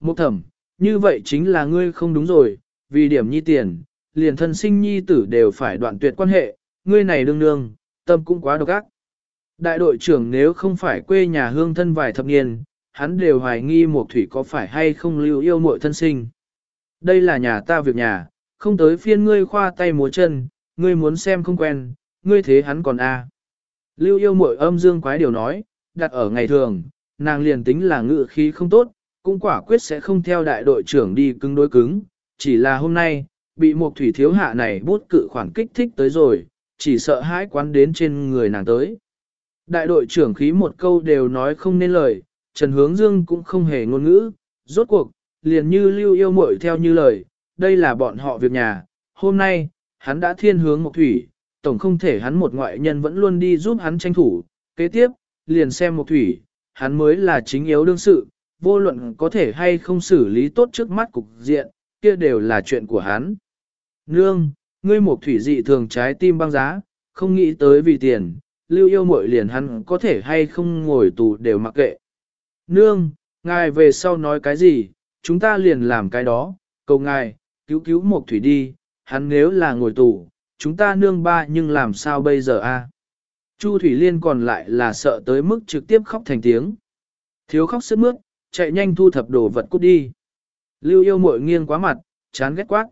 Mục thẩm, như vậy chính là ngươi không đúng rồi, vì điểm nhi tiền, liền thân sinh nhi tử đều phải đoạn tuyệt quan hệ, ngươi này đương đương, tâm cũng quá độc ác. Đại đội trưởng nếu không phải quê nhà hương thân vài thập niên, hắn đều hoài nghi một thủy có phải hay không lưu yêu muội thân sinh. Đây là nhà ta việc nhà, không tới phiên ngươi khoa tay múa chân, ngươi muốn xem không quen, ngươi thế hắn còn a. À. Lưu yêu muội âm dương quái điều nói, đặt ở ngày thường, nàng liền tính là ngự khí không tốt, cũng quả quyết sẽ không theo đại đội trưởng đi cứng đối cứng, chỉ là hôm nay, bị một thủy thiếu hạ này bút cự khoản kích thích tới rồi, chỉ sợ hãi quán đến trên người nàng tới. Đại đội trưởng khí một câu đều nói không nên lời, Trần Hướng Dương cũng không hề ngôn ngữ, rốt cuộc, liền như lưu yêu muội theo như lời, đây là bọn họ việc nhà, hôm nay, hắn đã thiên hướng một thủy, tổng không thể hắn một ngoại nhân vẫn luôn đi giúp hắn tranh thủ, kế tiếp, liền xem một thủy, hắn mới là chính yếu đương sự, vô luận có thể hay không xử lý tốt trước mắt cục diện, kia đều là chuyện của hắn. Nương, ngươi một thủy dị thường trái tim băng giá, không nghĩ tới vì tiền, lưu yêu muội liền hắn có thể hay không ngồi tù đều mặc kệ. Nương, ngài về sau nói cái gì, chúng ta liền làm cái đó, cầu ngài, cứu cứu một thủy đi, hắn nếu là ngồi tù, chúng ta nương ba nhưng làm sao bây giờ a? Chu Thủy Liên còn lại là sợ tới mức trực tiếp khóc thành tiếng. Thiếu khóc sức mướt, chạy nhanh thu thập đồ vật cút đi. Lưu yêu mội nghiêng quá mặt, chán ghét quát.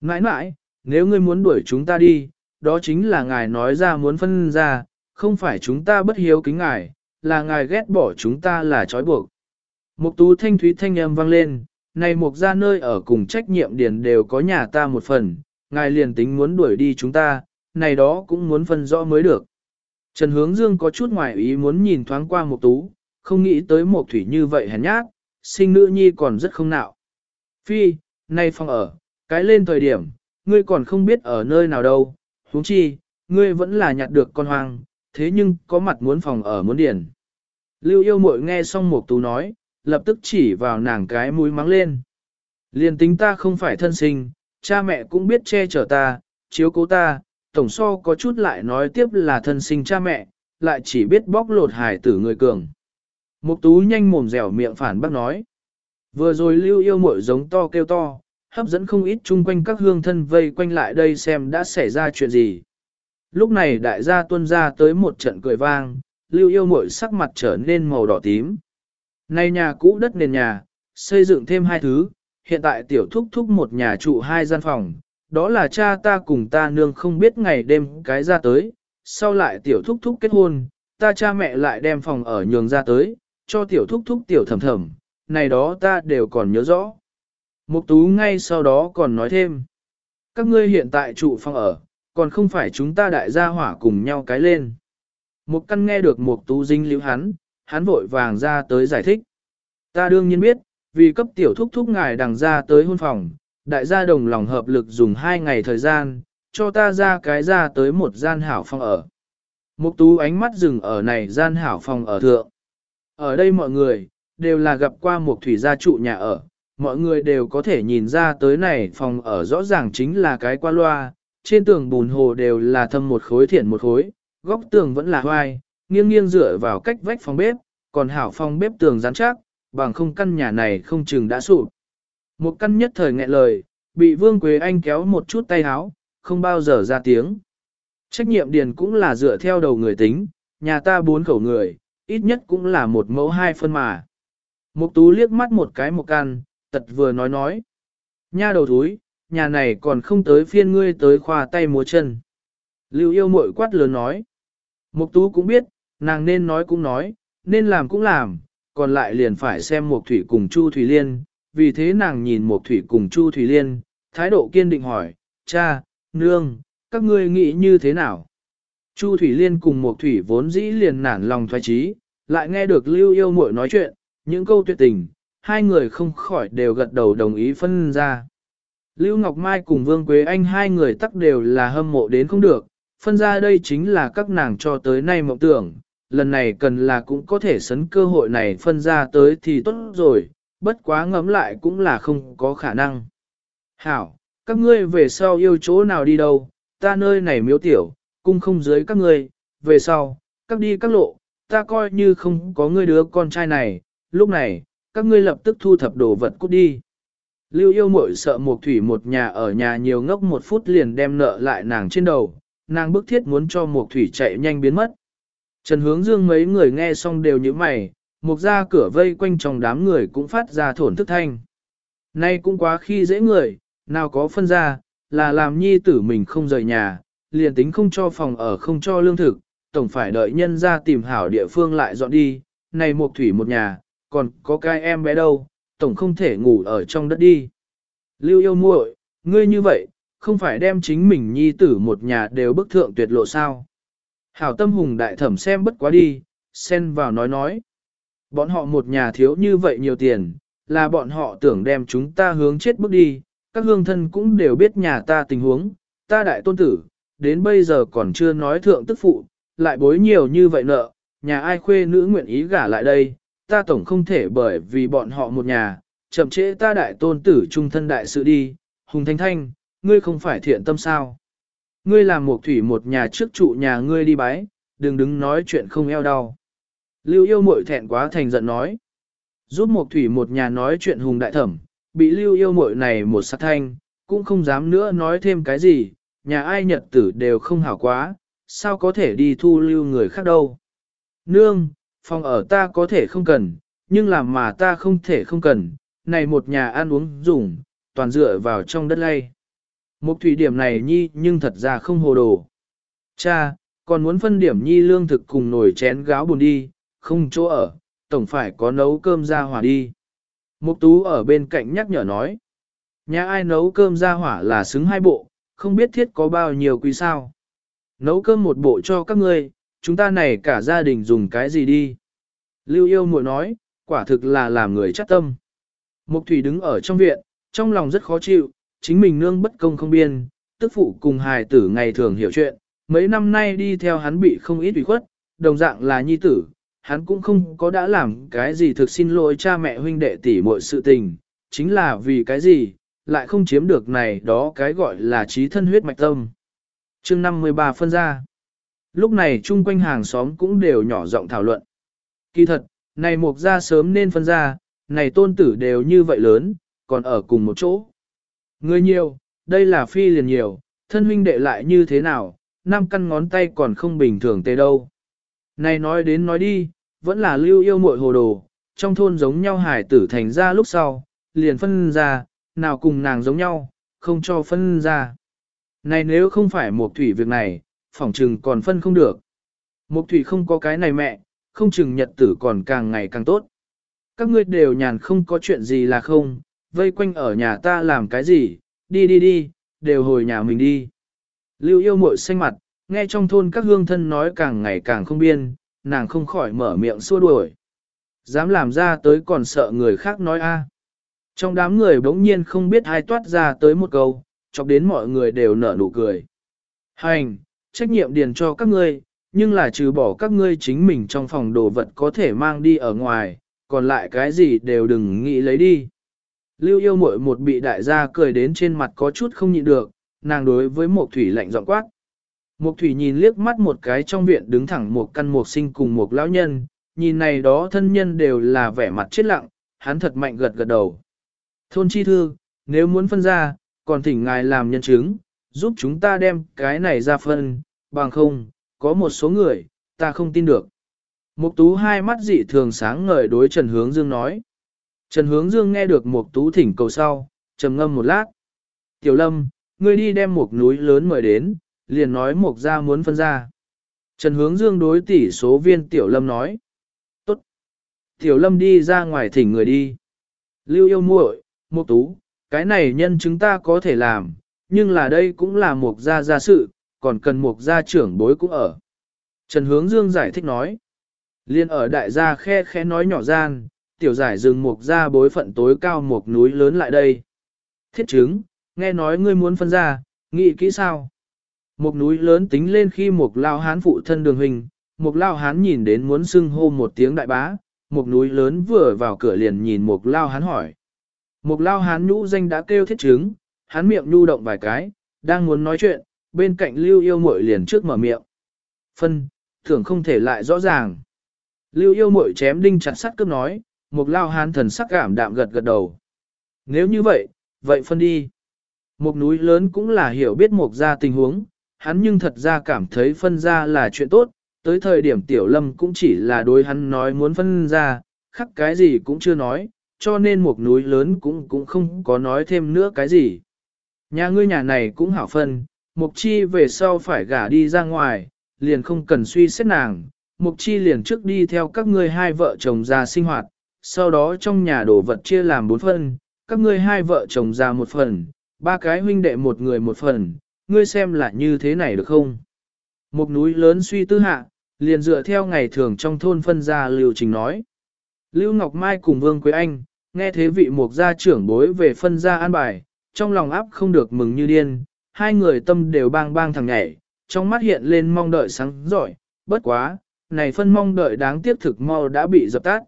Nãi nãi, nếu ngươi muốn đuổi chúng ta đi, đó chính là ngài nói ra muốn phân ra, không phải chúng ta bất hiếu kính ngài, là ngài ghét bỏ chúng ta là trói buộc. Mục tú thanh thúy thanh âm vang lên, này mục ra nơi ở cùng trách nhiệm điền đều có nhà ta một phần, ngài liền tính muốn đuổi đi chúng ta, này đó cũng muốn phân rõ mới được. Trần Hướng Dương có chút ngoài ý muốn nhìn thoáng qua mục tú, không nghĩ tới một thủy như vậy hèn nhát, sinh nữ nhi còn rất không nạo. Phi, nay phong ở, cái lên thời điểm, ngươi còn không biết ở nơi nào đâu, huống chi, ngươi vẫn là nhặt được con hoang, thế nhưng có mặt muốn phòng ở muốn điền. Lưu yêu mội nghe xong một tú nói, lập tức chỉ vào nàng cái mũi mắng lên. Liền tính ta không phải thân sinh, cha mẹ cũng biết che chở ta, chiếu cố ta, tổng so có chút lại nói tiếp là thân sinh cha mẹ, lại chỉ biết bóc lột hài tử người cường. Mục tú nhanh mồm dẻo miệng phản bác nói. Vừa rồi lưu yêu mội giống to kêu to, hấp dẫn không ít chung quanh các hương thân vây quanh lại đây xem đã xảy ra chuyện gì. Lúc này đại gia tuân ra tới một trận cười vang, lưu yêu mội sắc mặt trở nên màu đỏ tím. Nay nhà cũ đất nền nhà, xây dựng thêm hai thứ, hiện tại tiểu thúc thúc một nhà trụ hai gian phòng, đó là cha ta cùng ta nương không biết ngày đêm cái ra tới, sau lại tiểu thúc thúc kết hôn, ta cha mẹ lại đem phòng ở nhường ra tới, cho tiểu thúc thúc tiểu thầm thầm, này đó ta đều còn nhớ rõ. Mục tú ngay sau đó còn nói thêm, các ngươi hiện tại trụ phòng ở, còn không phải chúng ta đại gia hỏa cùng nhau cái lên. mục căn nghe được mục tú dinh liễu hắn, hắn vội vàng ra tới giải thích. Ta đương nhiên biết, vì cấp tiểu thúc thúc ngài đằng ra tới hôn phòng, đại gia đồng lòng hợp lực dùng hai ngày thời gian, cho ta ra cái ra tới một gian hảo phòng ở. Mục tú ánh mắt dừng ở này gian hảo phòng ở thượng. Ở đây mọi người, đều là gặp qua một thủy gia trụ nhà ở, mọi người đều có thể nhìn ra tới này phòng ở rõ ràng chính là cái qua loa, trên tường bùn hồ đều là thâm một khối thiện một khối, góc tường vẫn là hoai, nghiêng nghiêng dựa vào cách vách phòng bếp, còn hảo phòng bếp tường rắn chắc, bằng không căn nhà này không chừng đã sụp. Một căn nhất thời nghẹn lời, bị Vương Quế Anh kéo một chút tay háo, không bao giờ ra tiếng. Trách nhiệm điền cũng là dựa theo đầu người tính, nhà ta bốn khẩu người, ít nhất cũng là một mẫu hai phân mà. Mục tú liếc mắt một cái một căn, tật vừa nói nói. Nha đầu thúi, nhà này còn không tới phiên ngươi tới khoa tay múa chân. Lưu yêu mội quát lớn nói. Mục tú cũng biết, nàng nên nói cũng nói, nên làm cũng làm, còn lại liền phải xem Mục Thủy cùng Chu Thủy Liên, vì thế nàng nhìn Mục Thủy cùng Chu Thủy Liên, thái độ kiên định hỏi, cha, nương, các ngươi nghĩ như thế nào? Chu Thủy Liên cùng Mộc Thủy vốn dĩ liền nản lòng thoái trí, lại nghe được Lưu yêu muội nói chuyện, những câu tuyệt tình, hai người không khỏi đều gật đầu đồng ý phân ra. Lưu Ngọc Mai cùng Vương Quế Anh hai người tắc đều là hâm mộ đến không được, phân ra đây chính là các nàng cho tới nay mộng tưởng, lần này cần là cũng có thể sấn cơ hội này phân ra tới thì tốt rồi, bất quá ngấm lại cũng là không có khả năng. Hảo, các ngươi về sau yêu chỗ nào đi đâu, ta nơi này miếu tiểu, cung không dưới các ngươi, về sau, các đi các lộ, ta coi như không có ngươi đứa con trai này, lúc này, các ngươi lập tức thu thập đồ vật cút đi. Lưu yêu mội sợ một thủy một nhà ở nhà nhiều ngốc một phút liền đem nợ lại nàng trên đầu, nàng bức thiết muốn cho một thủy chạy nhanh biến mất. Trần hướng dương mấy người nghe xong đều như mày, một ra cửa vây quanh trong đám người cũng phát ra thổn thức thanh. Nay cũng quá khi dễ người, nào có phân ra, là làm nhi tử mình không rời nhà, liền tính không cho phòng ở không cho lương thực, tổng phải đợi nhân ra tìm hảo địa phương lại dọn đi, này một thủy một nhà, còn có cái em bé đâu, tổng không thể ngủ ở trong đất đi. Lưu yêu muội, ngươi như vậy, không phải đem chính mình nhi tử một nhà đều bức thượng tuyệt lộ sao. Hảo tâm hùng đại thẩm xem bất quá đi, xen vào nói nói. Bọn họ một nhà thiếu như vậy nhiều tiền, là bọn họ tưởng đem chúng ta hướng chết bước đi, các hương thân cũng đều biết nhà ta tình huống, ta đại tôn tử, đến bây giờ còn chưa nói thượng tức phụ, lại bối nhiều như vậy nợ, nhà ai khuê nữ nguyện ý gả lại đây, ta tổng không thể bởi vì bọn họ một nhà, chậm trễ ta đại tôn tử trung thân đại sự đi, Hùng Thanh Thanh, ngươi không phải thiện tâm sao. Ngươi làm một thủy một nhà trước trụ nhà ngươi đi bái, đừng đứng nói chuyện không eo đau. Lưu yêu mội thẹn quá thành giận nói. Giúp một thủy một nhà nói chuyện hùng đại thẩm, bị lưu yêu mội này một sát thanh, cũng không dám nữa nói thêm cái gì, nhà ai nhật tử đều không hảo quá, sao có thể đi thu lưu người khác đâu. Nương, phòng ở ta có thể không cần, nhưng làm mà ta không thể không cần, này một nhà ăn uống dùng, toàn dựa vào trong đất lay. Một thủy điểm này nhi nhưng thật ra không hồ đồ. Cha, còn muốn phân điểm nhi lương thực cùng nồi chén gáo buồn đi, không chỗ ở, tổng phải có nấu cơm ra hỏa đi. Mục tú ở bên cạnh nhắc nhở nói. Nhà ai nấu cơm ra hỏa là xứng hai bộ, không biết thiết có bao nhiêu quý sao. Nấu cơm một bộ cho các ngươi, chúng ta này cả gia đình dùng cái gì đi. Lưu yêu muội nói, quả thực là làm người chắc tâm. Mục thủy đứng ở trong viện, trong lòng rất khó chịu, chính mình nương bất công không biên, tức phụ cùng hài tử ngày thường hiểu chuyện, mấy năm nay đi theo hắn bị không ít ủy khuất, đồng dạng là nhi tử, hắn cũng không có đã làm cái gì thực xin lỗi cha mẹ huynh đệ tỷ muội sự tình, chính là vì cái gì, lại không chiếm được này đó cái gọi là trí thân huyết mạch tâm. chương 53 phân ra. Lúc này chung quanh hàng xóm cũng đều nhỏ giọng thảo luận. Kỳ thật, này mục ra sớm nên phân ra, này tôn tử đều như vậy lớn, còn ở cùng một chỗ. Người nhiều, đây là phi liền nhiều, thân huynh đệ lại như thế nào, năm căn ngón tay còn không bình thường tê đâu. Này nói đến nói đi, vẫn là lưu yêu muội hồ đồ, trong thôn giống nhau hải tử thành ra lúc sau, liền phân ra, nào cùng nàng giống nhau, không cho phân ra. Này nếu không phải một thủy việc này, phỏng trừng còn phân không được. Một thủy không có cái này mẹ, không chừng nhật tử còn càng ngày càng tốt. Các ngươi đều nhàn không có chuyện gì là không, vây quanh ở nhà ta làm cái gì, đi đi đi, đều hồi nhà mình đi. Lưu yêu mội xanh mặt, nghe trong thôn các hương thân nói càng ngày càng không biên, nàng không khỏi mở miệng xua đuổi. Dám làm ra tới còn sợ người khác nói a. Trong đám người bỗng nhiên không biết ai toát ra tới một câu, chọc đến mọi người đều nở nụ cười. Hành, trách nhiệm điền cho các ngươi, nhưng là trừ bỏ các ngươi chính mình trong phòng đồ vật có thể mang đi ở ngoài, còn lại cái gì đều đừng nghĩ lấy đi. Lưu yêu muội một bị đại gia cười đến trên mặt có chút không nhịn được, nàng đối với một thủy lạnh giọng quát. Mục thủy nhìn liếc mắt một cái trong viện đứng thẳng một căn mục sinh cùng một lão nhân, nhìn này đó thân nhân đều là vẻ mặt chết lặng, hắn thật mạnh gật gật đầu. Thôn chi thư, nếu muốn phân ra, còn thỉnh ngài làm nhân chứng, giúp chúng ta đem cái này ra phân, bằng không, có một số người, ta không tin được. Mục tú hai mắt dị thường sáng ngời đối Trần Hướng Dương nói. Trần Hướng Dương nghe được Mục tú thỉnh cầu sau, trầm ngâm một lát. Tiểu Lâm, ngươi đi đem một núi lớn mời đến, liền nói Mục gia muốn phân ra. Trần Hướng Dương đối tỷ số viên Tiểu Lâm nói. Tốt. Tiểu Lâm đi ra ngoài thỉnh người đi. Lưu yêu muội, Mục tú, cái này nhân chúng ta có thể làm, nhưng là đây cũng là Mục gia gia sự, còn cần Mục gia trưởng bối cũng ở. Trần Hướng Dương giải thích nói. Liên ở đại gia khe khẽ nói nhỏ gian, tiểu giải dừng Mục gia bối phận tối cao một núi lớn lại đây. Thiết chứng, nghe nói ngươi muốn phân ra, nghĩ kỹ sao? Một núi lớn tính lên khi một lao hán phụ thân đường hình, một lao hán nhìn đến muốn xưng hô một tiếng đại bá, một núi lớn vừa vào cửa liền nhìn một lao hán hỏi. Một lao hán nhũ danh đã kêu thiết chứng, hắn miệng nhu động vài cái, đang muốn nói chuyện, bên cạnh lưu yêu mội liền trước mở miệng. Phân, thường không thể lại rõ ràng. Lưu yêu mội chém đinh chặt sắt cướp nói, một lao hán thần sắc cảm đạm gật gật đầu. Nếu như vậy, vậy phân đi. Một núi lớn cũng là hiểu biết một gia tình huống, hắn nhưng thật ra cảm thấy phân ra là chuyện tốt, tới thời điểm tiểu lâm cũng chỉ là đối hắn nói muốn phân ra, khắc cái gì cũng chưa nói, cho nên một núi lớn cũng cũng không có nói thêm nữa cái gì. Nhà ngươi nhà này cũng hảo phân, mục chi về sau phải gả đi ra ngoài, liền không cần suy xét nàng, mục chi liền trước đi theo các ngươi hai vợ chồng ra sinh hoạt, sau đó trong nhà đổ vật chia làm bốn phần, các ngươi hai vợ chồng ra một phần, ba cái huynh đệ một người một phần, ngươi xem là như thế này được không? Một núi lớn suy tư hạ, liền dựa theo ngày thường trong thôn phân ra lưu trình nói. Lưu Ngọc Mai cùng Vương Quế Anh, nghe thế vị mục gia trưởng bối về phân gia an bài, trong lòng áp không được mừng như điên, hai người tâm đều bang bang thằng nhảy, trong mắt hiện lên mong đợi sáng giỏi, bất quá, này phân mong đợi đáng tiếc thực mau đã bị dập tắt.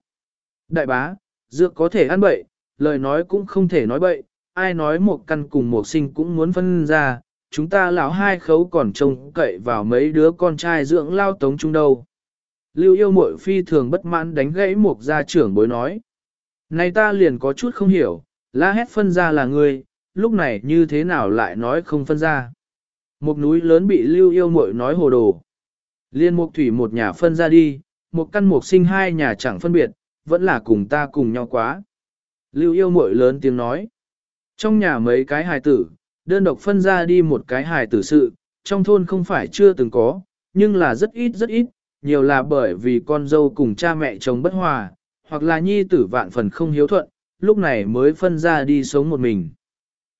Đại bá, dược có thể ăn bậy, lời nói cũng không thể nói bậy, ai nói một căn cùng một sinh cũng muốn phân ra, chúng ta lão hai khấu còn trông cậy vào mấy đứa con trai dưỡng lao tống chung đâu. Lưu yêu mội phi thường bất mãn đánh gãy một gia trưởng bối nói. Này ta liền có chút không hiểu, la hét phân ra là ngươi, lúc này như thế nào lại nói không phân ra. Một núi lớn bị lưu yêu mội nói hồ đồ. Liên mục thủy một nhà phân ra đi, một căn mục sinh hai nhà chẳng phân biệt, vẫn là cùng ta cùng nhau quá. Lưu yêu mội lớn tiếng nói. Trong nhà mấy cái hài tử, đơn độc phân ra đi một cái hài tử sự, trong thôn không phải chưa từng có, nhưng là rất ít rất ít, nhiều là bởi vì con dâu cùng cha mẹ chồng bất hòa, hoặc là nhi tử vạn phần không hiếu thuận, lúc này mới phân ra đi sống một mình.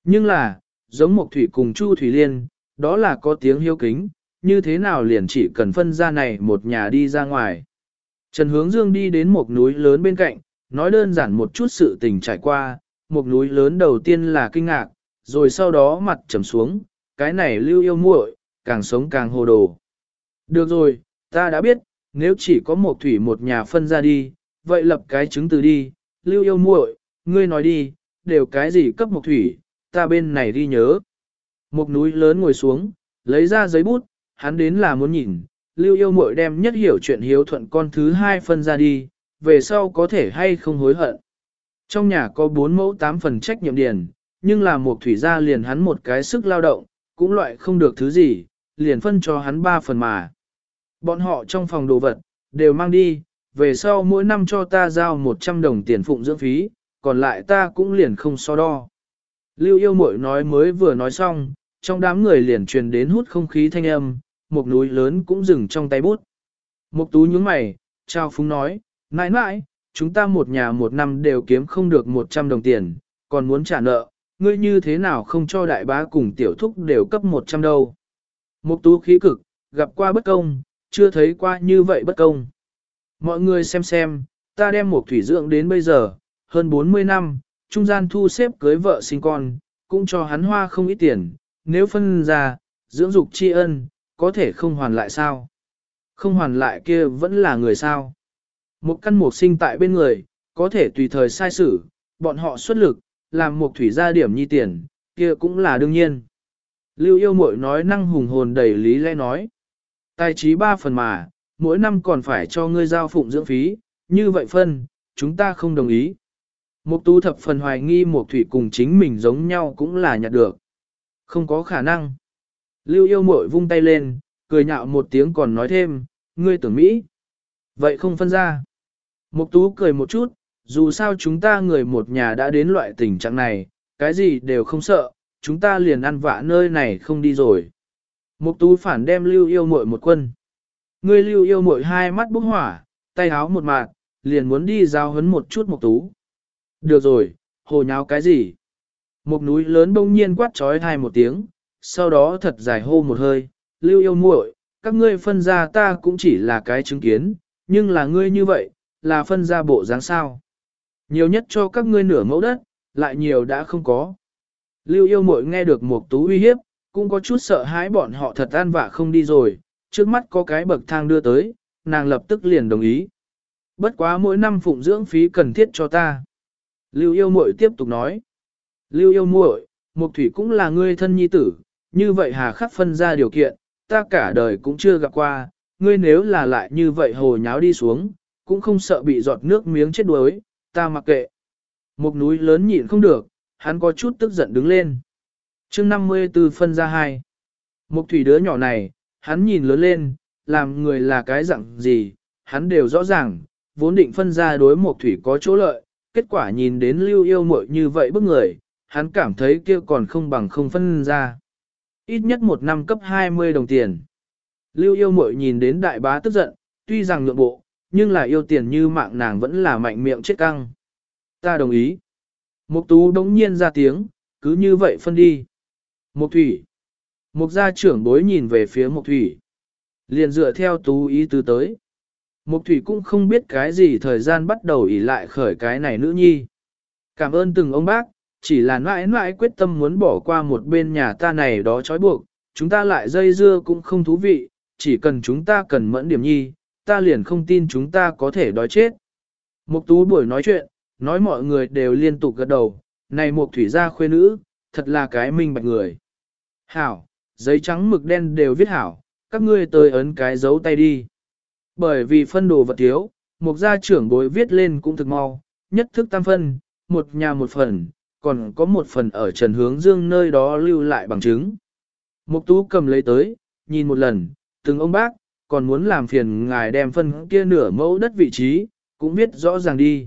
Nhưng là, giống một thủy cùng Chu Thủy Liên, đó là có tiếng hiếu kính, như thế nào liền chỉ cần phân ra này một nhà đi ra ngoài. Trần Hướng Dương đi đến một núi lớn bên cạnh, nói đơn giản một chút sự tình trải qua, một núi lớn đầu tiên là kinh ngạc, rồi sau đó mặt trầm xuống, cái này lưu yêu muội, càng sống càng hồ đồ. Được rồi, ta đã biết, nếu chỉ có một thủy một nhà phân ra đi, vậy lập cái chứng từ đi, lưu yêu muội, ngươi nói đi, đều cái gì cấp một thủy, ta bên này đi nhớ. Một núi lớn ngồi xuống, lấy ra giấy bút, hắn đến là muốn nhìn, lưu yêu muội đem nhất hiểu chuyện hiếu thuận con thứ hai phân ra đi, về sau có thể hay không hối hận. Trong nhà có bốn mẫu tám phần trách nhiệm điền, nhưng là một thủy gia liền hắn một cái sức lao động, cũng loại không được thứ gì, liền phân cho hắn ba phần mà. Bọn họ trong phòng đồ vật, đều mang đi, về sau mỗi năm cho ta giao 100 đồng tiền phụng dưỡng phí, còn lại ta cũng liền không so đo. Lưu yêu mội nói mới vừa nói xong, trong đám người liền truyền đến hút không khí thanh âm, một núi lớn cũng dừng trong tay bút. Mục tú nhướng mày, trao phúng nói, mãi mãi, chúng ta một nhà một năm đều kiếm không được 100 đồng tiền, còn muốn trả nợ, ngươi như thế nào không cho đại bá cùng tiểu thúc đều cấp 100 đâu. Mục tú khí cực, gặp qua bất công, chưa thấy qua như vậy bất công. Mọi người xem xem, ta đem một thủy dưỡng đến bây giờ, hơn 40 năm, trung gian thu xếp cưới vợ sinh con, cũng cho hắn hoa không ít tiền, nếu phân ra, dưỡng dục tri ân, có thể không hoàn lại sao? Không hoàn lại kia vẫn là người sao? Một căn mục sinh tại bên người, có thể tùy thời sai xử, bọn họ xuất lực, làm một thủy gia điểm nhi tiền, kia cũng là đương nhiên. Lưu yêu mội nói năng hùng hồn đầy lý lẽ nói. Tài trí ba phần mà, mỗi năm còn phải cho ngươi giao phụng dưỡng phí, như vậy phân, chúng ta không đồng ý. Mục tú thập phần hoài nghi một thủy cùng chính mình giống nhau cũng là nhặt được. Không có khả năng. Lưu yêu mội vung tay lên, cười nhạo một tiếng còn nói thêm, ngươi tưởng Mỹ. Vậy không phân ra. Mục tú cười một chút, dù sao chúng ta người một nhà đã đến loại tình trạng này, cái gì đều không sợ, chúng ta liền ăn vạ nơi này không đi rồi. Mục tú phản đem lưu yêu muội một quân. Ngươi lưu yêu Mội hai mắt bốc hỏa, tay háo một mạt, liền muốn đi giao hấn một chút mục tú. Được rồi, hồ nháo cái gì? Một núi lớn bỗng nhiên quát trói thai một tiếng, sau đó thật dài hô một hơi, lưu yêu muội, các ngươi phân ra ta cũng chỉ là cái chứng kiến, nhưng là ngươi như vậy, là phân ra bộ dáng sao. Nhiều nhất cho các ngươi nửa mẫu đất, lại nhiều đã không có. Lưu yêu muội nghe được một tú uy hiếp, cũng có chút sợ hãi bọn họ thật an vạ không đi rồi, trước mắt có cái bậc thang đưa tới, nàng lập tức liền đồng ý. Bất quá mỗi năm phụng dưỡng phí cần thiết cho ta. Lưu yêu muội tiếp tục nói. Lưu yêu muội, Mục Thủy cũng là ngươi thân nhi tử, như vậy hà khắc phân ra điều kiện, ta cả đời cũng chưa gặp qua, ngươi nếu là lại như vậy hồ nháo đi xuống, cũng không sợ bị giọt nước miếng chết đuối, ta mặc kệ. Một núi lớn nhịn không được, hắn có chút tức giận đứng lên. chương 54 phân ra hai. Một thủy đứa nhỏ này, hắn nhìn lớn lên, làm người là cái dạng gì, hắn đều rõ ràng, vốn định phân ra đối một thủy có chỗ lợi, kết quả nhìn đến lưu yêu muội như vậy bức người, hắn cảm thấy kia còn không bằng không phân ra. Ít nhất một năm cấp 20 đồng tiền. Lưu yêu muội nhìn đến đại bá tức giận, tuy rằng nhượng bộ, nhưng là yêu tiền như mạng nàng vẫn là mạnh miệng chết căng. Ta đồng ý. Mục tú đống nhiên ra tiếng, cứ như vậy phân đi. Mục thủy. Mục gia trưởng bối nhìn về phía mục thủy. Liền dựa theo tú ý tứ tới. Mục thủy cũng không biết cái gì thời gian bắt đầu ỉ lại khởi cái này nữ nhi. Cảm ơn từng ông bác, chỉ là mãi mãi quyết tâm muốn bỏ qua một bên nhà ta này đó trói buộc, chúng ta lại dây dưa cũng không thú vị, chỉ cần chúng ta cần mẫn điểm nhi, ta liền không tin chúng ta có thể đói chết. Mục tú buổi nói chuyện, nói mọi người đều liên tục gật đầu, này mục thủy gia khuê nữ, thật là cái minh bạch người. Hảo, giấy trắng mực đen đều viết hảo, các ngươi tới ấn cái dấu tay đi. Bởi vì phân đồ vật thiếu, một gia trưởng bối viết lên cũng thực mau, nhất thức tam phân, một nhà một phần, còn có một phần ở Trần Hướng Dương nơi đó lưu lại bằng chứng. Mục tú cầm lấy tới, nhìn một lần, từng ông bác, còn muốn làm phiền ngài đem phân kia nửa mẫu đất vị trí, cũng biết rõ ràng đi.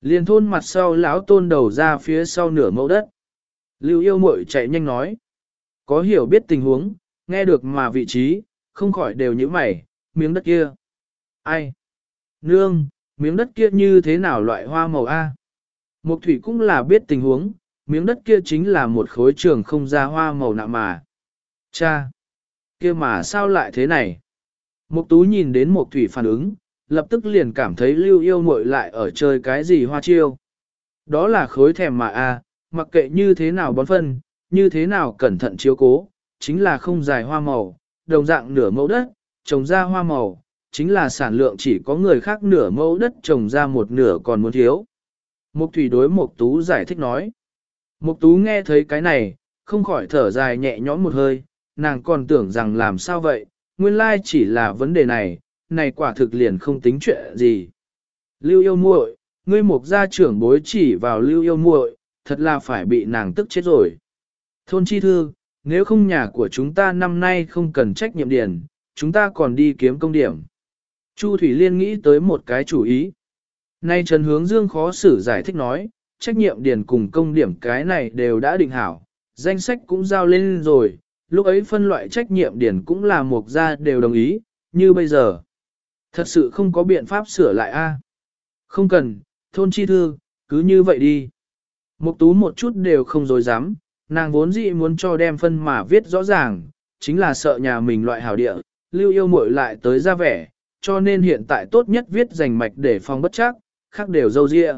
Liên thôn mặt sau lão tôn đầu ra phía sau nửa mẫu đất. Lưu yêu muội chạy nhanh nói. Có hiểu biết tình huống, nghe được mà vị trí, không khỏi đều như mày, miếng đất kia. Ai? Nương, miếng đất kia như thế nào loại hoa màu A? Mục thủy cũng là biết tình huống, miếng đất kia chính là một khối trường không ra hoa màu nạ mà. Cha! kia mà sao lại thế này? Mục tú nhìn đến mục thủy phản ứng, lập tức liền cảm thấy lưu yêu muội lại ở chơi cái gì hoa chiêu. Đó là khối thèm mà a, mặc kệ như thế nào bón phân, như thế nào cẩn thận chiếu cố, chính là không dài hoa màu, đồng dạng nửa mẫu đất, trồng ra hoa màu, chính là sản lượng chỉ có người khác nửa mẫu đất trồng ra một nửa còn muốn thiếu. Mục thủy đối mục tú giải thích nói. Mục tú nghe thấy cái này, không khỏi thở dài nhẹ nhõm một hơi, nàng còn tưởng rằng làm sao vậy, nguyên lai chỉ là vấn đề này, này quả thực liền không tính chuyện gì. Lưu yêu muội, ngươi mục gia trưởng bối chỉ vào lưu yêu muội, thật là phải bị nàng tức chết rồi. Thôn chi thư, nếu không nhà của chúng ta năm nay không cần trách nhiệm điền, chúng ta còn đi kiếm công điểm. Chu Thủy Liên nghĩ tới một cái chủ ý. Nay Trần Hướng Dương khó xử giải thích nói, trách nhiệm điền cùng công điểm cái này đều đã định hảo, danh sách cũng giao lên rồi, lúc ấy phân loại trách nhiệm điền cũng là một gia đều đồng ý, như bây giờ. Thật sự không có biện pháp sửa lại a. Không cần, thôn chi thư, cứ như vậy đi. Mục tú một chút đều không dối dám, nàng vốn dĩ muốn cho đem phân mà viết rõ ràng, chính là sợ nhà mình loại hảo địa, lưu yêu muội lại tới ra vẻ, cho nên hiện tại tốt nhất viết dành mạch để phòng bất chắc, khác đều dâu dịa.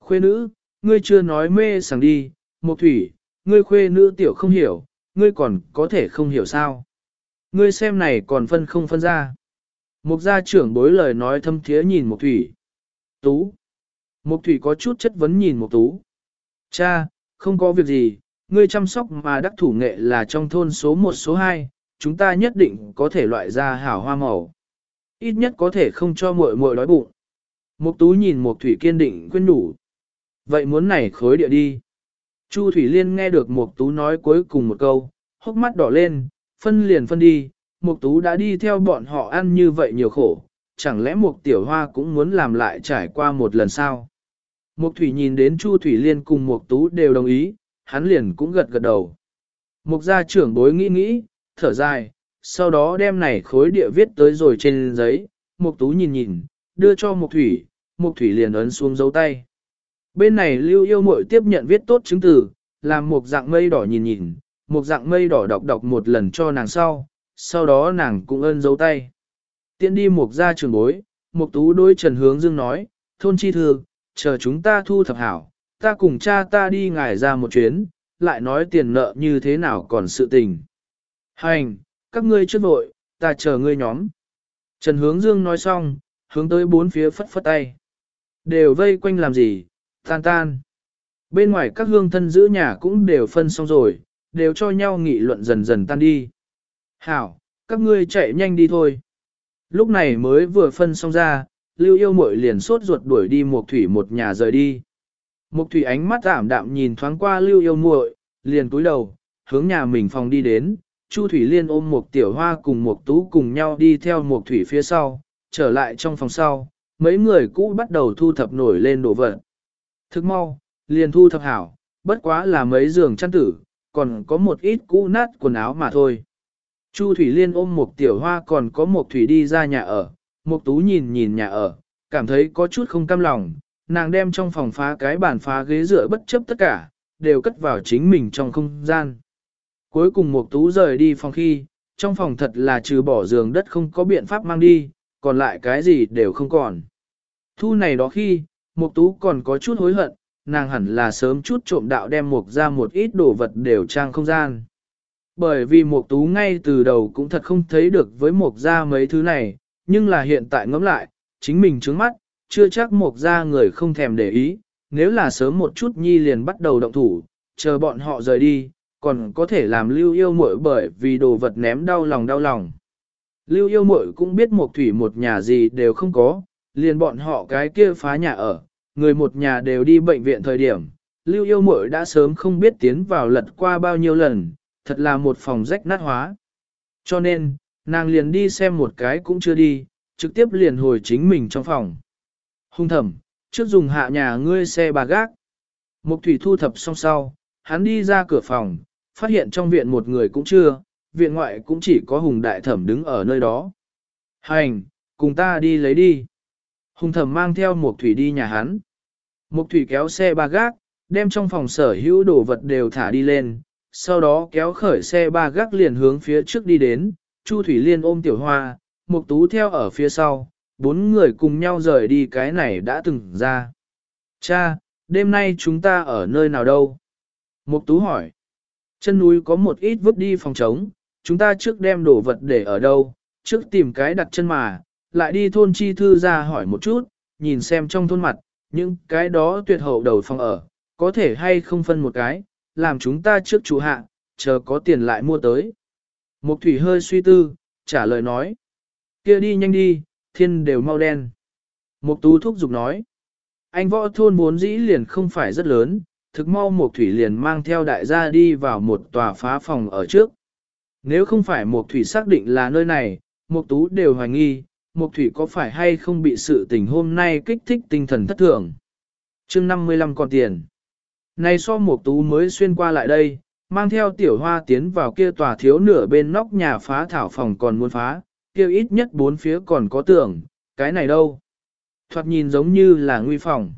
Khuê nữ, ngươi chưa nói mê sảng đi, Mục thủy, ngươi khuê nữ tiểu không hiểu, ngươi còn có thể không hiểu sao. Ngươi xem này còn phân không phân ra. Mục gia trưởng bối lời nói thâm thiế nhìn Mục thủy. Tú. Mục thủy có chút chất vấn nhìn Mục tú. Cha, không có việc gì, ngươi chăm sóc mà đắc thủ nghệ là trong thôn số 1 số 2, chúng ta nhất định có thể loại ra hảo hoa màu. Ít nhất có thể không cho muội muội đói bụng. Mục tú nhìn Mục thủy kiên định khuyên nhủ. Vậy muốn này khối địa đi. Chu Thủy Liên nghe được Mục tú nói cuối cùng một câu, hốc mắt đỏ lên, phân liền phân đi, Mục tú đã đi theo bọn họ ăn như vậy nhiều khổ, chẳng lẽ Mục tiểu hoa cũng muốn làm lại trải qua một lần sao? Mục Thủy nhìn đến Chu Thủy Liên cùng Mục tú đều đồng ý, hắn liền cũng gật gật đầu. Mục gia trưởng bối nghĩ nghĩ, thở dài, sau đó đem này khối địa viết tới rồi trên giấy, Mục tú nhìn nhìn, đưa cho Mục Thủy, Mục Thủy liền ấn xuống dấu tay. Bên này lưu yêu muội tiếp nhận viết tốt chứng từ, làm một dạng mây đỏ nhìn nhìn, một dạng mây đỏ đọc đọc một lần cho nàng sau, sau đó nàng cũng ơn dấu tay. Tiện đi một gia trường bối, một tú đôi trần hướng dương nói, thôn chi thư, chờ chúng ta thu thập hảo, ta cùng cha ta đi ngài ra một chuyến, lại nói tiền nợ như thế nào còn sự tình. Hành, các ngươi chưa vội, ta chờ ngươi nhóm. Trần hướng dương nói xong, hướng tới bốn phía phất phất tay. Đều vây quanh làm gì, Tan tan. Bên ngoài các hương thân giữ nhà cũng đều phân xong rồi, đều cho nhau nghị luận dần dần tan đi. Hảo, các ngươi chạy nhanh đi thôi. Lúc này mới vừa phân xong ra, lưu yêu muội liền sốt ruột đuổi đi một thủy một nhà rời đi. Mục thủy ánh mắt ảm đạm nhìn thoáng qua lưu yêu muội, liền cúi đầu, hướng nhà mình phòng đi đến, Chu Thủy Liên ôm Mục tiểu hoa cùng Mục tú cùng nhau đi theo Mục thủy phía sau, trở lại trong phòng sau, mấy người cũ bắt đầu thu thập nổi lên đồ vật. Thức mau, liền thu thập hảo, bất quá là mấy giường chăn tử, còn có một ít cũ nát quần áo mà thôi. Chu Thủy Liên ôm Mục tiểu hoa còn có Mục thủy đi ra nhà ở, Mục tú nhìn nhìn nhà ở, cảm thấy có chút không cam lòng, nàng đem trong phòng phá cái bàn phá ghế dựa bất chấp tất cả, đều cất vào chính mình trong không gian. Cuối cùng một tú rời đi phòng khi, trong phòng thật là trừ bỏ giường đất không có biện pháp mang đi, còn lại cái gì đều không còn. Thu này đó khi, một tú còn có chút hối hận, nàng hẳn là sớm chút trộm đạo đem một ra một ít đồ vật đều trang không gian. Bởi vì một tú ngay từ đầu cũng thật không thấy được với một ra mấy thứ này, nhưng là hiện tại ngẫm lại, chính mình trướng mắt, chưa chắc một ra người không thèm để ý, nếu là sớm một chút nhi liền bắt đầu động thủ, chờ bọn họ rời đi, còn có thể làm lưu yêu muội bởi vì đồ vật ném đau lòng đau lòng. Lưu yêu muội cũng biết một thủy một nhà gì đều không có, liền bọn họ cái kia phá nhà ở, người một nhà đều đi bệnh viện thời điểm. Lưu yêu muội đã sớm không biết tiến vào lật qua bao nhiêu lần, thật là một phòng rách nát hóa. Cho nên, nàng liền đi xem một cái cũng chưa đi, trực tiếp liền hồi chính mình trong phòng. Hung thẩm, trước dùng hạ nhà ngươi xe bà gác. Mục thủy thu thập xong sau, hắn đi ra cửa phòng, phát hiện trong viện một người cũng chưa, viện ngoại cũng chỉ có hùng đại thẩm đứng ở nơi đó. Hành, cùng ta đi lấy đi. Hùng thẩm mang theo Mục thủy đi nhà hắn. Mục thủy kéo xe ba gác, đem trong phòng sở hữu đồ vật đều thả đi lên, sau đó kéo khởi xe ba gác liền hướng phía trước đi đến, Chu Thủy Liên ôm tiểu hoa, Mục tú theo ở phía sau, bốn người cùng nhau rời đi cái này đã từng ra. Cha, đêm nay chúng ta ở nơi nào đâu? Mục tú hỏi. Chân núi có một ít vứt đi phòng trống, chúng ta trước đem đồ vật để ở đâu, trước tìm cái đặt chân mà, lại đi thôn chi thư ra hỏi một chút, nhìn xem trong thôn mặt, những cái đó tuyệt hậu đầu phòng ở, có thể hay không phân một cái, làm chúng ta trước chủ hạ, chờ có tiền lại mua tới. Mục thủy hơi suy tư, trả lời nói. kia đi nhanh đi, thiên đều mau đen. Mục tú thúc giục nói. Anh võ thôn vốn dĩ liền không phải rất lớn, thực mau Mục Thủy liền mang theo đại gia đi vào một tòa phá phòng ở trước. Nếu không phải Mục Thủy xác định là nơi này, Mục Tú đều hoài nghi, Mục Thủy có phải hay không bị sự tình hôm nay kích thích tinh thần thất thường. Chương 55 còn tiền. Này so Mục Tú mới xuyên qua lại đây, mang theo tiểu hoa tiến vào kia tòa thiếu nửa bên nóc nhà phá thảo phòng còn muốn phá, kia ít nhất bốn phía còn có tường, cái này đâu. Thoạt nhìn giống như là nguy phòng.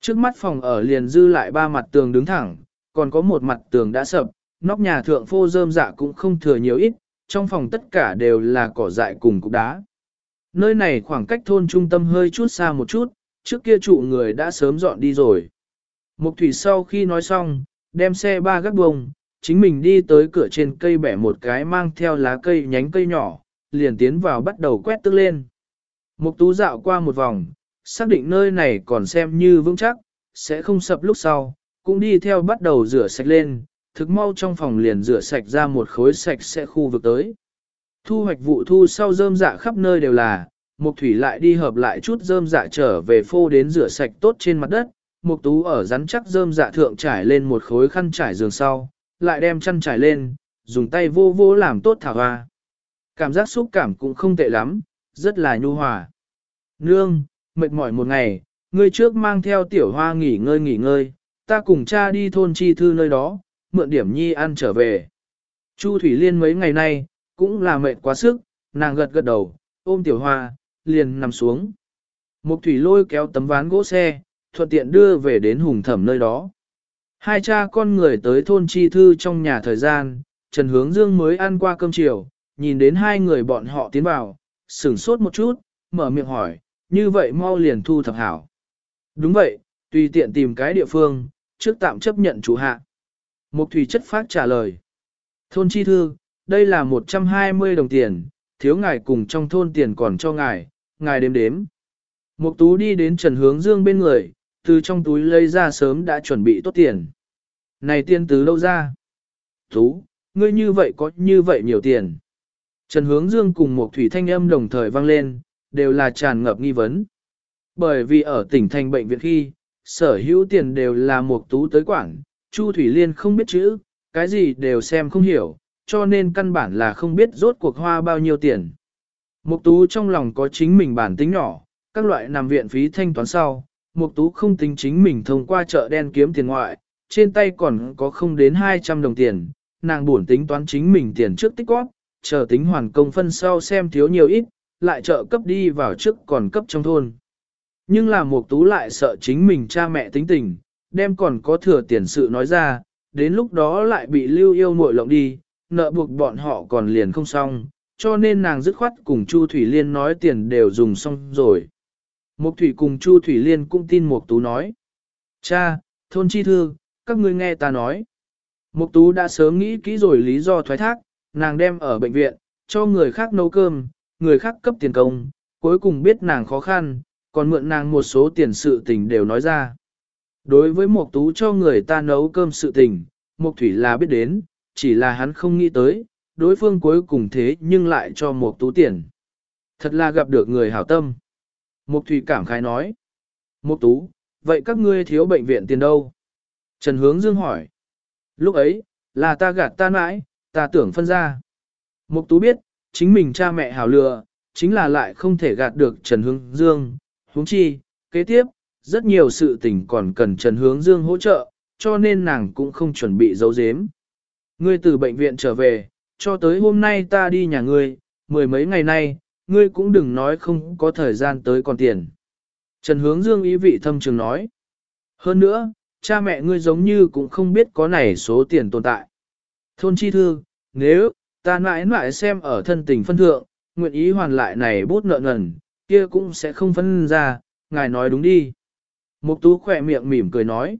Trước mắt phòng ở liền dư lại ba mặt tường đứng thẳng, còn có một mặt tường đã sập, nóc nhà thượng phô rơm dạ cũng không thừa nhiều ít, trong phòng tất cả đều là cỏ dại cùng cục đá. Nơi này khoảng cách thôn trung tâm hơi chút xa một chút, trước kia trụ người đã sớm dọn đi rồi. Mục thủy sau khi nói xong, đem xe ba gác bông, chính mình đi tới cửa trên cây bẻ một cái mang theo lá cây nhánh cây nhỏ, liền tiến vào bắt đầu quét tức lên. Mục tú dạo qua một vòng, xác định nơi này còn xem như vững chắc, sẽ không sập lúc sau, cũng đi theo bắt đầu rửa sạch lên, thực mau trong phòng liền rửa sạch ra một khối sạch sẽ khu vực tới. Thu hoạch vụ thu sau rơm dạ khắp nơi đều là, Mục Thủy lại đi hợp lại chút rơm dạ trở về phô đến rửa sạch tốt trên mặt đất, Mục Tú ở rắn chắc rơm dạ thượng trải lên một khối khăn trải giường sau, lại đem chăn trải lên, dùng tay vô vô làm tốt thảo hoa. Cảm giác xúc cảm cũng không tệ lắm, rất là nhu hòa. Nương, mệt mỏi một ngày, ngươi trước mang theo tiểu hoa nghỉ ngơi nghỉ ngơi, ta cùng cha đi thôn chi thư nơi đó, mượn điểm nhi ăn trở về. Chu Thủy Liên mấy ngày nay, cũng là mệt quá sức, nàng gật gật đầu, ôm tiểu hoa, liền nằm xuống. Mục Thủy lôi kéo tấm ván gỗ xe, thuận tiện đưa về đến hùng thẩm nơi đó. Hai cha con người tới thôn chi thư trong nhà thời gian, Trần Hướng Dương mới ăn qua cơm chiều, nhìn đến hai người bọn họ tiến vào, sửng sốt một chút, mở miệng hỏi, như vậy mau liền thu thập hảo. Đúng vậy, tùy tiện tìm cái địa phương, trước tạm chấp nhận chủ hạ. Mục thủy chất phát trả lời. Thôn chi thư, đây là 120 đồng tiền, thiếu ngài cùng trong thôn tiền còn cho ngài, ngài đếm đếm. Mục tú đi đến Trần Hướng Dương bên người, từ trong túi lấy ra sớm đã chuẩn bị tốt tiền. Này tiên tứ đâu ra? Tú, ngươi như vậy có như vậy nhiều tiền. Trần Hướng Dương cùng một thủy thanh âm đồng thời vang lên, đều là tràn ngập nghi vấn. Bởi vì ở tỉnh thành bệnh viện khi, sở hữu tiền đều là một tú tới quản, Chu Thủy Liên không biết chữ, cái gì đều xem không hiểu, cho nên căn bản là không biết rốt cuộc hoa bao nhiêu tiền. Mục tú trong lòng có chính mình bản tính nhỏ, các loại nằm viện phí thanh toán sau, Mục tú không tính chính mình thông qua chợ đen kiếm tiền ngoại, trên tay còn có không đến 200 đồng tiền, nàng buồn tính toán chính mình tiền trước tích góp, chờ tính hoàn công phân sau xem thiếu nhiều ít, lại trợ cấp đi vào trước còn cấp trong thôn. Nhưng là Mục tú lại sợ chính mình cha mẹ tính tình, đem còn có thừa tiền sự nói ra, đến lúc đó lại bị lưu yêu muội lộng đi, nợ buộc bọn họ còn liền không xong, cho nên nàng dứt khoát cùng Chu Thủy Liên nói tiền đều dùng xong rồi. Mục Thủy cùng Chu Thủy Liên cũng tin Mục Tú nói. Cha, thôn chi thư, các ngươi nghe ta nói. Mục Tú đã sớm nghĩ kỹ rồi lý do thoái thác, nàng đem ở bệnh viện, cho người khác nấu cơm, người khác cấp tiền công, cuối cùng biết nàng khó khăn, còn mượn nàng một số tiền sự tình đều nói ra. Đối với Mộc Tú cho người ta nấu cơm sự tình, Mục Thủy là biết đến, chỉ là hắn không nghĩ tới, đối phương cuối cùng thế nhưng lại cho Mộc Tú tiền. Thật là gặp được người hảo tâm. Mục Thủy cảm khái nói. Mộc Tú, vậy các ngươi thiếu bệnh viện tiền đâu? Trần Hướng Dương hỏi. Lúc ấy, là ta gạt ta mãi, ta tưởng phân ra. Mục Tú biết, chính mình cha mẹ hảo lừa, chính là lại không thể gạt được Trần Hướng Dương. Huống chi, kế tiếp, rất nhiều sự tình còn cần Trần Hướng Dương hỗ trợ, cho nên nàng cũng không chuẩn bị giấu giếm. Ngươi từ bệnh viện trở về, cho tới hôm nay ta đi nhà ngươi, mười mấy ngày nay, ngươi cũng đừng nói không có thời gian tới còn tiền. Trần Hướng Dương ý vị thâm trường nói. Hơn nữa, cha mẹ ngươi giống như cũng không biết có này số tiền tồn tại. Thôn chi thư, nếu, ta mãi mãi xem ở thân tình phân thượng, nguyện ý hoàn lại này bút nợ ngần, kia cũng sẽ không phân ra, ngài nói đúng đi. Mục tú khỏe miệng mỉm cười nói.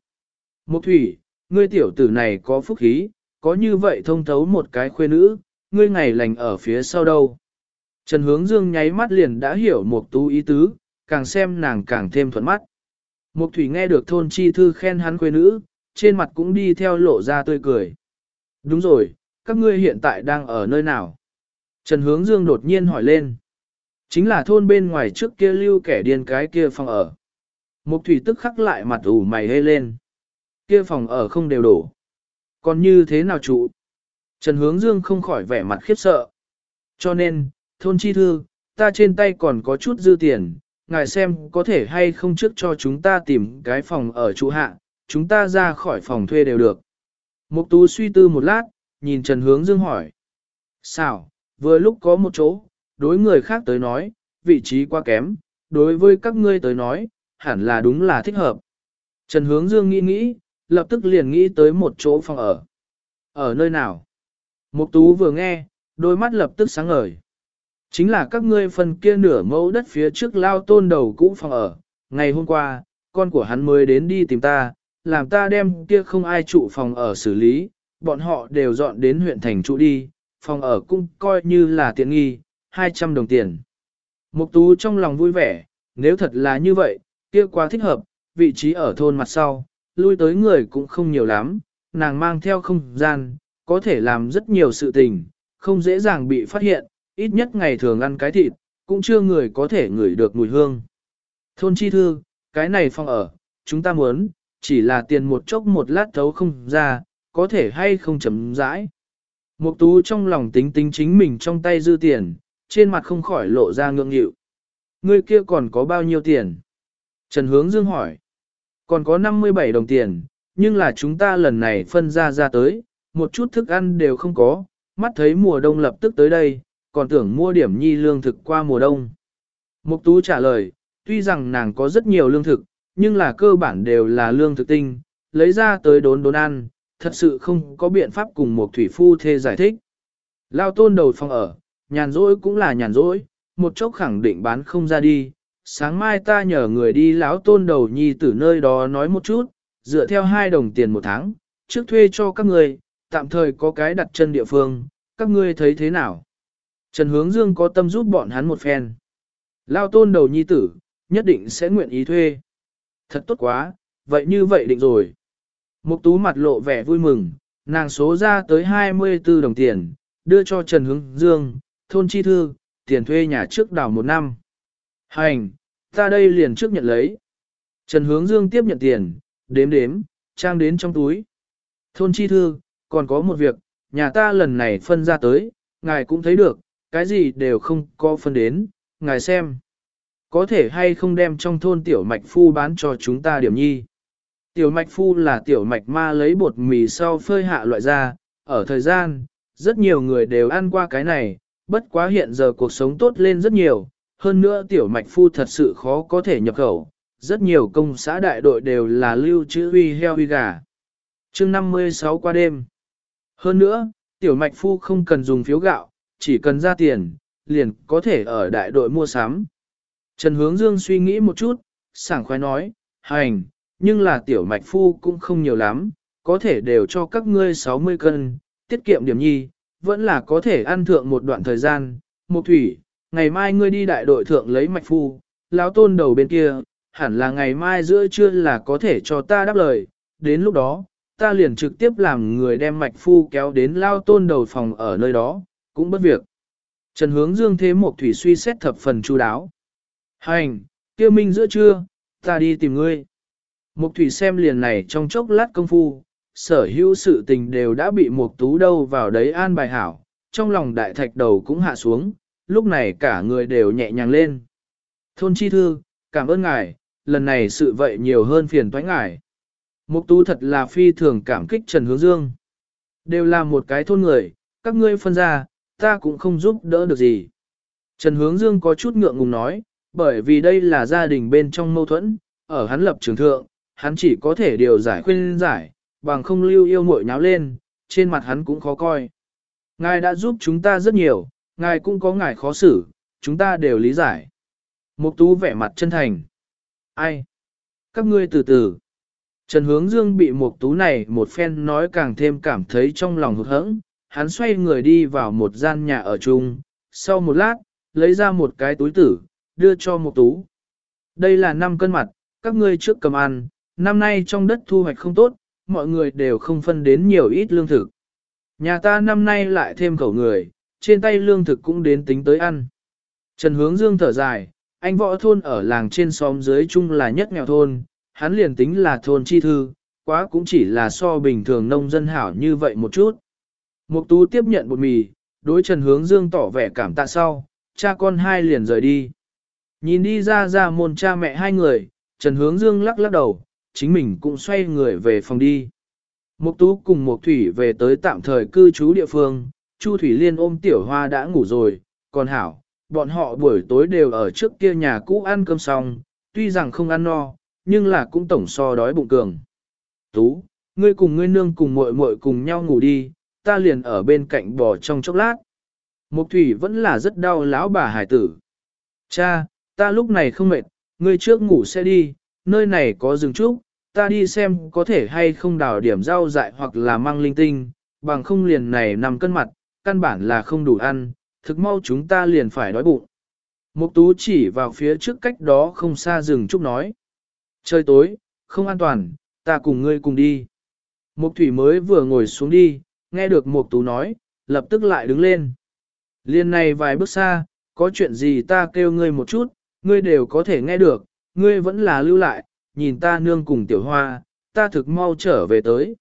Mục thủy, ngươi tiểu tử này có phúc khí, có như vậy thông thấu một cái khuê nữ, ngươi ngày lành ở phía sau đâu. Trần hướng dương nháy mắt liền đã hiểu mục tú ý tứ, càng xem nàng càng thêm thuận mắt. Mục thủy nghe được thôn chi thư khen hắn khuê nữ, trên mặt cũng đi theo lộ ra tươi cười. Đúng rồi, các ngươi hiện tại đang ở nơi nào? Trần hướng dương đột nhiên hỏi lên. Chính là thôn bên ngoài trước kia lưu kẻ điên cái kia phòng ở. Mục thủy tức khắc lại mặt ủ mày hê lên. Kia phòng ở không đều đổ. Còn như thế nào trụ? Trần Hướng Dương không khỏi vẻ mặt khiếp sợ. Cho nên, thôn chi thư, ta trên tay còn có chút dư tiền, ngài xem có thể hay không trước cho chúng ta tìm cái phòng ở trụ hạ, chúng ta ra khỏi phòng thuê đều được. Mục tú suy tư một lát, nhìn Trần Hướng Dương hỏi. Sao, vừa lúc có một chỗ, đối người khác tới nói, vị trí quá kém, đối với các ngươi tới nói, hẳn là đúng là thích hợp. Trần Hướng Dương nghĩ nghĩ, lập tức liền nghĩ tới một chỗ phòng ở. Ở nơi nào? Mục Tú vừa nghe, đôi mắt lập tức sáng ngời. Chính là các ngươi phần kia nửa mẫu đất phía trước lao tôn đầu cũ phòng ở. Ngày hôm qua, con của hắn mới đến đi tìm ta, làm ta đem kia không ai trụ phòng ở xử lý, bọn họ đều dọn đến huyện thành trụ đi, phòng ở cũng coi như là tiện nghi, 200 đồng tiền. Mục Tú trong lòng vui vẻ, nếu thật là như vậy, kia quá thích hợp, vị trí ở thôn mặt sau, lui tới người cũng không nhiều lắm, nàng mang theo không gian, có thể làm rất nhiều sự tình, không dễ dàng bị phát hiện, ít nhất ngày thường ăn cái thịt, cũng chưa người có thể ngửi được mùi hương. Thôn chi thư, cái này phòng ở, chúng ta muốn, chỉ là tiền một chốc một lát thấu không ra, có thể hay không chấm rãi. Mục tú trong lòng tính tính chính mình trong tay dư tiền, trên mặt không khỏi lộ ra ngượng nghịu. Người kia còn có bao nhiêu tiền? Trần Hướng Dương hỏi. Còn có 57 đồng tiền, nhưng là chúng ta lần này phân ra ra tới, một chút thức ăn đều không có, mắt thấy mùa đông lập tức tới đây, còn tưởng mua điểm nhi lương thực qua mùa đông. Mục Tú trả lời, tuy rằng nàng có rất nhiều lương thực, nhưng là cơ bản đều là lương thực tinh, lấy ra tới đốn đốn ăn, thật sự không có biện pháp cùng một thủy phu thê giải thích. Lao tôn đầu phòng ở, nhàn rỗi cũng là nhàn rỗi, một chốc khẳng định bán không ra đi, sáng mai ta nhờ người đi lão tôn đầu nhi từ nơi đó nói một chút, dựa theo hai đồng tiền một tháng, trước thuê cho các người, tạm thời có cái đặt chân địa phương, các ngươi thấy thế nào? Trần Hướng Dương có tâm giúp bọn hắn một phen. Lao tôn đầu nhi tử, nhất định sẽ nguyện ý thuê. Thật tốt quá, vậy như vậy định rồi. Mục tú mặt lộ vẻ vui mừng, nàng số ra tới 24 đồng tiền, đưa cho Trần Hướng Dương, thôn chi thư, tiền thuê nhà trước đảo một năm. Hành, Ta đây liền trước nhận lấy. Trần Hướng Dương tiếp nhận tiền, đếm đếm, trang đến trong túi. Thôn chi thư, còn có một việc, nhà ta lần này phân ra tới, ngài cũng thấy được, cái gì đều không có phân đến, ngài xem. Có thể hay không đem trong thôn tiểu mạch phu bán cho chúng ta điểm nhi. Tiểu mạch phu là tiểu mạch ma lấy bột mì sau phơi hạ loại ra, ở thời gian, rất nhiều người đều ăn qua cái này, bất quá hiện giờ cuộc sống tốt lên rất nhiều, hơn nữa tiểu mạch phu thật sự khó có thể nhập khẩu, rất nhiều công xã đại đội đều là lưu trữ huy heo huy gà. chương 56 qua đêm. Hơn nữa, tiểu mạch phu không cần dùng phiếu gạo, chỉ cần ra tiền, liền có thể ở đại đội mua sắm. Trần Hướng Dương suy nghĩ một chút, sảng khoái nói, hành, nhưng là tiểu mạch phu cũng không nhiều lắm, có thể đều cho các ngươi 60 cân, tiết kiệm điểm nhi, vẫn là có thể ăn thượng một đoạn thời gian. Một thủy, ngày mai ngươi đi đại đội thượng lấy mạch phu, lão tôn đầu bên kia, hẳn là ngày mai giữa trưa là có thể cho ta đáp lời, đến lúc đó, ta liền trực tiếp làm người đem mạch phu kéo đến lao tôn đầu phòng ở nơi đó, cũng bất việc. Trần hướng dương thế một thủy suy xét thập phần chu đáo. Hành, kia minh giữa trưa, ta đi tìm ngươi. Mục thủy xem liền này trong chốc lát công phu, sở hữu sự tình đều đã bị mục tú đâu vào đấy an bài hảo, trong lòng đại thạch đầu cũng hạ xuống, lúc này cả người đều nhẹ nhàng lên. Thôn chi thư, cảm ơn ngài, lần này sự vậy nhiều hơn phiền toái ngài. Mục tú thật là phi thường cảm kích Trần Hướng Dương. Đều là một cái thôn người, các ngươi phân ra, ta cũng không giúp đỡ được gì. Trần Hướng Dương có chút ngượng ngùng nói, bởi vì đây là gia đình bên trong mâu thuẫn, ở hắn lập trường thượng, hắn chỉ có thể điều giải khuyên giải, bằng không lưu yêu muội nháo lên, trên mặt hắn cũng khó coi. Ngài đã giúp chúng ta rất nhiều, ngài cũng có ngài khó xử, chúng ta đều lý giải. Mục tú vẻ mặt chân thành. Ai? Các ngươi từ từ. Trần Hướng Dương bị mục tú này một phen nói càng thêm cảm thấy trong lòng hụt hẫng, hắn xoay người đi vào một gian nhà ở chung, sau một lát, lấy ra một cái túi tử, đưa cho một tú. Đây là 5 cân mặt, các ngươi trước cầm ăn, năm nay trong đất thu hoạch không tốt, mọi người đều không phân đến nhiều ít lương thực. Nhà ta năm nay lại thêm khẩu người, trên tay lương thực cũng đến tính tới ăn. Trần Hướng Dương thở dài, anh võ thôn ở làng trên xóm dưới chung là nhất nghèo thôn, hắn liền tính là thôn chi thư, quá cũng chỉ là so bình thường nông dân hảo như vậy một chút. Mục tú tiếp nhận bột mì, đối Trần Hướng Dương tỏ vẻ cảm tạ sau, cha con hai liền rời đi. Nhìn đi ra ra môn cha mẹ hai người, Trần Hướng Dương lắc lắc đầu, chính mình cũng xoay người về phòng đi. Mục tú cùng Mục Thủy về tới tạm thời cư trú địa phương, Chu Thủy Liên ôm Tiểu Hoa đã ngủ rồi, còn Hảo, bọn họ buổi tối đều ở trước kia nhà cũ ăn cơm xong, tuy rằng không ăn no, nhưng là cũng tổng so đói bụng cường. Tú, ngươi cùng ngươi nương cùng muội muội cùng nhau ngủ đi, ta liền ở bên cạnh bò trong chốc lát. Mục Thủy vẫn là rất đau lão bà hải tử. Cha, ta lúc này không mệt, ngươi trước ngủ sẽ đi, nơi này có rừng trúc, ta đi xem có thể hay không đào điểm rau dại hoặc là mang linh tinh, bằng không liền này nằm cân mặt, căn bản là không đủ ăn, thực mau chúng ta liền phải đói bụng. Mục tú chỉ vào phía trước cách đó không xa rừng trúc nói. Trời tối, không an toàn, ta cùng ngươi cùng đi. Mục thủy mới vừa ngồi xuống đi, nghe được mục tú nói, lập tức lại đứng lên. Liên này vài bước xa, có chuyện gì ta kêu ngươi một chút, ngươi đều có thể nghe được, ngươi vẫn là lưu lại, nhìn ta nương cùng tiểu hoa, ta thực mau trở về tới.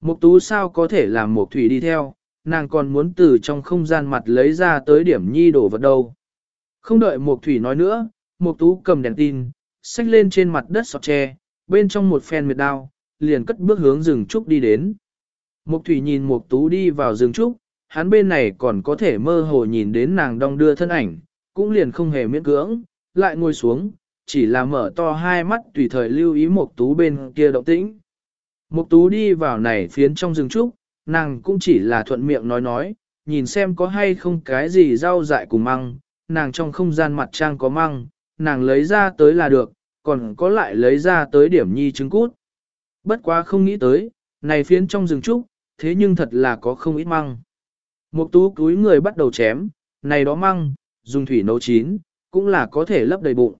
Mục tú sao có thể làm mục thủy đi theo, nàng còn muốn từ trong không gian mặt lấy ra tới điểm nhi đổ vật đâu. Không đợi mục thủy nói nữa, mục tú cầm đèn tin, xách lên trên mặt đất sọt tre, bên trong một phen miệt đao, liền cất bước hướng rừng trúc đi đến. Mục thủy nhìn mục tú đi vào rừng trúc, hắn bên này còn có thể mơ hồ nhìn đến nàng đong đưa thân ảnh, cũng liền không hề miễn cưỡng, lại ngồi xuống, chỉ là mở to hai mắt tùy thời lưu ý Mộc Tú bên kia động tĩnh. Mộc Tú đi vào này phiến trong rừng trúc, nàng cũng chỉ là thuận miệng nói nói, nhìn xem có hay không cái gì rau dại cùng măng, nàng trong không gian mặt trang có măng, nàng lấy ra tới là được, còn có lại lấy ra tới điểm nhi trứng cút. Bất quá không nghĩ tới, này phiến trong rừng trúc, thế nhưng thật là có không ít măng. một tú túi người bắt đầu chém, này đó măng, dùng thủy nấu chín, cũng là có thể lấp đầy bụng.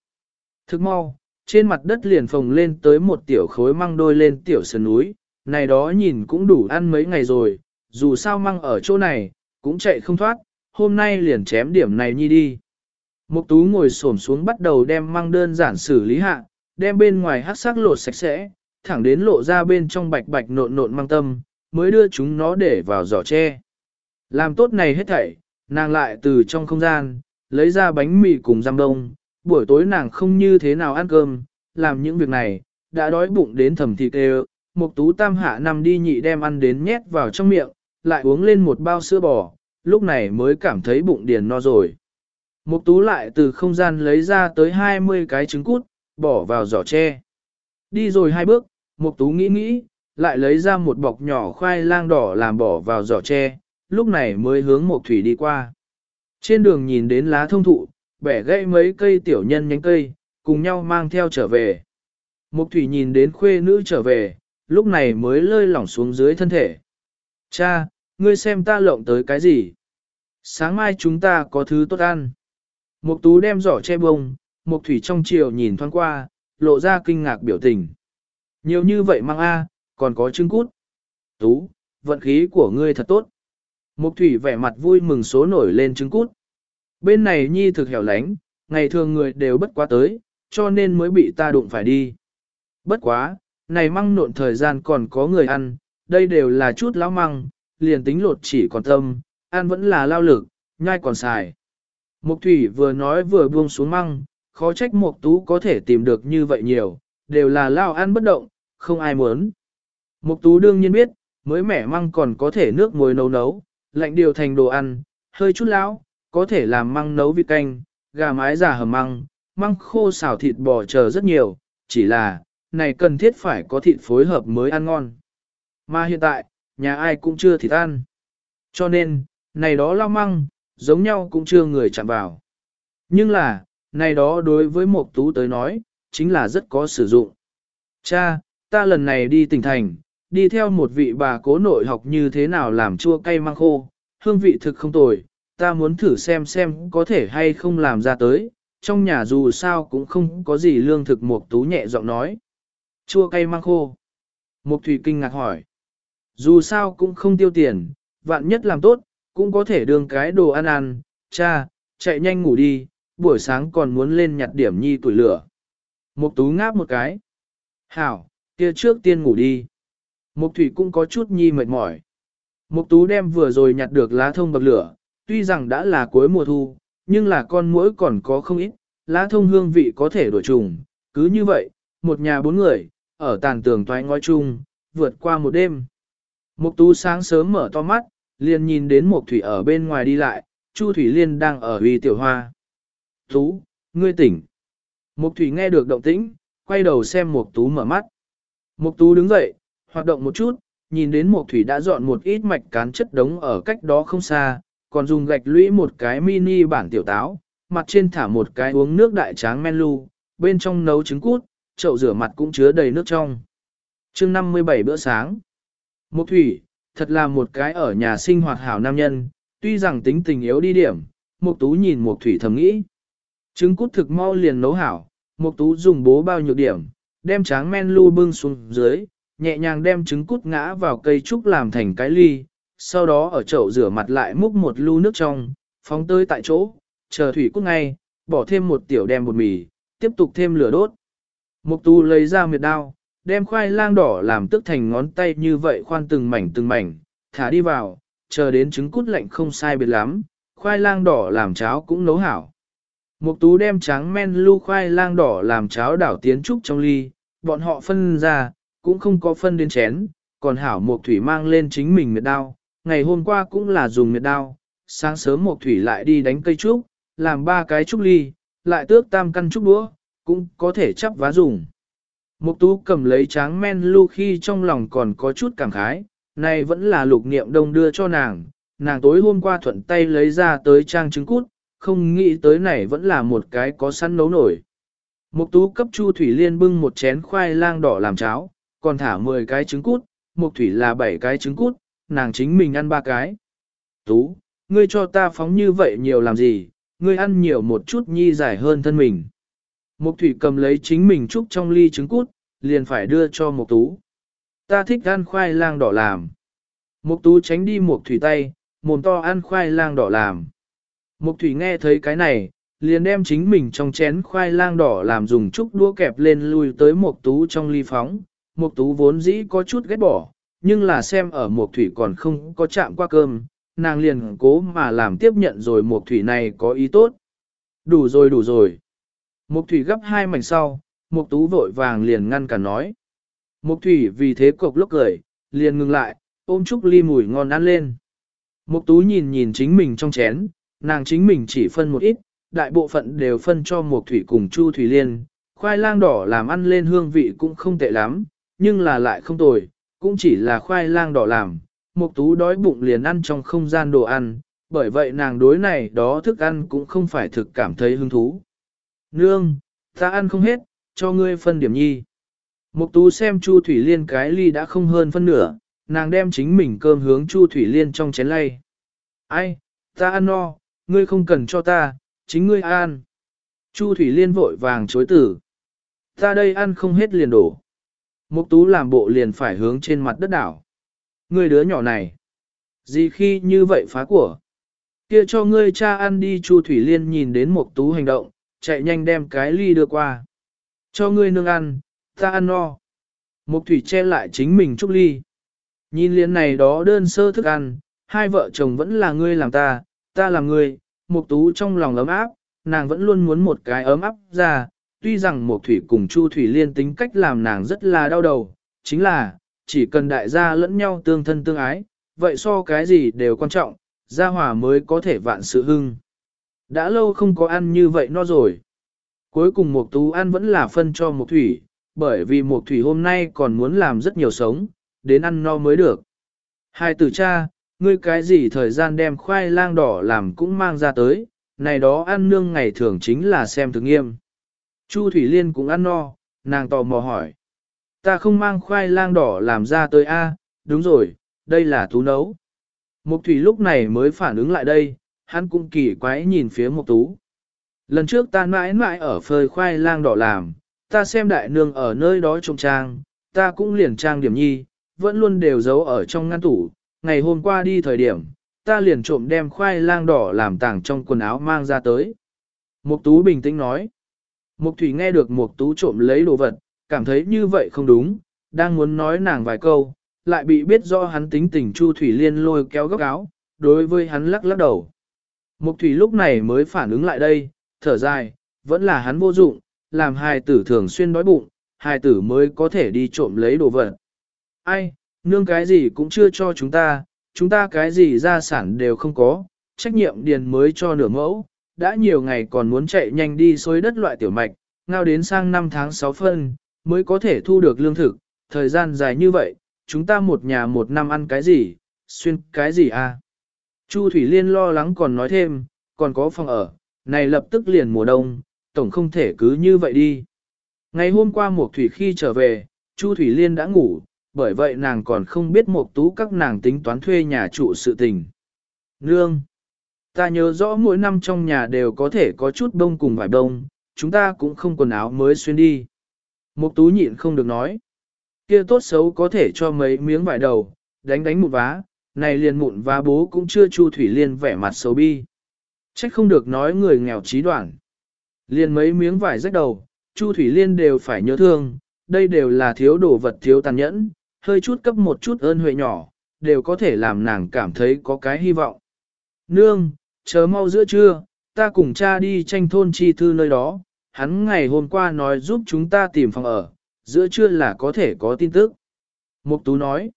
Thức mau, trên mặt đất liền phồng lên tới một tiểu khối măng đôi lên tiểu sườn núi, này đó nhìn cũng đủ ăn mấy ngày rồi, dù sao măng ở chỗ này, cũng chạy không thoát, hôm nay liền chém điểm này nhi đi. Mục tú ngồi xổm xuống bắt đầu đem măng đơn giản xử lý hạ, đem bên ngoài hắc sắc lột sạch sẽ, thẳng đến lộ ra bên trong bạch bạch nộn nộn măng tâm, mới đưa chúng nó để vào giỏ tre. Làm tốt này hết thảy, nàng lại từ trong không gian, lấy ra bánh mì cùng giam đông, buổi tối nàng không như thế nào ăn cơm, làm những việc này, đã đói bụng đến thầm thịt đều, một tú tam hạ nằm đi nhị đem ăn đến nhét vào trong miệng, lại uống lên một bao sữa bò, lúc này mới cảm thấy bụng điền no rồi. Mục tú lại từ không gian lấy ra tới 20 cái trứng cút, bỏ vào giỏ tre. Đi rồi hai bước, mục tú nghĩ nghĩ, lại lấy ra một bọc nhỏ khoai lang đỏ làm bỏ vào giỏ tre, lúc này mới hướng mục thủy đi qua. Trên đường nhìn đến lá thông thụ, bẻ gãy mấy cây tiểu nhân nhánh cây, cùng nhau mang theo trở về. Mục thủy nhìn đến khuê nữ trở về, lúc này mới lơi lỏng xuống dưới thân thể. Cha, ngươi xem ta lộng tới cái gì? Sáng mai chúng ta có thứ tốt ăn. Mục tú đem giỏ che bông, mục thủy trong chiều nhìn thoáng qua, lộ ra kinh ngạc biểu tình. Nhiều như vậy mang a, còn có trứng cút. Tú, vận khí của ngươi thật tốt. Mục thủy vẻ mặt vui mừng số nổi lên trứng cút. Bên này nhi thực hẻo lánh, ngày thường người đều bất quá tới, cho nên mới bị ta đụng phải đi. Bất quá, này măng nộn thời gian còn có người ăn, đây đều là chút lão măng, liền tính lột chỉ còn tâm, ăn vẫn là lao lực, nhai còn xài. Mục thủy vừa nói vừa buông xuống măng, khó trách mục tú có thể tìm được như vậy nhiều, đều là lao ăn bất động, không ai muốn. Mục tú đương nhiên biết, mới mẻ măng còn có thể nước muối nấu nấu, lạnh điều thành đồ ăn, hơi chút lão, có thể làm măng nấu vịt canh, gà mái giả hầm măng, măng khô xào thịt bò chờ rất nhiều, chỉ là, này cần thiết phải có thịt phối hợp mới ăn ngon. Mà hiện tại, nhà ai cũng chưa thịt ăn. Cho nên, này đó lao măng, giống nhau cũng chưa người chạm vào. Nhưng là, này đó đối với một tú tới nói, chính là rất có sử dụng. Cha, ta lần này đi tỉnh thành, đi theo một vị bà cố nội học như thế nào làm chua cay mang khô, hương vị thực không tồi, ta muốn thử xem xem có thể hay không làm ra tới, trong nhà dù sao cũng không có gì lương thực một tú nhẹ giọng nói. Chua cay mang khô. Mục thủy kinh ngạc hỏi. Dù sao cũng không tiêu tiền, vạn nhất làm tốt, cũng có thể đương cái đồ ăn ăn, cha, chạy nhanh ngủ đi, buổi sáng còn muốn lên nhặt điểm nhi tuổi lửa. Mục tú ngáp một cái. Hảo, kia trước tiên ngủ đi. Mục thủy cũng có chút nhi mệt mỏi. Mục tú đem vừa rồi nhặt được lá thông bậc lửa, tuy rằng đã là cuối mùa thu, nhưng là con muỗi còn có không ít, lá thông hương vị có thể đổi trùng. Cứ như vậy, một nhà bốn người, ở tàn tường toái ngói chung, vượt qua một đêm. Mục tú sáng sớm mở to mắt, liền nhìn đến Mục Thủy ở bên ngoài đi lại, Chu Thủy Liên đang ở uy tiểu hoa. Tú, ngươi tỉnh. Mục Thủy nghe được động tĩnh, quay đầu xem Mục Tú mở mắt. Mục Tú đứng dậy, hoạt động một chút, nhìn đến một Thủy đã dọn một ít mạch cán chất đống ở cách đó không xa, còn dùng gạch lũy một cái mini bản tiểu táo, mặt trên thả một cái uống nước đại tráng men lu, bên trong nấu trứng cút, chậu rửa mặt cũng chứa đầy nước trong. Chương 57 bữa sáng. Một Thủy, thật là một cái ở nhà sinh hoạt hảo nam nhân, tuy rằng tính tình yếu đi điểm, một Tú nhìn một Thủy thầm nghĩ. Trứng cút thực mau liền nấu hảo, một Tú dùng bố bao nhược điểm, đem tráng men lu bưng xuống dưới, nhẹ nhàng đem trứng cút ngã vào cây trúc làm thành cái ly, sau đó ở chậu rửa mặt lại múc một lu nước trong, phóng tơi tại chỗ, chờ thủy cút ngay, bỏ thêm một tiểu đem bột mì, tiếp tục thêm lửa đốt. Mục Tu lấy ra miệt đao, đem khoai lang đỏ làm tức thành ngón tay như vậy khoan từng mảnh từng mảnh, thả đi vào, chờ đến trứng cút lạnh không sai biệt lắm, khoai lang đỏ làm cháo cũng nấu hảo. Mục tú đem trắng men lu khoai lang đỏ làm cháo đảo tiến trúc trong ly, bọn họ phân ra, cũng không có phân đến chén, còn hảo một thủy mang lên chính mình miệt đao, ngày hôm qua cũng là dùng miệt đao, sáng sớm một thủy lại đi đánh cây trúc, làm ba cái trúc ly, lại tước tam căn trúc đũa, cũng có thể chắp vá dùng. Mục tú cầm lấy tráng men lưu khi trong lòng còn có chút cảm khái, này vẫn là lục niệm đông đưa cho nàng, nàng tối hôm qua thuận tay lấy ra tới trang trứng cút, không nghĩ tới này vẫn là một cái có săn nấu nổi. Mục tú cấp Chu Thủy Liên bưng một chén khoai lang đỏ làm cháo, còn thả 10 cái trứng cút, Mục Thủy là 7 cái trứng cút, nàng chính mình ăn ba cái. Tú, ngươi cho ta phóng như vậy nhiều làm gì, ngươi ăn nhiều một chút nhi giải hơn thân mình. Mục thủy cầm lấy chính mình trúc trong ly trứng cút, liền phải đưa cho mục tú. Ta thích ăn khoai lang đỏ làm. Mục tú tránh đi mục thủy tay, mồm to ăn khoai lang đỏ làm. Mục thủy nghe thấy cái này, liền đem chính mình trong chén khoai lang đỏ làm dùng chút đũa kẹp lên lui tới một tú trong ly phóng. Mục tú vốn dĩ có chút ghét bỏ, nhưng là xem ở Mục thủy còn không có chạm qua cơm, nàng liền cố mà làm tiếp nhận rồi Mục thủy này có ý tốt. Đủ rồi đủ rồi. Mục thủy gấp hai mảnh sau, Mục tú vội vàng liền ngăn cả nói. Mục thủy vì thế cục lúc cười, liền ngừng lại, ôm chúc ly mùi ngon ăn lên. Mục tú nhìn nhìn chính mình trong chén, nàng chính mình chỉ phân một ít, đại bộ phận đều phân cho Mục thủy cùng Chu Thủy Liên. Khoai lang đỏ làm ăn lên hương vị cũng không tệ lắm, nhưng là lại không tồi, cũng chỉ là khoai lang đỏ làm. mục tú đói bụng liền ăn trong không gian đồ ăn, bởi vậy nàng đối này đó thức ăn cũng không phải thực cảm thấy hứng thú. Nương, ta ăn không hết, cho ngươi phân điểm nhi. Mục tú xem Chu Thủy Liên cái ly đã không hơn phân nửa, nàng đem chính mình cơm hướng Chu Thủy Liên trong chén lay. Ai, ta ăn no, ngươi không cần cho ta, chính ngươi ăn. Chu Thủy Liên vội vàng chối tử. Ta đây ăn không hết liền đổ. Mục tú làm bộ liền phải hướng trên mặt đất đảo. Ngươi đứa nhỏ này. Gì khi như vậy phá của. Kia cho ngươi cha ăn đi Chu Thủy Liên nhìn đến Mục tú hành động, chạy nhanh đem cái ly đưa qua. Cho ngươi nương ăn, ta ăn no. Mục Thủy che lại chính mình chút ly. Nhìn liền này đó đơn sơ thức ăn, hai vợ chồng vẫn là ngươi làm ta, ta làm ngươi, Mục Tú trong lòng ấm áp, nàng vẫn luôn muốn một cái ấm áp ra, tuy rằng Mộc Thủy cùng Chu Thủy Liên tính cách làm nàng rất là đau đầu, chính là, chỉ cần đại gia lẫn nhau tương thân tương ái, vậy so cái gì đều quan trọng, gia hòa mới có thể vạn sự hưng. Đã lâu không có ăn như vậy no rồi. Cuối cùng Mộc Tú ăn vẫn là phân cho Mộc Thủy, bởi vì Mộc Thủy hôm nay còn muốn làm rất nhiều sống, đến ăn no mới được. Hai tử cha, ngươi cái gì thời gian đem khoai lang đỏ làm cũng mang ra tới, này đó ăn nương ngày thường chính là xem thực nghiêm. Chu Thủy Liên cũng ăn no, nàng tò mò hỏi. Ta không mang khoai lang đỏ làm ra tới a, đúng rồi, đây là tú nấu. Mục Thủy lúc này mới phản ứng lại đây, hắn cũng kỳ quái nhìn phía Mục Tú. Lần trước ta mãi mãi ở phơi khoai lang đỏ làm, ta xem đại nương ở nơi đó trông trang, ta cũng liền trang điểm nhi, vẫn luôn đều giấu ở trong ngăn tủ, ngày hôm qua đi thời điểm, ta liền trộm đem khoai lang đỏ làm tàng trong quần áo mang ra tới. Mục tú bình tĩnh nói. Mục thủy nghe được mục tú trộm lấy đồ vật, cảm thấy như vậy không đúng, đang muốn nói nàng vài câu, lại bị biết do hắn tính tình Chu Thủy Liên lôi kéo góc áo, đối với hắn lắc lắc đầu. Mục thủy lúc này mới phản ứng lại đây, thở dài, vẫn là hắn vô dụng, làm hài tử thường xuyên đói bụng, hài tử mới có thể đi trộm lấy đồ vật. Ai, nương cái gì cũng chưa cho chúng ta, chúng ta cái gì gia sản đều không có, trách nhiệm điền mới cho nửa mẫu, đã nhiều ngày còn muốn chạy nhanh đi xối đất loại tiểu mạch, ngao đến sang năm tháng 6 phân, mới có thể thu được lương thực, thời gian dài như vậy, chúng ta một nhà một năm ăn cái gì, xuyên cái gì à. Chu Thủy Liên lo lắng còn nói thêm, còn có phòng ở, này lập tức liền mùa đông, tổng không thể cứ như vậy đi. Ngày hôm qua một thủy khi trở về, Chu Thủy Liên đã ngủ, bởi vậy nàng còn không biết một tú các nàng tính toán thuê nhà trụ sự tình. Nương! Ta nhớ rõ mỗi năm trong nhà đều có thể có chút đông cùng vải đông, chúng ta cũng không quần áo mới xuyên đi. Một tú nhịn không được nói. Kia tốt xấu có thể cho mấy miếng vải đầu, đánh đánh một vá, này liền mụn vá bố cũng chưa Chu Thủy Liên vẻ mặt xấu bi. Trách không được nói người nghèo trí đoạn. Liên mấy miếng vải rách đầu, Chu Thủy Liên đều phải nhớ thương, đây đều là thiếu đồ vật thiếu tàn nhẫn, hơi chút cấp một chút ơn huệ nhỏ, đều có thể làm nàng cảm thấy có cái hy vọng. Nương, chờ mau giữa trưa, ta cùng cha đi tranh thôn chi thư nơi đó, hắn ngày hôm qua nói giúp chúng ta tìm phòng ở, giữa trưa là có thể có tin tức. Mục Tú nói,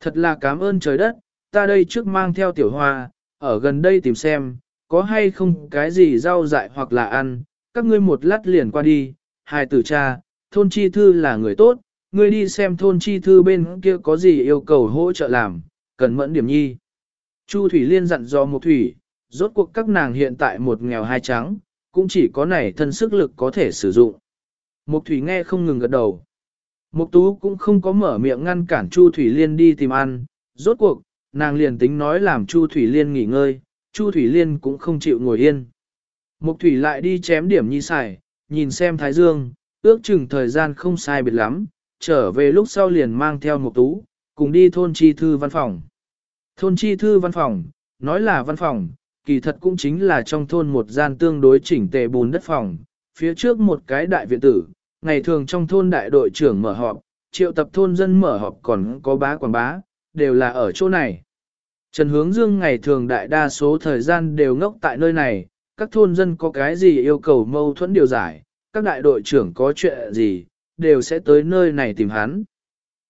thật là cảm ơn trời đất, ta đây trước mang theo tiểu hoa, ở gần đây tìm xem, có hay không cái gì rau dại hoặc là ăn, các ngươi một lát liền qua đi, hài tử cha, thôn chi thư là người tốt, ngươi đi xem thôn chi thư bên kia có gì yêu cầu hỗ trợ làm, cần mẫn điểm nhi. Chu Thủy Liên dặn dò Mục thủy, rốt cuộc các nàng hiện tại một nghèo hai trắng, cũng chỉ có này thân sức lực có thể sử dụng. Mục Thủy nghe không ngừng gật đầu. Mục Tú cũng không có mở miệng ngăn cản Chu Thủy Liên đi tìm ăn, rốt cuộc, nàng liền tính nói làm Chu Thủy Liên nghỉ ngơi, Chu Thủy Liên cũng không chịu ngồi yên. Mục Thủy lại đi chém điểm nhi xài, nhìn xem Thái Dương, ước chừng thời gian không sai biệt lắm, trở về lúc sau liền mang theo Mục Tú, cùng đi thôn chi thư văn phòng. Thôn chi thư văn phòng, nói là văn phòng, kỳ thật cũng chính là trong thôn một gian tương đối chỉnh tề bùn đất phòng, phía trước một cái đại viện tử, ngày thường trong thôn đại đội trưởng mở họp, triệu tập thôn dân mở họp còn có bá quảng bá, đều là ở chỗ này. Trần Hướng Dương ngày thường đại đa số thời gian đều ngốc tại nơi này, các thôn dân có cái gì yêu cầu mâu thuẫn điều giải, các đại đội trưởng có chuyện gì, đều sẽ tới nơi này tìm hắn.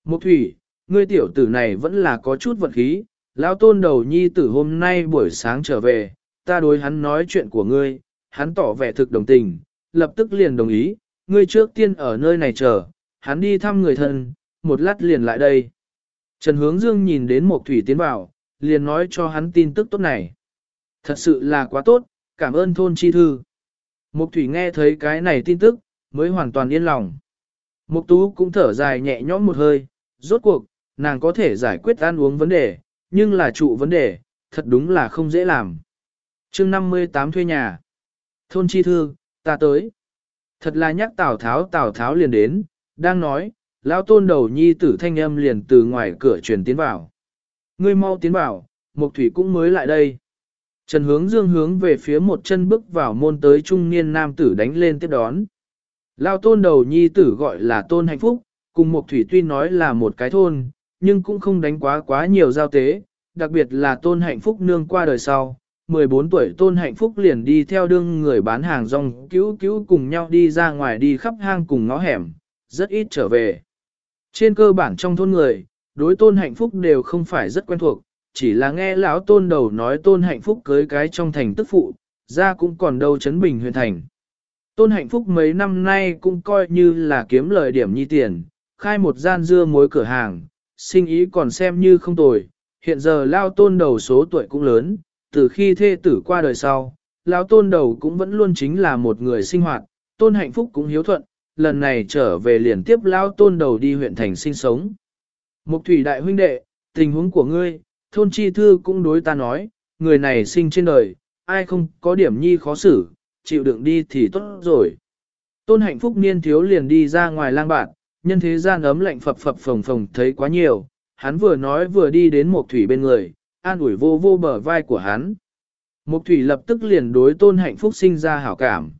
Mục thủy, ngươi tiểu tử này vẫn là có chút vật khí, lão tôn đầu nhi tử hôm nay buổi sáng trở về, ta đối hắn nói chuyện của ngươi, hắn tỏ vẻ thực đồng tình, lập tức liền đồng ý, ngươi trước tiên ở nơi này chờ, hắn đi thăm người thân, một lát liền lại đây. Trần Hướng Dương nhìn đến một thủy tiến vào, liền nói cho hắn tin tức tốt này. Thật sự là quá tốt, cảm ơn thôn chi thư. Mục thủy nghe thấy cái này tin tức, mới hoàn toàn yên lòng. Mục tú cũng thở dài nhẹ nhõm một hơi, rốt cuộc, nàng có thể giải quyết ăn uống vấn đề, nhưng là trụ vấn đề, thật đúng là không dễ làm. chương 58 thuê nhà. Thôn chi thư, ta tới. Thật là nhắc Tào Tháo Tào Tháo liền đến, đang nói, lão tôn đầu nhi tử thanh âm liền từ ngoài cửa truyền tiến vào. Ngươi mau tiến vào, Mục Thủy cũng mới lại đây. Trần hướng dương hướng về phía một chân bước vào môn tới trung niên nam tử đánh lên tiếp đón. Lao tôn đầu nhi tử gọi là tôn hạnh phúc, cùng Mục Thủy tuy nói là một cái thôn, nhưng cũng không đánh quá quá nhiều giao tế, đặc biệt là tôn hạnh phúc nương qua đời sau. 14 tuổi tôn hạnh phúc liền đi theo đương người bán hàng rong cứu cứu cùng nhau đi ra ngoài đi khắp hang cùng ngõ hẻm, rất ít trở về. Trên cơ bản trong thôn người, đối tôn hạnh phúc đều không phải rất quen thuộc, chỉ là nghe lão tôn đầu nói tôn hạnh phúc cưới cái trong thành tức phụ, ra cũng còn đâu chấn bình huyền thành. Tôn hạnh phúc mấy năm nay cũng coi như là kiếm lời điểm nhi tiền, khai một gian dưa muối cửa hàng, sinh ý còn xem như không tồi, hiện giờ lao tôn đầu số tuổi cũng lớn, từ khi thê tử qua đời sau, lão tôn đầu cũng vẫn luôn chính là một người sinh hoạt, tôn hạnh phúc cũng hiếu thuận, lần này trở về liền tiếp lao tôn đầu đi huyện thành sinh sống. Mục thủy đại huynh đệ, tình huống của ngươi, thôn chi thư cũng đối ta nói, người này sinh trên đời, ai không có điểm nhi khó xử, chịu đựng đi thì tốt rồi. Tôn hạnh phúc niên thiếu liền đi ra ngoài lang bạn, nhân thế gian ấm lạnh phập phập phồng phồng thấy quá nhiều, hắn vừa nói vừa đi đến một thủy bên người, an ủi vô vô bờ vai của hắn. Mục thủy lập tức liền đối tôn hạnh phúc sinh ra hảo cảm.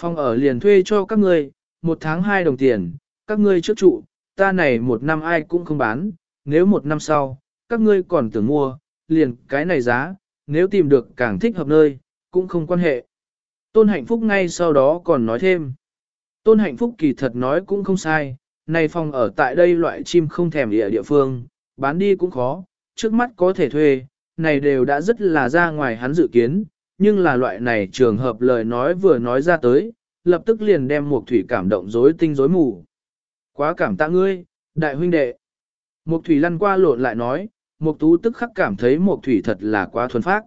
Phòng ở liền thuê cho các ngươi, một tháng hai đồng tiền, các ngươi trước trụ, ta này một năm ai cũng không bán, nếu một năm sau, các ngươi còn tưởng mua, liền cái này giá, nếu tìm được càng thích hợp nơi, cũng không quan hệ. Tôn hạnh phúc ngay sau đó còn nói thêm. Tôn hạnh phúc kỳ thật nói cũng không sai, này phòng ở tại đây loại chim không thèm địa địa phương, bán đi cũng khó, trước mắt có thể thuê, này đều đã rất là ra ngoài hắn dự kiến, nhưng là loại này trường hợp lời nói vừa nói ra tới, lập tức liền đem một thủy cảm động rối tinh rối mù. Quá cảm tạ ngươi, đại huynh đệ. Mục thủy lăn qua lộn lại nói, mục tú tức khắc cảm thấy mục thủy thật là quá thuần phác.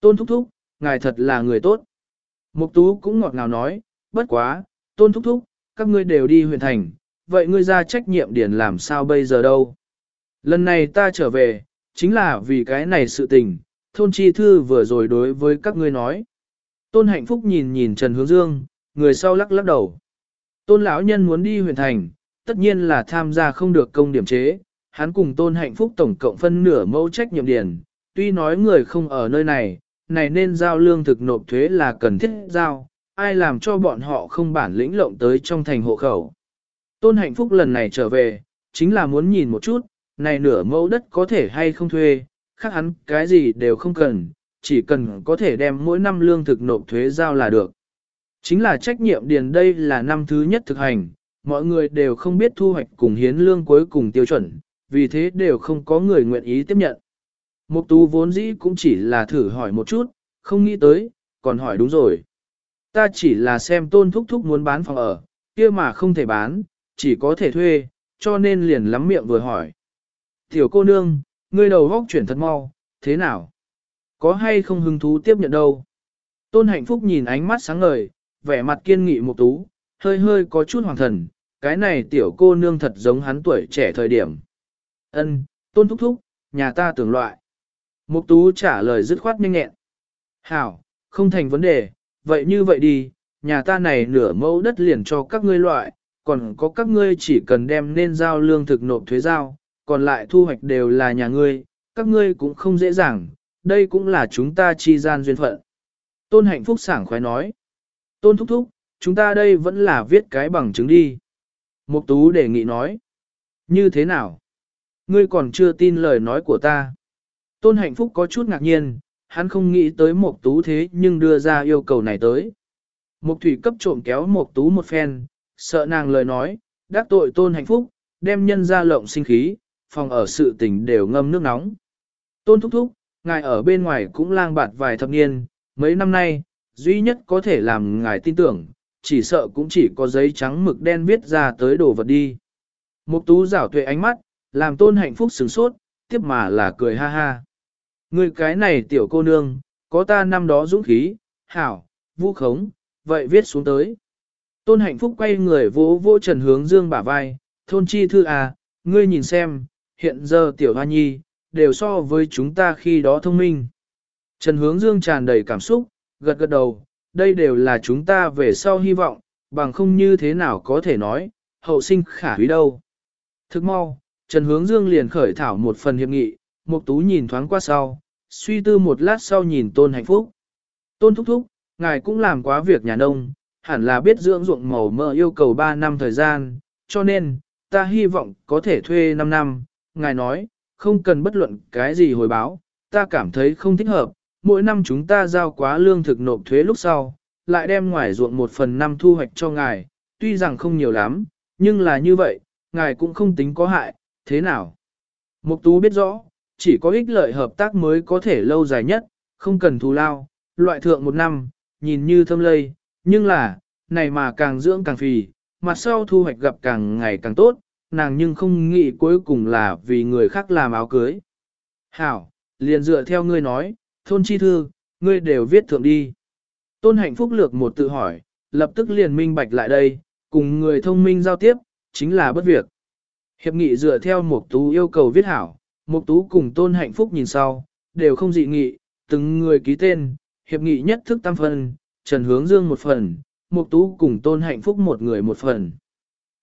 Tôn thúc thúc, ngài thật là người tốt. Mục tú cũng ngọt ngào nói, bất quá, tôn thúc thúc, các ngươi đều đi huyện thành, vậy ngươi ra trách nhiệm điển làm sao bây giờ đâu. Lần này ta trở về, chính là vì cái này sự tình, thôn chi thư vừa rồi đối với các ngươi nói. Tôn hạnh phúc nhìn nhìn Trần Hướng Dương, người sau lắc lắc đầu. Tôn lão nhân muốn đi huyện thành, tất nhiên là tham gia không được công điểm chế, hắn cùng tôn hạnh phúc tổng cộng phân nửa mẫu trách nhiệm điển, tuy nói người không ở nơi này, này nên giao lương thực nộp thuế là cần thiết giao, ai làm cho bọn họ không bản lĩnh lộng tới trong thành hộ khẩu. Tôn hạnh phúc lần này trở về, chính là muốn nhìn một chút, này nửa mẫu đất có thể hay không thuê, khác hắn cái gì đều không cần, chỉ cần có thể đem mỗi năm lương thực nộp thuế giao là được. Chính là trách nhiệm điền đây là năm thứ nhất thực hành, mọi người đều không biết thu hoạch cùng hiến lương cuối cùng tiêu chuẩn, vì thế đều không có người nguyện ý tiếp nhận. Mục tú vốn dĩ cũng chỉ là thử hỏi một chút, không nghĩ tới, còn hỏi đúng rồi. Ta chỉ là xem tôn thúc thúc muốn bán phòng ở, kia mà không thể bán, chỉ có thể thuê, cho nên liền lắm miệng vừa hỏi. Tiểu cô nương, ngươi đầu góc chuyển thật mau, thế nào? Có hay không hứng thú tiếp nhận đâu? Tôn hạnh phúc nhìn ánh mắt sáng ngời, vẻ mặt kiên nghị một tú, hơi hơi có chút hoàng thần, cái này tiểu cô nương thật giống hắn tuổi trẻ thời điểm. Ân, tôn thúc thúc, nhà ta tưởng loại. Mục tú trả lời dứt khoát nhanh nhẹn. Hảo, không thành vấn đề, vậy như vậy đi, nhà ta này nửa mẫu đất liền cho các ngươi loại, còn có các ngươi chỉ cần đem nên giao lương thực nộp thuế giao, còn lại thu hoạch đều là nhà ngươi, các ngươi cũng không dễ dàng, đây cũng là chúng ta chi gian duyên phận. Tôn hạnh phúc sảng khoái nói. Tôn thúc thúc, chúng ta đây vẫn là viết cái bằng chứng đi. Mục tú đề nghị nói. Như thế nào? Ngươi còn chưa tin lời nói của ta. Tôn hạnh phúc có chút ngạc nhiên, hắn không nghĩ tới Mộc tú thế nhưng đưa ra yêu cầu này tới. Mộc thủy cấp trộm kéo Mộc tú một phen, sợ nàng lời nói, đắc tội tôn hạnh phúc, đem nhân ra lộng sinh khí, phòng ở sự tình đều ngâm nước nóng. Tôn thúc thúc, ngài ở bên ngoài cũng lang bạt vài thập niên, mấy năm nay, duy nhất có thể làm ngài tin tưởng, chỉ sợ cũng chỉ có giấy trắng mực đen viết ra tới đồ vật đi. Mục tú rảo tuệ ánh mắt, làm tôn hạnh phúc sửng sốt, tiếp mà là cười ha ha. Người cái này tiểu cô nương, có ta năm đó dũng khí, hảo, vũ khống, vậy viết xuống tới. Tôn hạnh phúc quay người vỗ vỗ trần hướng dương bả vai, thôn chi thư à, ngươi nhìn xem, hiện giờ tiểu hoa nhi, đều so với chúng ta khi đó thông minh. Trần hướng dương tràn đầy cảm xúc, gật gật đầu, đây đều là chúng ta về sau hy vọng, bằng không như thế nào có thể nói, hậu sinh khả quý đâu. Thức mau, Trần hướng dương liền khởi thảo một phần hiệp nghị, Mục Tú nhìn thoáng qua sau, suy tư một lát sau nhìn Tôn Hạnh Phúc. Tôn Thúc Thúc, ngài cũng làm quá việc nhà nông, hẳn là biết dưỡng ruộng màu mỡ yêu cầu 3 năm thời gian, cho nên, ta hy vọng có thể thuê 5 năm. Ngài nói, không cần bất luận cái gì hồi báo, ta cảm thấy không thích hợp, mỗi năm chúng ta giao quá lương thực nộp thuế lúc sau, lại đem ngoài ruộng một phần năm thu hoạch cho ngài, tuy rằng không nhiều lắm, nhưng là như vậy, ngài cũng không tính có hại, thế nào? Mục Tú biết rõ, chỉ có ích lợi hợp tác mới có thể lâu dài nhất, không cần thù lao, loại thượng một năm, nhìn như thâm lây, nhưng là, này mà càng dưỡng càng phì, mặt sau thu hoạch gặp càng ngày càng tốt, nàng nhưng không nghĩ cuối cùng là vì người khác làm áo cưới. Hảo, liền dựa theo ngươi nói, thôn chi thư, ngươi đều viết thượng đi. Tôn hạnh phúc lược một tự hỏi, lập tức liền minh bạch lại đây, cùng người thông minh giao tiếp, chính là bất việc. Hiệp nghị dựa theo một tú yêu cầu viết hảo, Mục tú cùng tôn hạnh phúc nhìn sau, đều không dị nghị, từng người ký tên, hiệp nghị nhất thức tam phần, Trần Hướng Dương một phần, Mục Tú cùng Tôn Hạnh Phúc một người một phần.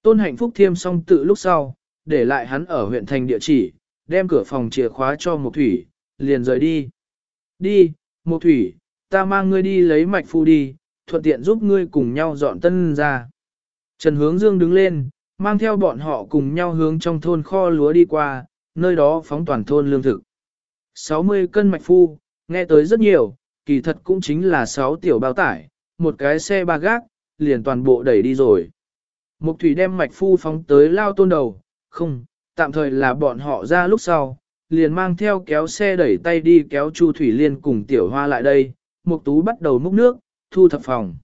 Tôn Hạnh Phúc thiêm xong tự lúc sau, để lại hắn ở huyện thành địa chỉ, đem cửa phòng chìa khóa cho Mục Thủy, liền rời đi. Đi, Mục Thủy, ta mang ngươi đi lấy mạch phu đi, thuận tiện giúp ngươi cùng nhau dọn tân ra. Trần Hướng Dương đứng lên, mang theo bọn họ cùng nhau hướng trong thôn kho lúa đi qua, nơi đó phóng toàn thôn lương thực. 60 cân mạch phu, nghe tới rất nhiều, kỳ thật cũng chính là 6 tiểu bao tải, một cái xe ba gác, liền toàn bộ đẩy đi rồi. Mục thủy đem mạch phu phóng tới lao tôn đầu, không, tạm thời là bọn họ ra lúc sau, liền mang theo kéo xe đẩy tay đi kéo Chu Thủy Liên cùng tiểu hoa lại đây, mục tú bắt đầu múc nước, thu thập phòng.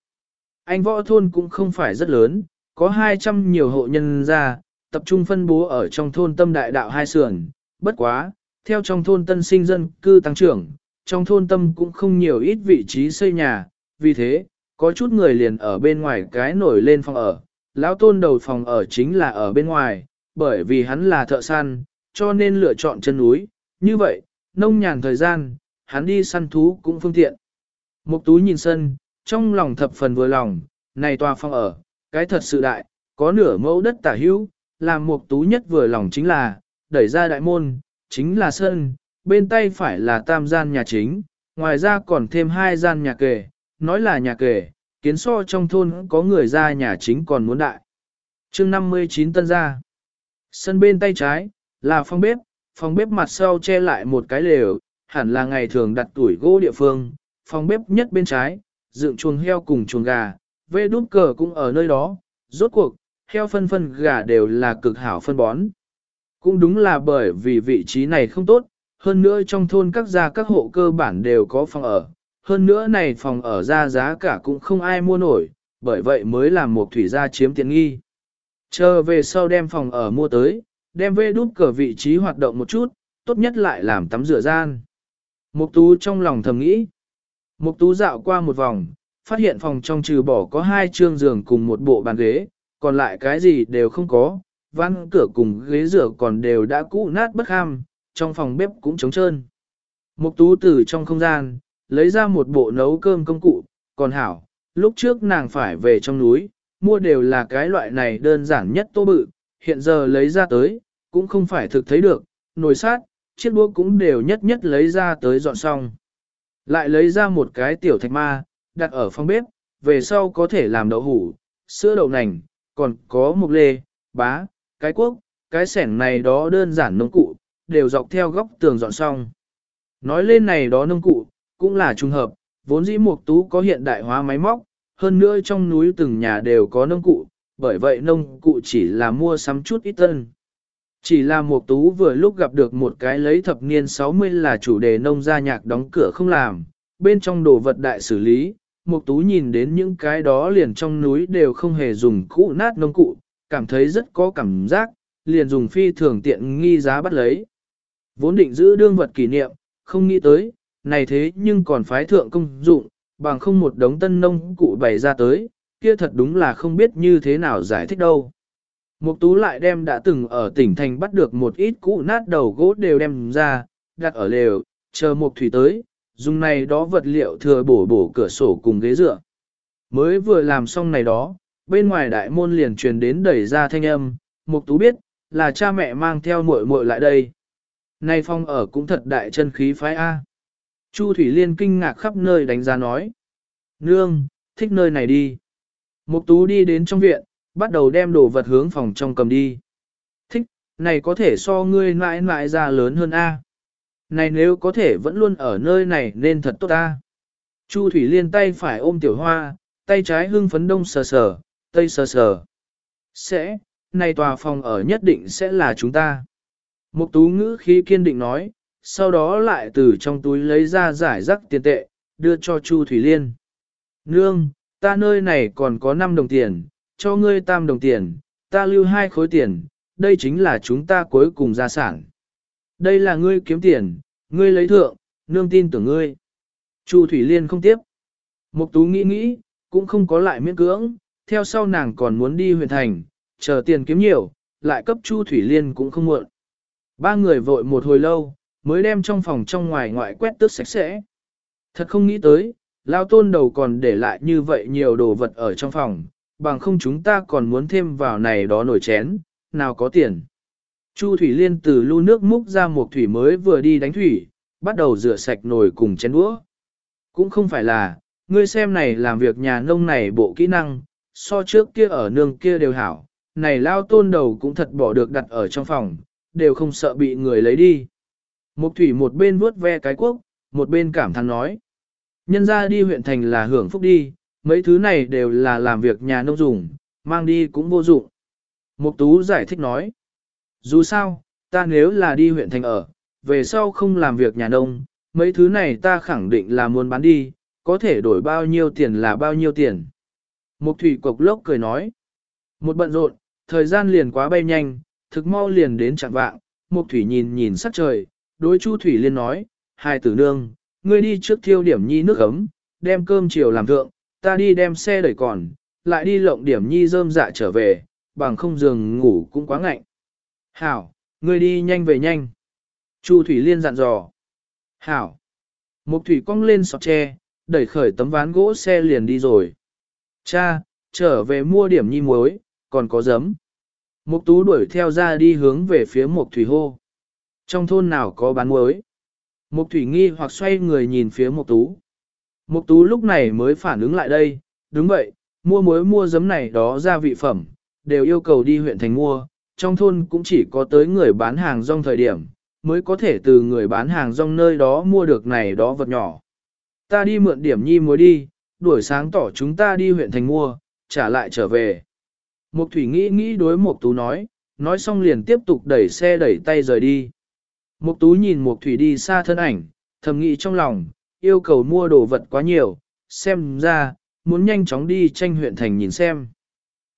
Anh võ thôn cũng không phải rất lớn, có 200 nhiều hộ nhân ra, tập trung phân bố ở trong thôn tâm đại đạo hai sườn, bất quá, theo trong thôn tân sinh dân cư tăng trưởng, trong thôn tâm cũng không nhiều ít vị trí xây nhà, vì thế, có chút người liền ở bên ngoài cái nổi lên phòng ở. Lão tôn đầu phòng ở chính là ở bên ngoài, bởi vì hắn là thợ săn, cho nên lựa chọn chân núi. Như vậy, nông nhàn thời gian, hắn đi săn thú cũng phương tiện. Mục tú nhìn sân, trong lòng thập phần vừa lòng, này tòa phòng ở, cái thật sự đại, có nửa mẫu đất tả hữu, làm mục tú nhất vừa lòng chính là, đẩy ra đại môn, chính là sân, bên tay phải là tam gian nhà chính, ngoài ra còn thêm hai gian nhà kề, nói là nhà kề, kiến so trong thôn có người ra nhà chính còn muốn đại. chương 59 tân gia. Sân bên tay trái, là phòng bếp, phòng bếp mặt sau che lại một cái lều, hẳn là ngày thường đặt tuổi gỗ địa phương, phòng bếp nhất bên trái, dựng chuồng heo cùng chuồng gà, vê đút cờ cũng ở nơi đó, rốt cuộc, heo phân phân gà đều là cực hảo phân bón. Cũng đúng là bởi vì vị trí này không tốt, hơn nữa trong thôn các gia các hộ cơ bản đều có phòng ở, hơn nữa này phòng ở ra giá cả cũng không ai mua nổi, bởi vậy mới làm một thủy gia chiếm tiện nghi. Chờ về sau đem phòng ở mua tới, đem về đút cờ vị trí hoạt động một chút, tốt nhất lại làm tắm rửa gian. Mục tú trong lòng thầm nghĩ. Mục tú dạo qua một vòng, phát hiện phòng trong trừ bỏ có hai trương giường cùng một bộ bàn ghế, còn lại cái gì đều không có, văn cửa cùng ghế rửa còn đều đã cũ nát bất ham, trong phòng bếp cũng trống trơn. Mục tú từ trong không gian, lấy ra một bộ nấu cơm công cụ, còn hảo, lúc trước nàng phải về trong núi, mua đều là cái loại này đơn giản nhất tô bự, hiện giờ lấy ra tới, cũng không phải thực thấy được, nồi sát, chiếc đũa cũng đều nhất nhất lấy ra tới dọn xong. Lại lấy ra một cái tiểu thạch ma, đặt ở phòng bếp, về sau có thể làm đậu hủ, sữa đậu nành, còn có mục lê, bá, cái cuốc, cái sẻng này đó đơn giản nông cụ, đều dọc theo góc tường dọn xong. Nói lên này đó nông cụ, cũng là trùng hợp, vốn dĩ mục tú có hiện đại hóa máy móc, hơn nữa trong núi từng nhà đều có nông cụ, bởi vậy nông cụ chỉ là mua sắm chút ít tân. Chỉ là mục tú vừa lúc gặp được một cái lấy thập niên 60 là chủ đề nông gia nhạc đóng cửa không làm, bên trong đồ vật đại xử lý, Mục tú nhìn đến những cái đó liền trong núi đều không hề dùng cũ nát nông cụ, cảm thấy rất có cảm giác, liền dùng phi thường tiện nghi giá bắt lấy. Vốn định giữ đương vật kỷ niệm, không nghĩ tới, này thế nhưng còn phái thượng công dụng, bằng không một đống tân nông cụ bày ra tới, kia thật đúng là không biết như thế nào giải thích đâu. Mục tú lại đem đã từng ở tỉnh thành bắt được một ít cũ nát đầu gỗ đều đem ra, đặt ở lều, chờ mục thủy tới, dùng này đó vật liệu thừa bổ bổ cửa sổ cùng ghế dựa. Mới vừa làm xong này đó, bên ngoài đại môn liền truyền đến đẩy ra thanh âm, mục tú biết, là cha mẹ mang theo muội muội lại đây. Nay phong ở cũng thật đại chân khí phái A. Chu Thủy Liên kinh ngạc khắp nơi đánh giá nói. Nương, thích nơi này đi. Mục tú đi đến trong viện, bắt đầu đem đồ vật hướng phòng trong cầm đi. Thích, này có thể so ngươi mãi mãi ra lớn hơn A. Này nếu có thể vẫn luôn ở nơi này nên thật tốt ta. Chu Thủy Liên tay phải ôm tiểu hoa, tay trái hưng phấn đông sờ sờ, tây sờ sờ. Sẽ, này tòa phòng ở nhất định sẽ là chúng ta. Mục tú ngữ khí kiên định nói, sau đó lại từ trong túi lấy ra giải rắc tiền tệ, đưa cho Chu Thủy Liên. Nương, ta nơi này còn có 5 đồng tiền, cho ngươi tam đồng tiền, ta lưu hai khối tiền, đây chính là chúng ta cuối cùng gia sản. Đây là ngươi kiếm tiền, ngươi lấy thượng, nương tin tưởng ngươi. Chu Thủy Liên không tiếp. Mục Tú nghĩ nghĩ, cũng không có lại miễn cưỡng, theo sau nàng còn muốn đi huyện thành, chờ tiền kiếm nhiều, lại cấp Chu Thủy Liên cũng không muộn. Ba người vội một hồi lâu, mới đem trong phòng trong ngoài ngoại quét tước sạch sẽ. Thật không nghĩ tới, Lão tôn đầu còn để lại như vậy nhiều đồ vật ở trong phòng, bằng không chúng ta còn muốn thêm vào này đó nổi chén, nào có tiền. Chu Thủy Liên từ lưu nước múc ra một thủy mới vừa đi đánh thủy, bắt đầu rửa sạch nồi cùng chén đũa. Cũng không phải là, ngươi xem này làm việc nhà nông này bộ kỹ năng, so trước kia ở nương kia đều hảo, này lao tôn đầu cũng thật bỏ được đặt ở trong phòng, đều không sợ bị người lấy đi. Mục thủy một bên vuốt ve cái quốc, một bên cảm thán nói. Nhân ra đi huyện thành là hưởng phúc đi, mấy thứ này đều là làm việc nhà nông dùng, mang đi cũng vô dụng. Mục tú giải thích nói. Dù sao, ta nếu là đi huyện thành ở, về sau không làm việc nhà nông, mấy thứ này ta khẳng định là muốn bán đi, có thể đổi bao nhiêu tiền là bao nhiêu tiền. Mục thủy cục lốc cười nói. Một bận rộn, thời gian liền quá bay nhanh, thực mau liền đến chặn vạng, Mục thủy nhìn nhìn sắc trời, đối Chu Thủy Liên nói, hai tử nương, ngươi đi trước thiêu điểm nhi nước ấm, đem cơm chiều làm thượng, ta đi đem xe đẩy còn, lại đi lộng điểm nhi rơm dạ trở về, bằng không giường ngủ cũng quá ngạnh. Hảo, ngươi đi nhanh về nhanh. Chu Thủy Liên dặn dò. Hảo. Mục Thủy cong lên sọt tre, đẩy khởi tấm ván gỗ xe liền đi rồi. Cha, trở về mua điểm nhi muối, còn có giấm. Mục Tú đuổi theo ra đi hướng về phía Mục Thủy hô. Trong thôn nào có bán muối? Mục thủy nghi hoặc xoay người nhìn phía mục tú. Mục tú lúc này mới phản ứng lại đây, đúng vậy, mua muối mua giấm này đó gia vị phẩm, đều yêu cầu đi huyện thành mua, trong thôn cũng chỉ có tới người bán hàng rong thời điểm, mới có thể từ người bán hàng rong nơi đó mua được này đó vật nhỏ. Ta đi mượn điểm nhi muối đi, đuổi sáng tỏ chúng ta đi huyện thành mua, trả lại trở về. Mục thủy nghĩ nghĩ đối mục tú nói, nói xong liền tiếp tục đẩy xe đẩy tay rời đi. Mục tú nhìn mục thủy đi xa thân ảnh, thầm nghĩ trong lòng, yêu cầu mua đồ vật quá nhiều, xem ra, muốn nhanh chóng đi tranh huyện thành nhìn xem.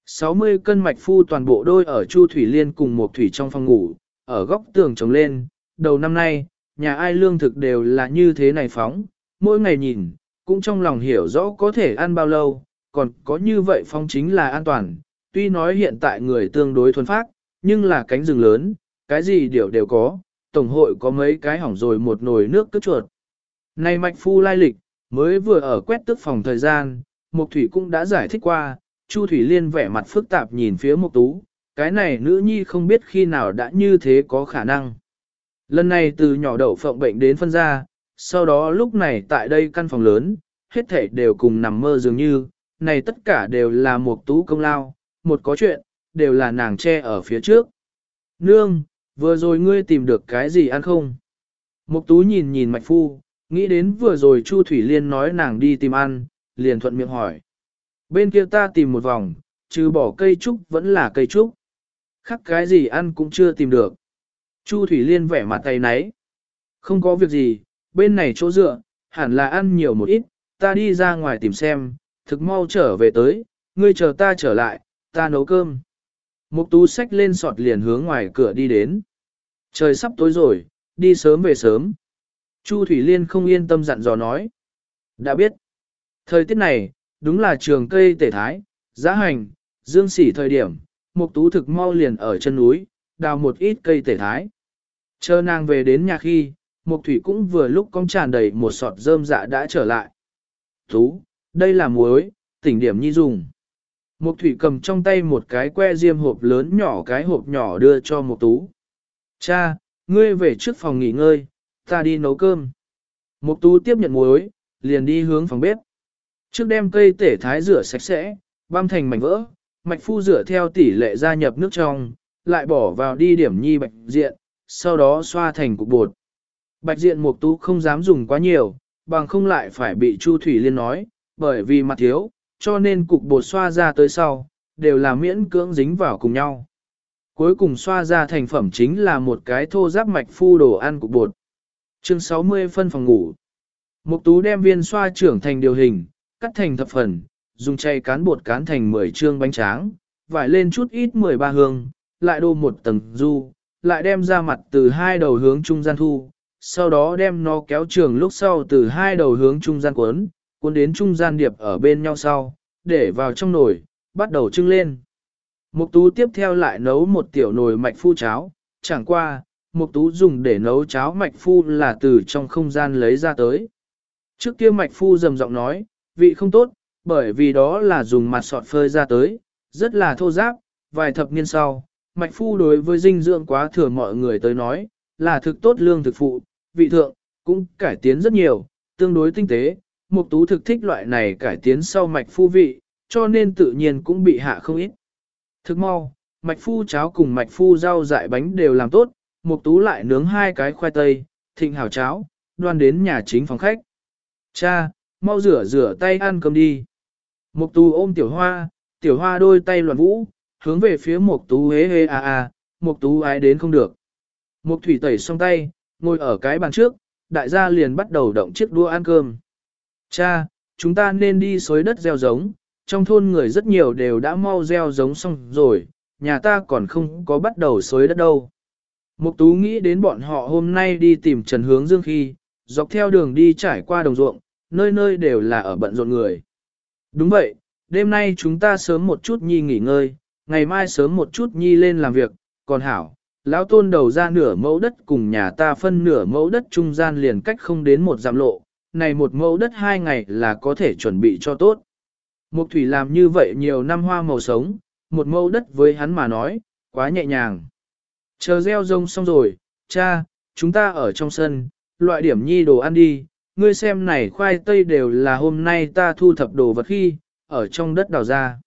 60 cân mạch phu toàn bộ đôi ở Chu Thủy Liên cùng một Thủy trong phòng ngủ, ở góc tường trồng lên, đầu năm nay, nhà ai lương thực đều là như thế này phóng, mỗi ngày nhìn, cũng trong lòng hiểu rõ có thể ăn bao lâu, còn có như vậy phong chính là an toàn, tuy nói hiện tại người tương đối thuần phát, nhưng là cánh rừng lớn, cái gì đều đều có, tổng hội có mấy cái hỏng rồi một nồi nước cứ chuột. Này mạch phu lai lịch, mới vừa ở quét tức phòng thời gian, Mục Thủy cũng đã giải thích qua, Chu Thủy Liên vẻ mặt phức tạp nhìn phía Mục Tú, cái này nữ nhi không biết khi nào đã như thế có khả năng. Lần này từ nhỏ đậu phộng bệnh đến phân ra, sau đó lúc này tại đây căn phòng lớn, hết thảy đều cùng nằm mơ dường như, này tất cả đều là Mộc tú công lao, một có chuyện, đều là nàng che ở phía trước. Nương, vừa rồi ngươi tìm được cái gì ăn không? Mục tú nhìn nhìn mạch phu, nghĩ đến vừa rồi Chu Thủy Liên nói nàng đi tìm ăn, liền thuận miệng hỏi. Bên kia ta tìm một vòng, trừ bỏ cây trúc vẫn là cây trúc. Khắc cái gì ăn cũng chưa tìm được. Chu Thủy Liên vẻ mặt tay náy. Không có việc gì, bên này chỗ dựa, hẳn là ăn nhiều một ít, ta đi ra ngoài tìm xem, thực mau trở về tới, ngươi chờ ta trở lại, ta nấu cơm. Mục tú xách lên sọt liền hướng ngoài cửa đi đến. Trời sắp tối rồi, đi sớm về sớm. Chu Thủy Liên không yên tâm dặn dò nói. Đã biết. Thời tiết này, đúng là trường cây tể thái, giá hành, dương sỉ thời điểm, mục tú thực mau liền ở chân núi, đào một ít cây tể thái. Chờ nàng về đến nhà khi, mục thủy cũng vừa lúc cong tràn đầy một sọt rơm dạ đã trở lại. Tú, đây là muối, tỉnh điểm nhi dùng. Mục thủy cầm trong tay một cái que diêm hộp lớn nhỏ cái hộp nhỏ đưa cho mục tú. Cha, ngươi về trước phòng nghỉ ngơi, ta đi nấu cơm. Mục tú tiếp nhận muối, liền đi hướng phòng bếp. Trước đem cây tể thái rửa sạch sẽ, băm thành mảnh vỡ, mạch phu rửa theo tỷ lệ gia nhập nước trong, lại bỏ vào đi điểm nhi bạch diện, sau đó xoa thành cục bột. Bạch diện mục tú không dám dùng quá nhiều, bằng không lại phải bị Chu Thủy Liên nói, bởi vì mặt thiếu, cho nên cục bột xoa ra tới sau, đều là miễn cưỡng dính vào cùng nhau. Cuối cùng xoa ra thành phẩm chính là một cái thô giáp mạch phu đồ ăn cục bột. Chương 60 phân phòng ngủ. Mục tú đem viên xoa trưởng thành điều hình, cắt thành thập phần, dùng chay cán bột cán thành 10 trương bánh tráng, vải lên chút ít 13 hương, lại đô một tầng du, lại đem ra mặt từ hai đầu hướng trung gian thu, sau đó đem nó kéo trường lúc sau từ hai đầu hướng trung gian cuốn, cuốn đến trung gian điệp ở bên nhau sau, để vào trong nồi, bắt đầu trưng lên. Mục tú tiếp theo lại nấu một tiểu nồi mạch phu cháo, chẳng qua, mục tú dùng để nấu cháo mạch phu là từ trong không gian lấy ra tới. Trước kia mạch phu rầm giọng nói, vị không tốt, bởi vì đó là dùng mặt sọt phơi ra tới, rất là thô giáp, vài thập niên sau, mạch phu đối với dinh dưỡng quá thừa mọi người tới nói, là thực tốt lương thực phụ, vị thượng, cũng cải tiến rất nhiều, tương đối tinh tế, mục tú thực thích loại này cải tiến sau mạch phu vị, cho nên tự nhiên cũng bị hạ không ít. Thức mau, mạch phu cháo cùng mạch phu rau dại bánh đều làm tốt, mục tú lại nướng hai cái khoai tây, thịnh hảo cháo, đoan đến nhà chính phòng khách. Cha, mau rửa rửa tay ăn cơm đi. Mục tú ôm tiểu hoa, tiểu hoa đôi tay loạn vũ, hướng về phía mục tú hế hế a a, mục tú ái đến không được. Mục thủy tẩy xong tay, ngồi ở cái bàn trước, đại gia liền bắt đầu động chiếc đũa ăn cơm. Cha, chúng ta nên đi xới đất gieo giống, trong thôn người rất nhiều đều đã mau gieo giống xong rồi, nhà ta còn không có bắt đầu xới đất đâu. Mục tú nghĩ đến bọn họ hôm nay đi tìm Trần Hướng Dương khi, dọc theo đường đi trải qua đồng ruộng, nơi nơi đều là ở bận rộn người. Đúng vậy, đêm nay chúng ta sớm một chút nhi nghỉ ngơi, ngày mai sớm một chút nhi lên làm việc, còn hảo, lão tôn đầu ra nửa mẫu đất cùng nhà ta phân nửa mẫu đất trung gian liền cách không đến một dặm lộ, này một mẫu đất hai ngày là có thể chuẩn bị cho tốt. Mục thủy làm như vậy nhiều năm hoa màu sống, một mẫu đất với hắn mà nói, quá nhẹ nhàng. Chờ gieo rông xong rồi, cha, chúng ta ở trong sân, loại điểm nhi đồ ăn đi, ngươi xem này khoai tây đều là hôm nay ta thu thập đồ vật khi, ở trong đất đào ra.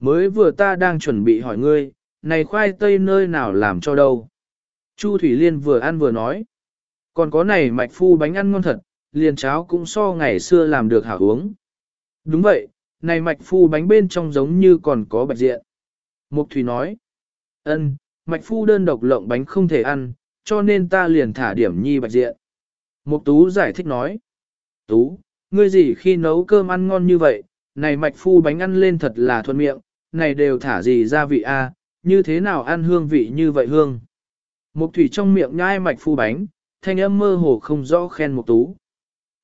Mới vừa ta đang chuẩn bị hỏi ngươi, này khoai tây nơi nào làm cho đâu. Chu Thủy Liên vừa ăn vừa nói. Còn có này mạch phu bánh ăn ngon thật, liền cháo cũng so ngày xưa làm được hảo uống. Đúng vậy, này mạch phu bánh bên trong giống như còn có bạch diện. Mục Thủy nói. ân, mạch phu đơn độc lộng bánh không thể ăn, cho nên ta liền thả điểm nhi bạch diện. Mục Tú giải thích nói. Tú, ngươi gì khi nấu cơm ăn ngon như vậy, này mạch phu bánh ăn lên thật là thuận miệng, này đều thả gì gia vị a, như thế nào ăn hương vị như vậy hương. Mục thủy trong miệng nhai mạch phu bánh, thanh âm mơ hồ không rõ khen mục tú.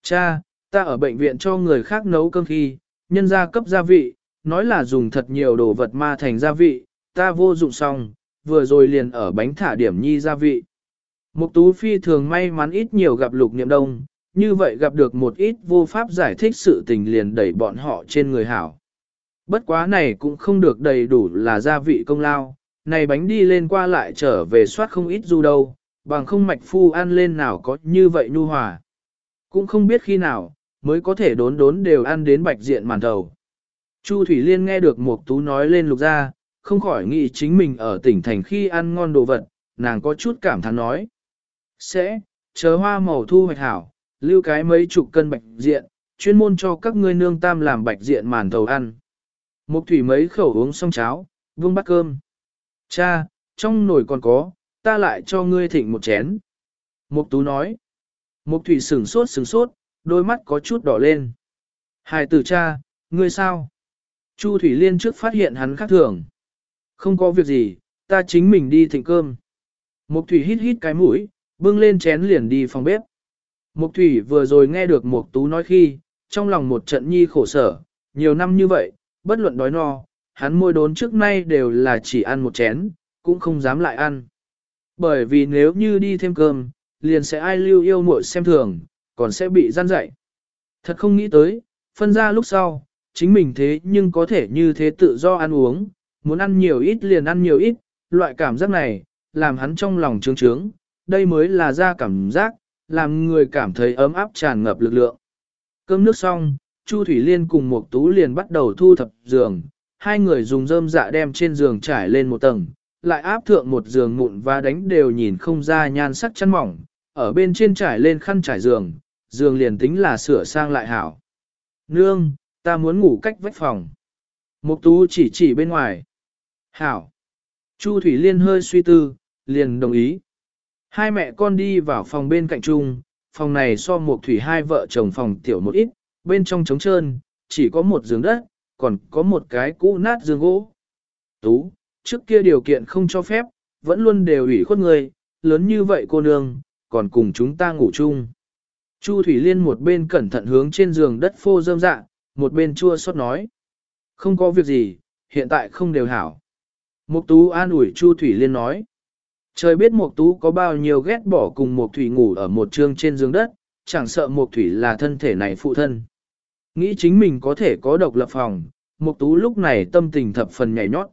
Cha, ta ở bệnh viện cho người khác nấu cơm khi, nhân gia cấp gia vị, nói là dùng thật nhiều đồ vật ma thành gia vị, ta vô dụng xong, vừa rồi liền ở bánh thả điểm nhi gia vị. Mục tú phi thường may mắn ít nhiều gặp lục niệm đông, như vậy gặp được một ít vô pháp giải thích sự tình liền đẩy bọn họ trên người hảo. Bất quá này cũng không được đầy đủ là gia vị công lao, này bánh đi lên qua lại trở về soát không ít du đâu, bằng không mạch phu ăn lên nào có như vậy nhu hòa. Cũng không biết khi nào, mới có thể đốn đốn đều ăn đến bạch diện màn đầu. Chu Thủy Liên nghe được Mục Tú nói lên lục gia, không khỏi nghĩ chính mình ở tỉnh thành khi ăn ngon đồ vật, nàng có chút cảm thán nói. Sẽ, chờ hoa màu thu hoạch hảo, lưu cái mấy chục cân bạch diện, chuyên môn cho các ngươi nương tam làm bạch diện màn thầu ăn. Mục thủy mấy khẩu uống xong cháo, vương bát cơm. Cha, trong nồi còn có, ta lại cho ngươi thịnh một chén. Mục tú nói. Mục thủy sửng sốt sửng sốt, đôi mắt có chút đỏ lên. Hài tử cha, ngươi sao? Chu Thủy Liên trước phát hiện hắn khác thường. Không có việc gì, ta chính mình đi thịnh cơm. Mục Thủy hít hít cái mũi, bưng lên chén liền đi phòng bếp. Mục Thủy vừa rồi nghe được Mục Tú nói khi, trong lòng một trận nhi khổ sở, nhiều năm như vậy, bất luận đói no, hắn môi đốn trước nay đều là chỉ ăn một chén, cũng không dám lại ăn. Bởi vì nếu như đi thêm cơm, liền sẽ ai lưu yêu muội xem thường, còn sẽ bị gian dạy. Thật không nghĩ tới, phân ra lúc sau, chính mình thế nhưng có thể như thế tự do ăn uống, muốn ăn nhiều ít liền ăn nhiều ít, loại cảm giác này, làm hắn trong lòng trướng trướng, đây mới là ra cảm giác, làm người cảm thấy ấm áp tràn ngập lực lượng. Cơm nước xong, Chu Thủy Liên cùng mục tú liền bắt đầu thu thập giường, hai người dùng rơm dạ đem trên giường trải lên một tầng, lại áp thượng một giường mụn và đánh đều nhìn không ra nhan sắc chăn mỏng, ở bên trên trải lên khăn trải giường, giường liền tính là sửa sang lại hảo. Nương, ta muốn ngủ cách vách phòng. Mục tú chỉ chỉ bên ngoài. Hảo. Chu Thủy Liên hơi suy tư, liền đồng ý. Hai mẹ con đi vào phòng bên cạnh chung, phòng này so một thủy hai vợ chồng phòng tiểu một ít, bên trong trống trơn, chỉ có một giường đất, còn có một cái cũ nát giường gỗ. Tú, trước kia điều kiện không cho phép, vẫn luôn đều ủy khuất người, lớn như vậy cô nương, còn cùng chúng ta ngủ chung. Chu Thủy Liên một bên cẩn thận hướng trên giường đất phô rơm dạ, một bên chua xót nói. Không có việc gì, hiện tại không đều hảo. Mục Tú an ủi Chu Thủy Liên nói. Trời biết Mộc Tú có bao nhiêu ghét bỏ cùng Mộc Thủy ngủ ở một trương trên giường đất, chẳng sợ Mộc Thủy là thân thể này phụ thân. Nghĩ chính mình có thể có độc lập phòng, Mộc Tú lúc này tâm tình thập phần nhảy nhót.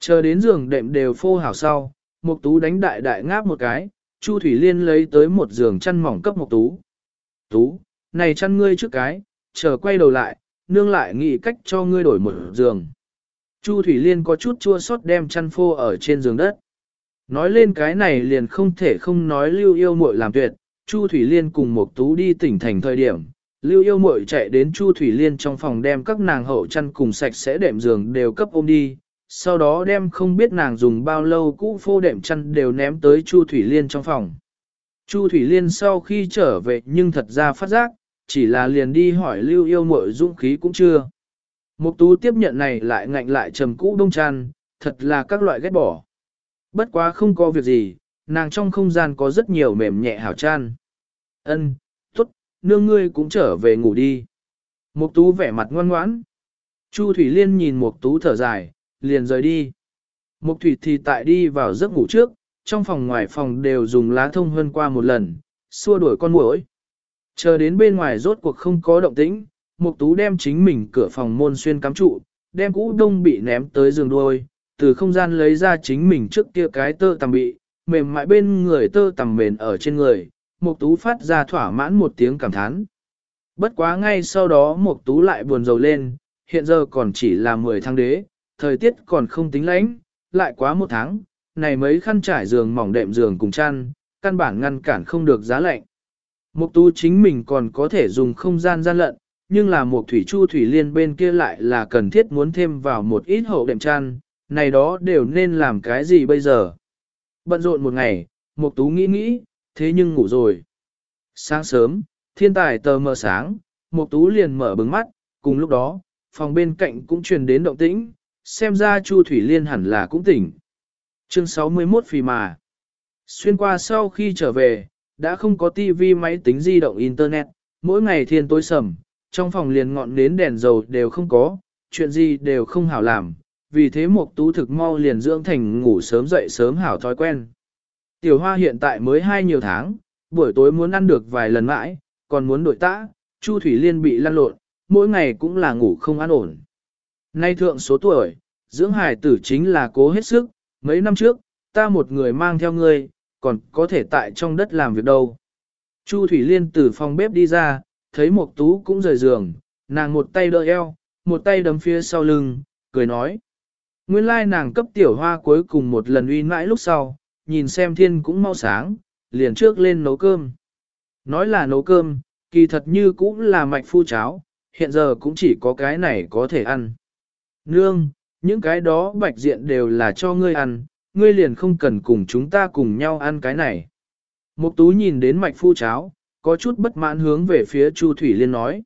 Chờ đến giường đệm đều phô hảo sau, Mộc Tú đánh đại đại ngáp một cái, Chu Thủy Liên lấy tới một giường chăn mỏng cấp Mộc Tú. Tú, này chăn ngươi trước cái, chờ quay đầu lại, nương lại nghĩ cách cho ngươi đổi một giường. Chu Thủy Liên có chút chua xót đem chăn phô ở trên giường đất. Nói lên cái này liền không thể không nói lưu yêu muội làm tuyệt, Chu Thủy Liên cùng một tú đi tỉnh thành thời điểm. Lưu yêu muội chạy đến Chu Thủy Liên trong phòng đem các nàng hậu chăn cùng sạch sẽ đệm giường đều cấp ôm đi, sau đó đem không biết nàng dùng bao lâu cũ phô đệm chăn đều ném tới Chu Thủy Liên trong phòng. Chu Thủy Liên sau khi trở về nhưng thật ra phát giác, chỉ là liền đi hỏi lưu yêu muội dũng khí cũng chưa. Mục tú tiếp nhận này lại ngạnh lại trầm cũ đông chăn, thật là các loại ghét bỏ. Bất quá không có việc gì, nàng trong không gian có rất nhiều mềm nhẹ hảo chan. Ân, tốt, nương ngươi cũng trở về ngủ đi. Mục tú vẻ mặt ngoan ngoãn. Chu Thủy Liên nhìn Mục tú thở dài, liền rời đi. Mục Thủy thì tại đi vào giấc ngủ trước, trong phòng ngoài phòng đều dùng lá thông hơn qua một lần, xua đuổi con muỗi. Chờ đến bên ngoài rốt cuộc không có động tĩnh, Mục Tú đem chính mình cửa phòng môn xuyên cắm trụ, đem cũ đông bị ném tới giường đuôi, từ không gian lấy ra chính mình trước kia cái tơ tằm bị, mềm mại bên người tơ tằm mền ở trên người, Mục Tú phát ra thỏa mãn một tiếng cảm thán. Bất quá ngay sau đó Mục Tú lại buồn rầu lên, hiện giờ còn chỉ là 10 tháng đế, thời tiết còn không tính lạnh, lại quá một tháng, này mấy khăn trải giường mỏng đệm giường cùng chăn, căn bản ngăn cản không được giá lạnh. Mục tú chính mình còn có thể dùng không gian gian lận, nhưng là mục thủy chu thủy liên bên kia lại là cần thiết muốn thêm vào một ít hậu đệm chăn, này đó đều nên làm cái gì bây giờ. Bận rộn một ngày, mục tú nghĩ nghĩ, thế nhưng ngủ rồi. Sáng sớm, thiên tài tờ mờ sáng, mục tú liền mở bừng mắt, cùng lúc đó, phòng bên cạnh cũng truyền đến động tĩnh, xem ra chu thủy liên hẳn là cũng tỉnh. Chương 61 phì mà. Xuyên qua sau khi trở về, đã không có tivi máy tính di động internet, mỗi ngày thiên tối sầm, trong phòng liền ngọn nến đèn dầu đều không có, chuyện gì đều không hảo làm, vì thế mục tú thực mau liền dưỡng thành ngủ sớm dậy sớm hảo thói quen. Tiểu hoa hiện tại mới hai nhiều tháng, buổi tối muốn ăn được vài lần mãi, còn muốn đổi tã, Chu Thủy Liên bị lăn lộn, mỗi ngày cũng là ngủ không an ổn. Nay thượng số tuổi, dưỡng hài tử chính là cố hết sức, mấy năm trước, ta một người mang theo ngươi, còn có thể tại trong đất làm việc đâu. Chu Thủy Liên từ phòng bếp đi ra, thấy Mộc Tú cũng rời giường, nàng một tay đỡ eo, một tay đấm phía sau lưng, cười nói. Nguyên lai nàng cấp tiểu hoa cuối cùng một lần uy mãi lúc sau, nhìn xem thiên cũng mau sáng, liền trước lên nấu cơm. Nói là nấu cơm, kỳ thật như cũng là mạch phu cháo, hiện giờ cũng chỉ có cái này có thể ăn. Nương, những cái đó bạch diện đều là cho ngươi ăn, ngươi liền không cần cùng chúng ta cùng nhau ăn cái này. Mục tú nhìn đến mạch phu cháo, có chút bất mãn hướng về phía Chu Thủy Liên nói.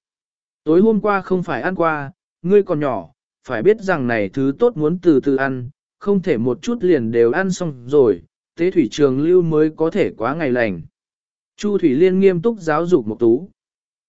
Tối hôm qua không phải ăn qua, ngươi còn nhỏ, phải biết rằng này thứ tốt muốn từ từ ăn, không thể một chút liền đều ăn xong rồi, tế thủy trường lưu mới có thể quá ngày lành. Chu Thủy Liên nghiêm túc giáo dục Mục Tú.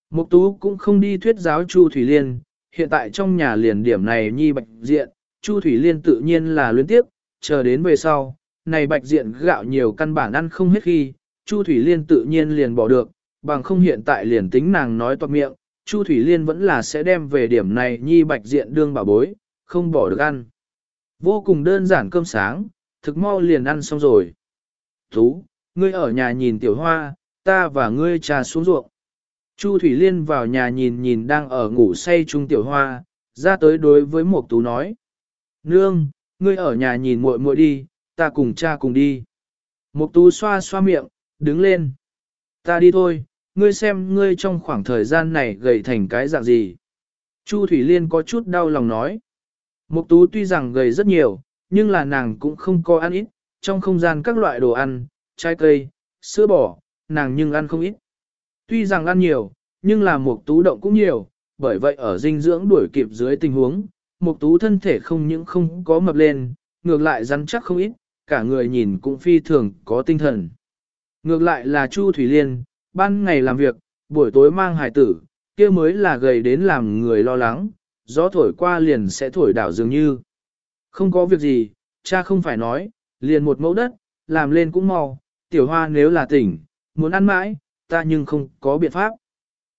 Mục Tú cũng không đi thuyết giáo Chu Thủy Liên, hiện tại trong nhà liền điểm này nhi bạch diện, Chu Thủy Liên tự nhiên là luyến tiếp, chờ đến về sau, này bạch diện gạo nhiều căn bản ăn không hết khi, Chu Thủy Liên tự nhiên liền bỏ được, bằng không hiện tại liền tính nàng nói toạc miệng, Chu Thủy Liên vẫn là sẽ đem về điểm này nhi bạch diện đương bảo bối, không bỏ được ăn. Vô cùng đơn giản cơm sáng, thực mau liền ăn xong rồi. Tú, ngươi ở nhà nhìn tiểu hoa, ta và ngươi trà xuống ruộng. Chu Thủy Liên vào nhà nhìn nhìn đang ở ngủ say trung tiểu hoa, ra tới đối với một tú nói. Nương, ngươi ở nhà nhìn muội muội đi, ta cùng cha cùng đi. Mộc tú xoa xoa miệng, đứng lên. Ta đi thôi, ngươi xem ngươi trong khoảng thời gian này gầy thành cái dạng gì. Chu Thủy Liên có chút đau lòng nói. Mục tú tuy rằng gầy rất nhiều, nhưng là nàng cũng không có ăn ít, trong không gian các loại đồ ăn, trái cây, sữa bò, nàng nhưng ăn không ít. Tuy rằng ăn nhiều, nhưng là mục tú động cũng nhiều, bởi vậy ở dinh dưỡng đuổi kịp dưới tình huống, mục tú thân thể không những không có mập lên, ngược lại rắn chắc không ít, cả người nhìn cũng phi thường có tinh thần. Ngược lại là Chu Thủy Liên, ban ngày làm việc, buổi tối mang hài tử, kia mới là gầy đến làm người lo lắng, gió thổi qua liền sẽ thổi đảo dường như. Không có việc gì, cha không phải nói, liền một mẫu đất, làm lên cũng mau, tiểu hoa nếu là tỉnh, muốn ăn mãi, ta nhưng không có biện pháp.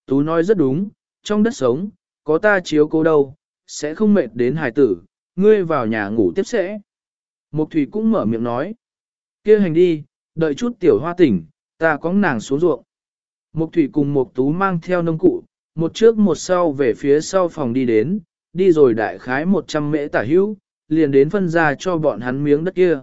Tú nói rất đúng, trong đất sống, có ta chiếu cố đâu, sẽ không mệt đến hài tử, ngươi vào nhà ngủ tiếp sẽ. Mục thủy cũng mở miệng nói, kia hành đi, đợi chút tiểu hoa tỉnh, ta có nàng xuống ruộng. Mục thủy cùng mục tú mang theo nông cụ, một trước một sau về phía sau phòng đi đến, đi rồi đại khái 100 mễ tả hữu, liền đến phân ra cho bọn hắn miếng đất kia.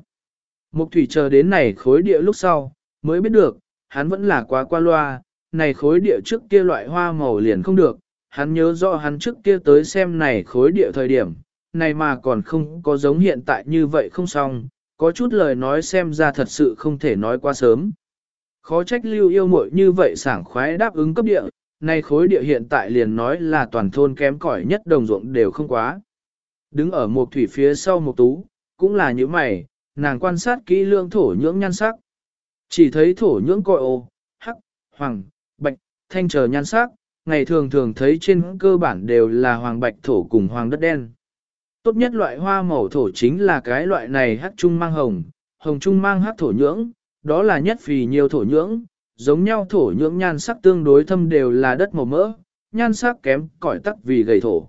Mục thủy chờ đến này khối địa lúc sau, mới biết được, hắn vẫn là quá qua loa, này khối địa trước kia loại hoa màu liền không được, hắn nhớ rõ hắn trước kia tới xem này khối địa thời điểm, này mà còn không có giống hiện tại như vậy không xong, có chút lời nói xem ra thật sự không thể nói quá sớm. Khó trách lưu yêu muội như vậy sảng khoái đáp ứng cấp địa, nay khối địa hiện tại liền nói là toàn thôn kém cỏi nhất đồng ruộng đều không quá. Đứng ở một thủy phía sau một tú, cũng là như mày, nàng quan sát kỹ lương thổ nhưỡng nhan sắc. Chỉ thấy thổ nhưỡng cội ô, hắc, hoàng, bạch, thanh chờ nhan sắc, ngày thường thường thấy trên cơ bản đều là hoàng bạch thổ cùng hoàng đất đen. Tốt nhất loại hoa màu thổ chính là cái loại này hắc trung mang hồng, hồng trung mang hắc thổ nhưỡng, đó là nhất vì nhiều thổ nhưỡng, giống nhau thổ nhưỡng nhan sắc tương đối thâm đều là đất màu mỡ, nhan sắc kém cỏi tắc vì gầy thổ.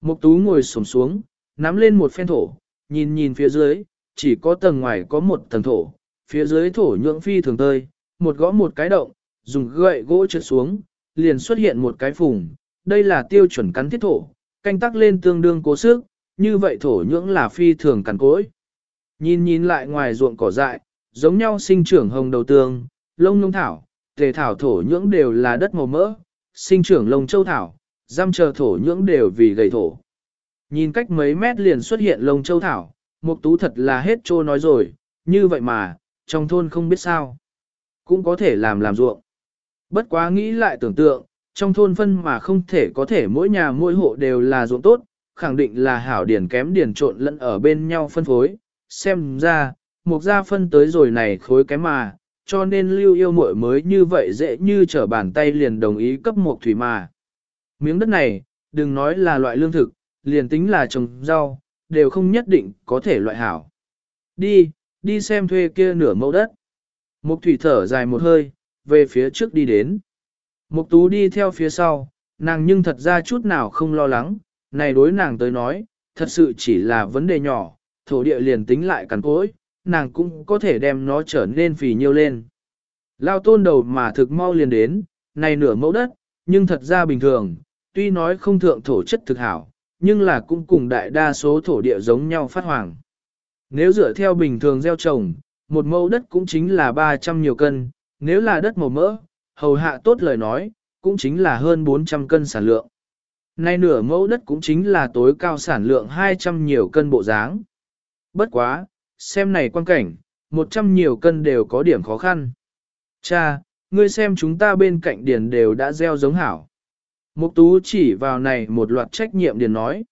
Mục tú ngồi xổm xuống, nắm lên một phen thổ, nhìn nhìn phía dưới, chỉ có tầng ngoài có một tầng thổ, phía dưới thổ nhưỡng phi thường tơi, một gõ một cái động, dùng gậy gỗ trượt xuống, liền xuất hiện một cái phùng, đây là tiêu chuẩn cắn thiết thổ, canh tắc lên tương đương cố sức, như vậy thổ nhưỡng là phi thường cằn cỗi. Nhìn nhìn lại ngoài ruộng cỏ dại, giống nhau sinh trưởng hồng đầu tương, lông lông thảo, tề thảo thổ nhưỡng đều là đất màu mỡ, sinh trưởng lông châu thảo, giam chờ thổ nhưỡng đều vì gầy thổ. Nhìn cách mấy mét liền xuất hiện lông châu thảo, mục tú thật là hết trô nói rồi, như vậy mà, trong thôn không biết sao. Cũng có thể làm làm ruộng. Bất quá nghĩ lại tưởng tượng, trong thôn phân mà không thể có thể mỗi nhà mỗi hộ đều là ruộng tốt, khẳng định là hảo điển kém điển trộn lẫn ở bên nhau phân phối. Xem ra, Mộc gia phân tới rồi này khối cái mà, cho nên lưu yêu muội mới như vậy dễ như trở bàn tay liền đồng ý cấp một thủy mà. Miếng đất này, đừng nói là loại lương thực, liền tính là trồng rau, đều không nhất định có thể loại hảo. Đi, đi xem thuê kia nửa mẫu đất. Mục thủy thở dài một hơi, về phía trước đi đến. Mục tú đi theo phía sau, nàng nhưng thật ra chút nào không lo lắng, này đối nàng tới nói, thật sự chỉ là vấn đề nhỏ, thổ địa liền tính lại cằn cối, nàng cũng có thể đem nó trở nên phì nhiêu lên. Lao tôn đầu mà thực mau liền đến, này nửa mẫu đất, nhưng thật ra bình thường, tuy nói không thượng thổ chất thực hảo, nhưng là cũng cùng đại đa số thổ địa giống nhau phát hoàng. Nếu dựa theo bình thường gieo trồng, một mẫu đất cũng chính là 300 nhiều cân, nếu là đất màu mỡ, hầu hạ tốt lời nói, cũng chính là hơn 400 cân sản lượng. Nay nửa mẫu đất cũng chính là tối cao sản lượng 200 nhiều cân bộ dáng. Bất quá, xem này quan cảnh, 100 nhiều cân đều có điểm khó khăn. Cha, ngươi xem chúng ta bên cạnh điền đều đã gieo giống hảo. Mục tú chỉ vào này một loạt trách nhiệm điền nói.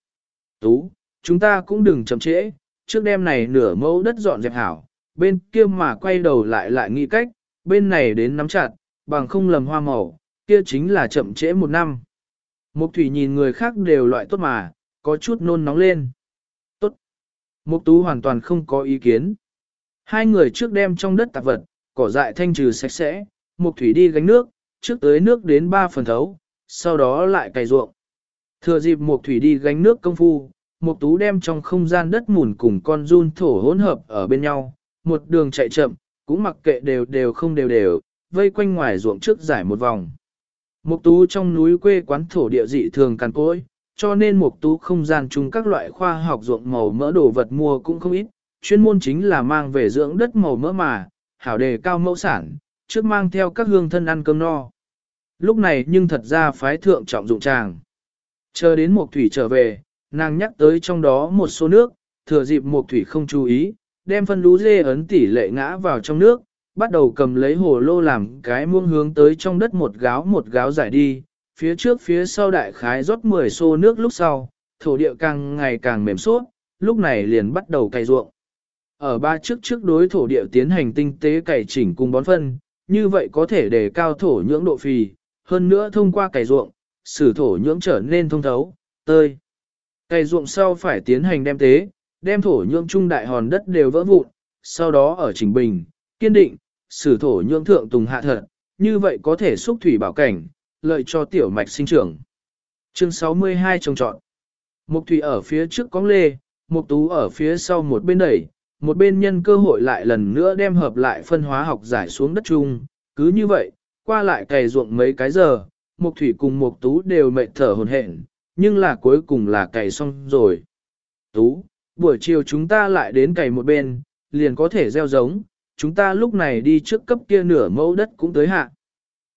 Tú, chúng ta cũng đừng chậm trễ, trước đêm này nửa mẫu đất dọn dẹp hảo, bên kia mà quay đầu lại lại nghĩ cách, bên này đến nắm chặt, bằng không lầm hoa màu, kia chính là chậm trễ một năm. Mục thủy nhìn người khác đều loại tốt mà, có chút nôn nóng lên. Mục tú hoàn toàn không có ý kiến. Hai người trước đem trong đất tạp vật, cỏ dại thanh trừ sạch sẽ, mục thủy đi gánh nước, trước tới nước đến ba phần thấu, sau đó lại cày ruộng. Thừa dịp mục thủy đi gánh nước công phu, mục tú đem trong không gian đất mùn cùng con run thổ hỗn hợp ở bên nhau, một đường chạy chậm, cũng mặc kệ đều đều không đều đều, vây quanh ngoài ruộng trước giải một vòng. Mục tú trong núi quê quán thổ địa dị thường cằn cỗi, cho nên mục tú không gian chung các loại khoa học ruộng màu mỡ đồ vật mua cũng không ít, chuyên môn chính là mang về dưỡng đất màu mỡ mà, hảo đề cao mẫu sản, trước mang theo các hương thân ăn cơm no. Lúc này nhưng thật ra phái thượng trọng dụng chàng Chờ đến mục thủy trở về, nàng nhắc tới trong đó một số nước, thừa dịp mục thủy không chú ý, đem phân lú dê ấn tỷ lệ ngã vào trong nước, bắt đầu cầm lấy hồ lô làm cái muông hướng tới trong đất một gáo một gáo giải đi, phía trước phía sau đại khái rót 10 xô nước lúc sau, thổ địa càng ngày càng mềm suốt, lúc này liền bắt đầu cày ruộng. Ở ba trước trước đối thổ địa tiến hành tinh tế cày chỉnh cùng bón phân, như vậy có thể đề cao thổ nhưỡng độ phì, hơn nữa thông qua cày ruộng, sử thổ nhưỡng trở nên thông thấu, tơi. Cày ruộng sau phải tiến hành đem tế, đem thổ nhưỡng trung đại hòn đất đều vỡ vụn, sau đó ở chỉnh bình, kiên định, sử thổ nhưỡng thượng tùng hạ thật, như vậy có thể xúc thủy bảo cảnh, lợi cho tiểu mạch sinh trưởng. Chương 62 trồng trọn. Mục thủy ở phía trước cong lê, mục tú ở phía sau một bên đẩy, một bên nhân cơ hội lại lần nữa đem hợp lại phân hóa học giải xuống đất chung, cứ như vậy, qua lại cày ruộng mấy cái giờ, mục thủy cùng mục tú đều mệt thở hồn hển, nhưng là cuối cùng là cày xong rồi. Tú, buổi chiều chúng ta lại đến cày một bên, liền có thể gieo giống, chúng ta lúc này đi trước cấp kia nửa mẫu đất cũng tới hạ.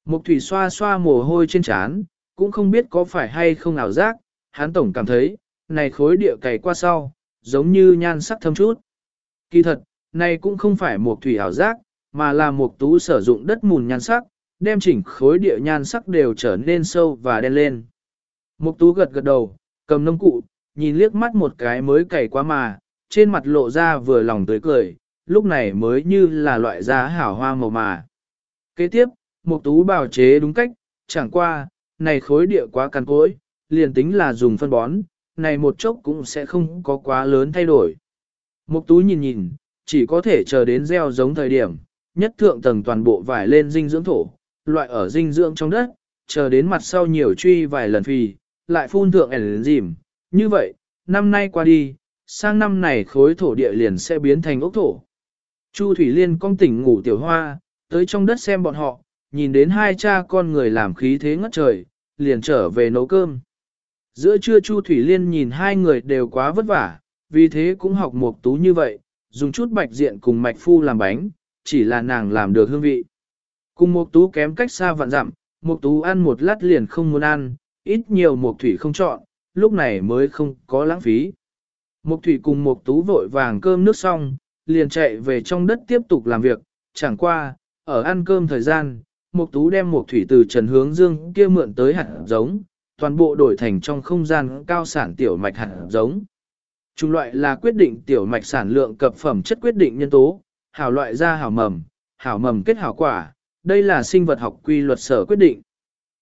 Mục thủy xoa xoa mồ hôi trên trán, cũng không biết có phải hay không ảo giác, hắn tổng cảm thấy, này khối địa cày qua sau, giống như nhan sắc thâm chút. Kỳ thật, này cũng không phải mục thủy ảo giác, mà là mục tú sử dụng đất mùn nhan sắc, đem chỉnh khối địa nhan sắc đều trở nên sâu và đen lên. Mục tú gật gật đầu, cầm nông cụ, nhìn liếc mắt một cái mới cày qua mà, trên mặt lộ ra vừa lòng tươi cười, lúc này mới như là loại giá hảo hoa màu mà. Kế tiếp, một tú bào chế đúng cách, chẳng qua, này khối địa quá cằn cỗi, liền tính là dùng phân bón, này một chốc cũng sẽ không có quá lớn thay đổi. Mục tú nhìn nhìn, chỉ có thể chờ đến gieo giống thời điểm, nhất thượng tầng toàn bộ vải lên dinh dưỡng thổ, loại ở dinh dưỡng trong đất, chờ đến mặt sau nhiều truy vài lần phì, lại phun thượng ẻn dìm. Như vậy, năm nay qua đi, sang năm này khối thổ địa liền sẽ biến thành ốc thổ. Chu Thủy Liên cong tỉnh ngủ tiểu hoa, tới trong đất xem bọn họ, nhìn đến hai cha con người làm khí thế ngất trời, liền trở về nấu cơm. Giữa trưa Chu Thủy Liên nhìn hai người đều quá vất vả, vì thế cũng học một tú như vậy, dùng chút bạch diện cùng mạch phu làm bánh, chỉ là nàng làm được hương vị. Cùng một tú kém cách xa vạn dặm, một tú ăn một lát liền không muốn ăn, ít nhiều một thủy không chọn, lúc này mới không có lãng phí. Một thủy cùng một tú vội vàng cơm nước xong, liền chạy về trong đất tiếp tục làm việc, chẳng qua, ở ăn cơm thời gian, Mục tú đem một thủy từ trần hướng dương kia mượn tới hạt giống, toàn bộ đổi thành trong không gian cao sản tiểu mạch hạt giống. Chủng loại là quyết định tiểu mạch sản lượng cập phẩm chất quyết định nhân tố, hảo loại ra hảo mầm, hảo mầm kết hảo quả, đây là sinh vật học quy luật sở quyết định.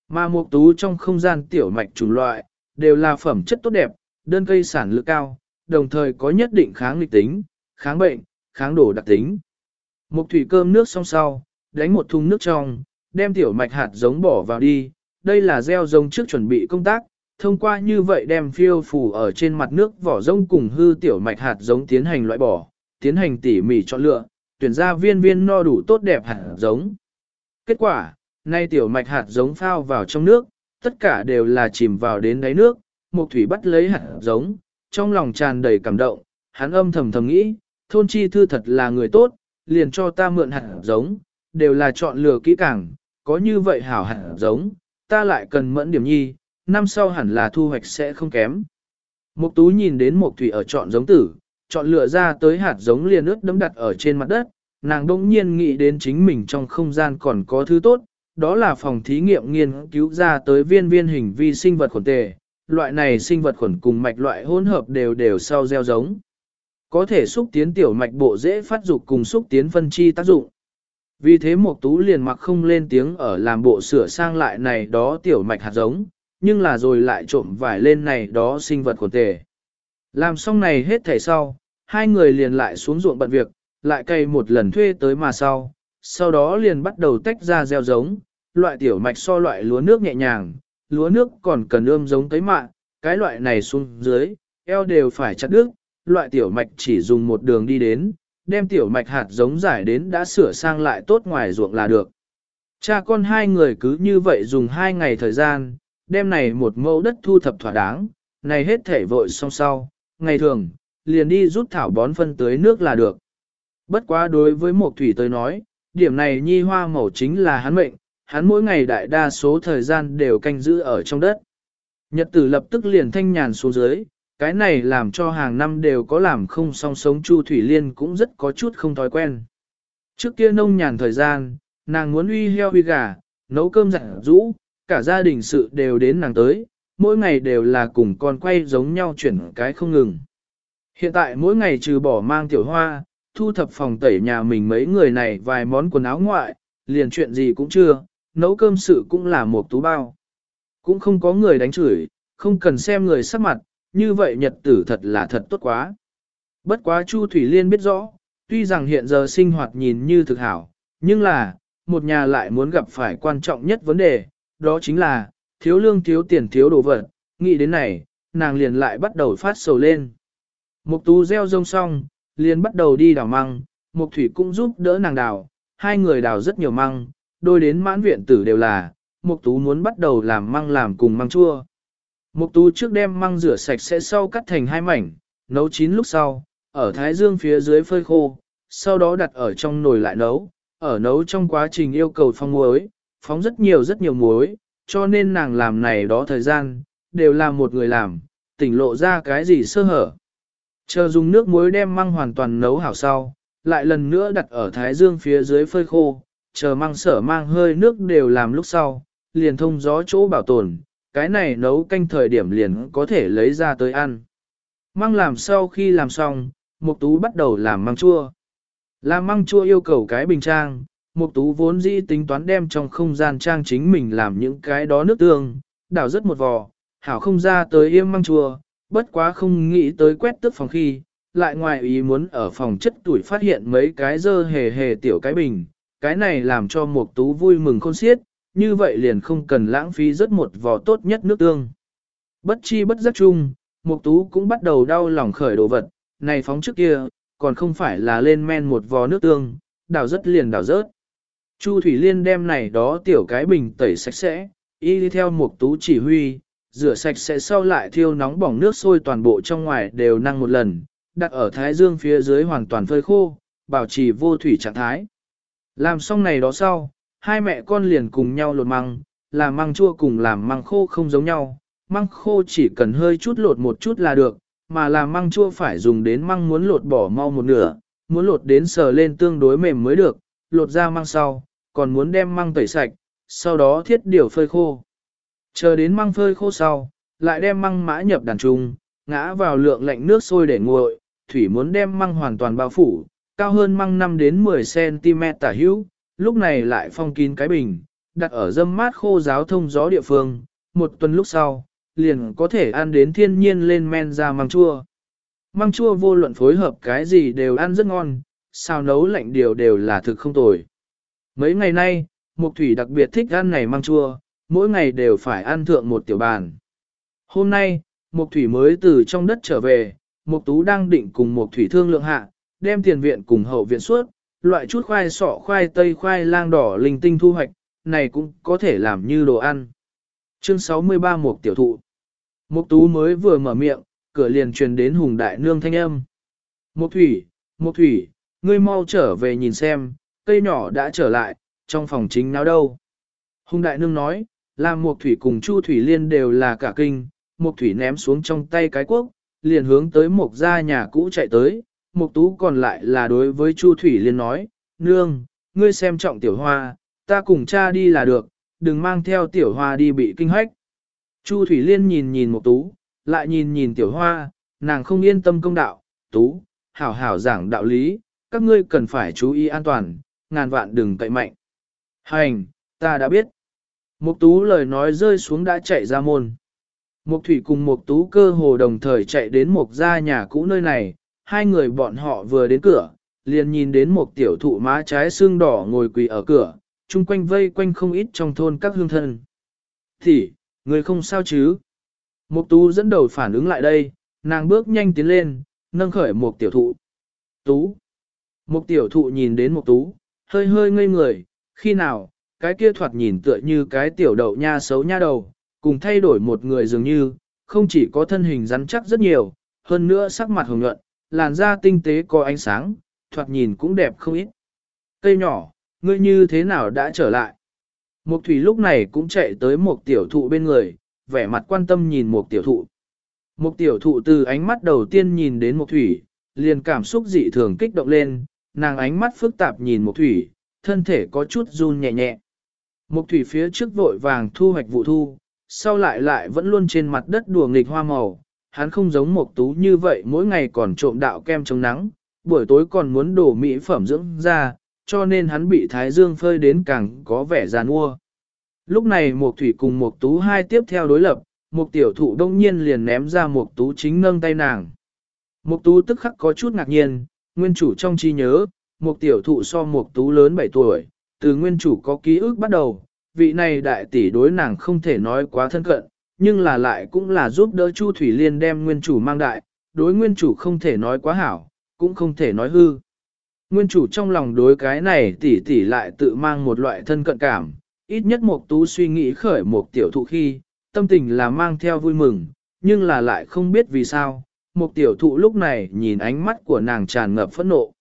Mà mục tú trong không gian tiểu mạch chủng loại, đều là phẩm chất tốt đẹp, đơn cây sản lượng cao, đồng thời có nhất định kháng nghịch tính, kháng bệnh, kháng đổ đặc tính. Mục thủy cơm nước xong sau, đánh một thùng nước trong, đem tiểu mạch hạt giống bỏ vào đi, đây là gieo giống trước chuẩn bị công tác, thông qua như vậy đem phiêu phủ ở trên mặt nước vỏ rông cùng hư tiểu mạch hạt giống tiến hành loại bỏ, tiến hành tỉ mỉ chọn lựa, tuyển ra viên viên no đủ tốt đẹp hạt giống. Kết quả, nay tiểu mạch hạt giống phao vào trong nước, tất cả đều là chìm vào đến đáy nước, Mục Thủy bắt lấy hạt giống, trong lòng tràn đầy cảm động, hắn âm thầm thầm nghĩ, thôn chi thư thật là người tốt, liền cho ta mượn hạt giống, đều là chọn lựa kỹ càng, có như vậy hảo hạt giống, ta lại cần mẫn điểm nhi, năm sau hẳn là thu hoạch sẽ không kém. Mục tú nhìn đến Mục Thủy ở chọn giống tử, chọn lựa ra tới hạt giống liền ướt đấm đặt ở trên mặt đất, nàng đông nhiên nghĩ đến chính mình trong không gian còn có thứ tốt, đó là phòng thí nghiệm nghiên cứu ra tới viên viên hình vi sinh vật khuẩn tề, loại này sinh vật khuẩn cùng mạch loại hỗn hợp đều đều sau gieo giống. Có thể xúc tiến tiểu mạch bộ dễ phát dục cùng xúc tiến phân chi tác dụng. Vì thế một tú liền mặc không lên tiếng ở làm bộ sửa sang lại này đó tiểu mạch hạt giống, nhưng là rồi lại trộm vải lên này đó sinh vật quần tề. Làm xong này hết thảy sau, hai người liền lại xuống ruộng bận việc, lại cày một lần thuê tới mà sau, sau đó liền bắt đầu tách ra gieo giống, loại tiểu mạch so loại lúa nước nhẹ nhàng, lúa nước còn cần ươm giống tới mạ, cái loại này xuống dưới, eo đều phải chặt đứt, loại tiểu mạch chỉ dùng một đường đi đến, đem tiểu mạch hạt giống giải đến đã sửa sang lại tốt ngoài ruộng là được. Cha con hai người cứ như vậy dùng hai ngày thời gian, đem này một mẫu đất thu thập thỏa đáng, này hết thể vội xong sau, ngày thường, liền đi rút thảo bón phân tưới nước là được. Bất quá đối với một thủy tới nói, điểm này nhi hoa màu chính là hắn mệnh, hắn mỗi ngày đại đa số thời gian đều canh giữ ở trong đất. Nhật tử lập tức liền thanh nhàn xuống dưới, cái này làm cho hàng năm đều có làm không song sống Chu Thủy Liên cũng rất có chút không thói quen. Trước kia nông nhàn thời gian, nàng muốn uy heo uy gà, nấu cơm giặt rũ, cả gia đình sự đều đến nàng tới, mỗi ngày đều là cùng con quay giống nhau chuyển cái không ngừng. Hiện tại mỗi ngày trừ bỏ mang tiểu hoa, thu thập phòng tẩy nhà mình mấy người này vài món quần áo ngoại, liền chuyện gì cũng chưa, nấu cơm sự cũng là một tú bao. Cũng không có người đánh chửi, không cần xem người sắc mặt, như vậy nhật tử thật là thật tốt quá. Bất quá Chu Thủy Liên biết rõ, tuy rằng hiện giờ sinh hoạt nhìn như thực hảo, nhưng là, một nhà lại muốn gặp phải quan trọng nhất vấn đề, đó chính là, thiếu lương thiếu tiền thiếu đồ vật, nghĩ đến này, nàng liền lại bắt đầu phát sầu lên. Mục tú gieo rông xong, liền bắt đầu đi đào măng, Mục Thủy cũng giúp đỡ nàng đào, hai người đào rất nhiều măng, đôi đến mãn viện tử đều là, Mục Tú muốn bắt đầu làm măng làm cùng măng chua. Mục Tú trước đem măng rửa sạch sẽ sau cắt thành hai mảnh, nấu chín lúc sau, ở thái dương phía dưới phơi khô, sau đó đặt ở trong nồi lại nấu, ở nấu trong quá trình yêu cầu phong muối, phóng rất nhiều rất nhiều muối, cho nên nàng làm này đó thời gian, đều là một người làm, tỉnh lộ ra cái gì sơ hở. Chờ dùng nước muối đem măng hoàn toàn nấu hảo sau, lại lần nữa đặt ở thái dương phía dưới phơi khô, chờ măng sở mang hơi nước đều làm lúc sau, liền thông gió chỗ bảo tồn, cái này nấu canh thời điểm liền có thể lấy ra tới ăn. Măng làm sau khi làm xong, Mục Tú bắt đầu làm măng chua. Làm măng chua yêu cầu cái bình trang, Mục Tú vốn dĩ tính toán đem trong không gian trang chính mình làm những cái đó nước tương, đảo rất một vò, hảo không ra tới yêm măng chua, bất quá không nghĩ tới quét tức phòng khi, lại ngoài ý muốn ở phòng chất tuổi phát hiện mấy cái dơ hề hề tiểu cái bình, cái này làm cho Mục Tú vui mừng khôn xiết, như vậy liền không cần lãng phí rất một vò tốt nhất nước tương. Bất chi bất giác chung, Mục Tú cũng bắt đầu đau lòng khởi đồ vật, này phóng trước kia, còn không phải là lên men một vò nước tương, đảo rất liền đảo rớt. Chu Thủy Liên đem này đó tiểu cái bình tẩy sạch sẽ, y đi theo Mục Tú chỉ huy, rửa sạch sẽ sau lại thiêu nóng bỏng nước sôi toàn bộ trong ngoài đều năng một lần, đặt ở thái dương phía dưới hoàn toàn phơi khô, bảo trì vô thủy trạng thái. Làm xong này đó sau, hai mẹ con liền cùng nhau lột măng, làm măng chua cùng làm măng khô không giống nhau, măng khô chỉ cần hơi chút lột một chút là được, mà làm măng chua phải dùng đến măng muốn lột bỏ mau một nửa, muốn lột đến sờ lên tương đối mềm mới được, lột ra măng sau, còn muốn đem măng tẩy sạch, sau đó thiết điều phơi khô. Chờ đến măng phơi khô sau, lại đem măng mã nhập đàn trung, ngã vào lượng lạnh nước sôi để nguội, thủy muốn đem măng hoàn toàn bao phủ, cao hơn măng 5 đến 10 cm tả hữu, lúc này lại phong kín cái bình, đặt ở dâm mát khô giáo thông gió địa phương, một tuần lúc sau, liền có thể ăn đến thiên nhiên lên men ra măng chua. Măng chua vô luận phối hợp cái gì đều ăn rất ngon, sao nấu lạnh điều đều là thực không tồi. Mấy ngày nay, Mục Thủy đặc biệt thích ăn này măng chua, mỗi ngày đều phải ăn thượng một tiểu bàn. Hôm nay, Mục Thủy mới từ trong đất trở về, Mục Tú đang định cùng Mục Thủy thương lượng hạ, đem tiền viện cùng hậu viện suốt, loại chút khoai sọ khoai tây khoai lang đỏ linh tinh thu hoạch, này cũng có thể làm như đồ ăn. Chương 63 Mục Tiểu Thụ Mục Tú mới vừa mở miệng, cửa liền truyền đến Hùng Đại Nương thanh âm. Mục Thủy, Mục Thủy, ngươi mau trở về nhìn xem, cây nhỏ đã trở lại, trong phòng chính nào đâu. Hùng Đại Nương nói, làm Mục Thủy cùng Chu Thủy Liên đều là cả kinh, Mục Thủy ném xuống trong tay cái quốc, liền hướng tới Mục gia nhà cũ chạy tới, Mục Tú còn lại là đối với Chu Thủy Liên nói, Nương, ngươi xem trọng tiểu hoa, ta cùng cha đi là được, đừng mang theo tiểu hoa đi bị kinh hách." Chu Thủy Liên nhìn nhìn Mục Tú, lại nhìn nhìn tiểu hoa, nàng không yên tâm công đạo, Tú, hảo hảo giảng đạo lý, các ngươi cần phải chú ý an toàn, ngàn vạn đừng cậy mạnh. Hành, ta đã biết. Mục Tú lời nói rơi xuống đã chạy ra môn. Mục Thủy cùng Mục Tú cơ hồ đồng thời chạy đến Mục gia nhà cũ nơi này, hai người bọn họ vừa đến cửa, liền nhìn đến một tiểu thụ má trái xương đỏ ngồi quỳ ở cửa, chung quanh vây quanh không ít trong thôn các hương thân. Thì, người không sao chứ? Mục Tú dẫn đầu phản ứng lại đây, nàng bước nhanh tiến lên, nâng khởi một tiểu thụ. Tú. Một tiểu thụ nhìn đến một tú, hơi hơi ngây người, khi nào, cái kia thoạt nhìn tựa như cái tiểu đậu nha xấu nha đầu, cùng thay đổi một người dường như, không chỉ có thân hình rắn chắc rất nhiều, hơn nữa sắc mặt hồng nhuận, làn da tinh tế có ánh sáng, thoạt nhìn cũng đẹp không ít. Cây nhỏ, ngươi như thế nào đã trở lại? Mục thủy lúc này cũng chạy tới một tiểu thụ bên người, vẻ mặt quan tâm nhìn một tiểu thụ. Một tiểu thụ từ ánh mắt đầu tiên nhìn đến một thủy, liền cảm xúc dị thường kích động lên, nàng ánh mắt phức tạp nhìn một thủy, thân thể có chút run nhẹ nhẹ. Một thủy phía trước vội vàng thu hoạch vụ thu, sau lại lại vẫn luôn trên mặt đất đùa nghịch hoa màu, hắn không giống một tú như vậy mỗi ngày còn trộm đạo kem chống nắng, buổi tối còn muốn đổ mỹ phẩm dưỡng da, cho nên hắn bị thái dương phơi đến càng có vẻ giàn mua. Lúc này một thủy cùng một tú hai tiếp theo đối lập, một tiểu thụ đông nhiên liền ném ra một tú chính nâng tay nàng. Một tú tức khắc có chút ngạc nhiên, nguyên chủ trong trí nhớ, một tiểu thụ so một tú lớn 7 tuổi, từ nguyên chủ có ký ức bắt đầu, vị này đại tỷ đối nàng không thể nói quá thân cận, nhưng là lại cũng là giúp đỡ Chu Thủy Liên đem nguyên chủ mang đại, đối nguyên chủ không thể nói quá hảo, cũng không thể nói hư. Nguyên chủ trong lòng đối cái này tỷ tỷ lại tự mang một loại thân cận cảm, ít nhất một tú suy nghĩ khởi một tiểu thụ khi, tâm tình là mang theo vui mừng, nhưng là lại không biết vì sao, một tiểu thụ lúc này nhìn ánh mắt của nàng tràn ngập phẫn nộ.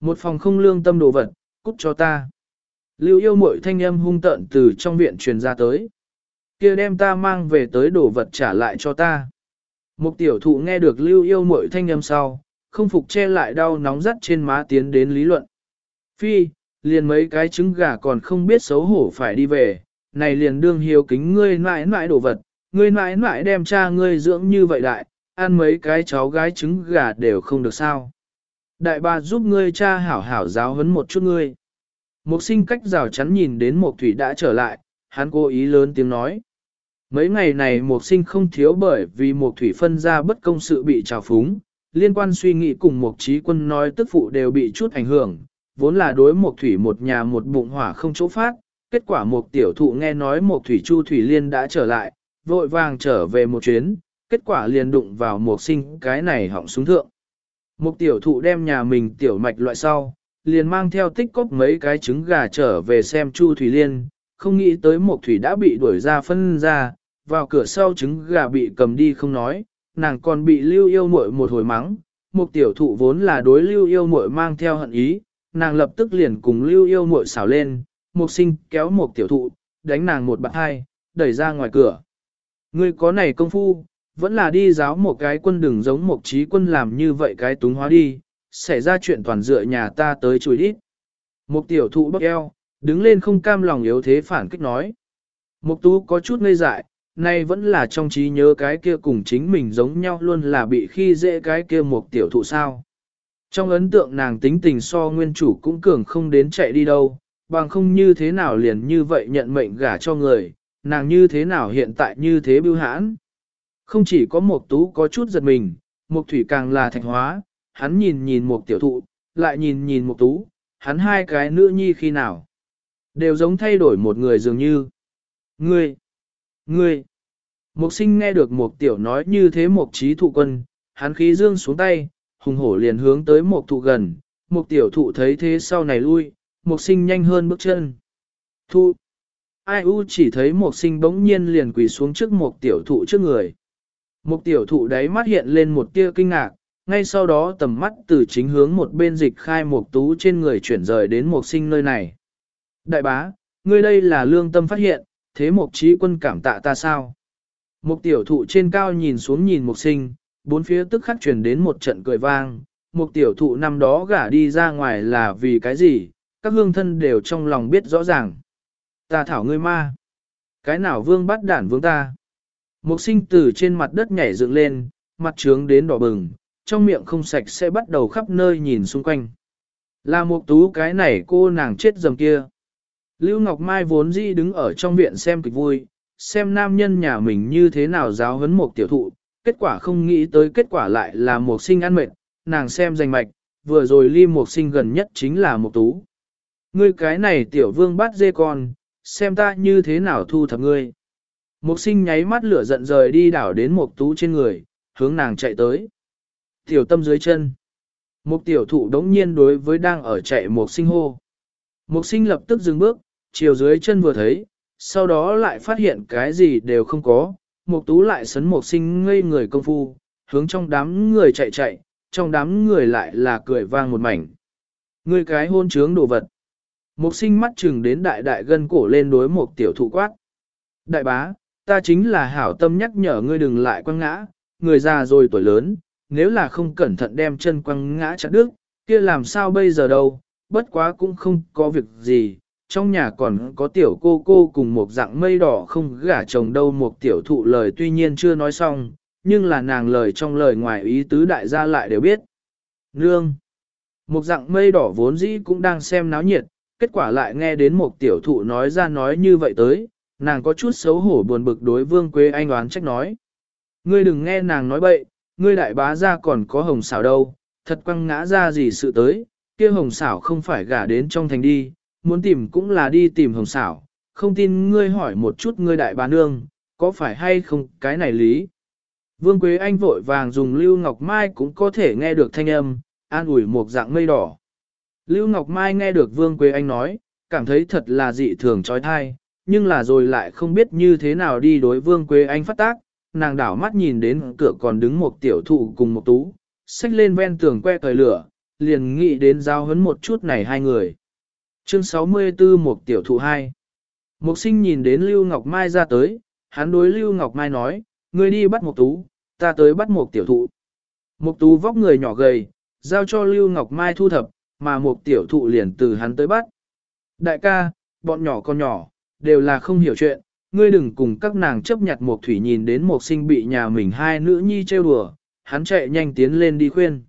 Một phòng không lương tâm đồ vật, cút cho ta. Lưu yêu mội thanh âm hung tợn từ trong viện truyền ra tới kia đem ta mang về tới đồ vật trả lại cho ta. Mục tiểu thụ nghe được lưu yêu mội thanh âm sau, không phục che lại đau nóng rắt trên má tiến đến lý luận. Phi, liền mấy cái trứng gà còn không biết xấu hổ phải đi về, này liền đương hiếu kính ngươi mãi mãi đồ vật, ngươi mãi mãi đem cha ngươi dưỡng như vậy đại, ăn mấy cái cháu gái trứng gà đều không được sao. Đại bà giúp ngươi cha hảo hảo giáo huấn một chút ngươi. Mục sinh cách rào chắn nhìn đến một thủy đã trở lại, hắn cố ý lớn tiếng nói. Mấy ngày này một sinh không thiếu bởi vì một thủy phân ra bất công sự bị trào phúng, liên quan suy nghĩ cùng một trí quân nói tức phụ đều bị chút ảnh hưởng, vốn là đối một thủy một nhà một bụng hỏa không chỗ phát, kết quả một tiểu thụ nghe nói một thủy chu thủy liên đã trở lại, vội vàng trở về một chuyến, kết quả liền đụng vào một sinh cái này hỏng xuống thượng. Một tiểu thụ đem nhà mình tiểu mạch loại sau, liền mang theo tích cốc mấy cái trứng gà trở về xem chu thủy liên, không nghĩ tới một thủy đã bị đuổi ra phân ra, vào cửa sau trứng gà bị cầm đi không nói, nàng còn bị lưu yêu muội một hồi mắng, một tiểu thụ vốn là đối lưu yêu muội mang theo hận ý, nàng lập tức liền cùng lưu yêu muội xảo lên, một sinh kéo một tiểu thụ, đánh nàng một bạn hai, đẩy ra ngoài cửa. Ngươi có này công phu, vẫn là đi giáo một cái quân đừng giống một trí quân làm như vậy cái túng hóa đi, xảy ra chuyện toàn dựa nhà ta tới chùi đít. Một tiểu thụ bắc eo, đứng lên không cam lòng yếu thế phản kích nói. Mục tú có chút ngây dại, nay vẫn là trong trí nhớ cái kia cùng chính mình giống nhau luôn là bị khi dễ cái kia một tiểu thụ sao. Trong ấn tượng nàng tính tình so nguyên chủ cũng cường không đến chạy đi đâu, bằng không như thế nào liền như vậy nhận mệnh gả cho người, nàng như thế nào hiện tại như thế bưu hãn. Không chỉ có một tú có chút giật mình, một thủy càng là thạch hóa, hắn nhìn nhìn một tiểu thụ, lại nhìn nhìn một tú, hắn hai cái nữ nhi khi nào. Đều giống thay đổi một người dường như. Ngươi, Ngươi! Mục sinh nghe được một tiểu nói như thế một trí thụ quân, hắn khí dương xuống tay, hùng hổ liền hướng tới một thụ gần, một tiểu thụ thấy thế sau này lui, mục sinh nhanh hơn bước chân. thụ Ai u chỉ thấy một sinh bỗng nhiên liền quỳ xuống trước một tiểu thụ trước người. Một tiểu thụ đáy mắt hiện lên một tia kinh ngạc, ngay sau đó tầm mắt từ chính hướng một bên dịch khai một tú trên người chuyển rời đến một sinh nơi này. Đại bá, ngươi đây là lương tâm phát hiện, thế mục trí quân cảm tạ ta sao? Mục tiểu thụ trên cao nhìn xuống nhìn mục sinh, bốn phía tức khắc truyền đến một trận cười vang. Mục tiểu thụ năm đó gả đi ra ngoài là vì cái gì, các hương thân đều trong lòng biết rõ ràng. Ta thảo ngươi ma. Cái nào vương bắt đản vương ta? Mục sinh từ trên mặt đất nhảy dựng lên, mặt trướng đến đỏ bừng, trong miệng không sạch sẽ bắt đầu khắp nơi nhìn xung quanh. Là mục tú cái này cô nàng chết dầm kia. Lưu Ngọc Mai vốn dĩ đứng ở trong viện xem kịch vui, xem nam nhân nhà mình như thế nào giáo huấn một tiểu thụ, kết quả không nghĩ tới kết quả lại là một sinh ăn mệt, nàng xem danh mạch, vừa rồi ly một sinh gần nhất chính là một tú. Ngươi cái này tiểu vương bắt dê con, xem ta như thế nào thu thập ngươi. Một sinh nháy mắt lửa giận rời đi đảo đến một tú trên người, hướng nàng chạy tới. Tiểu tâm dưới chân. Một tiểu thụ đống nhiên đối với đang ở chạy một sinh hô. Mục sinh lập tức dừng bước, chiều dưới chân vừa thấy, sau đó lại phát hiện cái gì đều không có. mục tú lại sấn mục sinh ngây người công phu, hướng trong đám người chạy chạy, trong đám người lại là cười vang một mảnh. Người cái hôn trướng đồ vật. Mục sinh mắt chừng đến đại đại gân cổ lên đối một tiểu thụ quát. Đại bá, ta chính là hảo tâm nhắc nhở ngươi đừng lại quăng ngã, người già rồi tuổi lớn, nếu là không cẩn thận đem chân quăng ngã chặt đứt, kia làm sao bây giờ đâu, bất quá cũng không có việc gì, trong nhà còn có tiểu cô cô cùng một dạng mây đỏ không gả chồng đâu một tiểu thụ lời tuy nhiên chưa nói xong, nhưng là nàng lời trong lời ngoài ý tứ đại gia lại đều biết. Nương! Một dạng mây đỏ vốn dĩ cũng đang xem náo nhiệt, kết quả lại nghe đến một tiểu thụ nói ra nói như vậy tới, nàng có chút xấu hổ buồn bực đối vương quê anh đoán trách nói. Ngươi đừng nghe nàng nói bậy, ngươi đại bá ra còn có hồng xảo đâu, thật quăng ngã ra gì sự tới, kia hồng xảo không phải gả đến trong thành đi, muốn tìm cũng là đi tìm hồng xảo, không tin ngươi hỏi một chút ngươi đại bá nương, có phải hay không cái này lý. Vương Quế Anh vội vàng dùng Lưu Ngọc Mai cũng có thể nghe được thanh âm, an ủi một dạng mây đỏ. Lưu Ngọc Mai nghe được Vương Quế Anh nói, cảm thấy thật là dị thường trói thai, nhưng là rồi lại không biết như thế nào đi đối Vương Quế Anh phát tác, nàng đảo mắt nhìn đến cửa còn đứng một tiểu thụ cùng một tú, xách lên ven tường que thời lửa, liền nghĩ đến giao hấn một chút này hai người. Chương 64 một tiểu thụ hai. Mục sinh nhìn đến Lưu Ngọc Mai ra tới, hắn đối Lưu Ngọc Mai nói, ngươi đi bắt mục tú, ta tới bắt một tiểu thụ. mục tú vóc người nhỏ gầy, giao cho Lưu Ngọc Mai thu thập, mà một tiểu thụ liền từ hắn tới bắt. Đại ca, bọn nhỏ con nhỏ, đều là không hiểu chuyện, ngươi đừng cùng các nàng chấp nhặt mục thủy nhìn đến mục sinh bị nhà mình hai nữ nhi trêu đùa, hắn chạy nhanh tiến lên đi khuyên.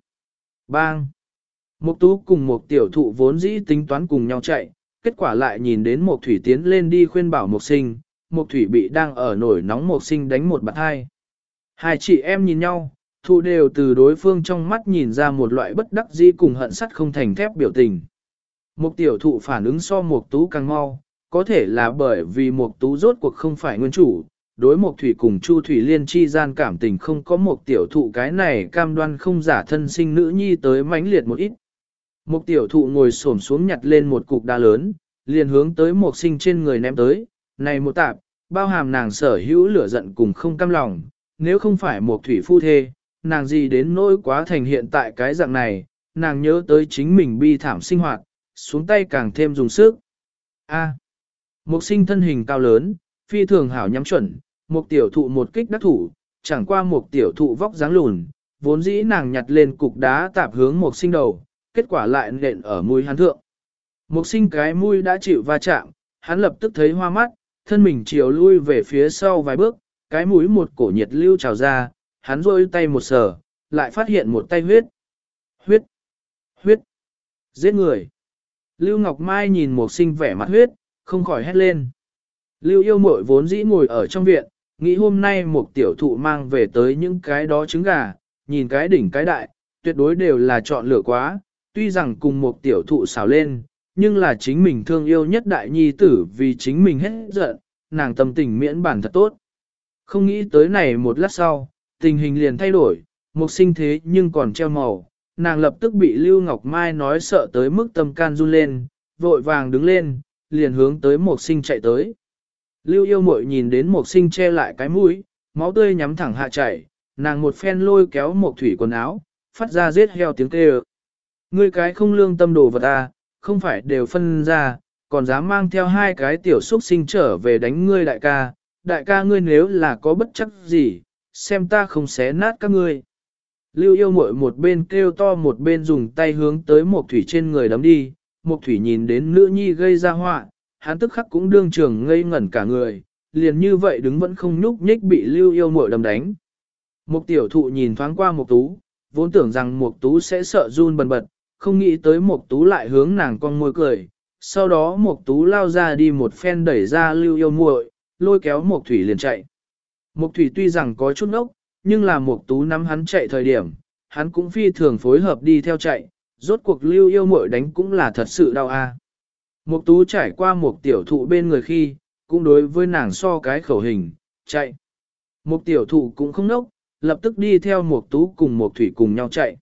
Bang! Mục tú cùng một tiểu thụ vốn dĩ tính toán cùng nhau chạy, kết quả lại nhìn đến một thủy tiến lên đi khuyên bảo một sinh, một thủy bị đang ở nổi nóng một sinh đánh một bạt hai. Hai chị em nhìn nhau, Thu đều từ đối phương trong mắt nhìn ra một loại bất đắc dĩ cùng hận sắt không thành thép biểu tình. Một tiểu thụ phản ứng so một tú càng mau, có thể là bởi vì một tú rốt cuộc không phải nguyên chủ, đối một thủy cùng chu thủy liên chi gian cảm tình không có một tiểu thụ cái này cam đoan không giả thân sinh nữ nhi tới mãnh liệt một ít. Một tiểu thụ ngồi xổm xuống nhặt lên một cục đá lớn, liền hướng tới một sinh trên người ném tới, này một tạp, bao hàm nàng sở hữu lửa giận cùng không cam lòng, nếu không phải một thủy phu thê, nàng gì đến nỗi quá thành hiện tại cái dạng này, nàng nhớ tới chính mình bi thảm sinh hoạt, xuống tay càng thêm dùng sức. A. Một sinh thân hình cao lớn, phi thường hảo nhắm chuẩn, một tiểu thụ một kích đắc thủ, chẳng qua một tiểu thụ vóc dáng lùn, vốn dĩ nàng nhặt lên cục đá tạp hướng một sinh đầu, kết quả lại nện ở mũi hắn thượng. Mục sinh cái mũi đã chịu va chạm, hắn lập tức thấy hoa mắt, thân mình chiều lui về phía sau vài bước, cái mũi một cổ nhiệt lưu trào ra, hắn rôi tay một sờ, lại phát hiện một tay huyết. Huyết! Huyết! Giết người! Lưu Ngọc Mai nhìn mục sinh vẻ mặt huyết, không khỏi hét lên. Lưu yêu mội vốn dĩ ngồi ở trong viện, nghĩ hôm nay một tiểu thụ mang về tới những cái đó trứng gà, nhìn cái đỉnh cái đại, tuyệt đối đều là chọn lựa quá, tuy rằng cùng một tiểu thụ xào lên, nhưng là chính mình thương yêu nhất đại nhi tử vì chính mình hết giận, nàng tâm tình miễn bản thật tốt. Không nghĩ tới này một lát sau, tình hình liền thay đổi, một sinh thế nhưng còn treo màu, nàng lập tức bị Lưu Ngọc Mai nói sợ tới mức tâm can run lên, vội vàng đứng lên, liền hướng tới một sinh chạy tới. Lưu yêu mội nhìn đến một sinh che lại cái mũi, máu tươi nhắm thẳng hạ chảy, nàng một phen lôi kéo một thủy quần áo, phát ra giết heo tiếng kêu. Ngươi cái không lương tâm đồ vật à, không phải đều phân ra, còn dám mang theo hai cái tiểu xuất sinh trở về đánh ngươi đại ca, đại ca ngươi nếu là có bất chấp gì, xem ta không xé nát các ngươi. Lưu yêu mội một bên kêu to một bên dùng tay hướng tới một thủy trên người đấm đi, một thủy nhìn đến nữ nhi gây ra họa, hắn tức khắc cũng đương trường ngây ngẩn cả người, liền như vậy đứng vẫn không nhúc nhích bị lưu yêu mội đấm đánh. Một tiểu thụ nhìn thoáng qua một tú, vốn tưởng rằng một tú sẽ sợ run bần bật, không nghĩ tới Mộc tú lại hướng nàng con môi cười. Sau đó Mộc tú lao ra đi một phen đẩy ra lưu yêu muội, lôi kéo Mộc thủy liền chạy. Mộc thủy tuy rằng có chút nốc, nhưng là Mộc tú nắm hắn chạy thời điểm, hắn cũng phi thường phối hợp đi theo chạy, rốt cuộc lưu yêu muội đánh cũng là thật sự đau a. À. Tú trải qua Mộc tiểu thụ bên người khi, cũng đối với nàng so cái khẩu hình, chạy. Mộc tiểu thụ cũng không nốc, lập tức đi theo Mộc tú cùng Mộc thủy cùng nhau chạy.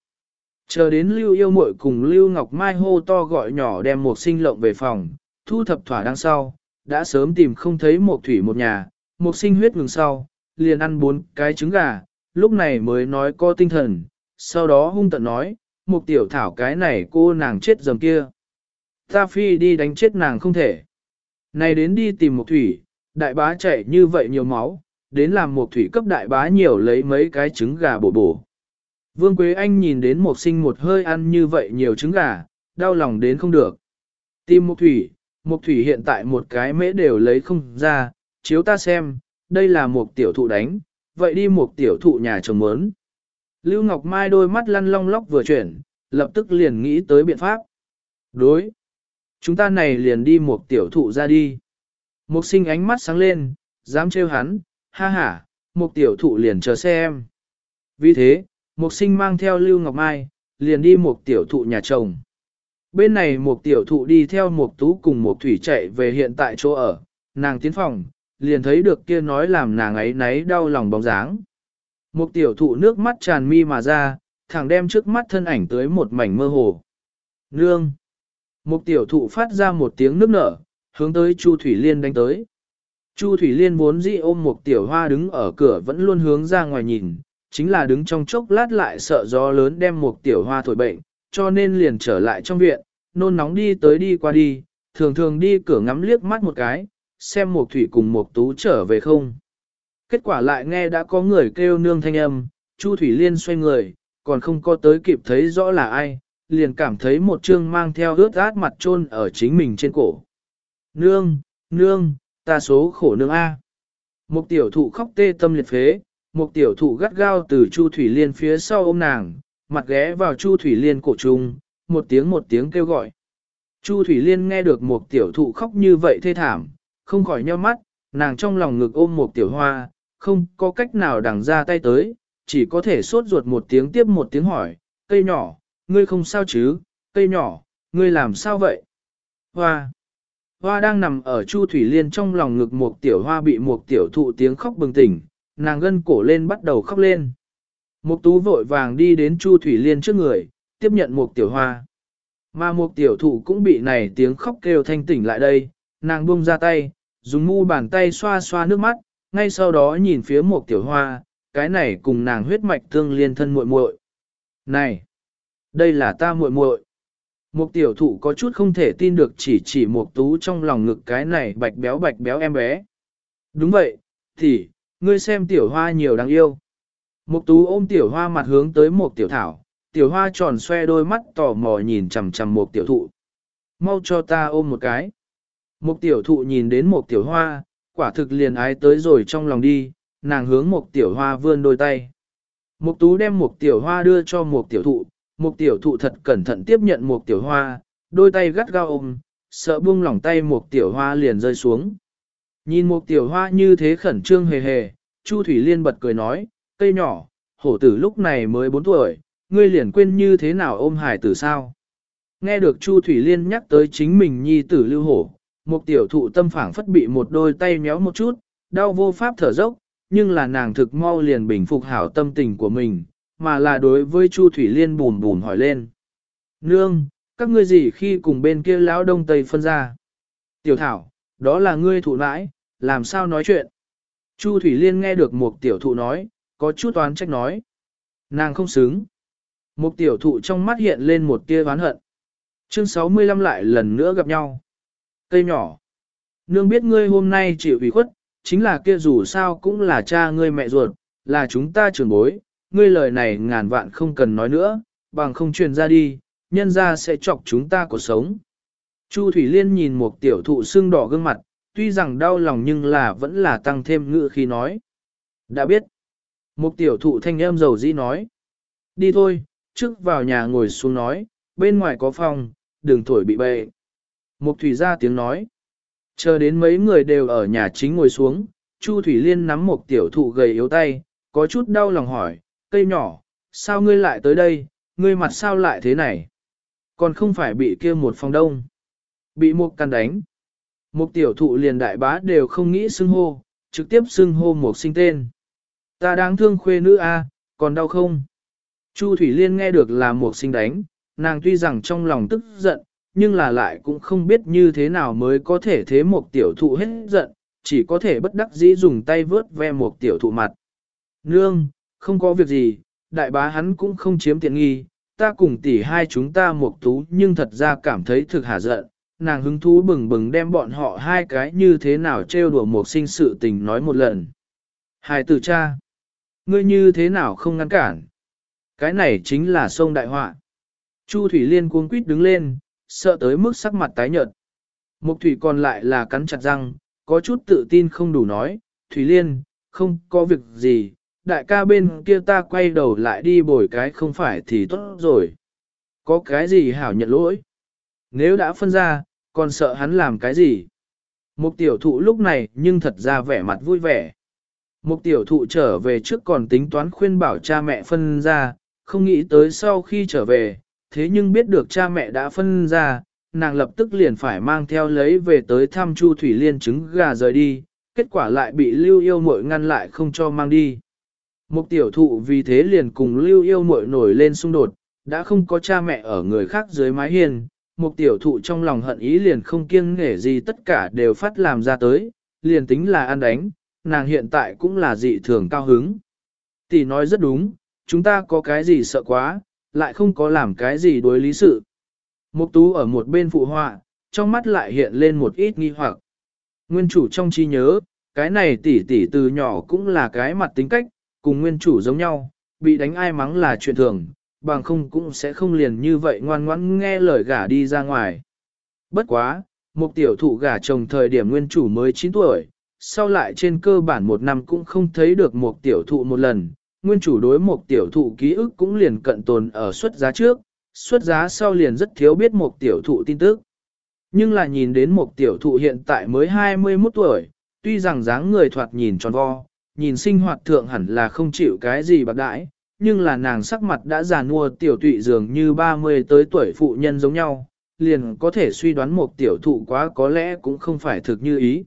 Chờ đến Lưu Yêu Muội cùng Lưu Ngọc Mai hô to gọi nhỏ đem một sinh lộng về phòng, thu thập thỏa đằng sau, đã sớm tìm không thấy một thủy một nhà, một sinh huyết ngừng sau, liền ăn bốn cái trứng gà, lúc này mới nói có tinh thần, sau đó hung tận nói, một tiểu thảo cái này cô nàng chết dầm kia. Ta phi đi đánh chết nàng không thể. Này đến đi tìm một thủy, đại bá chạy như vậy nhiều máu, đến làm một thủy cấp đại bá nhiều lấy mấy cái trứng gà bổ bổ. Vương Quế Anh nhìn đến một sinh một hơi ăn như vậy nhiều trứng gà, đau lòng đến không được. Tìm một thủy, một thủy hiện tại một cái mễ đều lấy không ra, chiếu ta xem, đây là một tiểu thụ đánh, vậy đi một tiểu thụ nhà chồng mớn. Lưu Ngọc Mai đôi mắt lăn long lóc vừa chuyển, lập tức liền nghĩ tới biện pháp. Đối. Chúng ta này liền đi một tiểu thụ ra đi. Một sinh ánh mắt sáng lên, dám trêu hắn, ha ha, một tiểu thụ liền chờ xem. Vì thế, Mục sinh mang theo Lưu Ngọc Mai, liền đi một tiểu thụ nhà chồng. Bên này một tiểu thụ đi theo một tú cùng một thủy chạy về hiện tại chỗ ở, nàng tiến phòng, liền thấy được kia nói làm nàng ấy náy đau lòng bóng dáng. Một tiểu thụ nước mắt tràn mi mà ra, thẳng đem trước mắt thân ảnh tới một mảnh mơ hồ. Nương! Một tiểu thụ phát ra một tiếng nước nở, hướng tới Chu Thủy Liên đánh tới. Chu Thủy Liên vốn dĩ ôm một tiểu hoa đứng ở cửa vẫn luôn hướng ra ngoài nhìn, chính là đứng trong chốc lát lại sợ gió lớn đem một tiểu hoa thổi bệnh, cho nên liền trở lại trong viện, nôn nóng đi tới đi qua đi, thường thường đi cửa ngắm liếc mắt một cái, xem một thủy cùng một tú trở về không. Kết quả lại nghe đã có người kêu nương thanh âm, Chu Thủy Liên xoay người, còn không có tới kịp thấy rõ là ai, liền cảm thấy một chương mang theo ướt át mặt trôn ở chính mình trên cổ. Nương, nương, ta số khổ nương A. Một tiểu thụ khóc tê tâm liệt phế, một tiểu thụ gắt gao từ Chu Thủy Liên phía sau ôm nàng, mặt ghé vào Chu Thủy Liên cổ trung, một tiếng một tiếng kêu gọi. Chu Thủy Liên nghe được một tiểu thụ khóc như vậy thê thảm, không khỏi nheo mắt, nàng trong lòng ngực ôm một tiểu hoa, không có cách nào đằng ra tay tới, chỉ có thể sốt ruột một tiếng tiếp một tiếng hỏi, cây nhỏ, ngươi không sao chứ, cây nhỏ, ngươi làm sao vậy? Hoa! Hoa đang nằm ở Chu Thủy Liên trong lòng ngực một tiểu hoa bị một tiểu thụ tiếng khóc bừng tỉnh, nàng gân cổ lên bắt đầu khóc lên. Mục tú vội vàng đi đến Chu Thủy Liên trước người, tiếp nhận Mục tiểu hoa. Mà Mục tiểu thụ cũng bị này tiếng khóc kêu thanh tỉnh lại đây, nàng buông ra tay, dùng mu bàn tay xoa xoa nước mắt, ngay sau đó nhìn phía Mục tiểu hoa, cái này cùng nàng huyết mạch tương liên thân muội muội. Này, đây là ta muội muội. Mục tiểu thụ có chút không thể tin được chỉ chỉ Mục tú trong lòng ngực cái này bạch béo bạch béo em bé. Đúng vậy, thì, ngươi xem tiểu hoa nhiều đáng yêu. Mục tú ôm tiểu hoa mặt hướng tới một tiểu thảo, tiểu hoa tròn xoe đôi mắt tò mò nhìn chằm chằm một tiểu thụ. Mau cho ta ôm một cái. Một tiểu thụ nhìn đến một tiểu hoa, quả thực liền ái tới rồi trong lòng đi, nàng hướng một tiểu hoa vươn đôi tay. Mục tú đem một tiểu hoa đưa cho một tiểu thụ, một tiểu thụ thật cẩn thận tiếp nhận một tiểu hoa, đôi tay gắt gao ôm, sợ buông lỏng tay một tiểu hoa liền rơi xuống. Nhìn một tiểu hoa như thế khẩn trương hề hề, Chu Thủy Liên bật cười nói, cây nhỏ, hổ tử lúc này mới 4 tuổi, ngươi liền quên như thế nào ôm hải tử sao. Nghe được Chu Thủy Liên nhắc tới chính mình nhi tử lưu hổ, một tiểu thụ tâm phảng phất bị một đôi tay méo một chút, đau vô pháp thở dốc, nhưng là nàng thực mau liền bình phục hảo tâm tình của mình, mà là đối với Chu Thủy Liên bùn bùn hỏi lên. Nương, các ngươi gì khi cùng bên kia lão đông tây phân ra? Tiểu thảo, đó là ngươi thụ nãi, làm sao nói chuyện? Chu Thủy Liên nghe được một tiểu thụ nói, có chút toán trách nói. Nàng không xứng. Một tiểu thụ trong mắt hiện lên một tia oán hận. Chương 65 lại lần nữa gặp nhau. Cây nhỏ. Nương biết ngươi hôm nay chịu ủy khuất, chính là kia dù sao cũng là cha ngươi mẹ ruột, là chúng ta trưởng bối, ngươi lời này ngàn vạn không cần nói nữa, bằng không truyền ra đi, nhân ra sẽ chọc chúng ta cuộc sống. Chu Thủy Liên nhìn một tiểu thụ xương đỏ gương mặt, tuy rằng đau lòng nhưng là vẫn là tăng thêm ngự khi nói. Đã biết. Một tiểu thụ thanh âm dầu dĩ nói. Đi thôi, trước vào nhà ngồi xuống nói, bên ngoài có phòng, đừng thổi bị bệ. Một thủy ra tiếng nói. Chờ đến mấy người đều ở nhà chính ngồi xuống, Chu Thủy Liên nắm một tiểu thụ gầy yếu tay, có chút đau lòng hỏi, cây nhỏ, sao ngươi lại tới đây, ngươi mặt sao lại thế này? Còn không phải bị kia một phòng đông. Bị một căn đánh. Một tiểu thụ liền đại bá đều không nghĩ xưng hô, trực tiếp xưng hô một sinh tên. Ta đáng thương khuê nữ a, còn đau không? Chu Thủy Liên nghe được là một sinh đánh, nàng tuy rằng trong lòng tức giận, nhưng là lại cũng không biết như thế nào mới có thể thế một tiểu thụ hết giận, chỉ có thể bất đắc dĩ dùng tay vớt ve một tiểu thụ mặt. Nương, không có việc gì, đại bá hắn cũng không chiếm tiện nghi, ta cùng tỷ hai chúng ta một tú nhưng thật ra cảm thấy thực hả giận, nàng hứng thú bừng bừng đem bọn họ hai cái như thế nào trêu đùa một sinh sự tình nói một lần. Hai từ cha, ngươi như thế nào không ngăn cản? Cái này chính là sông đại họa. Chu Thủy Liên cuống quýt đứng lên, sợ tới mức sắc mặt tái nhợt. Mục Thủy còn lại là cắn chặt răng, có chút tự tin không đủ nói, Thủy Liên, không có việc gì, đại ca bên kia ta quay đầu lại đi bồi cái không phải thì tốt rồi. Có cái gì hảo nhận lỗi? Nếu đã phân ra, còn sợ hắn làm cái gì? Mục tiểu thụ lúc này nhưng thật ra vẻ mặt vui vẻ. Mục tiểu thụ trở về trước còn tính toán khuyên bảo cha mẹ phân ra, không nghĩ tới sau khi trở về, thế nhưng biết được cha mẹ đã phân ra, nàng lập tức liền phải mang theo lấy về tới thăm Chu Thủy Liên trứng gà rời đi, kết quả lại bị Lưu Yêu Mội ngăn lại không cho mang đi. Mục tiểu thụ vì thế liền cùng Lưu Yêu Mội nổi lên xung đột, đã không có cha mẹ ở người khác dưới mái hiên, một tiểu thụ trong lòng hận ý liền không kiêng nghể gì tất cả đều phát làm ra tới, liền tính là ăn đánh, nàng hiện tại cũng là dị thường cao hứng. Tỷ nói rất đúng, chúng ta có cái gì sợ quá, lại không có làm cái gì đối lý sự. Mục tú ở một bên phụ họa, trong mắt lại hiện lên một ít nghi hoặc. Nguyên chủ trong trí nhớ, cái này tỷ tỷ từ nhỏ cũng là cái mặt tính cách, cùng nguyên chủ giống nhau, bị đánh ai mắng là chuyện thường, bằng không cũng sẽ không liền như vậy ngoan ngoãn nghe lời gả đi ra ngoài. Bất quá, một tiểu thụ gả chồng thời điểm nguyên chủ mới 9 tuổi, sau lại trên cơ bản một năm cũng không thấy được một tiểu thụ một lần, nguyên chủ đối một tiểu thụ ký ức cũng liền cận tồn ở xuất giá trước, xuất giá sau liền rất thiếu biết một tiểu thụ tin tức. Nhưng là nhìn đến một tiểu thụ hiện tại mới 21 tuổi, tuy rằng dáng người thoạt nhìn tròn vo, nhìn sinh hoạt thượng hẳn là không chịu cái gì bạc đãi, nhưng là nàng sắc mặt đã già nua tiểu tụy dường như 30 tới tuổi phụ nhân giống nhau, liền có thể suy đoán một tiểu thụ quá có lẽ cũng không phải thực như ý.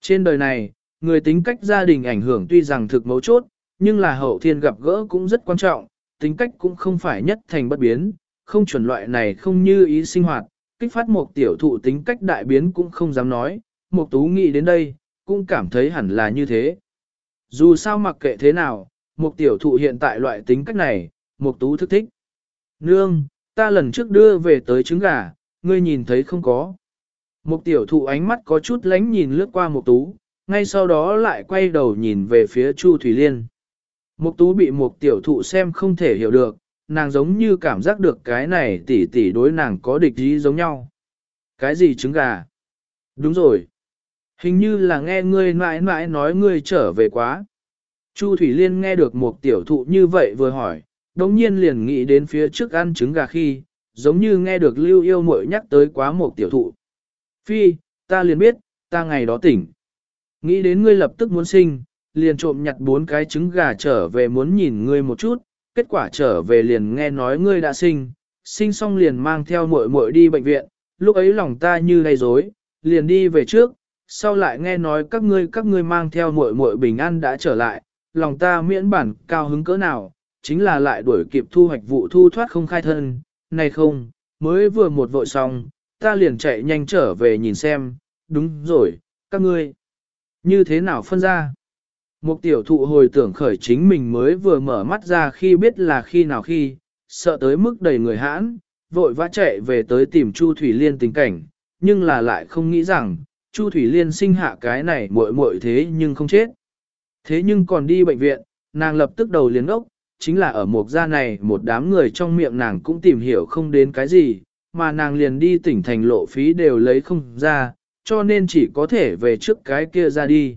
Trên đời này, người tính cách gia đình ảnh hưởng tuy rằng thực mấu chốt, nhưng là hậu thiên gặp gỡ cũng rất quan trọng, tính cách cũng không phải nhất thành bất biến, không chuẩn loại này không như ý sinh hoạt, kích phát một tiểu thụ tính cách đại biến cũng không dám nói, một tú nghĩ đến đây, cũng cảm thấy hẳn là như thế. Dù sao mặc kệ thế nào, một tiểu thụ hiện tại loại tính cách này, một tú thức thích. Nương, ta lần trước đưa về tới trứng gà, ngươi nhìn thấy không có. Một tiểu thụ ánh mắt có chút lánh nhìn lướt qua một tú, ngay sau đó lại quay đầu nhìn về phía Chu Thủy Liên. Mục tú bị một tiểu thụ xem không thể hiểu được, nàng giống như cảm giác được cái này tỷ tỷ đối nàng có địch ý giống nhau. Cái gì trứng gà? Đúng rồi. Hình như là nghe ngươi mãi mãi nói ngươi trở về quá. Chu Thủy Liên nghe được một tiểu thụ như vậy vừa hỏi, đồng nhiên liền nghĩ đến phía trước ăn trứng gà khi, giống như nghe được lưu yêu muội nhắc tới quá một tiểu thụ. Phi, ta liền biết, ta ngày đó tỉnh. Nghĩ đến ngươi lập tức muốn sinh, liền trộm nhặt bốn cái trứng gà trở về muốn nhìn ngươi một chút, kết quả trở về liền nghe nói ngươi đã sinh, sinh xong liền mang theo muội muội đi bệnh viện, lúc ấy lòng ta như đầy rối, liền đi về trước, sau lại nghe nói các ngươi các ngươi mang theo muội muội bình an đã trở lại, lòng ta miễn bản cao hứng cỡ nào, chính là lại đuổi kịp thu hoạch vụ thu thoát không khai thân, này không, mới vừa một vội xong, ta liền chạy nhanh trở về nhìn xem, đúng rồi, các ngươi, như thế nào phân ra? Một tiểu thụ hồi tưởng khởi chính mình mới vừa mở mắt ra khi biết là khi nào khi, sợ tới mức đầy người hãn, vội vã chạy về tới tìm Chu Thủy Liên tình cảnh, nhưng là lại không nghĩ rằng, Chu Thủy Liên sinh hạ cái này muội muội thế nhưng không chết. Thế nhưng còn đi bệnh viện, nàng lập tức đầu liền ốc, chính là ở một gia này một đám người trong miệng nàng cũng tìm hiểu không đến cái gì, mà nàng liền đi tỉnh thành lộ phí đều lấy không ra, cho nên chỉ có thể về trước cái kia ra đi.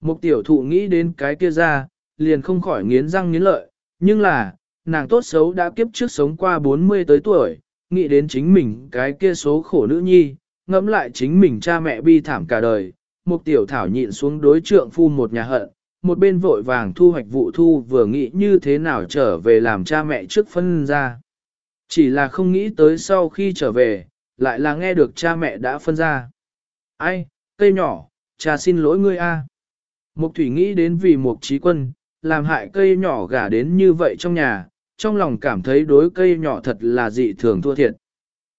Một tiểu thụ nghĩ đến cái kia ra, liền không khỏi nghiến răng nghiến lợi, nhưng là, nàng tốt xấu đã kiếp trước sống qua 40 tới tuổi, nghĩ đến chính mình cái kia số khổ nữ nhi, ngẫm lại chính mình cha mẹ bi thảm cả đời, một tiểu thảo nhịn xuống đối trượng phu một nhà hận, một bên vội vàng thu hoạch vụ thu vừa nghĩ như thế nào trở về làm cha mẹ trước phân ra. Chỉ là không nghĩ tới sau khi trở về, lại là nghe được cha mẹ đã phân ra. Ai, cây nhỏ, cha xin lỗi ngươi a. Mục thủy nghĩ đến vì mục trí quân, làm hại cây nhỏ gả đến như vậy trong nhà, trong lòng cảm thấy đối cây nhỏ thật là dị thường thua thiệt.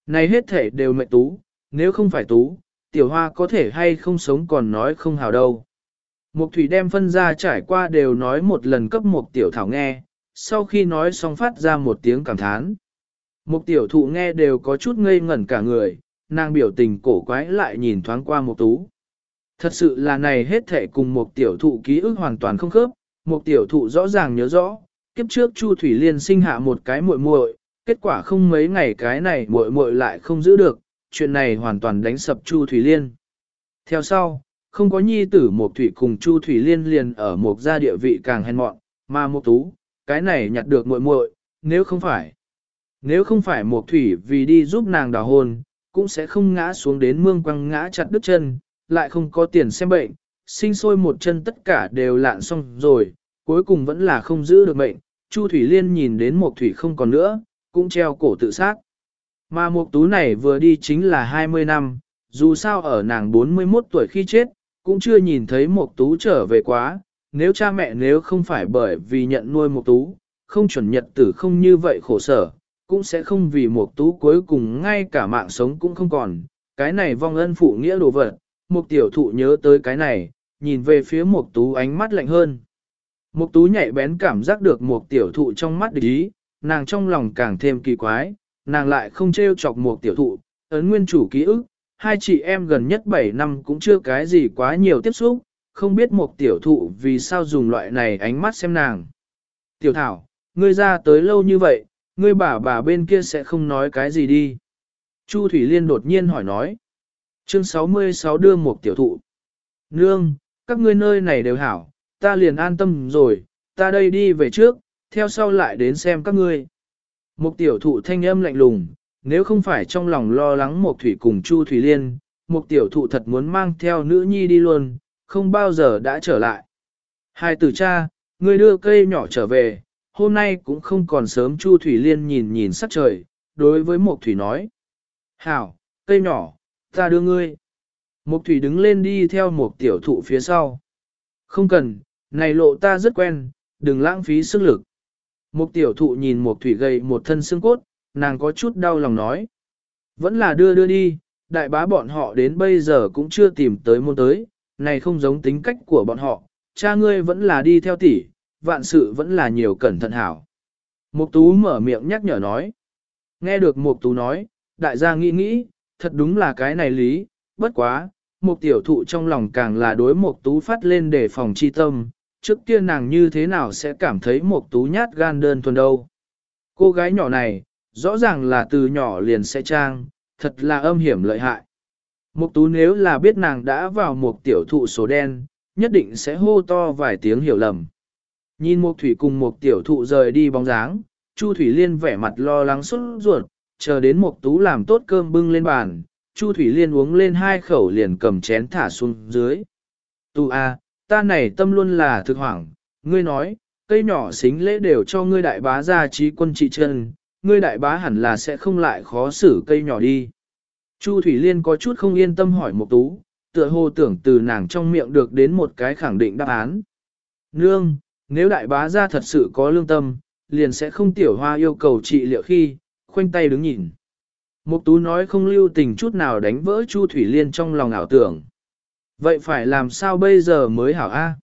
Này hết thể đều mệnh tú, nếu không phải tú, tiểu hoa có thể hay không sống còn nói không hào đâu. Mục thủy đem phân ra trải qua đều nói một lần cấp một tiểu thảo nghe, sau khi nói xong phát ra một tiếng cảm thán. Mục tiểu thụ nghe đều có chút ngây ngẩn cả người, nàng biểu tình cổ quái lại nhìn thoáng qua một tú. Thật sự là này hết thể cùng mục tiểu thụ ký ức hoàn toàn không khớp, mục tiểu thụ rõ ràng nhớ rõ, kiếp trước Chu Thủy Liên sinh hạ một cái muội muội, kết quả không mấy ngày cái này muội muội lại không giữ được, chuyện này hoàn toàn đánh sập Chu Thủy Liên. Theo sau, không có nhi tử mộc thủy cùng Chu Thủy Liên liền ở mộc gia địa vị càng hèn mọn, mà mộc tú, cái này nhặt được muội muội, nếu không phải. Nếu không phải mộc thủy vì đi giúp nàng đào hôn, cũng sẽ không ngã xuống đến mương quăng ngã chặt đứt chân, lại không có tiền xem bệnh, sinh sôi một chân tất cả đều lạn xong rồi, cuối cùng vẫn là không giữ được mệnh. Chu Thủy Liên nhìn đến mộc thủy không còn nữa, cũng treo cổ tự sát. Mà mộc tú này vừa đi chính là 20 năm, dù sao ở nàng 41 tuổi khi chết, cũng chưa nhìn thấy một tú trở về quá, nếu cha mẹ nếu không phải bởi vì nhận nuôi một tú, không chuẩn nhật tử không như vậy khổ sở, cũng sẽ không vì một tú cuối cùng ngay cả mạng sống cũng không còn, cái này vong ân phụ nghĩa đồ vật, một tiểu thụ nhớ tới cái này, nhìn về phía một tú ánh mắt lạnh hơn. Một tú nhạy bén cảm giác được một tiểu thụ trong mắt địch ý, nàng trong lòng càng thêm kỳ quái, nàng lại không trêu chọc một tiểu thụ, ấn nguyên chủ ký ức, hai chị em gần nhất 7 năm cũng chưa cái gì quá nhiều tiếp xúc, không biết một tiểu thụ vì sao dùng loại này ánh mắt xem nàng. Tiểu thảo, ngươi ra tới lâu như vậy, ngươi bà bà bên kia sẽ không nói cái gì đi. Chu Thủy Liên đột nhiên hỏi nói. Chương 66 đưa một tiểu thụ. Nương, các ngươi nơi này đều hảo, ta liền an tâm rồi, ta đây đi về trước, theo sau lại đến xem các ngươi. Một tiểu thụ thanh âm lạnh lùng, nếu không phải trong lòng lo lắng một thủy cùng Chu Thủy Liên, một tiểu thụ thật muốn mang theo nữ nhi đi luôn, không bao giờ đã trở lại. Hai tử cha, người đưa cây nhỏ trở về, hôm nay cũng không còn sớm Chu Thủy Liên nhìn nhìn sắc trời, đối với một thủy nói. Hảo, cây nhỏ, ta đưa ngươi. Mục thủy đứng lên đi theo một tiểu thụ phía sau. Không cần, này lộ ta rất quen, đừng lãng phí sức lực. Mộc tiểu thụ nhìn một thủy gầy một thân xương cốt, nàng có chút đau lòng nói. Vẫn là đưa đưa đi, đại bá bọn họ đến bây giờ cũng chưa tìm tới môn tới, này không giống tính cách của bọn họ, cha ngươi vẫn là đi theo tỷ, vạn sự vẫn là nhiều cẩn thận hảo. Mục tú mở miệng nhắc nhở nói. Nghe được mục tú nói, đại gia nghĩ nghĩ, thật đúng là cái này lý, bất quá, mục tiểu thụ trong lòng càng là đối mục tú phát lên để phòng chi tâm, trước kia nàng như thế nào sẽ cảm thấy mục tú nhát gan đơn thuần đâu. Cô gái nhỏ này, rõ ràng là từ nhỏ liền sẽ trang, thật là âm hiểm lợi hại. Mục tú nếu là biết nàng đã vào một tiểu thụ số đen, nhất định sẽ hô to vài tiếng hiểu lầm. Nhìn một thủy cùng một tiểu thụ rời đi bóng dáng, Chu Thủy Liên vẻ mặt lo lắng xuất ruột, chờ đến một tú làm tốt cơm bưng lên bàn, Chu Thủy Liên uống lên hai khẩu liền cầm chén thả xuống dưới. Tu a, ta này tâm luôn là thực hoảng, ngươi nói, cây nhỏ xính lễ đều cho ngươi đại bá gia trí quân trị chân, ngươi đại bá hẳn là sẽ không lại khó xử cây nhỏ đi. Chu Thủy Liên có chút không yên tâm hỏi Mộc tú, tựa hồ tưởng từ nàng trong miệng được đến một cái khẳng định đáp án. Nương, nếu đại bá gia thật sự có lương tâm, liền sẽ không tiểu hoa yêu cầu trị liệu khi, khoanh tay đứng nhìn. Mục tú nói không lưu tình chút nào đánh vỡ Chu Thủy Liên trong lòng ảo tưởng. Vậy phải làm sao bây giờ mới hảo a?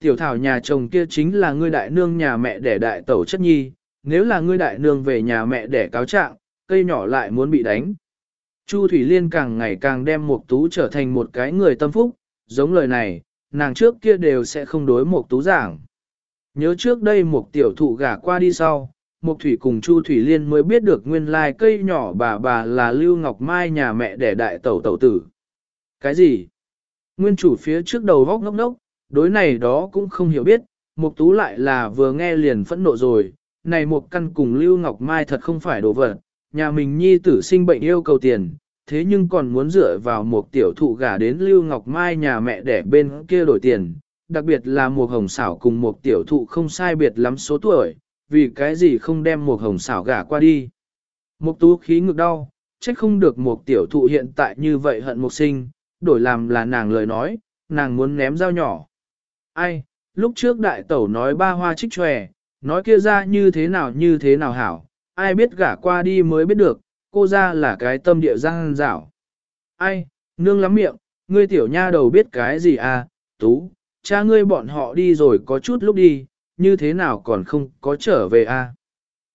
Tiểu thảo nhà chồng kia chính là ngươi đại nương nhà mẹ đẻ đại tẩu chất nhi, nếu là ngươi đại nương về nhà mẹ để cáo trạng, cây nhỏ lại muốn bị đánh. Chu Thủy Liên càng ngày càng đem Mục Tú trở thành một cái người tâm phúc, giống lời này, nàng trước kia đều sẽ không đối Mục Tú giảng. Nhớ trước đây Mục tiểu thụ gả qua đi sau, Mục Thủy cùng Chu Thủy Liên mới biết được nguyên lai cây nhỏ bà bà là Lưu Ngọc Mai nhà mẹ đẻ đại tẩu tẩu tử. Cái gì? Nguyên chủ phía trước đầu vóc ngốc ngốc, đối này đó cũng không hiểu biết, Mục Tú lại là vừa nghe liền phẫn nộ rồi, này một Căn cùng Lưu Ngọc Mai thật không phải đồ vật, nhà mình nhi tử sinh bệnh yêu cầu tiền, thế nhưng còn muốn dựa vào một tiểu thụ gả đến Lưu Ngọc Mai nhà mẹ đẻ bên kia đổi tiền, đặc biệt là một hồng xảo cùng một tiểu thụ không sai biệt lắm số tuổi, vì cái gì không đem một hồng xảo gả qua đi. Một tú khí ngực đau, trách không được một tiểu thụ hiện tại như vậy hận một sinh, đổi làm là nàng lời nói, nàng muốn ném dao nhỏ. Ai, lúc trước đại tẩu nói ba hoa trích tròe, nói kia ra như thế nào như thế nào hảo, ai biết gả qua đi mới biết được, cô ra là cái tâm địa giang rảo. Ai, nương lắm miệng, ngươi tiểu nha đầu biết cái gì à, tú, cha ngươi bọn họ đi rồi có chút lúc đi, như thế nào còn không có trở về à.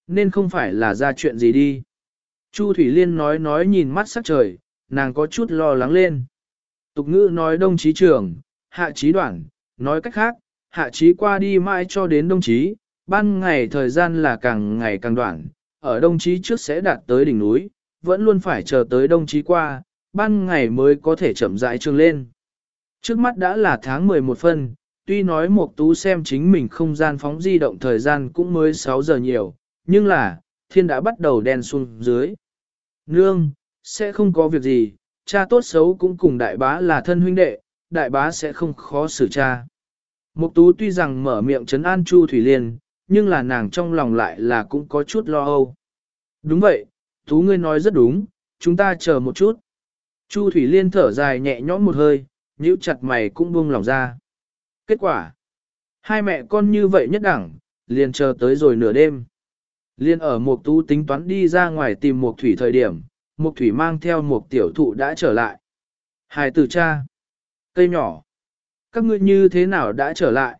Nên không phải là ra chuyện gì đi. Chu Thủy Liên nói nói nhìn mắt sắc trời, nàng có chút lo lắng lên. Tục ngữ nói đông chí trưởng, hạ chí đoạn, nói cách khác, hạ chí qua đi mãi cho đến đông chí, ban ngày thời gian là càng ngày càng đoạn, ở đông chí trước sẽ đạt tới đỉnh núi, vẫn luôn phải chờ tới đông chí qua, ban ngày mới có thể chậm rãi trường lên. Trước mắt đã là tháng 11 phân, tuy nói Mộc tú xem chính mình không gian phóng di động thời gian cũng mới 6 giờ nhiều, nhưng là, thiên đã bắt đầu đen xuống dưới. Nương, sẽ không có việc gì, cha tốt xấu cũng cùng đại bá là thân huynh đệ, đại bá sẽ không khó xử cha. Mục tú tuy rằng mở miệng trấn an Chu Thủy Liên, nhưng là nàng trong lòng lại là cũng có chút lo âu. Đúng vậy, Tú ngươi nói rất đúng, chúng ta chờ một chút. Chu Thủy Liên thở dài nhẹ nhõm một hơi, nhíu chặt mày cũng buông lòng ra. Kết quả, hai mẹ con như vậy nhất đẳng, liền chờ tới rồi nửa đêm. Liên ở một tú tính toán đi ra ngoài tìm một thủy thời điểm, một thủy mang theo một tiểu thụ đã trở lại. Hai tử cha, cây nhỏ, các ngươi như thế nào đã trở lại?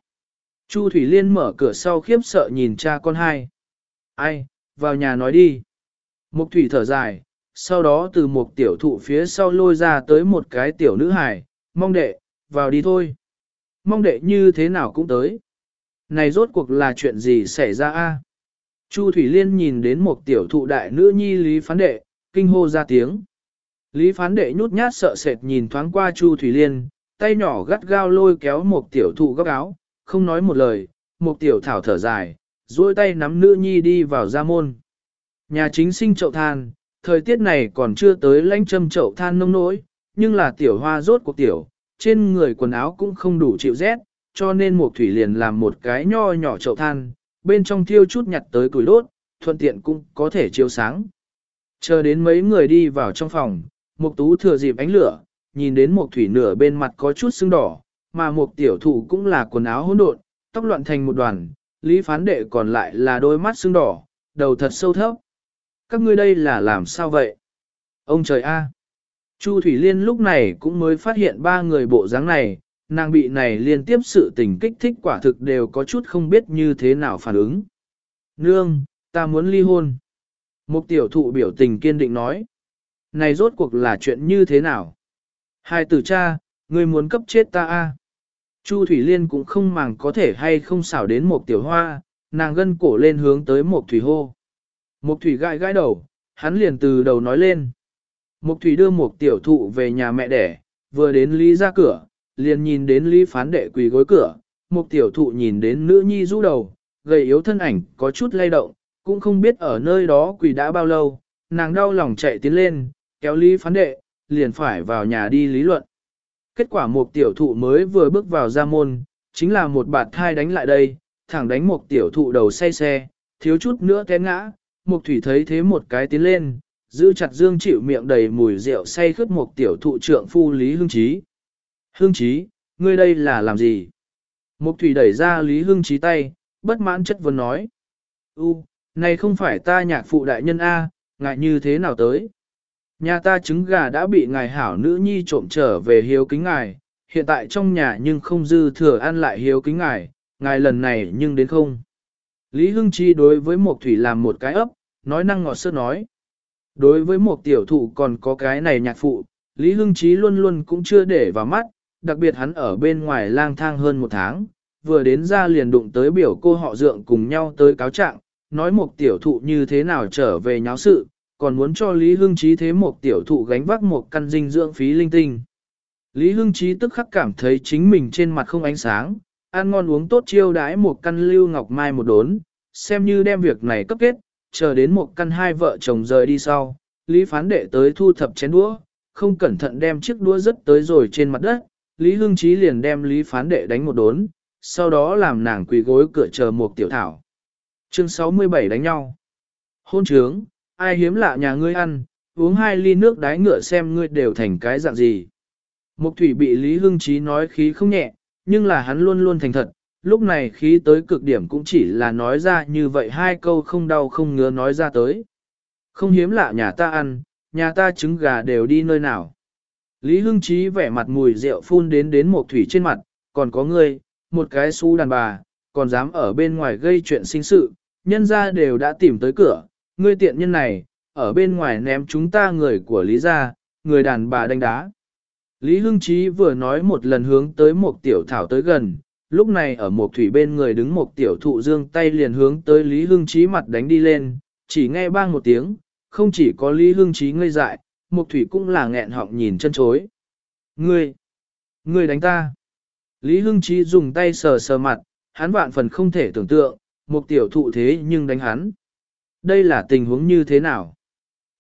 Chu Thủy Liên mở cửa sau khiếp sợ nhìn cha con hai. Ai, vào nhà nói đi. Mục Thủy thở dài, sau đó từ một tiểu thụ phía sau lôi ra tới một cái tiểu nữ hài, mong đệ, vào đi thôi. Mong đệ như thế nào cũng tới. Này rốt cuộc là chuyện gì xảy ra a? Chu Thủy Liên nhìn đến một tiểu thụ đại nữ nhi Lý Phán Đệ, kinh hô ra tiếng. Lý Phán Đệ nhút nhát sợ sệt nhìn thoáng qua Chu Thủy Liên, tay nhỏ gắt gao lôi kéo một tiểu thụ góc áo, không nói một lời, một tiểu thảo thở dài, duỗi tay nắm nữ nhi đi vào gia môn. Nhà chính sinh chậu than, thời tiết này còn chưa tới lãnh châm chậu than nông nỗi, nhưng là tiểu hoa rốt cuộc tiểu, trên người quần áo cũng không đủ chịu rét, cho nên một thủy liền làm một cái nho nhỏ chậu than, bên trong thiêu chút nhặt tới củi đốt, thuận tiện cũng có thể chiếu sáng. Chờ đến mấy người đi vào trong phòng, một tú thừa dịp ánh lửa, nhìn đến một thủy nửa bên mặt có chút sưng đỏ, mà một tiểu thụ cũng là quần áo hỗn độn, tóc loạn thành một đoàn, lý phán đệ còn lại là đôi mắt sưng đỏ, đầu thật sâu thấp. Các ngươi đây là làm sao vậy? Ông trời a! Chu Thủy Liên lúc này cũng mới phát hiện ba người bộ dáng này, nàng bị này liên tiếp sự tình kích thích quả thực đều có chút không biết như thế nào phản ứng. Nương, ta muốn ly hôn. Một tiểu thụ biểu tình kiên định nói. Này rốt cuộc là chuyện như thế nào? Hai tử cha, ngươi muốn cấp chết ta a? Chu Thủy Liên cũng không màng có thể hay không xảo đến một tiểu hoa, nàng gân cổ lên hướng tới một thủy hô. Một thủy gãi gãi đầu, hắn liền từ đầu nói lên. Một thủy đưa một tiểu thụ về nhà mẹ đẻ, vừa đến Lý ra cửa, liền nhìn đến Lý phán đệ quỳ gối cửa, một tiểu thụ nhìn đến nữ nhi rũ đầu, gầy yếu thân ảnh có chút lay động, cũng không biết ở nơi đó quỳ đã bao lâu, nàng đau lòng chạy tiến lên, kéo Lý phán đệ, liền phải vào nhà đi lý luận. Kết quả một tiểu thụ mới vừa bước vào ra môn, chính là một bạt thai đánh lại đây, thẳng đánh một tiểu thụ đầu say xe, thiếu chút nữa té ngã, một thủy thấy thế một cái tiến lên, giữ chặt dương chịu miệng đầy mùi rượu say khướt một tiểu thụ trượng phu Lý Hương Chí. Hương Chí, ngươi đây là làm gì? Một thủy đẩy ra Lý Hương Chí tay, bất mãn chất vấn nói. U, này không phải ta nhạc phụ đại nhân A, ngại như thế nào tới? Nhà ta trứng gà đã bị ngài hảo nữ nhi trộm trở về hiếu kính ngài, hiện tại trong nhà nhưng không dư thừa ăn lại hiếu kính ngài, ngài lần này nhưng đến không. Lý Hưng Chi đối với một thủy làm một cái ấp, nói năng ngọt sơ nói. Đối với một tiểu thụ còn có cái này nhạc phụ, Lý Hưng Chí luôn luôn cũng chưa để vào mắt, đặc biệt hắn ở bên ngoài lang thang hơn một tháng, vừa đến ra liền đụng tới biểu cô họ dượng cùng nhau tới cáo trạng, nói một tiểu thụ như thế nào trở về nháo sự, còn muốn cho Lý Hưng Chí thế một tiểu thụ gánh vác một căn dinh dưỡng phí linh tinh. Lý Hưng Chí tức khắc cảm thấy chính mình trên mặt không ánh sáng, ăn ngon uống tốt chiêu đãi một căn lưu ngọc mai một đốn, xem như đem việc này cấp kết, chờ đến một căn hai vợ chồng rời đi sau, Lý phán đệ tới thu thập chén đũa, không cẩn thận đem chiếc đũa rất tới rồi trên mặt đất, Lý Hưng Chí liền đem Lý phán đệ đánh một đốn, sau đó làm nàng quỳ gối cửa chờ một tiểu thảo. Chương 67 đánh nhau. Hôn trướng, ai hiếm lạ nhà ngươi ăn, uống hai ly nước đái ngựa xem ngươi đều thành cái dạng gì. Mục thủy bị Lý Hưng Chí nói khí không nhẹ, nhưng là hắn luôn luôn thành thật, lúc này khí tới cực điểm cũng chỉ là nói ra như vậy hai câu không đau không ngứa nói ra tới. Không hiếm lạ nhà ta ăn, nhà ta trứng gà đều đi nơi nào. Lý Hưng Chí vẻ mặt mùi rượu phun đến đến một thủy trên mặt, còn có ngươi, một cái xú đàn bà, còn dám ở bên ngoài gây chuyện sinh sự, nhân ra đều đã tìm tới cửa, ngươi tiện nhân này, ở bên ngoài ném chúng ta người của Lý gia, người đàn bà đánh đá. Lý Hưng Chí vừa nói một lần hướng tới một tiểu thảo tới gần, lúc này ở một thủy bên người đứng một tiểu thụ dương tay liền hướng tới Lý Hưng Chí mặt đánh đi lên, chỉ nghe bang một tiếng, không chỉ có Lý Hưng Chí ngây dại, một thủy cũng là nghẹn họng nhìn chân chối. Ngươi, ngươi đánh ta. Lý Hưng Chí dùng tay sờ sờ mặt, hắn vạn phần không thể tưởng tượng, một tiểu thụ thế nhưng đánh hắn. Đây là tình huống như thế nào?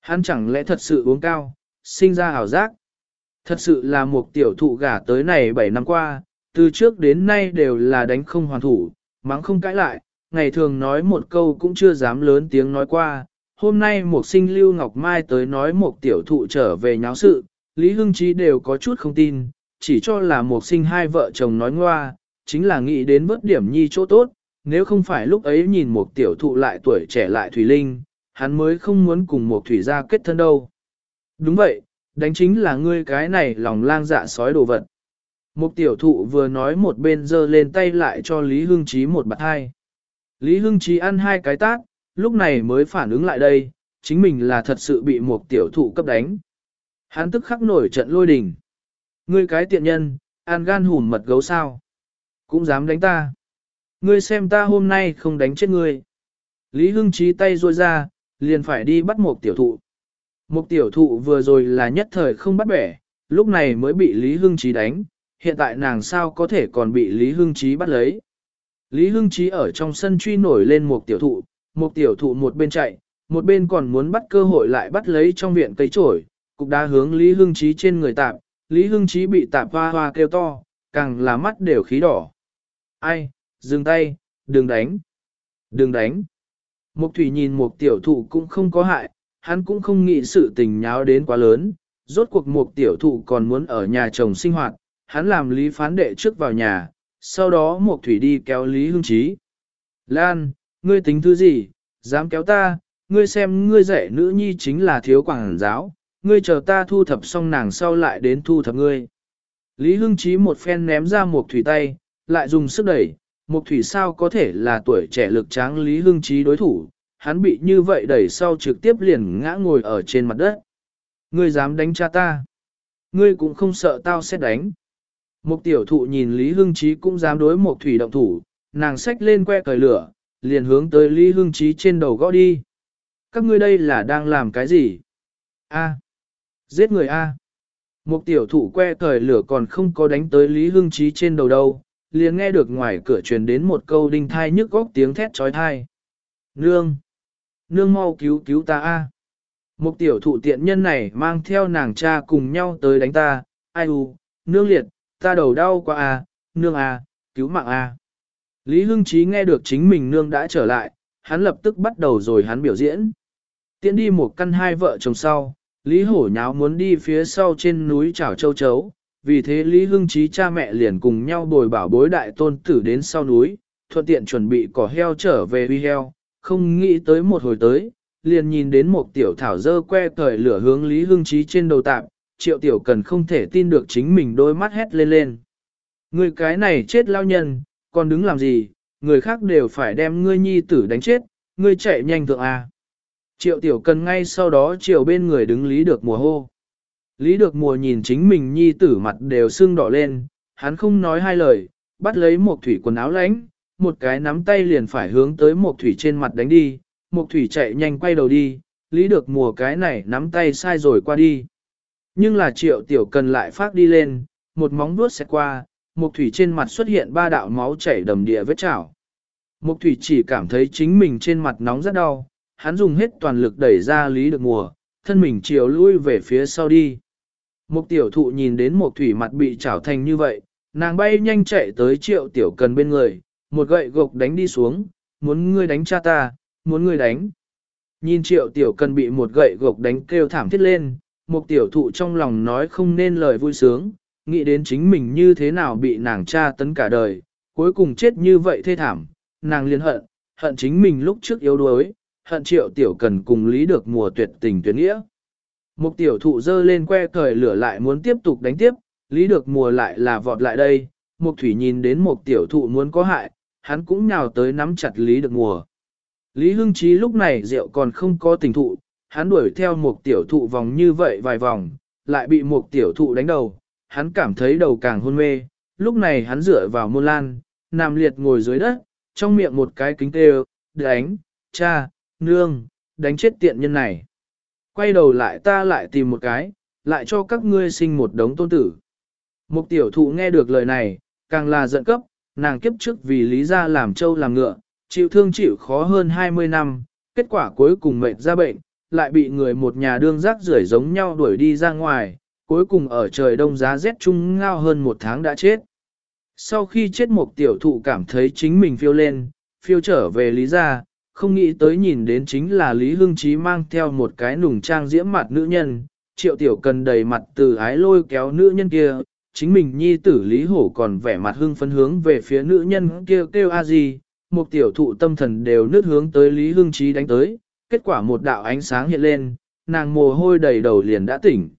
Hắn chẳng lẽ thật sự uống cao, sinh ra hào giác? Thật sự là một tiểu thụ gả tới này 7 năm qua, từ trước đến nay đều là đánh không hoàn thủ, mắng không cãi lại, ngày thường nói một câu cũng chưa dám lớn tiếng nói qua. Hôm nay một sinh Lưu Ngọc Mai tới nói một tiểu thụ trở về nháo sự, Lý Hưng Chí đều có chút không tin, chỉ cho là một sinh hai vợ chồng nói ngoa, chính là nghĩ đến vớt điểm nhi chỗ tốt, nếu không phải lúc ấy nhìn một tiểu thụ lại tuổi trẻ lại Thủy Linh, hắn mới không muốn cùng một thủy gia kết thân đâu. Đúng vậy, đánh chính là ngươi cái này lòng lang dạ sói đồ vật. Một tiểu thụ vừa nói một bên giơ lên tay lại cho Lý Hưng Chí một bạt hai. Lý Hưng Chí ăn hai cái tát, lúc này mới phản ứng lại đây, chính mình là thật sự bị một tiểu thụ cấp đánh. Hắn tức khắc nổi trận lôi đình. Ngươi cái tiện nhân, ăn gan hùn mật gấu sao? Cũng dám đánh ta. Ngươi xem ta hôm nay không đánh chết ngươi. Lý Hưng Chí tay ruôi ra, liền phải đi bắt một tiểu thụ. Một tiểu thụ vừa rồi là nhất thời không bắt bẻ, lúc này mới bị Lý Hưng Chí đánh, hiện tại nàng sao có thể còn bị Lý Hưng Chí bắt lấy. Lý Hưng Chí ở trong sân truy nổi lên một tiểu thụ, một tiểu thụ một bên chạy, một bên còn muốn bắt cơ hội lại bắt lấy trong viện cây trổi, cục đá hướng Lý Hưng Chí trên người tạp, Lý Hưng Chí bị tạp hoa hoa kêu to, càng là mắt đều khí đỏ. Ai, dừng tay, đừng đánh, đừng đánh. Mục thủy nhìn một tiểu thụ cũng không có hại, hắn cũng không nghĩ sự tình nháo đến quá lớn, rốt cuộc một tiểu thụ còn muốn ở nhà chồng sinh hoạt, hắn làm lý phán đệ trước vào nhà, sau đó một thủy đi kéo lý hương trí. Lan, ngươi tính thứ gì, dám kéo ta, ngươi xem ngươi dạy nữ nhi chính là thiếu quảng giáo, ngươi chờ ta thu thập xong nàng sau lại đến thu thập ngươi. Lý Hưng Chí một phen ném ra một thủy tay, lại dùng sức đẩy, Mục thủy sao có thể là tuổi trẻ lực tráng Lý Hưng Chí đối thủ, hắn bị như vậy đẩy sau trực tiếp liền ngã ngồi ở trên mặt đất. Ngươi dám đánh cha ta? Ngươi cũng không sợ tao sẽ đánh. Mục tiểu thụ nhìn Lý Hưng Chí cũng dám đối mục thủy động thủ, nàng xách lên que cởi lửa, liền hướng tới Lý Hưng Chí trên đầu gõ đi. Các ngươi đây là đang làm cái gì? A. Giết người A. Mục tiểu thụ que cởi lửa còn không có đánh tới Lý Hưng Chí trên đầu đâu, liền nghe được ngoài cửa truyền đến một câu đinh thai nhức góc tiếng thét trói thai. Nương! Nương mau cứu cứu ta a! Một tiểu thụ tiện nhân này mang theo nàng cha cùng nhau tới đánh ta, ai u, nương liệt, ta đầu đau quá a, nương a, cứu mạng a. Lý Hưng Chí nghe được chính mình nương đã trở lại, hắn lập tức bắt đầu rồi hắn biểu diễn. Tiến đi một căn hai vợ chồng sau, Lý Hổ nháo muốn đi phía sau trên núi chảo châu chấu, vì thế Lý Hưng Chí cha mẹ liền cùng nhau bồi bảo bối đại tôn tử đến sau núi, thuận tiện chuẩn bị cỏ heo trở về huy heo, không nghĩ tới một hồi tới, liền nhìn đến một tiểu thảo dơ que cởi lửa hướng Lý Hưng Chí trên đầu tạm, triệu tiểu cần không thể tin được chính mình đôi mắt hét lên lên. Người cái này chết lao nhân, còn đứng làm gì, người khác đều phải đem ngươi nhi tử đánh chết, ngươi chạy nhanh thượng A. Triệu tiểu cần ngay sau đó triệu bên người đứng Lý được mùa hô. Lý được mùa nhìn chính mình nhi tử mặt đều sưng đỏ lên, hắn không nói hai lời, bắt lấy một thủy quần áo lánh, một cái nắm tay liền phải hướng tới một thủy trên mặt đánh đi, một thủy chạy nhanh quay đầu đi, lý được mùa cái này nắm tay sai rồi qua đi. Nhưng là triệu tiểu cần lại phát đi lên, một móng vuốt sẽ qua, một thủy trên mặt xuất hiện ba đạo máu chảy đầm địa vết chảo. Một thủy chỉ cảm thấy chính mình trên mặt nóng rất đau, hắn dùng hết toàn lực đẩy ra lý được mùa, thân mình chiều lui về phía sau đi. Một tiểu thụ nhìn đến một thủy mặt bị chảo thành như vậy, nàng bay nhanh chạy tới triệu tiểu cần bên người, một gậy gộc đánh đi xuống, muốn ngươi đánh cha ta, muốn ngươi đánh. Nhìn triệu tiểu cần bị một gậy gộc đánh kêu thảm thiết lên, một tiểu thụ trong lòng nói không nên lời vui sướng, nghĩ đến chính mình như thế nào bị nàng cha tấn cả đời, cuối cùng chết như vậy thê thảm, nàng liên hận, hận chính mình lúc trước yếu đuối, hận triệu tiểu cần cùng lý được mùa tuyệt tình tuyệt nghĩa. Một tiểu thụ dơ lên que cởi lửa lại muốn tiếp tục đánh tiếp, lý được mùa lại là vọt lại đây, mục thủy nhìn đến một tiểu thụ muốn có hại, hắn cũng nhào tới nắm chặt lý được mùa. Lý Hưng trí lúc này rượu còn không có tình thụ, hắn đuổi theo một tiểu thụ vòng như vậy vài vòng, lại bị một tiểu thụ đánh đầu, hắn cảm thấy đầu càng hôn mê, lúc này hắn dựa vào môn lan, nằm liệt ngồi dưới đất, trong miệng một cái kính tê đánh, cha, nương, đánh chết tiện nhân này. Quay đầu lại ta lại tìm một cái, lại cho các ngươi sinh một đống tôn tử. Mục tiểu thụ nghe được lời này, càng là giận cấp, nàng kiếp trước vì lý ra làm trâu làm ngựa, chịu thương chịu khó hơn 20 năm, kết quả cuối cùng mệt ra bệnh, lại bị người một nhà đương rác rưởi giống nhau đuổi đi ra ngoài, cuối cùng ở trời đông giá rét chung ngao hơn một tháng đã chết. Sau khi chết một tiểu thụ cảm thấy chính mình phiêu lên, phiêu trở về lý gia, không nghĩ tới nhìn đến chính là Lý Hưng Chí mang theo một cái nùng trang diễm mặt nữ nhân, triệu tiểu cần đầy mặt từ ái lôi kéo nữ nhân kia, chính mình nhi tử Lý Hổ còn vẻ mặt hưng phấn hướng về phía nữ nhân kia kêu, a gì, một tiểu thụ tâm thần đều nước hướng tới Lý Hưng Chí đánh tới, kết quả một đạo ánh sáng hiện lên, nàng mồ hôi đầy đầu liền đã tỉnh.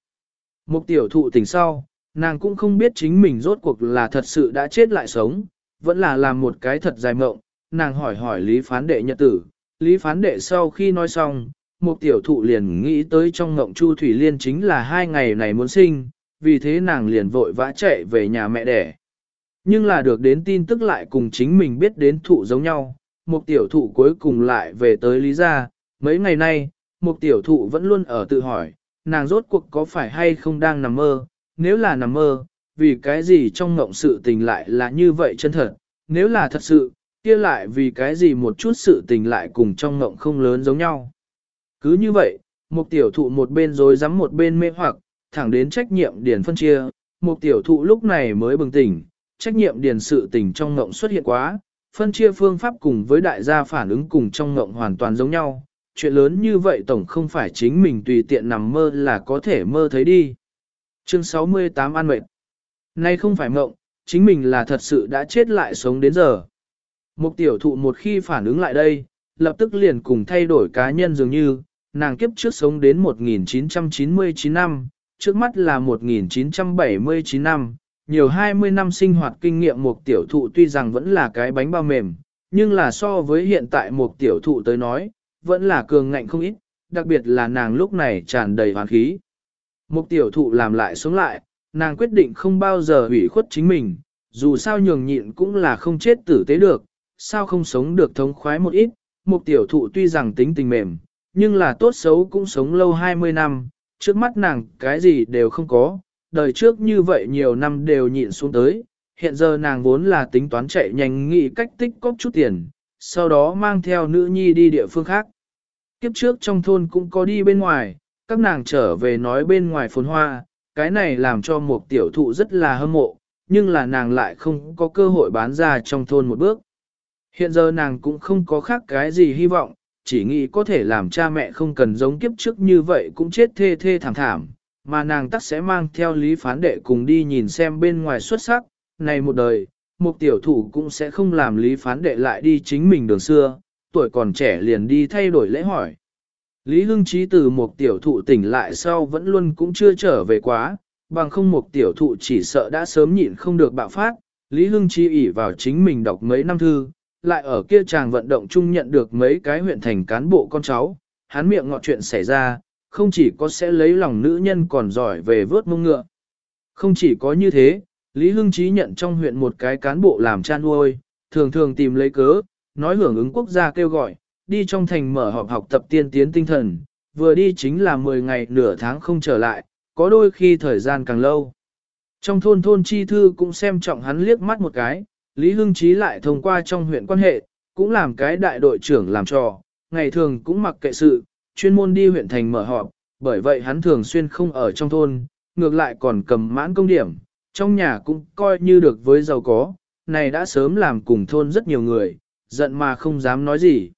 Một tiểu thụ tỉnh sau, nàng cũng không biết chính mình rốt cuộc là thật sự đã chết lại sống, vẫn là làm một cái thật dài mộng, nàng hỏi hỏi Lý Phán Đệ nhật tử. Lý Phán Đệ sau khi nói xong, một tiểu thụ liền nghĩ tới trong ngộng Chu Thủy Liên chính là hai ngày này muốn sinh, vì thế nàng liền vội vã chạy về nhà mẹ đẻ. Nhưng là được đến tin tức lại cùng chính mình biết đến thụ giống nhau, một tiểu thụ cuối cùng lại về tới Lý gia, mấy ngày nay, một tiểu thụ vẫn luôn ở tự hỏi, nàng rốt cuộc có phải hay không đang nằm mơ, nếu là nằm mơ, vì cái gì trong ngộng sự tình lại là như vậy chân thật, nếu là thật sự, kia lại vì cái gì một chút sự tình lại cùng trong ngộng không lớn giống nhau. Cứ như vậy, một tiểu thụ một bên rồi dám một bên mê hoặc, thẳng đến trách nhiệm điền phân chia, một tiểu thụ lúc này mới bừng tỉnh, trách nhiệm điền sự tình trong ngộng xuất hiện quá, phân chia phương pháp cùng với đại gia phản ứng cùng trong ngộng hoàn toàn giống nhau, chuyện lớn như vậy tổng không phải chính mình tùy tiện nằm mơ là có thể mơ thấy đi. Chương 68 An mệnh Nay không phải mộng, chính mình là thật sự đã chết lại sống đến giờ. Một tiểu thụ một khi phản ứng lại đây, lập tức liền cùng thay đổi cá nhân dường như, nàng kiếp trước sống đến 1999 năm, trước mắt là 1979 năm, nhiều 20 năm sinh hoạt kinh nghiệm một tiểu thụ tuy rằng vẫn là cái bánh bao mềm, nhưng là so với hiện tại một tiểu thụ tới nói, vẫn là cường ngạnh không ít, đặc biệt là nàng lúc này tràn đầy hoàn khí. Một tiểu thụ làm lại sống lại, nàng quyết định không bao giờ hủy khuất chính mình, dù sao nhường nhịn cũng là không chết tử tế được, sao không sống được thống khoái một ít, một tiểu thụ tuy rằng tính tình mềm, nhưng là tốt xấu cũng sống lâu 20 năm, trước mắt nàng cái gì đều không có, đời trước như vậy nhiều năm đều nhịn xuống tới, hiện giờ nàng vốn là tính toán chạy nhanh nghĩ cách tích cóp chút tiền, sau đó mang theo nữ nhi đi địa phương khác. Kiếp trước trong thôn cũng có đi bên ngoài, các nàng trở về nói bên ngoài phồn hoa, cái này làm cho một tiểu thụ rất là hâm mộ, nhưng là nàng lại không có cơ hội bán ra trong thôn một bước. Hiện giờ nàng cũng không có khác cái gì hy vọng, chỉ nghĩ có thể làm cha mẹ không cần giống kiếp trước như vậy cũng chết thê thê thảm thảm, mà nàng tắc sẽ mang theo lý phán đệ cùng đi nhìn xem bên ngoài xuất sắc, này một đời, một tiểu thủ cũng sẽ không làm lý phán đệ lại đi chính mình đường xưa, tuổi còn trẻ liền đi thay đổi lễ hỏi. Lý Hưng Chí từ một tiểu thụ tỉnh lại sau vẫn luôn cũng chưa trở về quá, bằng không một tiểu thụ chỉ sợ đã sớm nhịn không được bạo phát. Lý Hưng Chí ỉ vào chính mình đọc mấy năm thư, lại ở kia chàng vận động chung nhận được mấy cái huyện thành cán bộ con cháu, hắn miệng ngọt chuyện xảy ra, không chỉ có sẽ lấy lòng nữ nhân còn giỏi về vớt mông ngựa. Không chỉ có như thế, Lý Hưng Chí nhận trong huyện một cái cán bộ làm cha nuôi, thường thường tìm lấy cớ, nói hưởng ứng quốc gia kêu gọi, đi trong thành mở họp học tập tiên tiến tinh thần, vừa đi chính là 10 ngày nửa tháng không trở lại, có đôi khi thời gian càng lâu. Trong thôn thôn chi thư cũng xem trọng hắn liếc mắt một cái, Lý Hưng Chí lại thông qua trong huyện quan hệ, cũng làm cái đại đội trưởng làm trò, ngày thường cũng mặc kệ sự, chuyên môn đi huyện thành mở họp, bởi vậy hắn thường xuyên không ở trong thôn, ngược lại còn cầm mãn công điểm, trong nhà cũng coi như được với giàu có, này đã sớm làm cùng thôn rất nhiều người, giận mà không dám nói gì.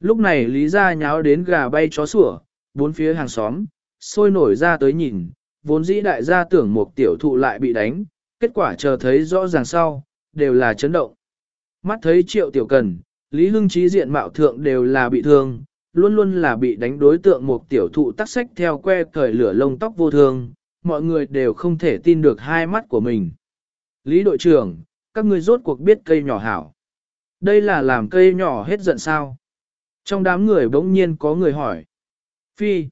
Lúc này Lý Gia nháo đến gà bay chó sủa, bốn phía hàng xóm, sôi nổi ra tới nhìn, vốn dĩ đại gia tưởng một tiểu thụ lại bị đánh, kết quả chờ thấy rõ ràng sau, đều là chấn động. Mắt thấy triệu tiểu cần, Lý Hưng Trí diện mạo thượng đều là bị thương, luôn luôn là bị đánh đối tượng một tiểu thụ tắc sách theo que cởi lửa lông tóc vô thương, mọi người đều không thể tin được hai mắt của mình. Lý đội trưởng, các ngươi rốt cuộc biết cây nhỏ hảo. Đây là làm cây nhỏ hết giận sao? Trong đám người bỗng nhiên có người hỏi. Phi,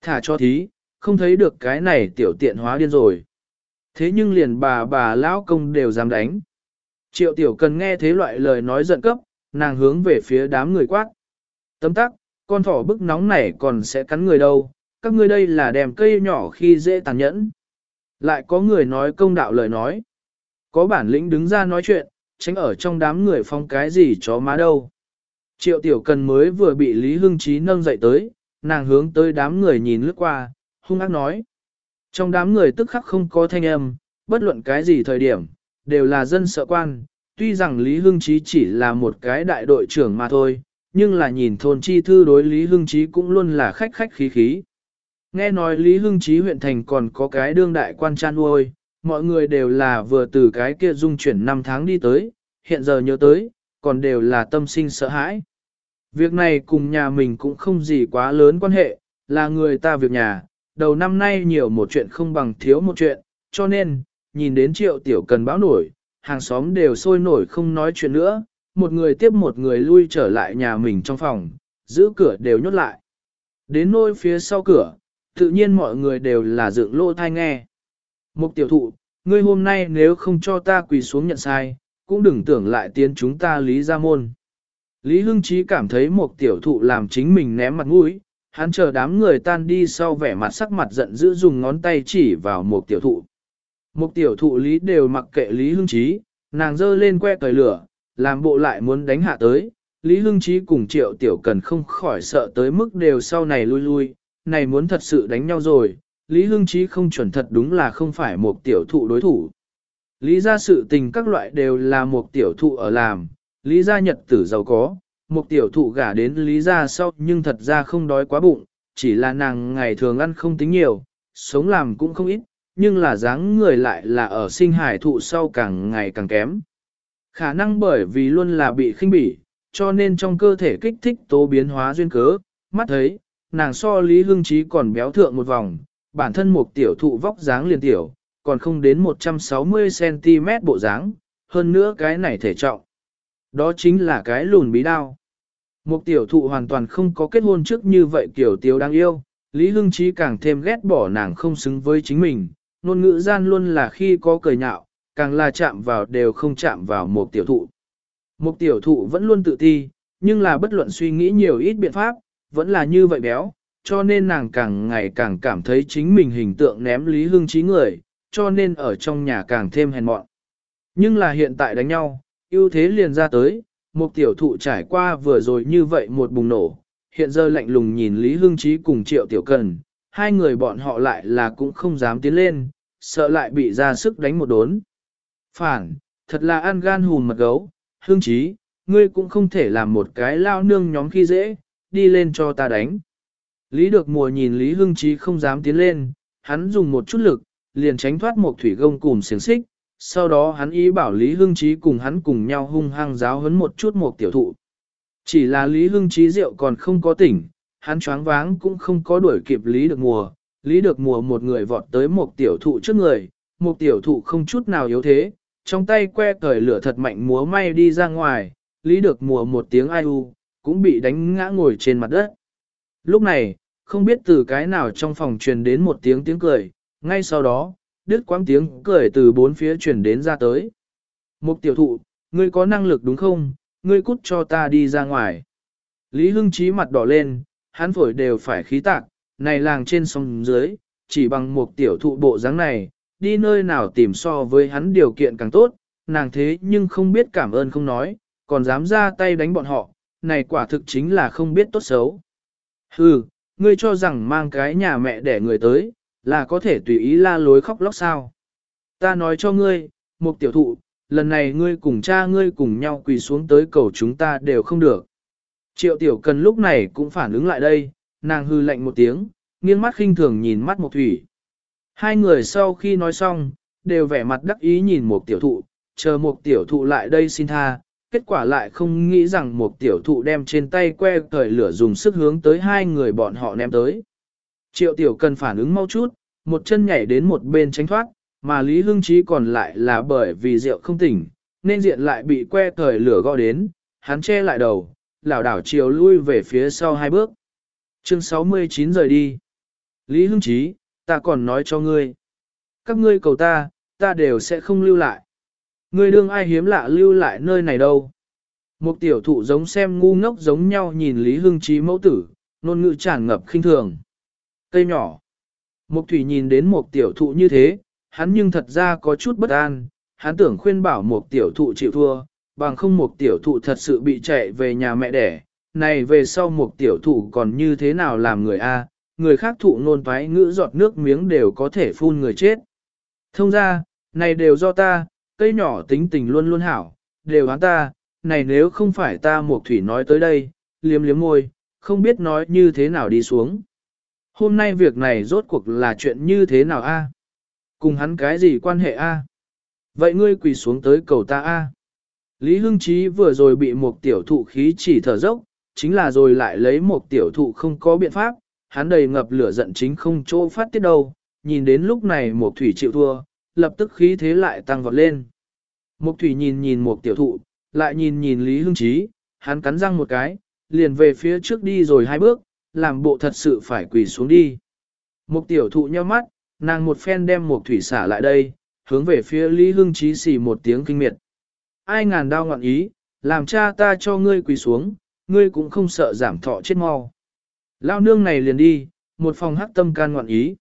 thả cho thí, không thấy được cái này tiểu tiện hóa điên rồi. Thế nhưng liền bà bà lão công đều dám đánh. Triệu tiểu cần nghe thế loại lời nói giận cấp, nàng hướng về phía đám người quát. Tấm tắc, con thỏ bức nóng này còn sẽ cắn người đâu, các ngươi đây là đèm cây nhỏ khi dễ tàn nhẫn. Lại có người nói công đạo lời nói. Có bản lĩnh đứng ra nói chuyện, tránh ở trong đám người phong cái gì chó má đâu. Triệu tiểu cần mới vừa bị Lý Hưng Chí nâng dậy tới, nàng hướng tới đám người nhìn lướt qua, hung ác nói. Trong đám người tức khắc không có thanh âm, bất luận cái gì thời điểm, đều là dân sợ quan. Tuy rằng Lý Hưng Chí chỉ là một cái đại đội trưởng mà thôi, nhưng là nhìn thôn chi thư đối Lý Hưng Chí cũng luôn là khách khách khí khí. Nghe nói Lý Hưng Chí huyện thành còn có cái đương đại quan chan nuôi, mọi người đều là vừa từ cái kia dung chuyển năm tháng đi tới, hiện giờ nhớ tới, còn đều là tâm sinh sợ hãi. Việc này cùng nhà mình cũng không gì quá lớn quan hệ, là người ta việc nhà, đầu năm nay nhiều một chuyện không bằng thiếu một chuyện, cho nên, nhìn đến triệu tiểu cần báo nổi, hàng xóm đều sôi nổi không nói chuyện nữa, một người tiếp một người lui trở lại nhà mình trong phòng, giữ cửa đều nhốt lại. Đến nôi phía sau cửa, tự nhiên mọi người đều là dựng lô thai nghe. Mục tiểu thụ, ngươi hôm nay nếu không cho ta quỳ xuống nhận sai, cũng đừng tưởng lại tiến chúng ta lý ra môn. Lý Hưng Chí cảm thấy một tiểu thụ làm chính mình ném mặt mũi, hắn chờ đám người tan đi sau vẻ mặt sắc mặt giận dữ dùng ngón tay chỉ vào một tiểu thụ. Một tiểu thụ Lý đều mặc kệ Lý Hưng Chí, nàng dơ lên que cởi lửa, làm bộ lại muốn đánh hạ tới. Lý Hưng Chí cùng triệu tiểu cần không khỏi sợ tới mức đều sau này lui lui, này muốn thật sự đánh nhau rồi, Lý Hưng Chí không chuẩn thật đúng là không phải một tiểu thụ đối thủ. Lý ra sự tình các loại đều là một tiểu thụ ở làm, Lý gia nhật tử giàu có, một tiểu thụ gả đến Lý gia sau nhưng thật ra không đói quá bụng, chỉ là nàng ngày thường ăn không tính nhiều, sống làm cũng không ít, nhưng là dáng người lại là ở sinh hải thụ sau càng ngày càng kém. Khả năng bởi vì luôn là bị khinh bỉ, cho nên trong cơ thể kích thích tố biến hóa duyên cớ, mắt thấy, nàng so Lý Hương Trí còn béo thượng một vòng, bản thân một tiểu thụ vóc dáng liền tiểu, còn không đến 160cm bộ dáng, hơn nữa cái này thể trọng. Đó chính là cái lùn bí đao. Một tiểu thụ hoàn toàn không có kết hôn trước như vậy kiểu tiểu đáng yêu, Lý Hưng Chí càng thêm ghét bỏ nàng không xứng với chính mình, ngôn ngữ gian luôn là khi có cười nhạo, càng là chạm vào đều không chạm vào một tiểu thụ. Một tiểu thụ vẫn luôn tự ti, nhưng là bất luận suy nghĩ nhiều ít biện pháp, vẫn là như vậy béo, cho nên nàng càng ngày càng cảm thấy chính mình hình tượng ném Lý Hưng Chí người, cho nên ở trong nhà càng thêm hèn mọn. Nhưng là hiện tại đánh nhau, ưu thế liền ra tới, một tiểu thụ trải qua vừa rồi như vậy một bùng nổ, hiện giờ lạnh lùng nhìn Lý Hưng Chí cùng triệu tiểu cần, hai người bọn họ lại là cũng không dám tiến lên, sợ lại bị ra sức đánh một đốn. Phản, thật là ăn gan hùn mật gấu, Hương Chí, ngươi cũng không thể làm một cái lao nương nhóm khi dễ, đi lên cho ta đánh. Lý được mùa nhìn Lý Hưng Chí không dám tiến lên, hắn dùng một chút lực, liền tránh thoát một thủy gông cùng xiềng xích, sau đó hắn ý bảo Lý Hưng Chí cùng hắn cùng nhau hung hăng giáo huấn một chút một tiểu thụ. Chỉ là Lý Hưng Chí rượu còn không có tỉnh, hắn choáng váng cũng không có đuổi kịp Lý được mùa. Lý được mùa một người vọt tới một tiểu thụ trước người, một tiểu thụ không chút nào yếu thế, trong tay que cởi lửa thật mạnh múa may đi ra ngoài, Lý được mùa một tiếng ai u, cũng bị đánh ngã ngồi trên mặt đất. Lúc này, không biết từ cái nào trong phòng truyền đến một tiếng tiếng cười, ngay sau đó, đứt quãng tiếng cười từ bốn phía truyền đến ra tới. Một tiểu thụ, ngươi có năng lực đúng không, ngươi cút cho ta đi ra ngoài. Lý Hưng Chí mặt đỏ lên, hắn phổi đều phải khí tạc, này làng trên sông dưới, chỉ bằng một tiểu thụ bộ dáng này, đi nơi nào tìm so với hắn điều kiện càng tốt, nàng thế nhưng không biết cảm ơn không nói, còn dám ra tay đánh bọn họ, này quả thực chính là không biết tốt xấu. Hừ, ngươi cho rằng mang cái nhà mẹ để người tới, là có thể tùy ý la lối khóc lóc sao. Ta nói cho ngươi, một tiểu thụ, lần này ngươi cùng cha ngươi cùng nhau quỳ xuống tới cầu chúng ta đều không được. Triệu tiểu cần lúc này cũng phản ứng lại đây, nàng hư lạnh một tiếng, nghiêng mắt khinh thường nhìn mắt một thủy. Hai người sau khi nói xong, đều vẻ mặt đắc ý nhìn một tiểu thụ, chờ một tiểu thụ lại đây xin tha, kết quả lại không nghĩ rằng một tiểu thụ đem trên tay que cởi lửa dùng sức hướng tới hai người bọn họ ném tới. Triệu tiểu cần phản ứng mau chút, một chân nhảy đến một bên tránh thoát, mà Lý Hưng Chí còn lại là bởi vì rượu không tỉnh, nên diện lại bị que cởi lửa gõ đến, hắn che lại đầu, lảo đảo chiều lui về phía sau hai bước. Chương 69 rời đi. Lý Hưng Chí, ta còn nói cho ngươi. Các ngươi cầu ta, ta đều sẽ không lưu lại. Ngươi đương ai hiếm lạ lưu lại nơi này đâu. Một tiểu thụ giống xem ngu ngốc giống nhau nhìn Lý Hưng Chí mẫu tử, nôn ngữ tràn ngập khinh thường. Cây nhỏ. Mục thủy nhìn đến một tiểu thụ như thế, hắn nhưng thật ra có chút bất an, hắn tưởng khuyên bảo một tiểu thụ chịu thua, bằng không một tiểu thụ thật sự bị chạy về nhà mẹ đẻ, này về sau một tiểu thụ còn như thế nào làm người A, người khác thụ nôn thoái ngữ giọt nước miếng đều có thể phun người chết. Thông ra, này đều do ta, cây nhỏ tính tình luôn luôn hảo, đều hắn ta, này nếu không phải ta một thủy nói tới đây, liếm liếm môi, không biết nói như thế nào đi xuống. Hôm nay việc này rốt cuộc là chuyện như thế nào a? Cùng hắn cái gì quan hệ a? Vậy ngươi quỳ xuống tới cầu ta a? Lý Hưng Chí vừa rồi bị một tiểu thụ khí chỉ thở dốc, chính là rồi lại lấy một tiểu thụ không có biện pháp, hắn đầy ngập lửa giận chính không chỗ phát tiết đâu, nhìn đến lúc này một thủy chịu thua, lập tức khí thế lại tăng vọt lên. Một thủy nhìn nhìn một tiểu thụ, lại nhìn nhìn Lý Hưng Chí, hắn cắn răng một cái, liền về phía trước đi rồi hai bước, làm bộ thật sự phải quỳ xuống đi. Một tiểu thụ nheo mắt, nàng một phen đem một thủy xả lại đây, hướng về phía Lý Hưng Chí xì một tiếng kinh miệt. Ai ngàn đau ngọn ý, làm cha ta cho ngươi quỳ xuống, ngươi cũng không sợ giảm thọ chết mau. Lao nương này liền đi, một phòng hắc tâm can ngọn ý.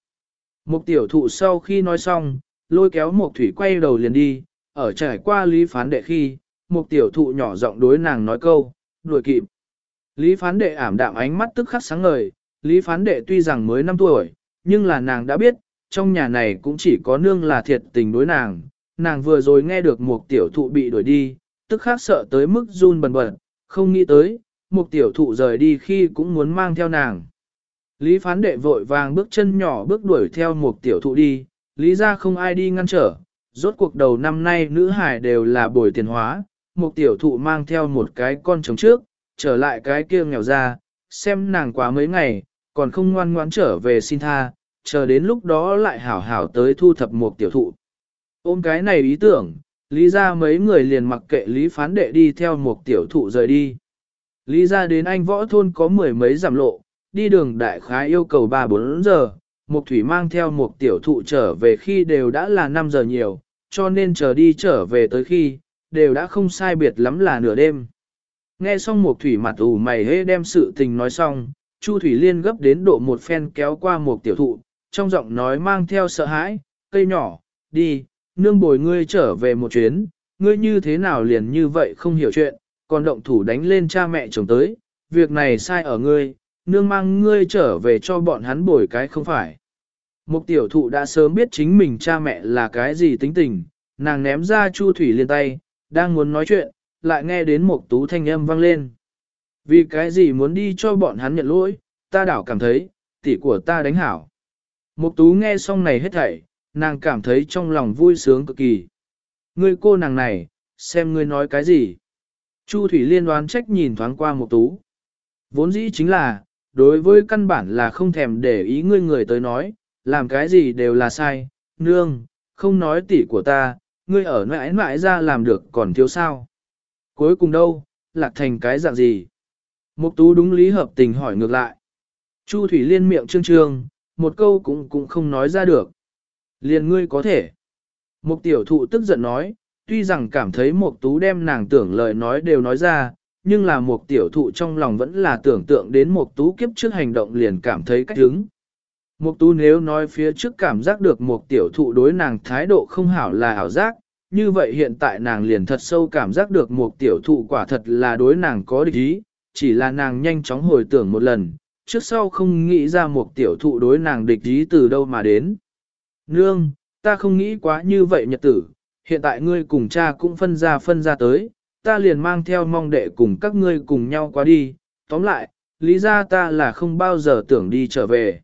Một tiểu thụ sau khi nói xong, lôi kéo một thủy quay đầu liền đi, ở trải qua lý phán đệ khi, một tiểu thụ nhỏ giọng đối nàng nói câu, đuổi kịp. Lý phán đệ ảm đạm ánh mắt tức khắc sáng ngời, lý phán đệ tuy rằng mới 5 tuổi, nhưng là nàng đã biết, trong nhà này cũng chỉ có nương là thiệt tình đối nàng, nàng vừa rồi nghe được một tiểu thụ bị đuổi đi, tức khắc sợ tới mức run bần bật, không nghĩ tới, một tiểu thụ rời đi khi cũng muốn mang theo nàng. Lý phán đệ vội vàng bước chân nhỏ bước đuổi theo một tiểu thụ đi, lý ra không ai đi ngăn trở, rốt cuộc đầu năm nay nữ hải đều là bồi tiền hóa, một tiểu thụ mang theo một cái con trống trước, trở lại cái kia nghèo ra, xem nàng quá mấy ngày, còn không ngoan ngoãn trở về xin tha, chờ đến lúc đó lại hảo hảo tới thu thập một tiểu thụ. Ôm cái này ý tưởng, lý ra mấy người liền mặc kệ lý phán đệ đi theo một tiểu thụ rời đi. Lý ra đến anh võ thôn có mười mấy giảm lộ, đi đường đại khái yêu cầu 3-4 giờ, một thủy mang theo một tiểu thụ trở về khi đều đã là 5 giờ nhiều, cho nên chờ đi trở về tới khi, đều đã không sai biệt lắm là nửa đêm. Nghe xong một thủy mặt ủ mày hê đem sự tình nói xong, Chu Thủy Liên gấp đến độ một phen kéo qua một tiểu thụ, trong giọng nói mang theo sợ hãi, cây nhỏ, đi, nương bồi ngươi trở về một chuyến, ngươi như thế nào liền như vậy không hiểu chuyện, còn động thủ đánh lên cha mẹ chồng tới, việc này sai ở ngươi, nương mang ngươi trở về cho bọn hắn bồi cái không phải. Mục tiểu thụ đã sớm biết chính mình cha mẹ là cái gì tính tình, nàng ném ra Chu Thủy Liên tay, đang muốn nói chuyện, lại nghe đến một tú thanh âm vang lên. Vì cái gì muốn đi cho bọn hắn nhận lỗi, ta đảo cảm thấy, tỷ của ta đánh hảo. Mục tú nghe xong này hết thảy, nàng cảm thấy trong lòng vui sướng cực kỳ. Ngươi cô nàng này, xem ngươi nói cái gì. Chu Thủy Liên đoán trách nhìn thoáng qua một tú. Vốn dĩ chính là, đối với căn bản là không thèm để ý ngươi người tới nói, làm cái gì đều là sai, nương, không nói tỉ của ta, ngươi ở mãi mãi ra làm được còn thiếu sao. Cuối cùng đâu, lạc thành cái dạng gì? Mục tú đúng lý hợp tình hỏi ngược lại. Chu Thủy Liên miệng trương trương, một câu cũng cũng không nói ra được liền ngươi có thể. Mục tiểu thụ tức giận nói, tuy rằng cảm thấy mục tú đem nàng tưởng lời nói đều nói ra, nhưng là mục tiểu thụ trong lòng vẫn là tưởng tượng đến mục tú kiếp trước hành động liền cảm thấy cách hứng. Mục tú nếu nói phía trước cảm giác được mục tiểu thụ đối nàng thái độ không hảo là ảo giác, như vậy hiện tại nàng liền thật sâu cảm giác được mục tiểu thụ quả thật là đối nàng có địch ý, chỉ là nàng nhanh chóng hồi tưởng một lần, trước sau không nghĩ ra mục tiểu thụ đối nàng địch ý từ đâu mà đến. Nương, ta không nghĩ quá như vậy nhật tử, hiện tại ngươi cùng cha cũng phân ra phân ra tới, ta liền mang theo mong đệ cùng các ngươi cùng nhau qua đi, tóm lại, lý ra ta là không bao giờ tưởng đi trở về.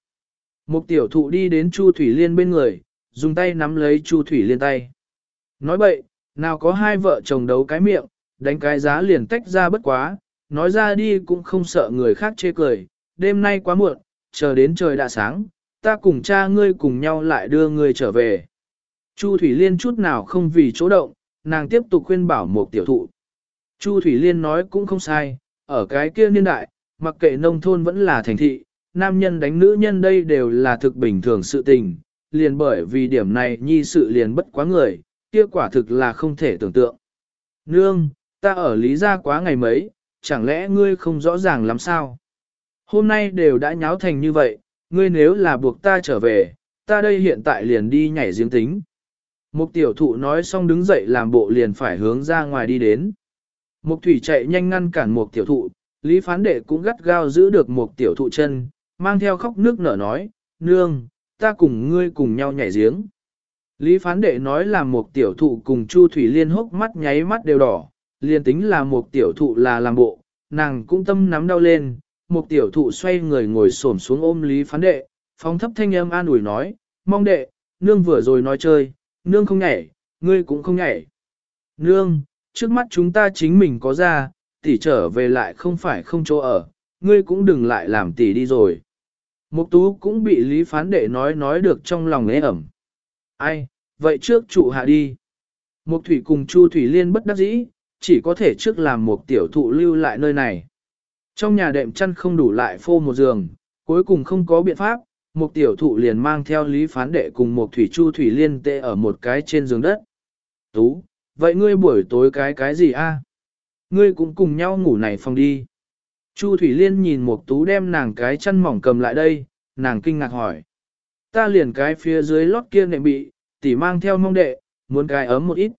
Một tiểu thụ đi đến Chu Thủy Liên bên người, dùng tay nắm lấy Chu Thủy Liên tay. Nói bậy, nào có hai vợ chồng đấu cái miệng, đánh cái giá liền tách ra bất quá, nói ra đi cũng không sợ người khác chê cười, đêm nay quá muộn, chờ đến trời đã sáng, ta cùng cha ngươi cùng nhau lại đưa ngươi trở về. Chu Thủy Liên chút nào không vì chỗ động, nàng tiếp tục khuyên bảo một tiểu thụ. Chu Thủy Liên nói cũng không sai, ở cái kia niên đại, mặc kệ nông thôn vẫn là thành thị, nam nhân đánh nữ nhân đây đều là thực bình thường sự tình, liền bởi vì điểm này nhi sự liền bất quá người, kia quả thực là không thể tưởng tượng. Nương, ta ở lý gia quá ngày mấy, chẳng lẽ ngươi không rõ ràng lắm sao? Hôm nay đều đã nháo thành như vậy, ngươi nếu là buộc ta trở về, ta đây hiện tại liền đi nhảy giếng tính. Mục tiểu thụ nói xong đứng dậy làm bộ liền phải hướng ra ngoài đi đến. Mục thủy chạy nhanh ngăn cản mục tiểu thụ, lý phán đệ cũng gắt gao giữ được mục tiểu thụ chân, mang theo khóc nước nở nói, nương, ta cùng ngươi cùng nhau nhảy giếng. Lý phán đệ nói là Mục tiểu thụ cùng Chu Thủy Liên hốc mắt nháy mắt đều đỏ, liền tính là Mục tiểu thụ là làm bộ, nàng cũng tâm nắm đau lên, một tiểu thụ xoay người ngồi xổm xuống ôm Lý phán đệ, phóng thấp thanh âm an ủi nói, mong đệ, nương vừa rồi nói chơi, nương không nhảy, ngươi cũng không nhảy. Nương, trước mắt chúng ta chính mình có ra, tỷ trở về lại không phải không chỗ ở, ngươi cũng đừng lại làm tỷ đi rồi. Mục tú cũng bị Lý phán đệ nói nói được trong lòng ế ẩm. Ai, vậy trước trụ hạ đi. Mục thủy cùng Chu Thủy Liên bất đắc dĩ, chỉ có thể trước làm một tiểu thụ lưu lại nơi này. Trong nhà đệm chăn không đủ lại phô một giường, cuối cùng không có biện pháp, một tiểu thụ liền mang theo lý phán đệ cùng một thủy Chu Thủy Liên tê ở một cái trên giường đất. Tú, vậy ngươi buổi tối cái cái gì a? Ngươi cũng cùng nhau ngủ này phòng đi. Chu Thủy Liên nhìn một tú đem nàng cái chăn mỏng cầm lại đây, nàng kinh ngạc hỏi. Ta liền cái phía dưới lót kia nệm bị, tỉ mang theo mong đệ, muốn cái ấm một ít.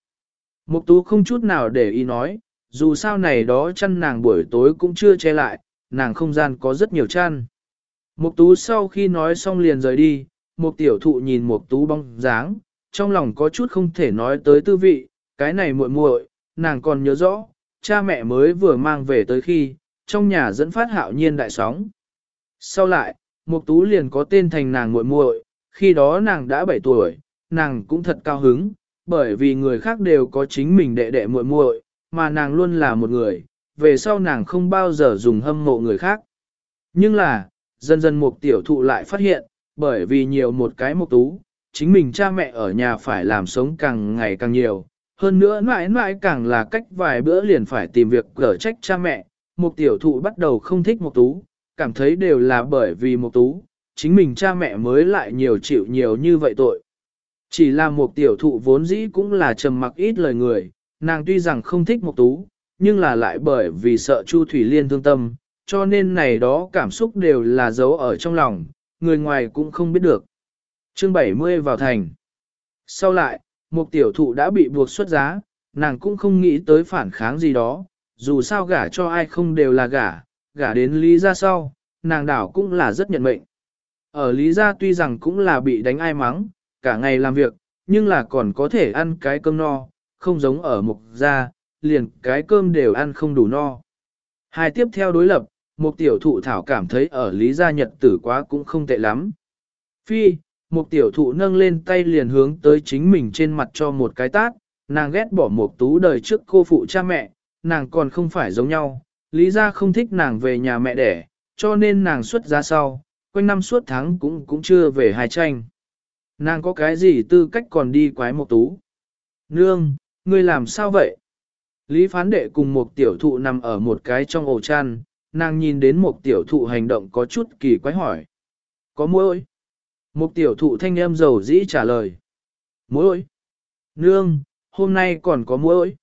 Mục tú không chút nào để ý nói, dù sao này đó chăn nàng buổi tối cũng chưa che lại, nàng không gian có rất nhiều chăn. Mục tú sau khi nói xong liền rời đi, mục tiểu thụ nhìn mục tú bóng dáng, trong lòng có chút không thể nói tới tư vị, cái này muội muội, nàng còn nhớ rõ, cha mẹ mới vừa mang về tới khi, trong nhà dẫn phát hạo nhiên đại sóng. Sau lại, mục tú liền có tên thành nàng muội muội, khi đó nàng đã 7 tuổi, nàng cũng thật cao hứng, bởi vì người khác đều có chính mình đệ đệ muội muội, mà nàng luôn là một người, về sau nàng không bao giờ dùng hâm mộ người khác. Nhưng là, dần dần một tiểu thụ lại phát hiện, bởi vì nhiều một cái mục tú, chính mình cha mẹ ở nhà phải làm sống càng ngày càng nhiều, hơn nữa mãi mãi càng là cách vài bữa liền phải tìm việc cở trách cha mẹ, một tiểu thụ bắt đầu không thích một tú, cảm thấy đều là bởi vì một tú, chính mình cha mẹ mới lại nhiều chịu nhiều như vậy tội. Chỉ là một tiểu thụ vốn dĩ cũng là trầm mặc ít lời người, nàng tuy rằng không thích một tú, nhưng là lại bởi vì sợ Chu Thủy Liên thương tâm, cho nên này đó cảm xúc đều là giấu ở trong lòng, người ngoài cũng không biết được. Chương 70 vào thành. Sau lại, một tiểu thụ đã bị buộc xuất giá, nàng cũng không nghĩ tới phản kháng gì đó, dù sao gả cho ai không đều là gả, gả đến lý ra sau, nàng đảo cũng là rất nhận mệnh. Ở lý gia tuy rằng cũng là bị đánh ai mắng, cả ngày làm việc, nhưng là còn có thể ăn cái cơm no, không giống ở mục gia, liền cái cơm đều ăn không đủ no. Hai tiếp theo đối lập, một tiểu thụ thảo cảm thấy ở lý gia nhật tử quá cũng không tệ lắm. Phi, một tiểu thụ nâng lên tay liền hướng tới chính mình trên mặt cho một cái tát, nàng ghét bỏ một tú đời trước cô phụ cha mẹ, nàng còn không phải giống nhau, lý gia không thích nàng về nhà mẹ đẻ, cho nên nàng xuất ra sau, quanh năm suốt tháng cũng cũng chưa về hai tranh. Nàng có cái gì tư cách còn đi quái một tú? Nương, ngươi làm sao vậy? Lý phán đệ cùng một tiểu thụ nằm ở một cái trong ổ chăn, nàng nhìn đến một tiểu thụ hành động có chút kỳ quái hỏi. Có mối Một tiểu thụ thanh âm giàu dĩ trả lời. Mối Nương, hôm nay còn có mối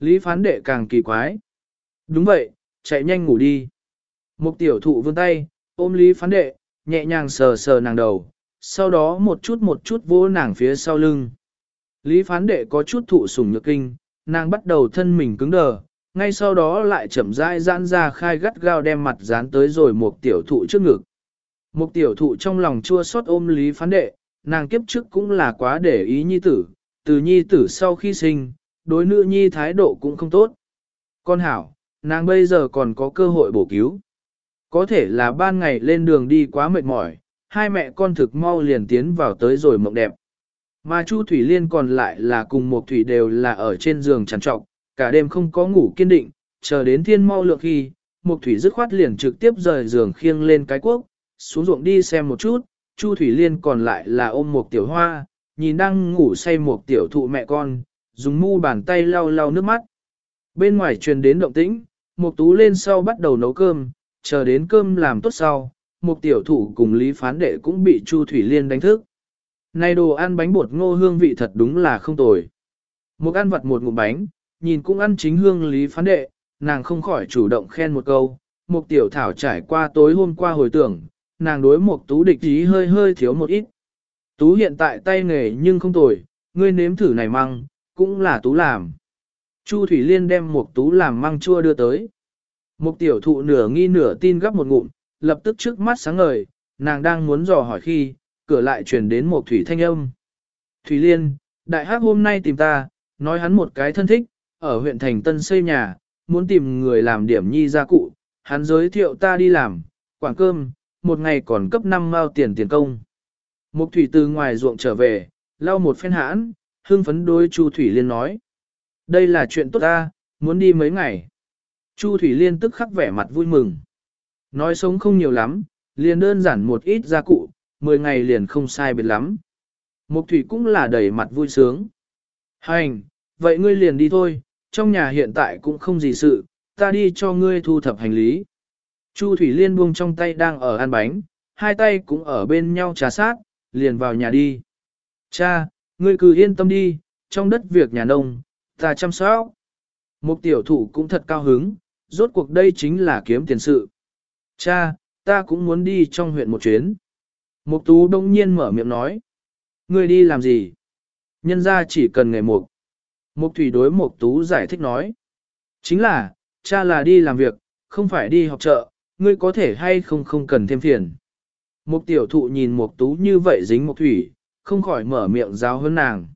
Lý phán đệ càng kỳ quái. Đúng vậy, chạy nhanh ngủ đi. Một tiểu thụ vươn tay, ôm Lý phán đệ, nhẹ nhàng sờ sờ nàng đầu, sau đó một chút một chút vỗ nàng phía sau lưng. Lý phán đệ có chút thụ sủng nhược kinh, nàng bắt đầu thân mình cứng đờ, ngay sau đó lại chậm rãi giãn ra khai gắt gao đem mặt dán tới rồi một tiểu thụ trước ngực. Một tiểu thụ trong lòng chua xót ôm Lý phán đệ, nàng kiếp trước cũng là quá để ý nhi tử, từ nhi tử sau khi sinh, đối nữ nhi thái độ cũng không tốt. Con hảo, nàng bây giờ còn có cơ hội bổ cứu. Có thể là ban ngày lên đường đi quá mệt mỏi, hai mẹ con thực mau liền tiến vào tới rồi mộng đẹp. Mà Chu Thủy Liên còn lại là cùng một thủy đều là ở trên giường trằn trọc, cả đêm không có ngủ kiên định, chờ đến thiên mau lượng khi, một thủy dứt khoát liền trực tiếp rời giường khiêng lên cái quốc, xuống ruộng đi xem một chút, Chu Thủy Liên còn lại là ôm một tiểu hoa, nhìn đang ngủ say một tiểu thụ mẹ con, dùng mu bàn tay lau lau nước mắt. Bên ngoài truyền đến động tĩnh, một tú lên sau bắt đầu nấu cơm, chờ đến cơm làm tốt sau, một tiểu thủ cùng Lý Phán Đệ cũng bị Chu Thủy Liên đánh thức. Này đồ ăn bánh bột ngô hương vị thật đúng là không tồi. Một ăn vặt một ngụm bánh, nhìn cũng ăn chính hương Lý Phán Đệ, nàng không khỏi chủ động khen một câu. Một tiểu thảo trải qua tối hôm qua hồi tưởng, nàng đối một tú địch ý hơi hơi thiếu một ít. Tú hiện tại tay nghề nhưng không tồi, ngươi nếm thử này măng, cũng là tú làm. Chu Thủy Liên đem một tú làm măng chua đưa tới. Một tiểu thụ nửa nghi nửa tin gấp một ngụm, lập tức trước mắt sáng ngời, nàng đang muốn dò hỏi khi, cửa lại truyền đến một thủy thanh âm. Thủy Liên, đại hắc hôm nay tìm ta, nói hắn một cái thân thích, ở huyện thành Tân xây nhà, muốn tìm người làm điểm nhi gia cụ, hắn giới thiệu ta đi làm, quảng cơm, một ngày còn cấp 5 mao tiền tiền công. mục thủy từ ngoài ruộng trở về, lau một phen hãn, hương phấn đôi Chu Thủy Liên nói. Đây là chuyện tốt ta, muốn đi mấy ngày. Chu Thủy Liên tức khắc vẻ mặt vui mừng. Nói sống không nhiều lắm, liền đơn giản một ít gia cụ, 10 ngày liền không sai biệt lắm. Mục Thủy cũng là đầy mặt vui sướng. Hành, vậy ngươi liền đi thôi, trong nhà hiện tại cũng không gì sự, ta đi cho ngươi thu thập hành lý. Chu Thủy Liên buông trong tay đang ở ăn bánh, hai tay cũng ở bên nhau trà sát, liền vào nhà đi. Cha, ngươi cứ yên tâm đi, trong đất việc nhà nông, ta chăm sóc. Một tiểu thủ cũng thật cao hứng, rốt cuộc đây chính là kiếm tiền sự. Cha, ta cũng muốn đi trong huyện một chuyến. Mục tú đông nhiên mở miệng nói. Ngươi đi làm gì? Nhân ra chỉ cần nghề mục. Mục thủy đối mục tú giải thích nói. Chính là, cha là đi làm việc, không phải đi học chợ, ngươi có thể hay không không cần thêm phiền. Mục tiểu thụ nhìn mục tú như vậy dính mục thủy, không khỏi mở miệng giáo hơn nàng.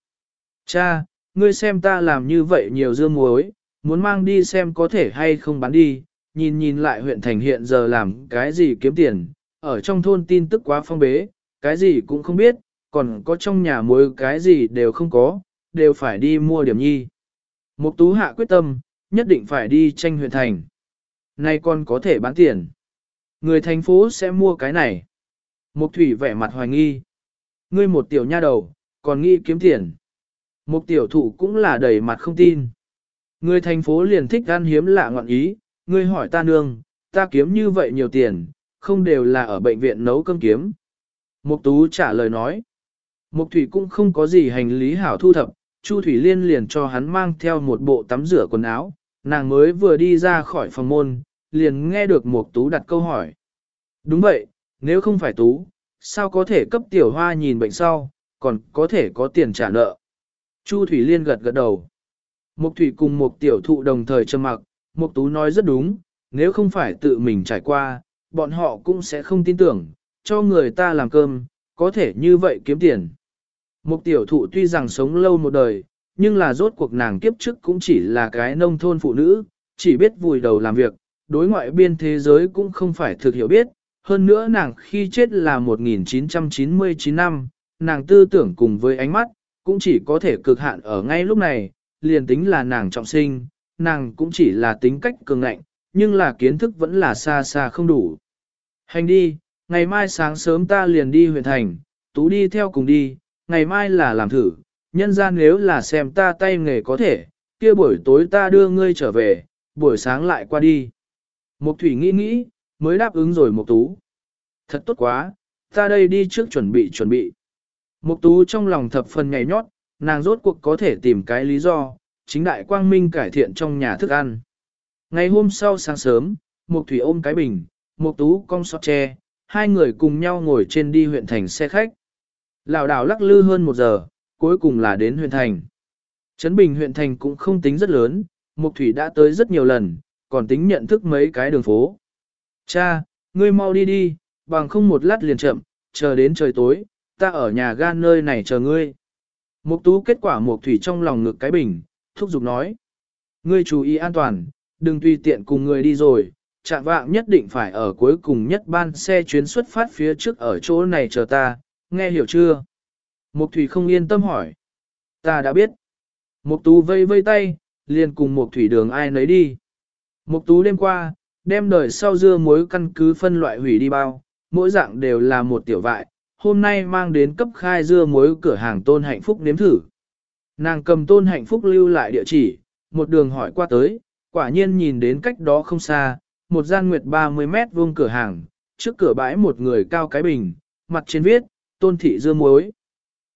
Cha, ngươi xem ta làm như vậy nhiều dưa muối, muốn mang đi xem có thể hay không bán đi, nhìn nhìn lại huyện thành hiện giờ làm cái gì kiếm tiền, ở trong thôn tin tức quá phong bế, cái gì cũng không biết, còn có trong nhà muối cái gì đều không có, đều phải đi mua điểm nhi. Mục tú hạ quyết tâm, nhất định phải đi tranh huyện thành. Nay còn có thể bán tiền. Người thành phố sẽ mua cái này. Mục thủy vẻ mặt hoài nghi. Ngươi một tiểu nha đầu, còn nghĩ kiếm tiền. Mục tiểu thụ cũng là đầy mặt không tin. Người thành phố liền thích gan hiếm lạ ngọn ý, ngươi hỏi ta nương, ta kiếm như vậy nhiều tiền, không đều là ở bệnh viện nấu cơm kiếm. Mục tú trả lời nói. Mục thủy cũng không có gì hành lý hảo thu thập, Chu Thủy Liên liền cho hắn mang theo một bộ tắm rửa quần áo, nàng mới vừa đi ra khỏi phòng môn, liền nghe được Mục Tú đặt câu hỏi. Đúng vậy, nếu không phải Tú, sao có thể cấp tiểu hoa nhìn bệnh sau, còn có thể có tiền trả nợ. Chu Thủy Liên gật gật đầu. Mục Thủy cùng Mục tiểu thụ đồng thời trầm mặc, Mục Tú nói rất đúng, nếu không phải tự mình trải qua, bọn họ cũng sẽ không tin tưởng, cho người ta làm cơm, có thể như vậy kiếm tiền. Mục tiểu thụ tuy rằng sống lâu một đời, nhưng là rốt cuộc nàng kiếp trước cũng chỉ là cái nông thôn phụ nữ, chỉ biết vùi đầu làm việc, đối ngoại biên thế giới cũng không phải thực hiểu biết, hơn nữa nàng khi chết là 1999 năm, nàng tư tưởng cùng với ánh mắt, cũng chỉ có thể cực hạn ở ngay lúc này, liền tính là nàng trọng sinh, nàng cũng chỉ là tính cách cường ngạnh, nhưng là kiến thức vẫn là xa xa không đủ. Hành đi, ngày mai sáng sớm ta liền đi huyện thành, tú đi theo cùng đi, ngày mai là làm thử, nhân ra nếu là xem ta tay nghề có thể, kia buổi tối ta đưa ngươi trở về, buổi sáng lại qua đi. Mục thủy nghĩ nghĩ, mới đáp ứng rồi Mục tú. Thật tốt quá, ta đây đi trước chuẩn bị chuẩn bị. Mục tú trong lòng thập phần nhảy nhót, nàng rốt cuộc có thể tìm cái lý do, chính đại quang minh cải thiện trong nhà thức ăn. Ngày hôm sau sáng sớm, Mục thủy ôm cái bình, Mục tú cong sọt tre, hai người cùng nhau ngồi trên đi huyện thành xe khách. Lào đảo lắc lư hơn một giờ, cuối cùng là đến huyện thành. Trấn Bình huyện thành cũng không tính rất lớn, Mục Thủy đã tới rất nhiều lần, còn tính nhận thức mấy cái đường phố. Cha, ngươi mau đi đi, bằng không một lát liền chậm, chờ đến trời tối, ta ở nhà ga nơi này chờ ngươi. Mục tú kết quả Mục Thủy trong lòng ngực cái bình, thúc giục nói. Ngươi chú ý an toàn, đừng tùy tiện cùng người đi rồi, chạm vạng nhất định phải ở cuối cùng nhất ban xe chuyến xuất phát phía trước ở chỗ này chờ ta, nghe hiểu chưa? Mục Thủy không yên tâm hỏi. Ta đã biết. Mục Tú vây vây tay, liền cùng Mục Thủy đường ai nấy đi. Mục Tú đêm qua, đem đời sau dưa muối căn cứ phân loại hủy đi bao, mỗi dạng đều là một tiểu vại, hôm nay mang đến cấp khai dưa muối cửa hàng Tôn Hạnh Phúc nếm thử. Nàng cầm Tôn Hạnh Phúc lưu lại địa chỉ, một đường hỏi qua tới, quả nhiên nhìn đến cách đó không xa, một gian nguyệt 30 mét vuông cửa hàng, trước cửa bãi một người cao cái bình, mặt trên viết, Tôn Thị Dưa Muối.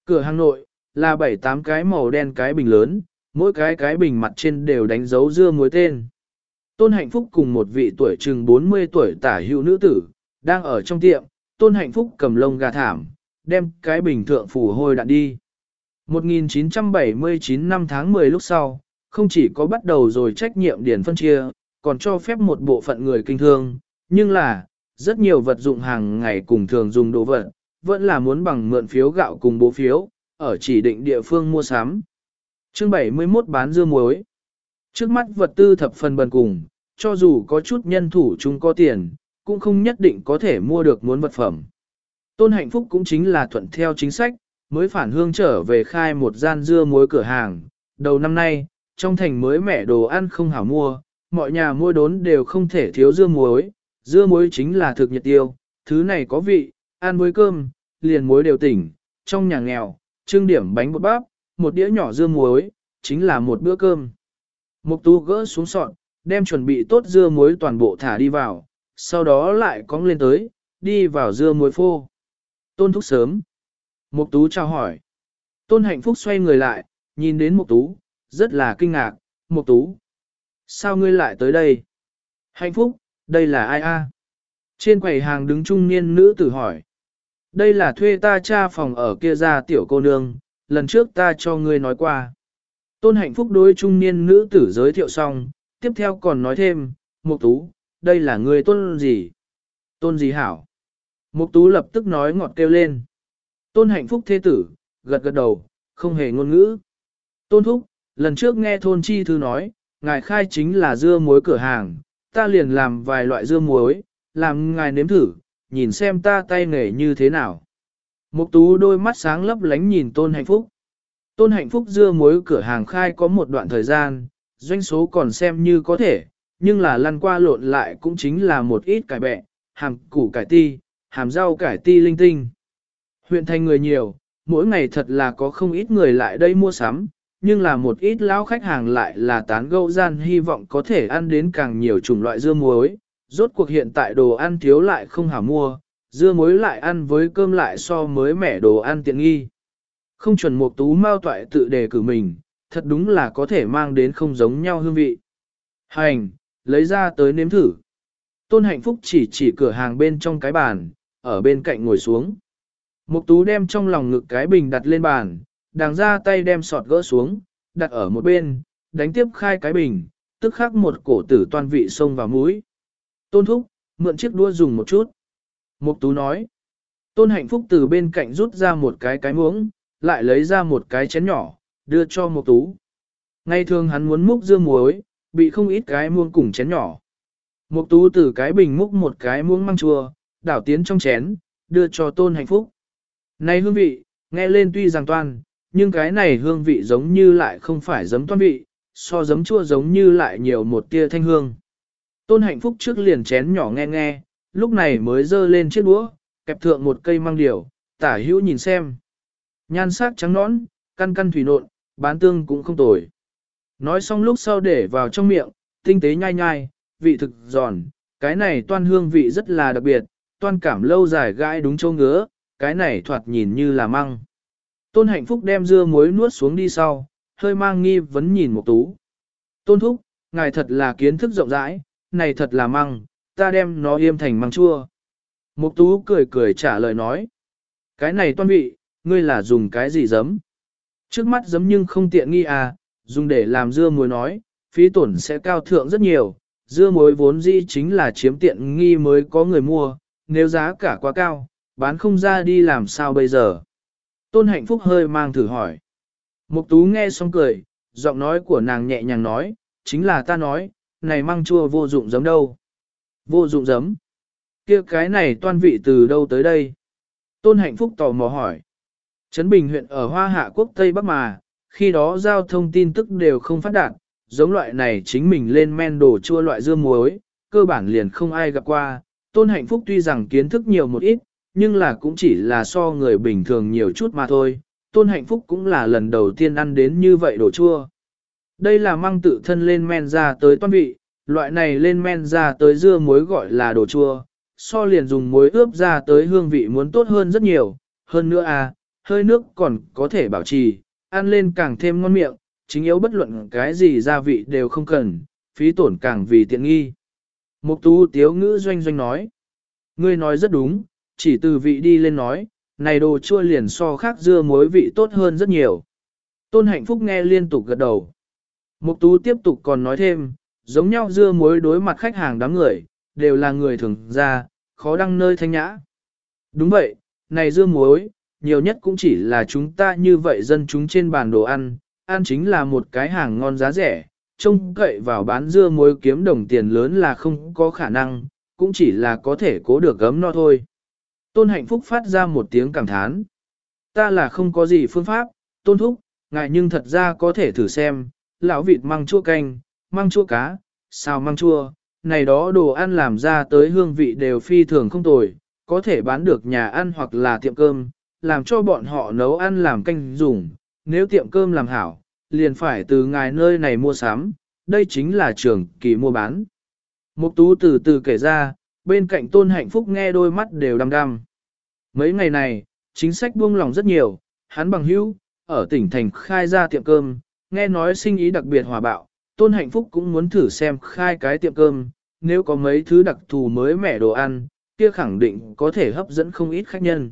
Cửa hàng nội, là 7-8 cái màu đen cái bình lớn, mỗi cái cái bình mặt trên đều đánh dấu dưa muối tên. Tôn Hạnh Phúc cùng một vị tuổi chừng 40 tuổi tả hữu nữ tử, đang ở trong tiệm, Tôn Hạnh Phúc cầm lông gà thảm, đem cái bình thượng phủ hôi đạn đi. 1979 năm tháng 10 lúc sau, không chỉ có bắt đầu rồi trách nhiệm điển phân chia, còn cho phép một bộ phận người kinh thương, nhưng là, rất nhiều vật dụng hàng ngày cùng thường dùng đồ vật, vẫn là muốn bằng mượn phiếu gạo cùng bố phiếu, ở chỉ định địa phương mua sắm. Chương 71 bán dưa muối. Trước mắt vật tư thập phần bần cùng, cho dù có chút nhân thủ chúng có tiền, cũng không nhất định có thể mua được muốn vật phẩm. Tôn hạnh phúc cũng chính là thuận theo chính sách, mới phản hương trở về khai một gian dưa muối cửa hàng. Đầu năm nay, trong thành mới mẻ đồ ăn không hảo mua, mọi nhà mua đốn đều không thể thiếu dưa muối. Dưa muối chính là thực nhiệt tiêu, thứ này có vị, ăn với cơm, liền muối đều tỉnh, trong nhà nghèo, trưng điểm bánh bột bắp, một đĩa nhỏ dưa muối, chính là một bữa cơm. Mục tú gỡ xuống sọt, đem chuẩn bị tốt dưa muối toàn bộ thả đi vào, sau đó lại cong lên tới, đi vào dưa muối phô. Tôn thúc sớm. Mục tú chào hỏi. Tôn hạnh phúc xoay người lại, nhìn đến mục tú, rất là kinh ngạc, mục tú. Sao ngươi lại tới đây? Hạnh phúc, đây là ai a? Trên quầy hàng đứng trung niên nữ tử hỏi. Đây là thuê ta cha phòng ở kia ra tiểu cô nương, lần trước ta cho ngươi nói qua. Tôn hạnh phúc đối trung niên nữ tử giới thiệu xong, tiếp theo còn nói thêm, Mục Tú, đây là ngươi tôn gì? Tôn gì hảo? Mục Tú lập tức nói ngọt kêu lên. Tôn hạnh phúc thế tử, gật gật đầu, không hề ngôn ngữ. Tôn thúc, lần trước nghe thôn chi thư nói, ngài khai chính là dưa muối cửa hàng, ta liền làm vài loại dưa muối, làm ngài nếm thử, nhìn xem ta tay nghề như thế nào. Mục tú đôi mắt sáng lấp lánh nhìn tôn hạnh phúc. Tôn hạnh phúc dưa muối cửa hàng khai có một đoạn thời gian, doanh số còn xem như có thể, nhưng là lăn qua lộn lại cũng chính là một ít cải bẹ, hàm củ cải ti, hàm rau cải ti linh tinh. Huyện thành người nhiều, mỗi ngày thật là có không ít người lại đây mua sắm, nhưng là một ít lão khách hàng lại là tán gẫu gian hy vọng có thể ăn đến càng nhiều chủng loại dưa muối, rốt cuộc hiện tại đồ ăn thiếu lại không hả mua, dưa muối lại ăn với cơm lại so mới mẻ đồ ăn tiện nghi. Không chuẩn một tú mao toại tự đề cử mình, thật đúng là có thể mang đến không giống nhau hương vị. Hành, lấy ra tới nếm thử. Tôn hạnh phúc chỉ chỉ cửa hàng bên trong cái bàn, ở bên cạnh ngồi xuống. Mục tú đem trong lòng ngực cái bình đặt lên bàn, đàng ra tay đem sọt gỡ xuống, đặt ở một bên, đánh tiếp khai cái bình, tức khắc một cổ tử toàn vị xông vào mũi. Tôn thúc, mượn chiếc đua dùng một chút. Mục tú nói. Tôn hạnh phúc từ bên cạnh rút ra một cái cái muỗng, lại lấy ra một cái chén nhỏ, đưa cho mục tú. Ngày thường hắn muốn múc dưa muối, bị không ít cái muỗng cùng chén nhỏ. Mục tú từ cái bình múc một cái muỗng măng chua, đảo tiến trong chén, đưa cho tôn hạnh phúc. Này hương vị, nghe lên tuy rằng toàn nhưng cái này hương vị giống như lại không phải giấm toan vị, so giấm chua giống như lại nhiều một tia thanh hương. Tôn hạnh phúc trước liền chén nhỏ nghe nghe, lúc này mới dơ lên chiếc đũa, kẹp thượng một cây măng điều tả hữu nhìn xem. Nhan sắc trắng nõn, căn căn thủy nộn, bán tương cũng không tồi. Nói xong lúc sau để vào trong miệng, tinh tế nhai nhai, vị thực giòn, cái này toan hương vị rất là đặc biệt, toan cảm lâu dài gãi đúng châu ngứa, cái này thoạt nhìn như là măng. Tôn hạnh phúc đem dưa muối nuốt xuống đi sau, hơi mang nghi vấn nhìn một tú. Tôn thúc, ngài thật là kiến thức rộng rãi, này thật là măng, ta đem nó yêm thành măng chua. Mục tú cười cười trả lời nói. Cái này toan vị, ngươi là dùng cái gì giấm? Trước mắt giấm nhưng không tiện nghi à, dùng để làm dưa muối nói, phí tổn sẽ cao thượng rất nhiều. Dưa muối vốn dĩ chính là chiếm tiện nghi mới có người mua, nếu giá cả quá cao, bán không ra đi làm sao bây giờ? Tôn hạnh phúc hơi mang thử hỏi. Mục tú nghe xong cười, giọng nói của nàng nhẹ nhàng nói, chính là ta nói, này măng chua vô dụng giấm đâu. Vô dụng giấm. kia cái này toan vị từ đâu tới đây? Tôn hạnh phúc tò mò hỏi. Trấn Bình huyện ở Hoa Hạ Quốc Tây Bắc mà, khi đó giao thông tin tức đều không phát đạt, giống loại này chính mình lên men đổ chua loại dưa muối, cơ bản liền không ai gặp qua. Tôn hạnh phúc tuy rằng kiến thức nhiều một ít, nhưng là cũng chỉ là so người bình thường nhiều chút mà thôi. Tôn hạnh phúc cũng là lần đầu tiên ăn đến như vậy đồ chua. Đây là măng tự thân lên men ra tới toan vị, loại này lên men ra tới dưa muối gọi là đồ chua, so liền dùng muối ướp ra tới hương vị muốn tốt hơn rất nhiều, hơn nữa à, hơi nước còn có thể bảo trì, ăn lên càng thêm ngon miệng, chính yếu bất luận cái gì gia vị đều không cần, phí tổn càng vì tiện nghi. Mục tú tiếu ngữ doanh doanh nói, ngươi nói rất đúng, chỉ từ vị đi lên nói, này đồ chua liền so khác dưa muối vị tốt hơn rất nhiều. Tôn hạnh phúc nghe liên tục gật đầu. Mục tú tiếp tục còn nói thêm, giống nhau dưa muối đối mặt khách hàng đám người, đều là người thường ra, khó đăng nơi thanh nhã. Đúng vậy, này dưa muối, nhiều nhất cũng chỉ là chúng ta như vậy dân chúng trên bàn đồ ăn, ăn chính là một cái hàng ngon giá rẻ, trông cậy vào bán dưa muối kiếm đồng tiền lớn là không có khả năng, cũng chỉ là có thể cố được gấm no thôi. Tôn hạnh phúc phát ra một tiếng cảm thán. Ta là không có gì phương pháp, tôn thúc, ngại nhưng thật ra có thể thử xem, lão vịt măng chua canh, măng chua cá, xào măng chua, này đó đồ ăn làm ra tới hương vị đều phi thường không tồi, có thể bán được nhà ăn hoặc là tiệm cơm, làm cho bọn họ nấu ăn làm canh dùng, nếu tiệm cơm làm hảo, liền phải từ ngài nơi này mua sắm, đây chính là trường kỳ mua bán. Mục tú từ từ kể ra, bên cạnh tôn hạnh phúc nghe đôi mắt đều đăm đăm. Mấy ngày này, chính sách buông lòng rất nhiều, hắn bằng hữu, ở tỉnh thành khai ra tiệm cơm, nghe nói sinh ý đặc biệt hòa bạo, tôn hạnh phúc cũng muốn thử xem khai cái tiệm cơm, nếu có mấy thứ đặc thù mới mẻ đồ ăn, kia khẳng định có thể hấp dẫn không ít khách nhân.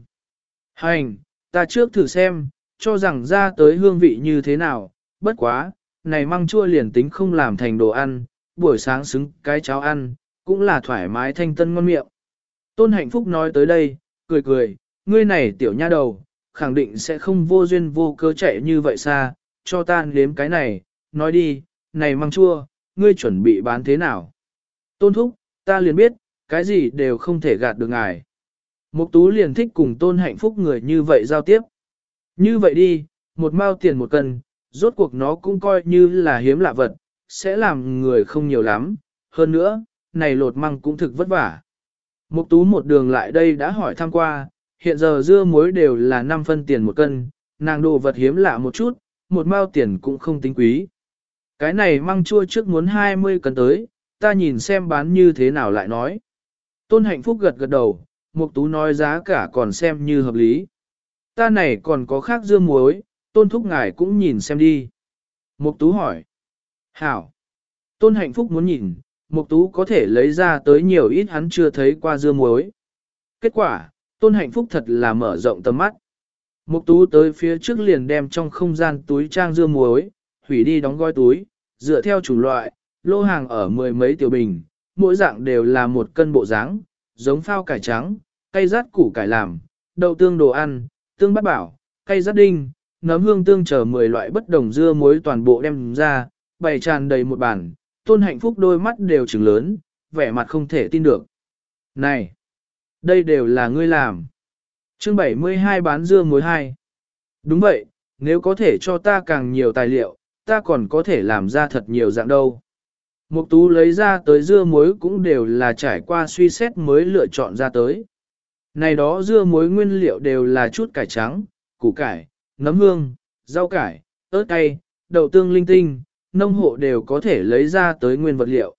Hành, ta trước thử xem, cho rằng ra tới hương vị như thế nào, bất quá, này măng chua liền tính không làm thành đồ ăn, buổi sáng xứng cái cháo ăn, cũng là thoải mái thanh tân ngon miệng. Tôn hạnh phúc nói tới đây, cười cười, ngươi này tiểu nha đầu, khẳng định sẽ không vô duyên vô cơ chạy như vậy xa, cho ta nếm cái này, nói đi, này măng chua, ngươi chuẩn bị bán thế nào? Tôn thúc, ta liền biết, cái gì đều không thể gạt được ngài. Mục tú liền thích cùng tôn hạnh phúc người như vậy giao tiếp. Như vậy đi, một mao tiền một cân, rốt cuộc nó cũng coi như là hiếm lạ vật, sẽ làm người không nhiều lắm. Hơn nữa, này lột măng cũng thực vất vả. Mục tú một đường lại đây đã hỏi thăm qua, hiện giờ dưa muối đều là 5 phân tiền một cân, nàng đồ vật hiếm lạ một chút, một mao tiền cũng không tính quý. Cái này măng chua trước muốn 20 cân tới, ta nhìn xem bán như thế nào lại nói. Tôn hạnh phúc gật gật đầu, mục tú nói giá cả còn xem như hợp lý. Ta này còn có khác dưa muối, tôn thúc ngài cũng nhìn xem đi. Mục tú hỏi. Hảo. Tôn hạnh phúc muốn nhìn, mục tú có thể lấy ra tới nhiều ít hắn chưa thấy qua dưa muối. Kết quả, tôn hạnh phúc thật là mở rộng tầm mắt. Mục tú tới phía trước liền đem trong không gian túi trang dưa muối, hủy đi đóng gói túi, dựa theo chủng loại, lô hàng ở mười mấy tiểu bình, mỗi dạng đều là một cân bộ dáng, giống phao cải trắng, cây rát củ cải làm, đậu tương đồ ăn, tương bát bảo, cây rát đinh, nấm hương tương chờ 10 loại bất đồng dưa muối toàn bộ đem ra, bày tràn đầy một bàn, tôn hạnh phúc đôi mắt đều trừng lớn, vẻ mặt không thể tin được. Này, đây đều là ngươi làm. Chương 72 bán dưa muối hai. Đúng vậy, nếu có thể cho ta càng nhiều tài liệu, ta còn có thể làm ra thật nhiều dạng đâu. Mục tú lấy ra tới dưa muối cũng đều là trải qua suy xét mới lựa chọn ra tới. Này đó dưa muối nguyên liệu đều là chút cải trắng, củ cải, nấm hương, rau cải, ớt cay, đậu tương linh tinh, nông hộ đều có thể lấy ra tới nguyên vật liệu.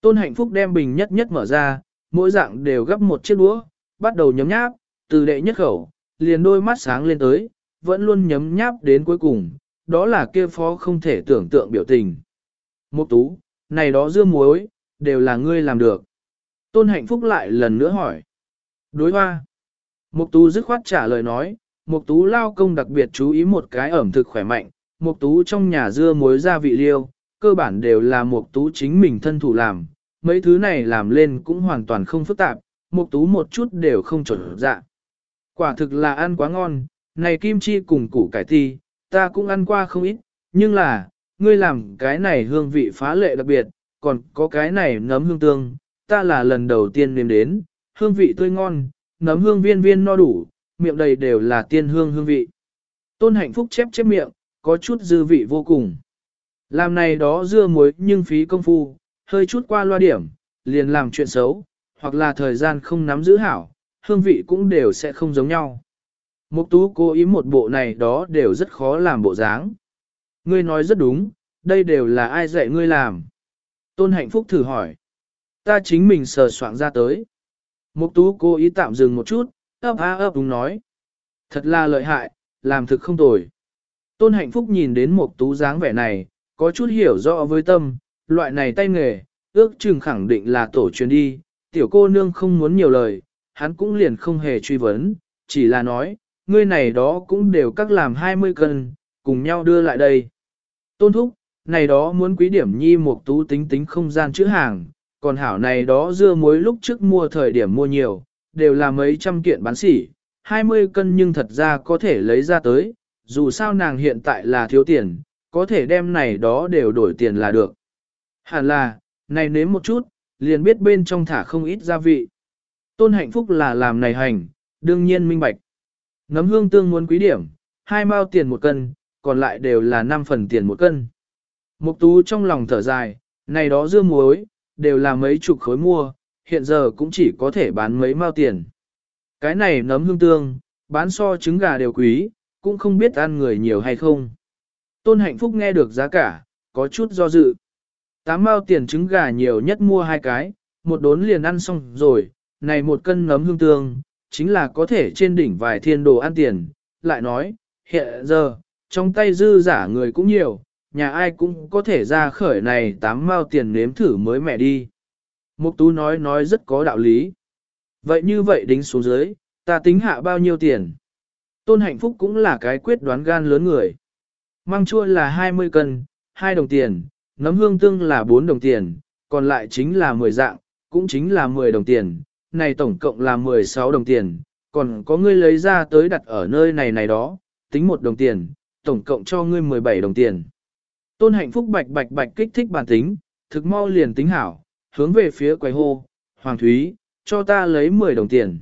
Tôn hạnh phúc đem bình nhất nhất mở ra, mỗi dạng đều gấp một chiếc đũa, bắt đầu nhấm nháp, từ đệ nhất khẩu, liền đôi mắt sáng lên tới, vẫn luôn nhấm nháp đến cuối cùng, đó là kia phó không thể tưởng tượng biểu tình. Mục tú, này đó dưa muối, đều là ngươi làm được. Tôn hạnh phúc lại lần nữa hỏi. Đối hoa. Mục tú dứt khoát trả lời nói, mục tú lao công đặc biệt chú ý một cái ẩm thực khỏe mạnh, mục tú trong nhà dưa muối gia vị liêu, cơ bản đều là mục tú chính mình thân thủ làm, mấy thứ này làm lên cũng hoàn toàn không phức tạp, mục tú một chút đều không chuẩn dạ. Quả thực là ăn quá ngon, này kim chi cùng củ cải ti, ta cũng ăn qua không ít, nhưng là, ngươi làm cái này hương vị phá lệ đặc biệt, còn có cái này nấm hương tương, ta là lần đầu tiên nếm đến, hương vị tươi ngon, nấm hương viên viên no đủ, miệng đầy đều là tiên hương hương vị. Tôn hạnh phúc chép chép miệng, có chút dư vị vô cùng. Làm này đó dưa muối nhưng phí công phu, hơi chút qua loa điểm, liền làm chuyện xấu, hoặc là thời gian không nắm giữ hảo, hương vị cũng đều sẽ không giống nhau. Mục tú cố ý một bộ này đó đều rất khó làm bộ dáng. Ngươi nói rất đúng, đây đều là ai dạy ngươi làm. Tôn hạnh phúc thử hỏi. Ta chính mình sờ soạn ra tới. Mục tú cố ý tạm dừng một chút, ấp á ấp đúng nói. Thật là lợi hại, làm thực không tồi. Tôn hạnh phúc nhìn đến một tú dáng vẻ này, có chút hiểu rõ với tâm, loại này tay nghề, ước chừng khẳng định là tổ truyền đi, tiểu cô nương không muốn nhiều lời, hắn cũng liền không hề truy vấn, chỉ là nói, ngươi này đó cũng đều các làm 20 cân, cùng nhau đưa lại đây. Tôn thúc, này đó muốn quý điểm nhi một tú tính tính không gian chữ hàng, còn hảo này đó dưa muối lúc trước mua thời điểm mua nhiều, đều là mấy trăm kiện bán sỉ, 20 cân nhưng thật ra có thể lấy ra tới, dù sao nàng hiện tại là thiếu tiền, có thể đem này đó đều đổi tiền là được. Hẳn là, này nếm một chút, liền biết bên trong thả không ít gia vị. Tôn hạnh phúc là làm này hành, đương nhiên minh bạch. Nấm hương tương muốn quý điểm, hai mao tiền một cân, còn lại đều là 5 phần tiền một cân. Mục tú trong lòng thở dài, này đó dưa muối, đều là mấy chục khối mua, hiện giờ cũng chỉ có thể bán mấy mao tiền. Cái này nấm hương tương, bán so trứng gà đều quý, cũng không biết ăn người nhiều hay không. Tôn hạnh phúc nghe được giá cả, có chút do dự. Tám mao tiền trứng gà nhiều nhất mua hai cái, một đốn liền ăn xong rồi, này một cân nấm hương tương, chính là có thể trên đỉnh vài thiên đồ ăn tiền. Lại nói, hiện giờ, trong tay dư giả người cũng nhiều, nhà ai cũng có thể ra khởi này tám mao tiền nếm thử mới mẹ đi. Mục tú nói nói rất có đạo lý. Vậy như vậy đính xuống dưới, ta tính hạ bao nhiêu tiền? Tôn hạnh phúc cũng là cái quyết đoán gan lớn người. Măng chua là 20 cân, 2 đồng tiền, nấm hương tương là 4 đồng tiền, còn lại chính là 10 dạng, cũng chính là 10 đồng tiền, này tổng cộng là 16 đồng tiền, còn có ngươi lấy ra tới đặt ở nơi này này đó, tính một đồng tiền, tổng cộng cho ngươi 17 đồng tiền. Tôn hạnh phúc bạch bạch bạch kích thích bản tính, thực mau liền tính hảo, hướng về phía quầy hô, Hoàng Thúy, cho ta lấy 10 đồng tiền.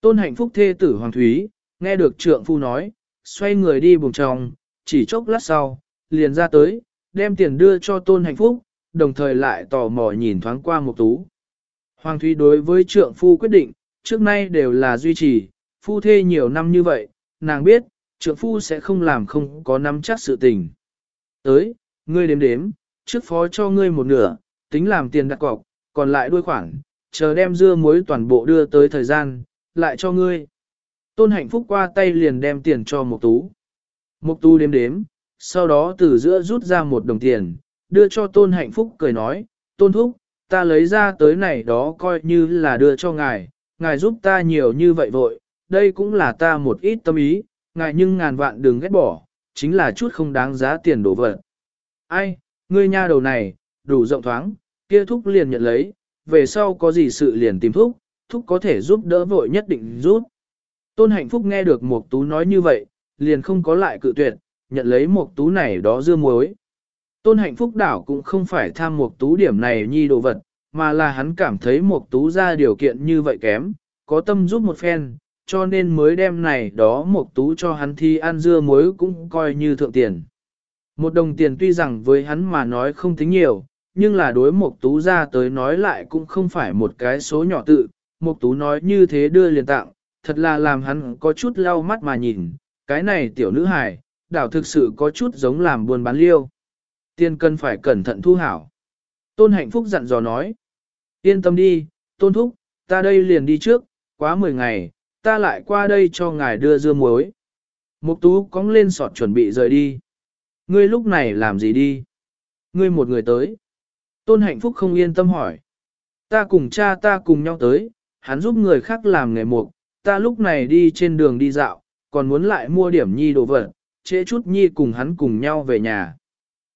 Tôn hạnh phúc thê tử Hoàng Thúy, nghe được trượng phu nói, xoay người đi buồng trong, chỉ chốc lát sau, liền ra tới, đem tiền đưa cho tôn hạnh phúc, đồng thời lại tò mò nhìn thoáng qua một tú. Hoàng Thúy đối với trượng phu quyết định, trước nay đều là duy trì, phu thê nhiều năm như vậy, nàng biết, trượng phu sẽ không làm không có nắm chắc sự tình. Tới, ngươi đếm đếm, trước phó cho ngươi một nửa, tính làm tiền đặt cọc, còn lại đuôi khoản, chờ đem dưa muối toàn bộ đưa tới thời gian, lại cho ngươi. Tôn hạnh phúc qua tay liền đem tiền cho mục tú. Mục tú đếm đếm, sau đó từ giữa rút ra một đồng tiền, đưa cho tôn hạnh phúc cười nói, tôn thúc, ta lấy ra tới này đó coi như là đưa cho ngài, ngài giúp ta nhiều như vậy vội, đây cũng là ta một ít tâm ý, ngài nhưng ngàn vạn đừng ghét bỏ, chính là chút không đáng giá tiền đổ vật. Ai, ngươi nha đầu này, đủ rộng thoáng, kia thúc liền nhận lấy, về sau có gì sự liền tìm thúc, thúc có thể giúp đỡ vội nhất định giúp. Tôn hạnh phúc nghe được Mộc tú nói như vậy, liền không có lại cự tuyệt, nhận lấy Mộc tú này đó dưa muối. Tôn hạnh phúc đảo cũng không phải tham Mộc tú điểm này nhi đồ vật, mà là hắn cảm thấy Mộc tú ra điều kiện như vậy kém, có tâm giúp một phen, cho nên mới đem này đó Mộc tú cho hắn thi ăn dưa muối cũng coi như thượng tiền. Một đồng tiền tuy rằng với hắn mà nói không tính nhiều, nhưng là đối Mộc Tú ra tới nói lại cũng không phải một cái số nhỏ tự. Mộc Tú nói như thế đưa liền tặng, thật là làm hắn có chút lau mắt mà nhìn, cái này tiểu nữ hài, đảo thực sự có chút giống làm buôn bán liêu. Tiên cần phải cẩn thận thu hảo. Tôn hạnh phúc dặn dò nói. Yên tâm đi, tôn thúc, ta đây liền đi trước, quá 10 ngày, ta lại qua đây cho ngài đưa dưa muối. Mục tú cóng lên sọt chuẩn bị rời đi. Ngươi lúc này làm gì đi? Ngươi một người tới. Tôn hạnh phúc không yên tâm hỏi. Ta cùng cha ta cùng nhau tới, hắn giúp người khác làm nghề mục, ta lúc này đi trên đường đi dạo, còn muốn lại mua điểm nhi đồ vật, trễ chút nhi cùng hắn cùng nhau về nhà.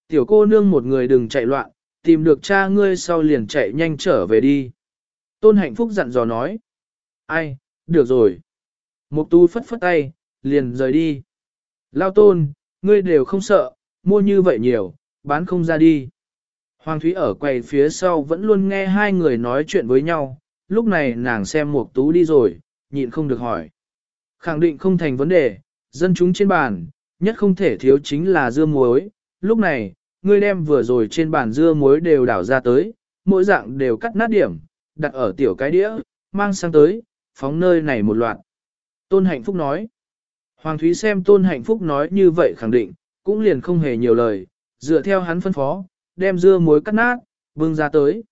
Tiểu cô nương một người đừng chạy loạn, tìm được cha ngươi sau liền chạy nhanh trở về đi. Tôn hạnh phúc dặn dò nói. Ai, được rồi. Mục tu phất phất tay, liền rời đi. Lao tôn, ngươi đều không sợ, mua như vậy nhiều, bán không ra đi. Hoàng Thúy ở quầy phía sau vẫn luôn nghe hai người nói chuyện với nhau, lúc này nàng xem Mục Tú đi rồi, nhịn không được hỏi. Khẳng định không thành vấn đề, dân chúng trên bàn, nhất không thể thiếu chính là dưa muối. Lúc này, ngươi đem vừa rồi trên bàn dưa muối đều đảo ra tới, mỗi dạng đều cắt nát điểm, đặt ở tiểu cái đĩa, mang sang tới, phóng nơi này một loạt. Tôn Hạnh Phúc nói. Hoàng Thúy xem Tôn Hạnh Phúc nói như vậy khẳng định, cũng liền không hề nhiều lời, dựa theo hắn phân phó, đem dưa muối cắt nát, bưng ra tới.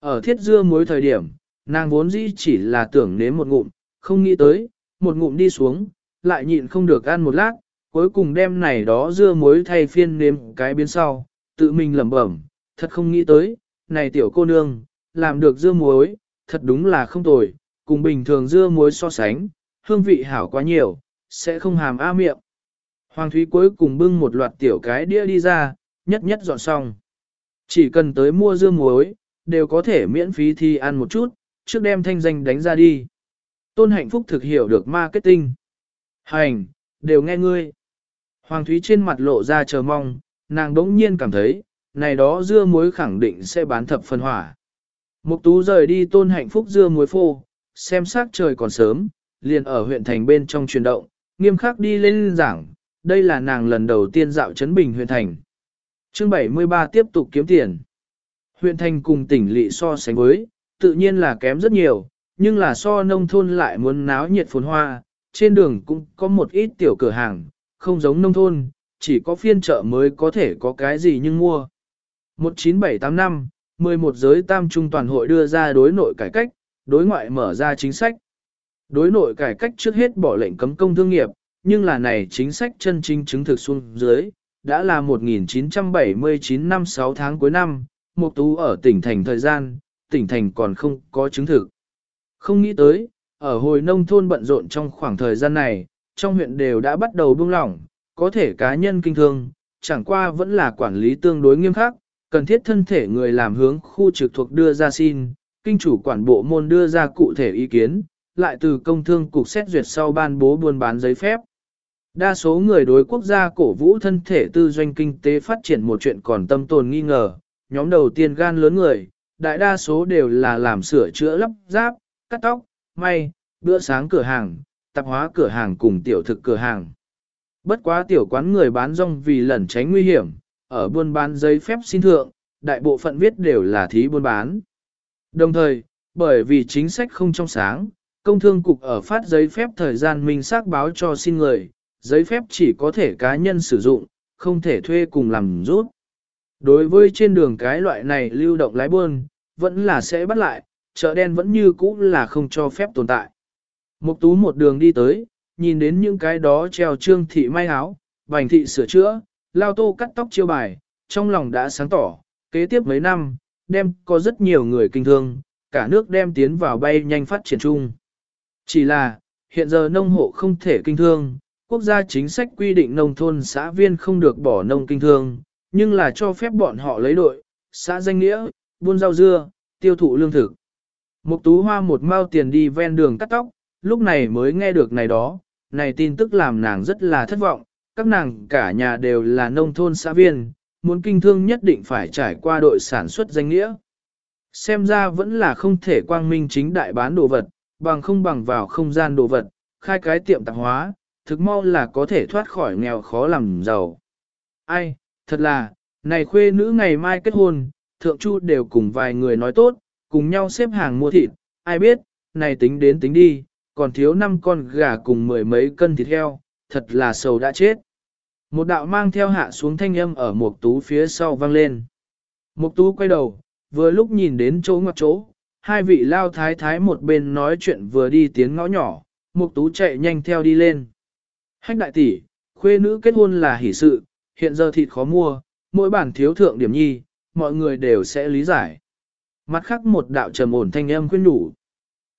Ở thiết dưa muối thời điểm, nàng vốn dĩ chỉ là tưởng nếm một ngụm, không nghĩ tới, một ngụm đi xuống, lại nhịn không được ăn một lát, cuối cùng đem này đó dưa muối thay phiên nếm cái biến sau, tự mình lẩm bẩm, thật không nghĩ tới, này tiểu cô nương, làm được dưa muối, thật đúng là không tồi, cùng bình thường dưa muối so sánh, hương vị hảo quá nhiều, sẽ không hàm a miệng. Hoàng Thúy cuối cùng bưng một loạt tiểu cái đĩa đi ra, nhất nhất dọn xong. Chỉ cần tới mua dưa muối, đều có thể miễn phí thi ăn một chút, trước đem thanh danh đánh ra đi. Tôn hạnh phúc thực hiểu được marketing. Hành, đều nghe ngươi. Hoàng Thúy trên mặt lộ ra chờ mong, nàng đống nhiên cảm thấy, này đó dưa muối khẳng định sẽ bán thập phân hỏa. Mục tú rời đi tôn hạnh phúc dưa muối phô, xem sắc trời còn sớm, liền ở huyện thành bên trong truyền động, nghiêm khắc đi lên giảng, đây là nàng lần đầu tiên dạo chấn bình huyện thành. Chương 73 tiếp tục kiếm tiền. Huyện thành cùng tỉnh lỵ so sánh với, tự nhiên là kém rất nhiều, nhưng là so nông thôn lại muốn náo nhiệt phồn hoa, trên đường cũng có một ít tiểu cửa hàng, không giống nông thôn, chỉ có phiên chợ mới có thể có cái gì nhưng mua. 1978 năm, 11 giới tam trung toàn hội đưa ra đối nội cải cách, đối ngoại mở ra chính sách. Đối nội cải cách trước hết bỏ lệnh cấm công thương nghiệp, nhưng là này chính sách chân chính chứng thực xuống dưới, đã là 1979 năm 6 tháng cuối năm, Mục Tú ở tỉnh thành thời gian, tỉnh thành còn không có chứng thực. Không nghĩ tới, ở hồi nông thôn bận rộn trong khoảng thời gian này, trong huyện đều đã bắt đầu buông lỏng, có thể cá nhân kinh thương, chẳng qua vẫn là quản lý tương đối nghiêm khắc, cần thiết thân thể người làm hướng khu trực thuộc đưa ra xin, kinh chủ quản bộ môn đưa ra cụ thể ý kiến, lại từ công thương cục xét duyệt sau ban bố buôn bán giấy phép. Đa số người đối quốc gia cổ vũ thân thể tư doanh kinh tế phát triển một chuyện còn tâm tồn nghi ngờ, nhóm đầu tiên gan lớn người, đại đa số đều là làm sửa chữa lắp ráp, cắt tóc, may, bữa sáng cửa hàng, tạp hóa cửa hàng cùng tiểu thực cửa hàng. Bất quá tiểu quán người bán rong vì lẩn tránh nguy hiểm, ở buôn bán giấy phép xin thượng, đại bộ phận viết đều là thí buôn bán. Đồng thời, bởi vì chính sách không trong sáng, công thương cục ở phát giấy phép thời gian minh xác báo cho xin người, giấy phép chỉ có thể cá nhân sử dụng, không thể thuê cùng làm rút. Đối với trên đường cái loại này lưu động lái buôn, vẫn là sẽ bắt lại, chợ đen vẫn như cũ là không cho phép tồn tại. Mục tú một đường đi tới, nhìn đến những cái đó treo trương thị may áo, bành thị sửa chữa, lao tô cắt tóc chiêu bài, trong lòng đã sáng tỏ, kế tiếp mấy năm, đem có rất nhiều người kinh thương, cả nước đem tiến vào bay nhanh phát triển chung. Chỉ là, hiện giờ nông hộ không thể kinh thương, quốc gia chính sách quy định nông thôn xã viên không được bỏ nông kinh thương, nhưng là cho phép bọn họ lấy đội, xã danh nghĩa, buôn rau dưa, tiêu thụ lương thực. Mục tú hoa một mao tiền đi ven đường cắt tóc, lúc này mới nghe được này đó, này tin tức làm nàng rất là thất vọng, các nàng cả nhà đều là nông thôn xã viên, muốn kinh thương nhất định phải trải qua đội sản xuất danh nghĩa. Xem ra vẫn là không thể quang minh chính đại bán đồ vật, bằng không bằng vào không gian đồ vật, khai cái tiệm tạp hóa, thực mau là có thể thoát khỏi nghèo khó làm giàu. Ai, Thật là, này khuê nữ ngày mai kết hôn, thượng chu đều cùng vài người nói tốt, cùng nhau xếp hàng mua thịt, ai biết, này tính đến tính đi, còn thiếu năm con gà cùng mười mấy cân thịt heo, thật là sầu đã chết. Một đạo mang theo hạ xuống thanh âm ở một tú phía sau vang lên. Một tú quay đầu, vừa lúc nhìn đến chỗ ngoặc chỗ, hai vị lao thái thái một bên nói chuyện vừa đi tiến ngõ nhỏ, một tú chạy nhanh theo đi lên. Hách đại tỷ, khuê nữ kết hôn là hỷ sự, hiện giờ thịt khó mua, mỗi bản thiếu thượng điểm nhi, mọi người đều sẽ lý giải. Mặt khác một đạo trầm ổn thanh âm khuyên nhủ.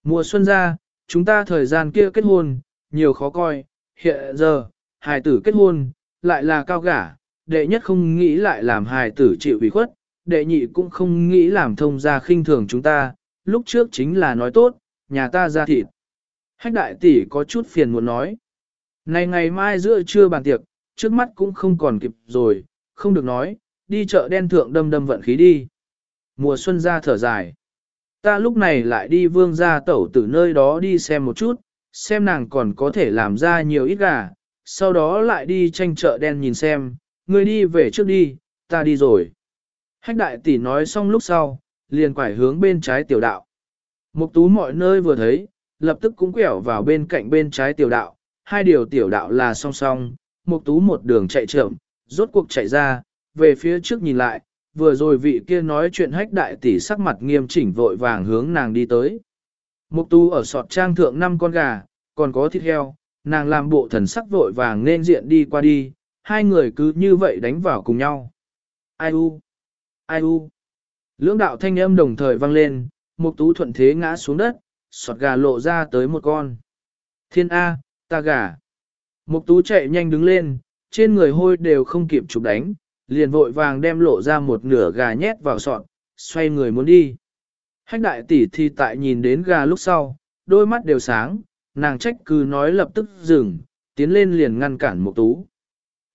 Mùa xuân ra, chúng ta thời gian kia kết hôn, nhiều khó coi, hiện giờ, hài tử kết hôn, lại là cao gả, đệ nhất không nghĩ lại làm hài tử chịu ủy khuất, đệ nhị cũng không nghĩ làm thông gia khinh thường chúng ta, lúc trước chính là nói tốt, nhà ta ra thịt. Hách đại tỷ có chút phiền muốn nói. Này ngày mai giữa trưa bàn tiệc, trước mắt cũng không còn kịp rồi, không được nói, đi chợ đen thượng đâm đâm vận khí đi. Mùa xuân ra thở dài. Ta lúc này lại đi vương ra tẩu từ nơi đó đi xem một chút, xem nàng còn có thể làm ra nhiều ít gà, sau đó lại đi tranh chợ đen nhìn xem, ngươi đi về trước đi, ta đi rồi. Hách đại tỷ nói xong lúc sau, liền quải hướng bên trái tiểu đạo. Mục tú mọi nơi vừa thấy, lập tức cũng quẹo vào bên cạnh bên trái tiểu đạo, hai điều tiểu đạo là song song, mục tú một đường chạy chậm, rốt cuộc chạy ra, về phía trước nhìn lại, vừa rồi vị kia nói chuyện hách đại tỷ sắc mặt nghiêm chỉnh vội vàng hướng nàng đi tới. Mục tú ở sọt trang thượng năm con gà, còn có thịt heo, nàng làm bộ thần sắc vội vàng nên diện đi qua đi, hai người cứ như vậy đánh vào cùng nhau. Ai u? Ai u? Lưỡng đạo thanh âm đồng thời vang lên, mục tú thuận thế ngã xuống đất, sọt gà lộ ra tới một con. Thiên A, ta gà. Mục tú chạy nhanh đứng lên, trên người hôi đều không kịp chụp đánh, liền vội vàng đem lộ ra một nửa gà nhét vào sọt, xoay người muốn đi. Hách đại tỷ thì tại nhìn đến gà lúc sau, đôi mắt đều sáng, nàng trách cứ nói lập tức dừng, tiến lên liền ngăn cản Mục Tú.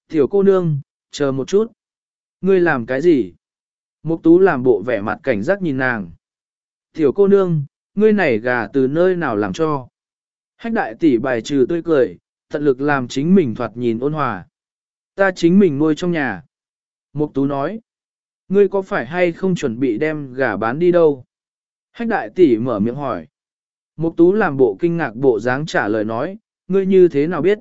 Tiểu cô nương, chờ một chút. Ngươi làm cái gì? Mục Tú làm bộ vẻ mặt cảnh giác nhìn nàng. Tiểu cô nương, ngươi này gà từ nơi nào làm cho? Hách đại tỷ bài trừ tươi cười, tận lực làm chính mình thoạt nhìn ôn hòa. Ta chính mình nuôi trong nhà. Mục Tú nói. Ngươi có phải hay không chuẩn bị đem gà bán đi đâu? Hách đại tỷ mở miệng hỏi. Mục tú làm bộ kinh ngạc bộ dáng trả lời nói, ngươi như thế nào biết?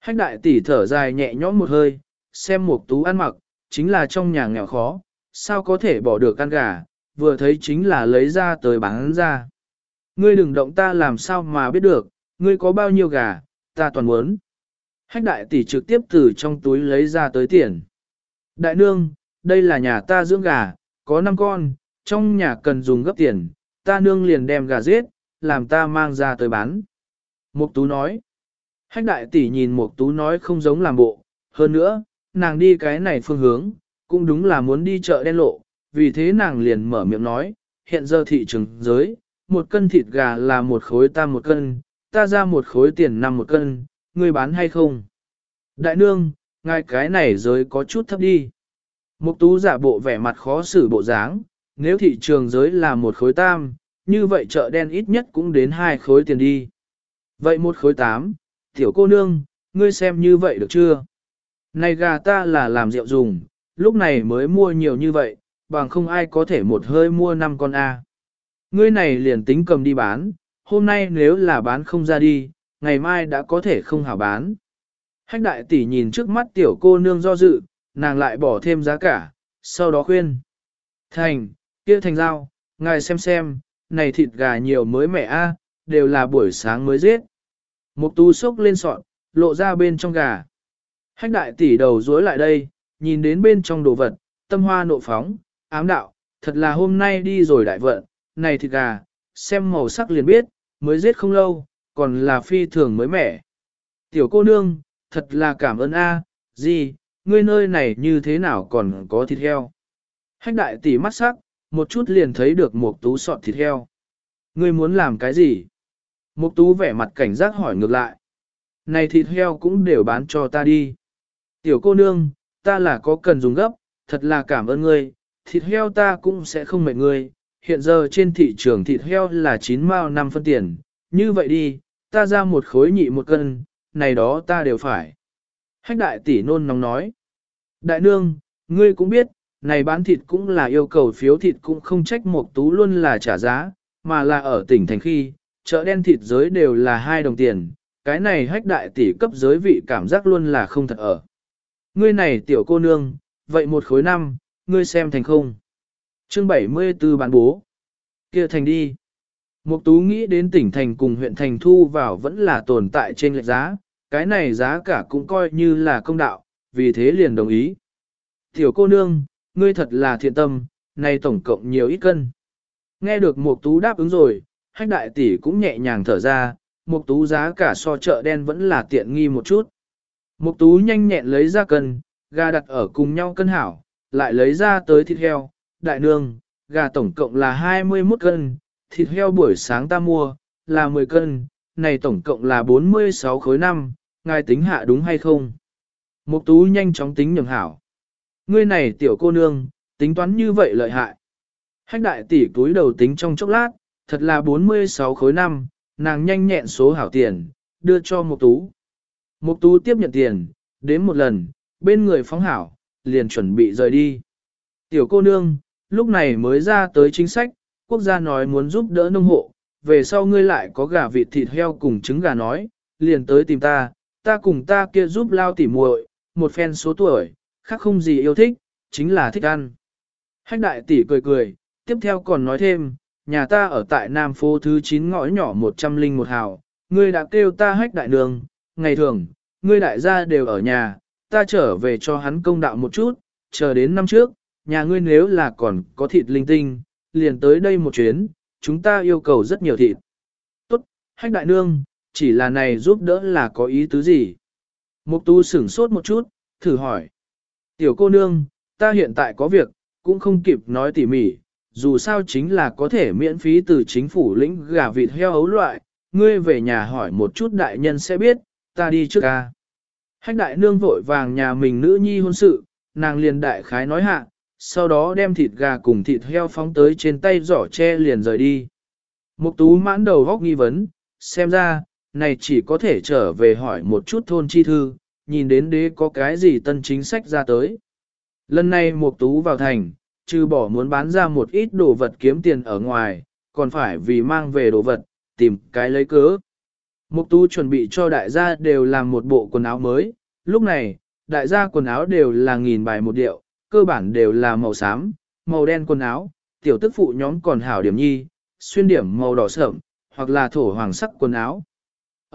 Hách đại tỷ thở dài nhẹ nhõm một hơi, xem mục tú ăn mặc, chính là trong nhà nghèo khó, sao có thể bỏ được ăn gà, vừa thấy chính là lấy ra tới bán ra. Ngươi đừng động ta làm sao mà biết được, ngươi có bao nhiêu gà, ta toàn muốn. Hách đại tỷ trực tiếp từ trong túi lấy ra tới tiền. Đại nương, đây là nhà ta dưỡng gà, có 5 con, trong nhà cần dùng gấp tiền, ta nương liền đem gà giết, làm ta mang ra tới bán. Mục tú nói. Hách đại tỷ nhìn mục tú nói không giống làm bộ, hơn nữa, nàng đi cái này phương hướng, cũng đúng là muốn đi chợ đen lộ, vì thế nàng liền mở miệng nói, hiện giờ thị trường giới, một cân thịt gà là một khối ta một cân, ta ra một khối tiền năm một cân, ngươi bán hay không? Đại nương, ngài cái này giới có chút thấp đi. Mục tú giả bộ vẻ mặt khó xử bộ dáng, nếu thị trường giới là một khối tam, như vậy chợ đen ít nhất cũng đến hai khối tiền đi. Vậy một khối tám, tiểu cô nương, ngươi xem như vậy được chưa? Này gà ta là làm rượu dùng, lúc này mới mua nhiều như vậy, bằng không ai có thể một hơi mua năm con A. Ngươi này liền tính cầm đi bán, hôm nay nếu là bán không ra đi, ngày mai đã có thể không hảo bán. Hách đại tỷ nhìn trước mắt tiểu cô nương do dự, nàng lại bỏ thêm giá cả, sau đó khuyên. Thành, kia thành giao, ngài xem xem, này thịt gà nhiều mới mẻ a, đều là buổi sáng mới giết. Mục tú sốc lên sọn, lộ ra bên trong gà. Hách đại tỷ đầu rối lại đây, nhìn đến bên trong đồ vật, tâm hoa nộ phóng, ám đạo, thật là hôm nay đi rồi đại vận, này thịt gà, xem màu sắc liền biết, mới giết không lâu, còn là phi thường mới mẻ. Tiểu cô nương, thật là cảm ơn a, gì, ngươi nơi này như thế nào còn có thịt heo. Hách đại tỷ mắt sắc, một chút liền thấy được một tú sọt thịt heo. Ngươi muốn làm cái gì? Một tú vẻ mặt cảnh giác hỏi ngược lại. Này thịt heo cũng đều bán cho ta đi. Tiểu cô nương, ta là có cần dùng gấp, thật là cảm ơn ngươi, thịt heo ta cũng sẽ không mệt ngươi. Hiện giờ trên thị trường thịt heo là 9 mao 5 phân tiền, như vậy đi, ta ra một khối nhị một cân, này đó ta đều phải. Hách đại tỷ nôn nóng nói. Đại nương, ngươi cũng biết, này bán thịt cũng là yêu cầu phiếu thịt cũng không trách một tú luôn là trả giá, mà là ở tỉnh thành khi, chợ đen thịt giới đều là hai đồng tiền, cái này hách đại tỷ cấp giới vị cảm giác luôn là không thật ở. Ngươi này tiểu cô nương, vậy một khối năm, ngươi xem thành không. Chương 74 bán bố. kia thành đi. Mục tú nghĩ đến tỉnh thành cùng huyện thành thu vào vẫn là tồn tại trên lệch giá, cái này giá cả cũng coi như là công đạo, vì thế liền đồng ý. Tiểu cô nương, ngươi thật là thiện tâm, này tổng cộng nhiều ít cân. Nghe được Mục tú đáp ứng rồi, hách đại tỷ cũng nhẹ nhàng thở ra, Mục tú giá cả so chợ đen vẫn là tiện nghi một chút. Mục tú nhanh nhẹn lấy ra cân, gà đặt ở cùng nhau cân hảo, lại lấy ra tới thịt heo, đại nương, gà tổng cộng là 21 cân, thịt heo buổi sáng ta mua, là 10 cân, này tổng cộng là 46 khối năm, ngài tính hạ đúng hay không? Mục tú nhanh chóng tính nhường hảo. Ngươi này tiểu cô nương, tính toán như vậy lợi hại. Hách đại tỷ túi đầu tính trong chốc lát, thật là 46 khối năm, nàng nhanh nhẹn số hảo tiền, đưa cho mục tú. Mục tú tiếp nhận tiền, đến một lần, bên người phóng hảo, liền chuẩn bị rời đi. Tiểu cô nương, lúc này mới ra tới chính sách, quốc gia nói muốn giúp đỡ nông hộ, về sau ngươi lại có gà vịt thịt heo cùng trứng gà nói, liền tới tìm ta, ta cùng ta kia giúp lao tỉ muội, một phen số tuổi, khác không gì yêu thích, chính là thích ăn. Hách đại tỷ cười cười, tiếp theo còn nói thêm, nhà ta ở tại Nam phố thứ 9 ngõ nhỏ 101 hào, ngươi đã kêu ta hách đại đường, ngày thường, ngươi đại gia đều ở nhà, ta trở về cho hắn công đạo một chút, chờ đến năm trước, nhà ngươi nếu là còn có thịt linh tinh, liền tới đây một chuyến, chúng ta yêu cầu rất nhiều thịt. Tốt, hách đại nương, chỉ là này giúp đỡ là có ý tứ gì? Mục tu sửng sốt một chút, thử hỏi. Tiểu cô nương, ta hiện tại có việc, cũng không kịp nói tỉ mỉ, dù sao chính là có thể miễn phí từ chính phủ lĩnh gà vịt heo ấu loại, ngươi về nhà hỏi một chút đại nhân sẽ biết, ta đi trước ca. Hách đại nương vội vàng nhà mình nữ nhi hôn sự, nàng liền đại khái nói hạ, sau đó đem thịt gà cùng thịt heo phóng tới trên tay giỏ tre liền rời đi. Mục tú mãn đầu góc nghi vấn, xem ra, này chỉ có thể trở về hỏi một chút thôn chi thư, nhìn đến đế có cái gì tân chính sách ra tới. Lần này mục tú vào thành, trừ bỏ muốn bán ra một ít đồ vật kiếm tiền ở ngoài, còn phải vì mang về đồ vật, tìm cái lấy cớ. Mục tú chuẩn bị cho đại gia đều làm một bộ quần áo mới, lúc này, đại gia quần áo đều là nghìn bài một điệu, cơ bản đều là màu xám, màu đen quần áo, tiểu tức phụ nhóm còn hảo điểm nhi, xuyên điểm màu đỏ sợm, hoặc là thổ hoàng sắc quần áo.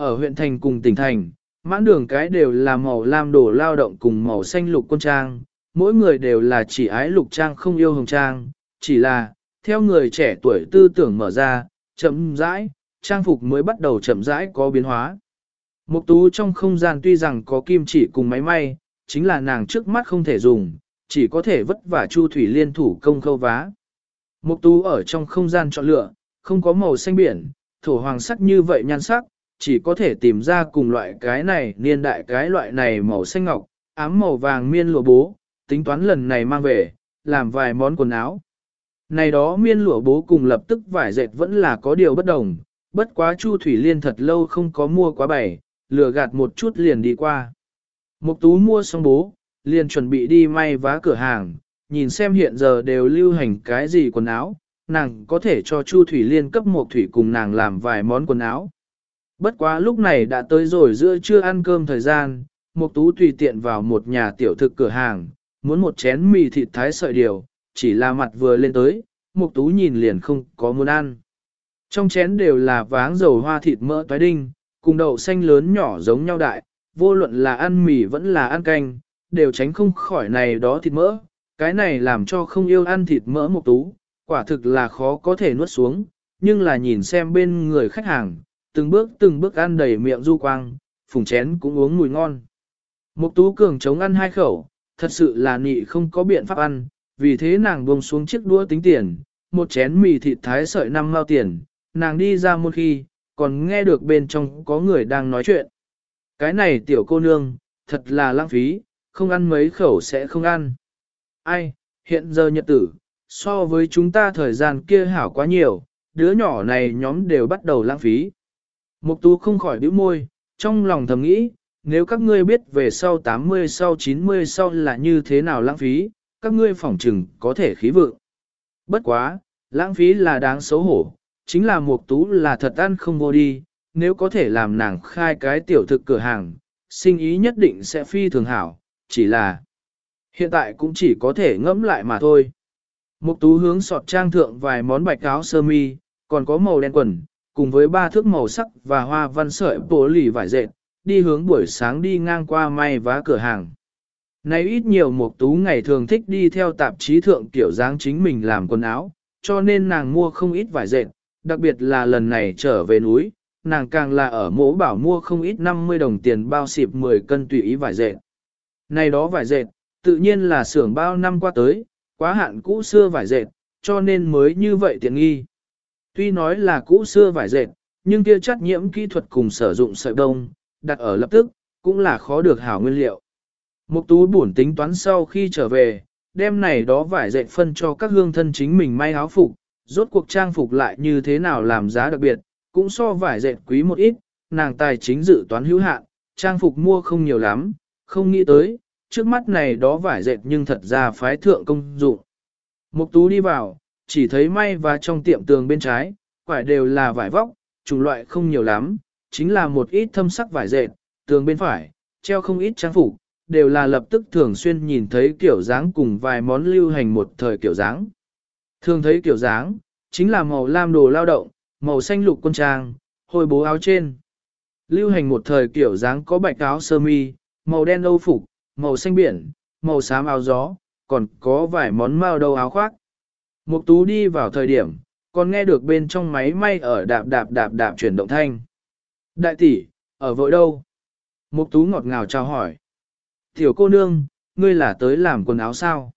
Ở huyện thành cùng tỉnh thành, mãn đường cái đều là màu lam đồ lao động cùng màu xanh lục quân trang, mỗi người đều là chỉ ái lục trang không yêu hồng trang, chỉ là, theo người trẻ tuổi tư tưởng mở ra, chậm rãi, trang phục mới bắt đầu chậm rãi có biến hóa. Mục tú trong không gian tuy rằng có kim chỉ cùng máy may, chính là nàng trước mắt không thể dùng, chỉ có thể vất vả Chu Thủy Liên thủ công khâu vá. Mục tú ở trong không gian chọn lựa, không có màu xanh biển, thổ hoàng sắc như vậy nhan sắc, chỉ có thể tìm ra cùng loại cái này niên đại cái loại này màu xanh ngọc, ám màu vàng miên lụa bố, tính toán lần này mang về, làm vài món quần áo. Này đó miên lụa bố cùng lập tức vải dệt vẫn là có điều bất đồng, bất quá Chu Thủy Liên thật lâu không có mua quá bảy, lừa gạt một chút liền đi qua. Mục tú mua xong bố, liền chuẩn bị đi may vá cửa hàng, nhìn xem hiện giờ đều lưu hành cái gì quần áo, nàng có thể cho Chu Thủy Liên cấp một thủy cùng nàng làm vài món quần áo. Bất quá lúc này đã tới rồi giữa trưa ăn cơm thời gian, Mục Tú tùy tiện vào một nhà tiểu thực cửa hàng, muốn một chén mì thịt thái sợi điều, chỉ là mặt vừa lên tới, Mục Tú nhìn liền không có muốn ăn. Trong chén đều là váng dầu hoa thịt mỡ toái đinh, cùng đậu xanh lớn nhỏ giống nhau đại, vô luận là ăn mì vẫn là ăn canh, đều tránh không khỏi này đó thịt mỡ, cái này làm cho không yêu ăn thịt mỡ Mục Tú, quả thực là khó có thể nuốt xuống, nhưng là nhìn xem bên người khách hàng, từng bước từng bước ăn đầy miệng du quang, phùng chén cũng uống mùi ngon. Mục Tú cường chống ăn hai khẩu, thật sự là nị không có biện pháp ăn, vì thế nàng buông xuống chiếc đũa tính tiền, một chén mì thịt thái sợi năm mao tiền, nàng đi ra một khi, còn nghe được bên trong có người đang nói chuyện. Cái này tiểu cô nương, thật là lãng phí, không ăn mấy khẩu sẽ không ăn. Ai, hiện giờ nhật tử, so với chúng ta thời gian kia hảo quá nhiều, đứa nhỏ này nhóm đều bắt đầu lãng phí. Mục tú không khỏi bĩu môi, trong lòng thầm nghĩ, nếu các ngươi biết về sau 80 sau 90 sau là như thế nào lãng phí, các ngươi phỏng trừng có thể khí vượng. Bất quá, lãng phí là đáng xấu hổ, chính là mục tú là thật ăn không vô đi, nếu có thể làm nàng khai cái tiểu thực cửa hàng, sinh ý nhất định sẽ phi thường hảo, chỉ là hiện tại cũng chỉ có thể ngẫm lại mà thôi. Mục tú hướng sọt trang thượng vài món bạch áo sơ mi, còn có màu đen quần, cùng với ba thước màu sắc và hoa văn sợi bố lì vải dệt, đi hướng buổi sáng đi ngang qua may vá cửa hàng. nay ít nhiều một tú ngày thường thích đi theo tạp chí thượng kiểu dáng chính mình làm quần áo, cho nên nàng mua không ít vải dệt, đặc biệt là lần này trở về núi, nàng càng là ở mỗ bảo mua không ít 50 đồng tiền bao xịp 10 cân tùy ý vải dệt. Này đó vải dệt, tự nhiên là xưởng bao năm qua tới, quá hạn cũ xưa vải dệt, cho nên mới như vậy tiện nghi. Tuy nói là cũ xưa vải dệt, nhưng kia chất nhiễm kỹ thuật cùng sử dụng sợi đông, đặt ở lập tức, cũng là khó được hảo nguyên liệu. Mục tú buồn tính toán sau khi trở về, đem này đó vải dệt phân cho các hương thân chính mình may áo phục, rốt cuộc trang phục lại như thế nào làm giá đặc biệt, cũng so vải dệt quý một ít, nàng tài chính dự toán hữu hạn, trang phục mua không nhiều lắm, không nghĩ tới, trước mắt này đó vải dệt nhưng thật ra phái thượng công dụng. Mục tú đi vào, chỉ thấy may và trong tiệm tường bên trái, quải đều là vải vóc, chủng loại không nhiều lắm, chính là một ít thâm sắc vải dệt, tường bên phải, treo không ít trang phục, đều là lập tức thường xuyên nhìn thấy kiểu dáng cùng vài món lưu hành một thời kiểu dáng. Thường thấy kiểu dáng, chính là màu lam đồ lao động, màu xanh lục quân trang, hồi bố áo trên. Lưu hành một thời kiểu dáng có bạch áo sơ mi, màu đen âu phục, màu xanh biển, màu xám áo gió, còn có vài món mao đầu áo khoác. Mục tú đi vào thời điểm, còn nghe được bên trong máy may ở đạp đạp đạp đạp chuyển động thanh. Đại tỷ, ở vội đâu? Mục tú ngọt ngào chào hỏi. Tiểu cô nương, ngươi là tới làm quần áo sao?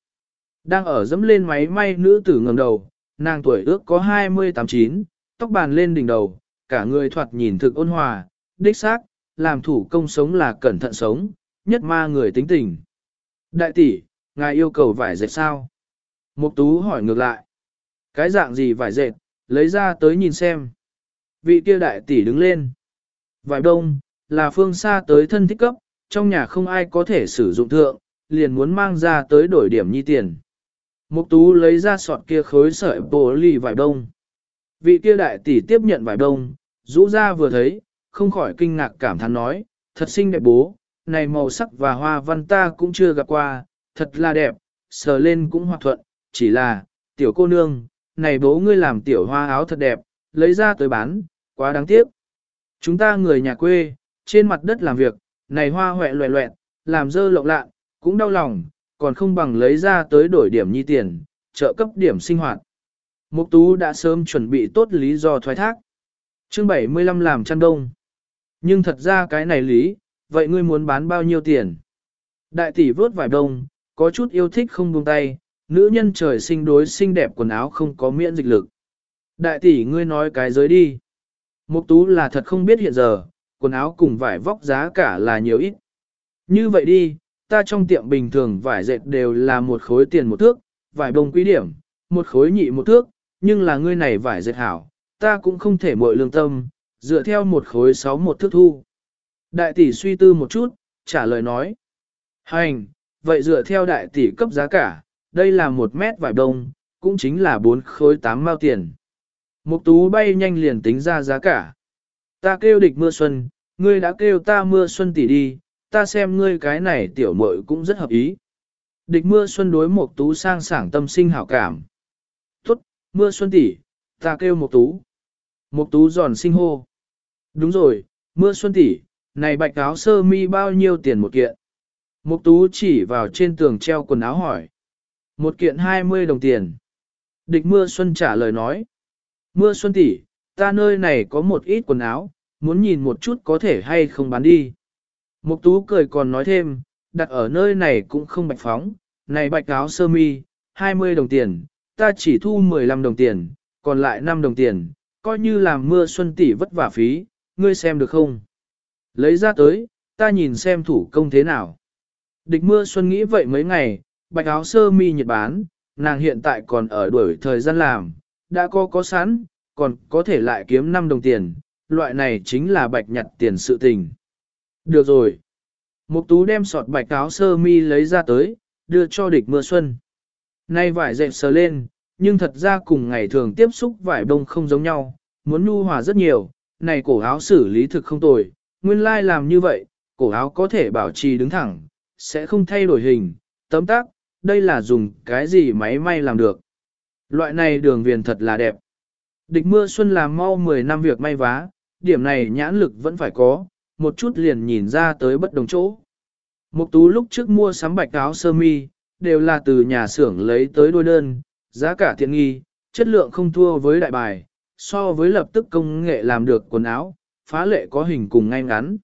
Đang ở dẫm lên máy may nữ tử ngẩng đầu, nàng tuổi ước có 28-9, tóc bàn lên đỉnh đầu, cả người thoạt nhìn thực ôn hòa, đích xác, làm thủ công sống là cẩn thận sống, nhất ma người tính tình. Đại tỷ, ngài yêu cầu vải dệt sao? Mục tú hỏi ngược lại. Cái dạng gì vải dệt, lấy ra tới nhìn xem. Vị kia đại tỷ đứng lên. Vải đông, là phương xa tới thân thích cấp, trong nhà không ai có thể sử dụng thượng, liền muốn mang ra tới đổi điểm nhi tiền. Mục tú lấy ra sọt kia khối sợi bồ lì vải đông. Vị kia đại tỷ tiếp nhận vải đông, rũ ra vừa thấy, không khỏi kinh ngạc cảm thán nói, thật xinh đẹp bố, này màu sắc và hoa văn ta cũng chưa gặp qua, thật là đẹp, sờ lên cũng hoạt thuận, chỉ là, tiểu cô nương, này bố ngươi làm tiểu hoa áo thật đẹp, lấy ra tới bán, quá đáng tiếc. Chúng ta người nhà quê, trên mặt đất làm việc, này hoa hoẹ loẹ loẹt, làm dơ lộng lạ, cũng đau lòng, còn không bằng lấy ra tới đổi điểm nhi tiền, trợ cấp điểm sinh hoạt. Mục tú đã sớm chuẩn bị tốt lý do thoái thác. Chương 75 làm chăn đông. Nhưng thật ra cái này lý, vậy ngươi muốn bán bao nhiêu tiền? Đại tỷ vớt vải đông, có chút yêu thích không buông tay, nữ nhân trời sinh đối xinh đẹp quần áo không có miễn dịch lực. Đại tỷ ngươi nói cái giới đi. Mục tú là thật không biết hiện giờ, quần áo cùng vải vóc giá cả là nhiều ít. Như vậy đi, ta trong tiệm bình thường vải dệt đều là một khối tiền một thước, vải bông quý điểm, một khối nhị một thước, nhưng là ngươi này vải dệt hảo, ta cũng không thể mội lương tâm, dựa theo một khối sáu một thước thu. Đại tỷ suy tư một chút, trả lời nói. Hành, vậy dựa theo đại tỷ cấp giá cả, đây là một mét vải đông, cũng chính là bốn khối tám mao tiền. Mục tú bay nhanh liền tính ra giá cả. Ta kêu địch mưa xuân, ngươi đã kêu ta mưa xuân tỷ đi, ta xem ngươi cái này tiểu muội cũng rất hợp ý. Địch mưa xuân đối mục tú sang sảng tâm sinh hảo cảm. Tốt, mưa xuân tỷ, ta kêu mục tú. Mục tú giòn sinh hô. Đúng rồi, mưa xuân tỷ, này bạch áo sơ mi bao nhiêu tiền một kiện? Mục tú chỉ vào trên tường treo quần áo hỏi. Một kiện 20 đồng tiền. Địch mưa xuân trả lời nói. Mưa xuân tỷ, ta nơi này có một ít quần áo, muốn nhìn một chút có thể hay không bán đi. Mục tú cười còn nói thêm, đặt ở nơi này cũng không bạch phóng, này bạch áo sơ mi, 20 đồng tiền, ta chỉ thu 15 đồng tiền, còn lại 5 đồng tiền, coi như làm mưa xuân tỷ vất vả phí, ngươi xem được không? Lấy ra tới, ta nhìn xem thủ công thế nào. Địch mưa xuân nghĩ vậy mấy ngày, bạch áo sơ mi nhật bán, nàng hiện tại còn ở đuổi thời gian làm, đã có có sẵn, còn có thể lại kiếm 5 đồng tiền, loại này chính là bạch nhặt tiền sự tình. Được rồi. Mục tú đem sọt bạch áo sơ mi lấy ra tới, đưa cho địch mưa xuân. Nay vải dệt sờ lên, nhưng thật ra cùng ngày thường tiếp xúc vải bông không giống nhau, muốn nhu hòa rất nhiều, này cổ áo xử lý thực không tồi, nguyên lai làm như vậy, cổ áo có thể bảo trì đứng thẳng, sẽ không thay đổi hình, tấm tác, đây là dùng cái gì máy may làm được. Loại này đường viền thật là đẹp. Địch mưa xuân làm mau 10 năm việc may vá, điểm này nhãn lực vẫn phải có, một chút liền nhìn ra tới bất đồng chỗ. Mục tú lúc trước mua sắm bạch áo sơ mi, đều là từ nhà xưởng lấy tới đôi đơn, giá cả tiện nghi, chất lượng không thua với đại bài, so với lập tức công nghệ làm được quần áo, phá lệ có hình cùng ngay ngắn.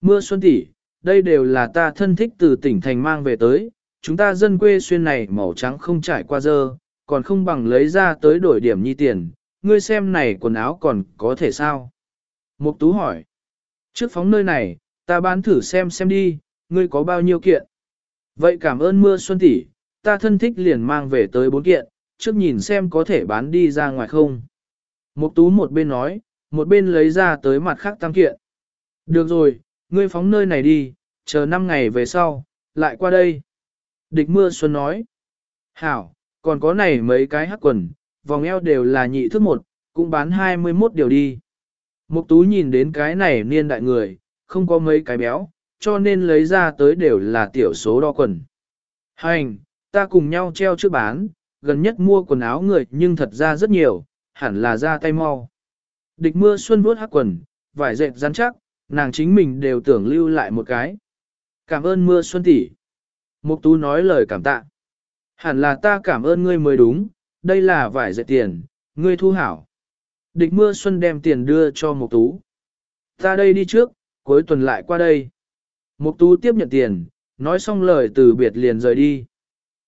Mưa xuân tỷ, đây đều là ta thân thích từ tỉnh thành mang về tới, chúng ta dân quê xuyên này màu trắng không trải qua dơ, còn không bằng lấy ra tới đổi điểm nhi tiền, ngươi xem này quần áo còn có thể sao? Mục tú hỏi. Trước phóng nơi này, ta bán thử xem xem đi, ngươi có bao nhiêu kiện? Vậy cảm ơn mưa xuân tỷ, ta thân thích liền mang về tới bốn kiện, trước nhìn xem có thể bán đi ra ngoài không. Mục tú một bên nói, một bên lấy ra tới mặt khác tam kiện. Được rồi, ngươi phóng nơi này đi, chờ 5 ngày về sau, lại qua đây. Địch mưa xuân nói. Hảo, còn có này mấy cái hắc quần, vòng eo đều là nhị thước một, cũng bán 21 điều đi. Mục tú nhìn đến cái này niên đại người, không có mấy cái béo, cho nên lấy ra tới đều là tiểu số đo quần. Hành, ta cùng nhau treo trước bán, gần nhất mua quần áo người nhưng thật ra rất nhiều, hẳn là ra tay mau. Địch mưa xuân vuốt hắc quần, vải dệt rắn chắc, nàng chính mình đều tưởng lưu lại một cái. Cảm ơn mưa xuân tỷ. Mục tú nói lời cảm tạ. Hẳn là ta cảm ơn ngươi mới đúng, đây là vải dệt tiền, ngươi thu hảo. Địch mưa xuân đem tiền đưa cho mục tú. Ta đây đi trước, cuối tuần lại qua đây. Mục tú tiếp nhận tiền, nói xong lời từ biệt liền rời đi.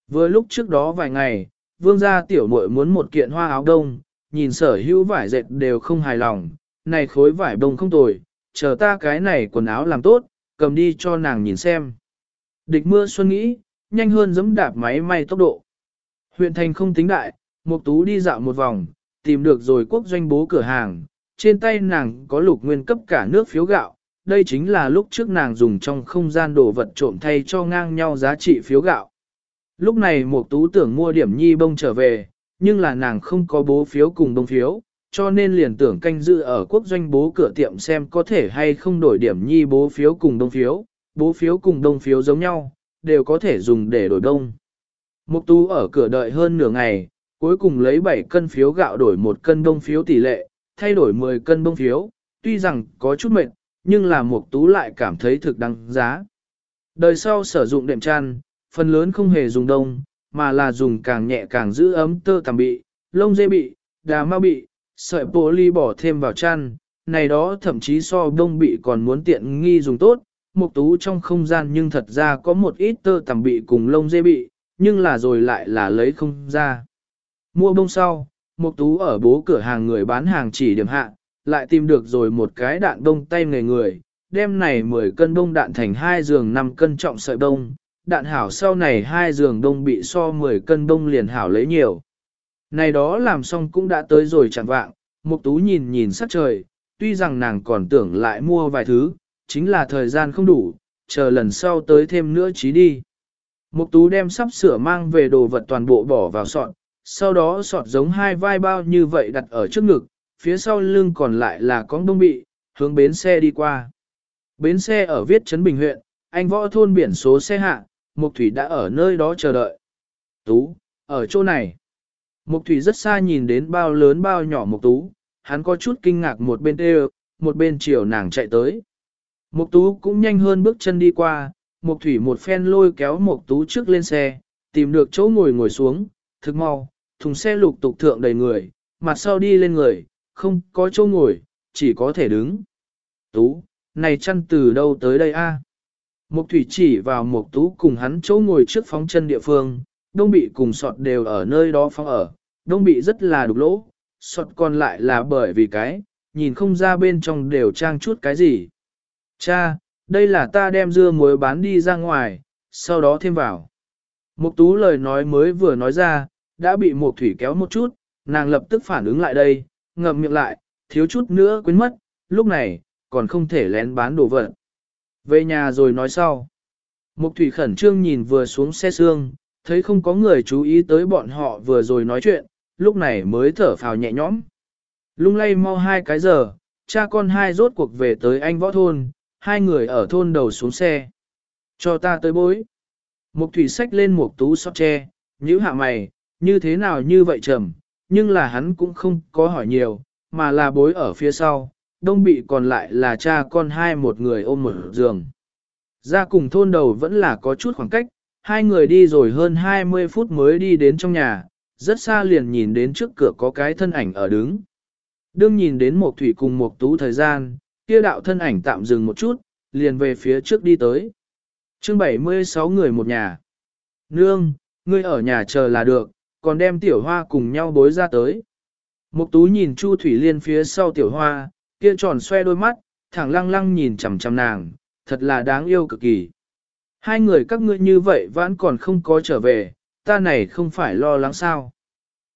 Vừa lúc trước đó vài ngày, vương gia tiểu muội muốn một kiện hoa áo đông, nhìn sở hữu vải dệt đều không hài lòng, này khối vải đông không tồi, chờ ta cái này quần áo làm tốt, cầm đi cho nàng nhìn xem. Địch mưa xuân nghĩ, nhanh hơn giẫm đạp máy may tốc độ. Huyện thành không tính đại, Mục Tú đi dạo một vòng, tìm được rồi quốc doanh bố cửa hàng, trên tay nàng có lục nguyên cấp cả nước phiếu gạo, đây chính là lúc trước nàng dùng trong không gian đồ vật trộm thay cho ngang nhau giá trị phiếu gạo. Lúc này Mục Tú tưởng mua điểm nhi bông trở về, nhưng là nàng không có bố phiếu cùng bông phiếu, cho nên liền tưởng canh dự ở quốc doanh bố cửa tiệm xem có thể hay không đổi điểm nhi bố phiếu cùng đông phiếu, bố phiếu cùng đông phiếu giống nhau, đều có thể dùng để đổi đông. Mục tú ở cửa đợi hơn nửa ngày, cuối cùng lấy 7 cân phiếu gạo đổi một cân đông phiếu tỷ lệ, thay đổi 10 cân đông phiếu, tuy rằng có chút mệt, nhưng là mục tú lại cảm thấy thực đáng giá. Đời sau sử dụng đệm chăn, phần lớn không hề dùng đông, mà là dùng càng nhẹ càng giữ ấm tơ tằm bị, lông dê bị, đà ma bị, sợi poly bỏ thêm vào chăn, này đó thậm chí so đông bị còn muốn tiện nghi dùng tốt, mục tú trong không gian nhưng thật ra có một ít tơ tằm bị cùng lông dê bị, nhưng là rồi lại là lấy không ra. Mua bông sau, mục tú ở bố cửa hàng người bán hàng chỉ điểm hạ, lại tìm được rồi một cái đạn đông tay người người, đem này 10 cân đông đạn thành hai giường 5 cân trọng sợi đông, đạn hảo sau này hai giường đông bị so 10 cân đông liền hảo lấy nhiều. Này đó làm xong cũng đã tới rồi chẳng vạng, mục tú nhìn nhìn sắc trời, tuy rằng nàng còn tưởng lại mua vài thứ, chính là thời gian không đủ, chờ lần sau tới thêm nữa chí đi. Mục tú đem sắp sửa mang về đồ vật toàn bộ bỏ vào sọt, sau đó sọt giống hai vai bao như vậy đặt ở trước ngực, phía sau lưng còn lại là con đông bị, hướng bến xe đi qua. Bến xe ở viết Trấn Bình huyện, anh võ thôn biển số xe hạ, Mục Thủy đã ở nơi đó chờ đợi. Tú, ở chỗ này. Mục Thủy rất xa nhìn đến bao lớn bao nhỏ Mục Tú, hắn có chút kinh ngạc một bên tê một bên chiều nàng chạy tới. Mục Tú cũng nhanh hơn bước chân đi qua, Mục Thủy một phen lôi kéo Mục Tú trước lên xe, tìm được chỗ ngồi ngồi xuống, thực mau, thùng xe lục tục thượng đầy người, mặt sau đi lên người, không có chỗ ngồi, chỉ có thể đứng. Tú, này chăn từ đâu tới đây a? Mục thủy chỉ vào mục tú cùng hắn chỗ ngồi trước phóng chân địa phương, đông bị cùng sọt đều ở nơi đó phóng ở, đông bị rất là đục lỗ, sọt còn lại là bởi vì cái, nhìn không ra bên trong đều trang chút cái gì. Cha, đây là ta đem dưa muối bán đi ra ngoài, sau đó thêm vào. Mục tú lời nói mới vừa nói ra, đã bị mục thủy kéo một chút, nàng lập tức phản ứng lại đây, ngậm miệng lại, thiếu chút nữa quên mất, lúc này, còn không thể lén bán đồ vật. Về nhà rồi nói sau. Mục thủy khẩn trương nhìn vừa xuống xe xương, Thấy không có người chú ý tới bọn họ vừa rồi nói chuyện, lúc này mới thở phào nhẹ nhõm. Lung lay mau hai cái giờ, cha con hai rốt cuộc về tới anh võ thôn, hai người ở thôn đầu xuống xe. Cho ta tới bối. Mục thủy sách lên một tú sót tre, nhíu hạ mày, như thế nào như vậy trầm, nhưng là hắn cũng không có hỏi nhiều, mà là bối ở phía sau, đông bị còn lại là cha con hai một người ôm một giường. Ra cùng thôn đầu vẫn là có chút khoảng cách, hai người đi rồi hơn 20 phút mới đi đến trong nhà, rất xa liền nhìn đến trước cửa có cái thân ảnh ở đứng. Đương nhìn đến một thủy cùng một tú thời gian, kia đạo thân ảnh tạm dừng một chút, liền về phía trước đi tới. chương 76 người một nhà. Nương, ngươi ở nhà chờ là được, còn đem tiểu hoa cùng nhau bối ra tới. Mục tú nhìn Chu Thủy Liên phía sau tiểu hoa, kia tròn xoe đôi mắt, thẳng lăng lăng nhìn chằm chằm nàng, thật là đáng yêu cực kỳ. Hai người các ngươi như vậy vẫn còn không có trở về, ta này không phải lo lắng sao.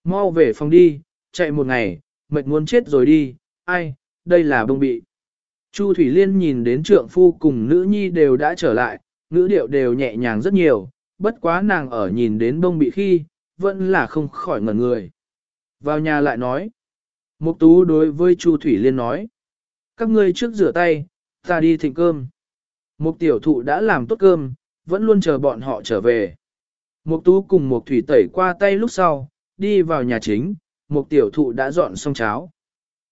Mau về phòng đi, chạy một ngày, mệt muốn chết rồi đi, ai, đây là bông bị. Chu Thủy Liên nhìn đến trượng phu cùng nữ nhi đều đã trở lại, ngữ điệu đều nhẹ nhàng rất nhiều, bất quá nàng ở nhìn đến bông bị khi, vẫn là không khỏi ngẩn người. Vào nhà lại nói. Mục tú đối với Chu Thủy Liên nói. Các ngươi trước rửa tay, ta đi thịnh cơm. Mục tiểu thụ đã làm tốt cơm, vẫn luôn chờ bọn họ trở về. Mục tú cùng mục thủy tẩy qua tay lúc sau, đi vào nhà chính, mục tiểu thụ đã dọn xong cháo.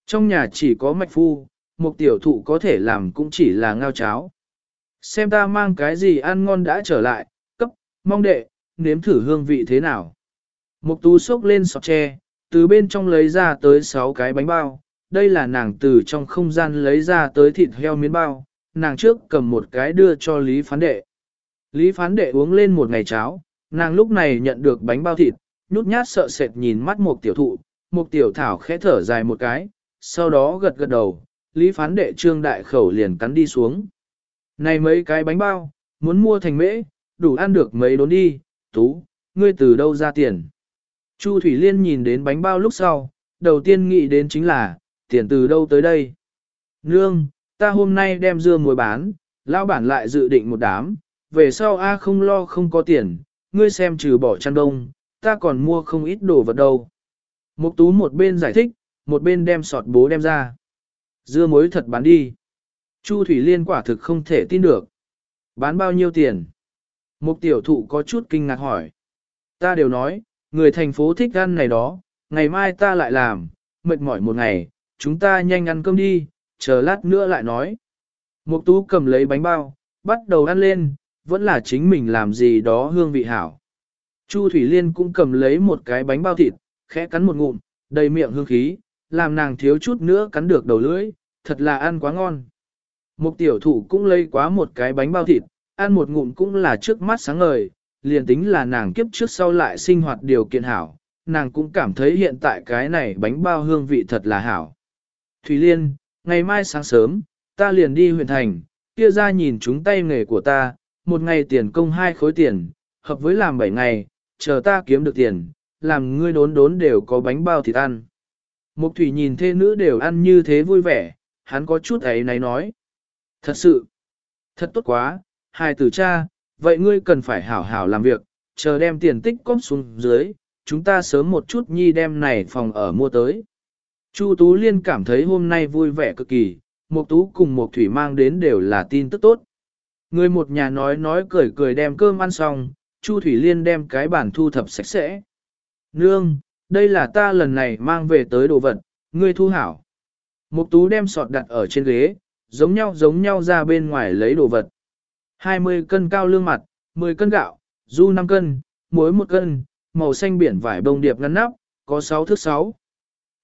Trong nhà chỉ có mạch phu, một tiểu thụ có thể làm cũng chỉ là ngao cháo. Xem ta mang cái gì ăn ngon đã trở lại, cấp, mong đệ, nếm thử hương vị thế nào. Mục tú xốc lên sọt tre, từ bên trong lấy ra tới 6 cái bánh bao, đây là nàng từ trong không gian lấy ra tới thịt heo miến bao, nàng trước cầm một cái đưa cho Lý Phán Đệ. Lý Phán Đệ uống lên một ngày cháo, nàng lúc này nhận được bánh bao thịt, nhút nhát sợ sệt nhìn mắt một tiểu thụ, một tiểu thảo khẽ thở dài một cái, sau đó gật gật đầu, Lý Phán Đệ trương đại khẩu liền cắn đi xuống. Này mấy cái bánh bao, muốn mua thành mễ, đủ ăn được mấy đốn đi, tú, ngươi từ đâu ra tiền. Chu Thủy Liên nhìn đến bánh bao lúc sau, đầu tiên nghĩ đến chính là, tiền từ đâu tới đây. Nương, ta hôm nay đem dưa muối bán, lão bản lại dự định một đám, về sau A không lo không có tiền, ngươi xem trừ bỏ chăn đông, ta còn mua không ít đồ vật đâu. Mục tú một bên giải thích, một bên đem sọt bố đem ra. Dưa muối thật bán đi. Chu Thủy Liên quả thực không thể tin được. Bán bao nhiêu tiền? Mục tiểu thụ có chút kinh ngạc hỏi. Ta đều nói, người thành phố thích ăn này đó, ngày mai ta lại làm, mệt mỏi một ngày, chúng ta nhanh ăn cơm đi, chờ lát nữa lại nói. Mục tú cầm lấy bánh bao, bắt đầu ăn lên, vẫn là chính mình làm gì đó hương vị hảo. Chu Thủy Liên cũng cầm lấy một cái bánh bao thịt, khẽ cắn một ngụm, đầy miệng hương khí, làm nàng thiếu chút nữa cắn được đầu lưỡi, thật là ăn quá ngon. Mục tiểu thủ cũng lấy quá một cái bánh bao thịt, ăn một ngụm cũng là trước mắt sáng ngời, liền tính là nàng kiếp trước sau lại sinh hoạt điều kiện hảo, nàng cũng cảm thấy hiện tại cái này bánh bao hương vị thật là hảo. Thủy Liên, ngày mai sáng sớm, ta liền đi huyện thành, kia ra nhìn chúng tay nghề của ta, một ngày tiền công hai khối tiền, hợp với làm bảy ngày, chờ ta kiếm được tiền, làm ngươi đốn đốn đều có bánh bao thịt ăn. Mục thủy nhìn thê nữ đều ăn như thế vui vẻ, hắn có chút ấy nấy nói. Thật sự, thật tốt quá, hai tử cha, vậy ngươi cần phải hảo hảo làm việc, chờ đem tiền tích cóp xuống dưới, chúng ta sớm một chút nhi đem này phòng ở mua tới. Chu Tú Liên cảm thấy hôm nay vui vẻ cực kỳ, Mộc Tú cùng Mộc Thủy mang đến đều là tin tức tốt. Người một nhà nói nói cười cười đem cơm ăn xong, Chu Thủy Liên đem cái bàn thu thập sạch sẽ. Nương, đây là ta lần này mang về tới đồ vật, ngươi thu hảo. Mục Tú đem sọt đặt ở trên ghế, giống nhau giống nhau ra bên ngoài lấy đồ vật. 20 cân cao lương mặt, 10 cân gạo, du 5 cân, muối 1 cân, màu xanh biển vải bông điệp ngăn nắp, có 6 thước 6.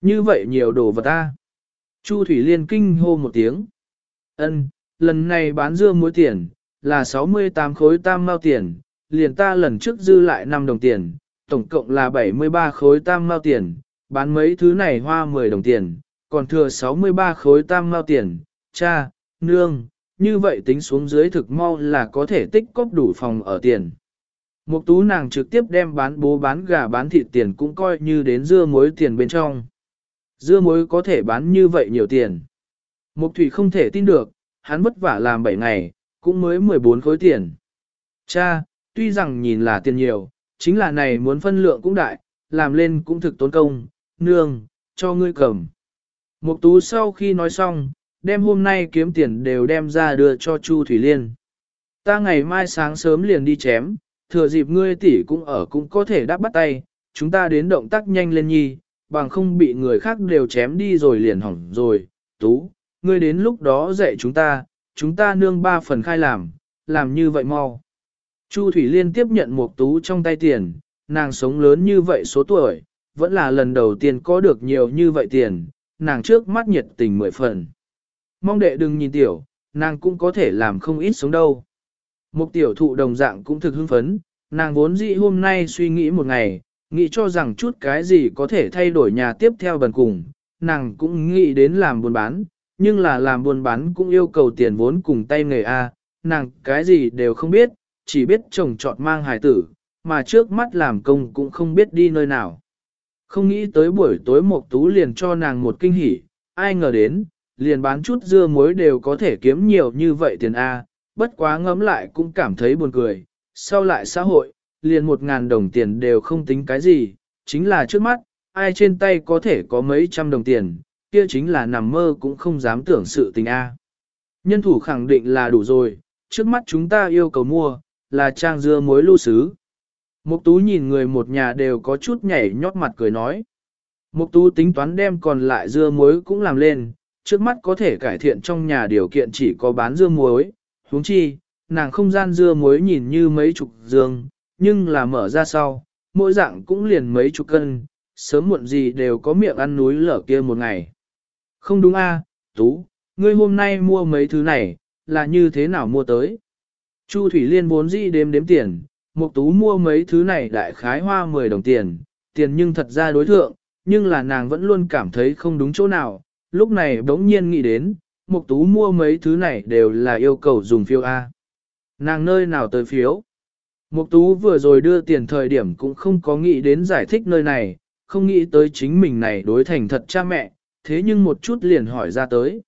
Như vậy nhiều đồ vật ta. Chu Thủy Liên kinh hô một tiếng. Ân, lần này bán dưa muối tiền, là 68 khối tam mao tiền, liền ta lần trước dư lại 5 đồng tiền, tổng cộng là 73 khối tam mao tiền, bán mấy thứ này hoa 10 đồng tiền, còn thừa 63 khối tam mao tiền, cha, nương, như vậy tính xuống dưới thực mau là có thể tích cóp đủ phòng ở tiền. Mục tú nàng trực tiếp đem bán bố bán gà bán thịt tiền cũng coi như đến dưa muối tiền bên trong. Dưa muối có thể bán như vậy nhiều tiền. Mục thủy không thể tin được, hắn vất vả làm 7 ngày, cũng mới 14 khối tiền. Cha, tuy rằng nhìn là tiền nhiều, chính là này muốn phân lượng cũng đại, làm lên cũng thực tốn công, nương, cho ngươi cầm. Mục tú sau khi nói xong, đem hôm nay kiếm tiền đều đem ra đưa cho Chu Thủy Liên. Ta ngày mai sáng sớm liền đi chém, thừa dịp ngươi tỷ cũng ở cũng có thể đáp bắt tay, chúng ta đến động tác nhanh lên nhi, bằng không bị người khác đều chém đi rồi liền hỏng rồi. Tú, ngươi đến lúc đó dạy chúng ta, chúng ta nương ba phần khai làm, làm như vậy mau. Chu Thủy Liên tiếp nhận Mục tú trong tay tiền, nàng sống lớn như vậy số tuổi, vẫn là lần đầu tiên có được nhiều như vậy tiền, nàng trước mắt nhiệt tình mười phần. Mong đệ đừng nhìn tiểu, nàng cũng có thể làm không ít sống đâu. mục tiểu thụ đồng dạng cũng thực hưng phấn, nàng vốn dĩ hôm nay suy nghĩ một ngày, nghĩ cho rằng chút cái gì có thể thay đổi nhà tiếp theo bần cùng, nàng cũng nghĩ đến làm buôn bán, nhưng là làm buôn bán cũng yêu cầu tiền vốn cùng tay nghề A, nàng cái gì đều không biết, chỉ biết chồng chọn mang hài tử, mà trước mắt làm công cũng không biết đi nơi nào. Không nghĩ tới buổi tối Mộc tú liền cho nàng một kinh hỉ, ai ngờ đến, liền bán chút dưa muối đều có thể kiếm nhiều như vậy tiền A, bất quá ngẫm lại cũng cảm thấy buồn cười, sau lại xã hội, liền một ngàn đồng tiền đều không tính cái gì, chính là trước mắt, ai trên tay có thể có mấy trăm đồng tiền, kia chính là nằm mơ cũng không dám tưởng sự tình A. Nhân thủ khẳng định là đủ rồi, trước mắt chúng ta yêu cầu mua, là trang dưa muối lưu sứ. Mục tú nhìn người một nhà đều có chút nhảy nhót mặt cười nói. Mục tú tính toán đem còn lại dưa muối cũng làm lên, trước mắt có thể cải thiện trong nhà điều kiện chỉ có bán dưa muối, huống chi, nàng không gian dưa muối nhìn như mấy chục dương, nhưng là mở ra sau, mỗi dạng cũng liền mấy chục cân, sớm muộn gì đều có miệng ăn núi lở kia một ngày. Không đúng a, Tú, ngươi hôm nay mua mấy thứ này, là như thế nào mua tới? Chu Thủy Liên vốn dĩ đếm đếm tiền, Mục Tú mua mấy thứ này đại khái hoa 10 đồng tiền, tiền nhưng thật ra đối thượng, nhưng là nàng vẫn luôn cảm thấy không đúng chỗ nào, lúc này bỗng nhiên nghĩ đến, Mục Tú mua mấy thứ này đều là yêu cầu dùng phiếu A. Nàng nơi nào tới phiếu? Mục Tú vừa rồi đưa tiền thời điểm cũng không có nghĩ đến giải thích nơi này, không nghĩ tới chính mình này đối thành thật cha mẹ, thế nhưng một chút liền hỏi ra tới.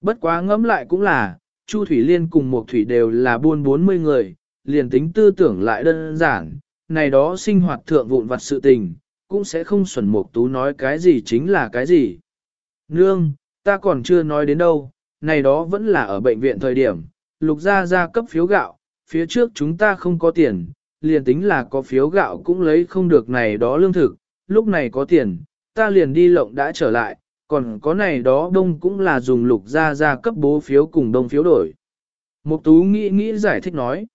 Bất quá ngẫm lại cũng là, Chu Thủy Liên cùng Mục Thủy đều là buôn 40 người, liền tính tư tưởng lại đơn giản, này đó sinh hoạt thượng vụn vặt sự tình, cũng sẽ không xuẩn Mục Tú nói cái gì chính là cái gì. Nương, ta còn chưa nói đến đâu, này đó vẫn là ở bệnh viện thời điểm, lục gia gia cấp phiếu gạo, phía trước chúng ta không có tiền, liền tính là có phiếu gạo cũng lấy không được này đó lương thực, lúc này có tiền, ta liền đi lộng đã trở lại, còn có này đó đông cũng là dùng lục gia gia cấp bố phiếu cùng đông phiếu đổi. Mục tú nghĩ nghĩ giải thích nói,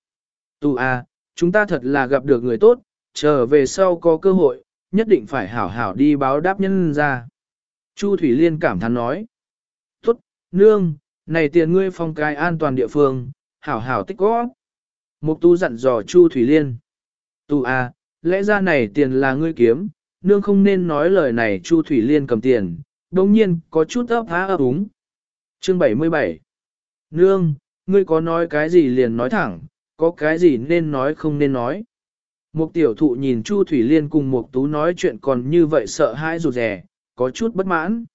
tu à, chúng ta thật là gặp được người tốt, trở về sau có cơ hội, nhất định phải hảo hảo đi báo đáp nhân ra. Chu Thủy Liên cảm thán nói, tốt, nương, này tiền ngươi phong cai an toàn địa phương, hảo hảo tích góp. Mục Tu dặn dò Chu Thủy Liên, tu à, lẽ ra này tiền là ngươi kiếm, nương không nên nói lời này Chu Thủy Liên cầm tiền, đồng nhiên có chút ấp há ấp úng. Chương 77 Nương, ngươi có nói cái gì liền nói thẳng, có cái gì nên nói không nên nói. Một tiểu thụ nhìn Chu Thủy Liên cùng một tú nói chuyện còn như vậy sợ hãi rụt rẻ, có chút bất mãn.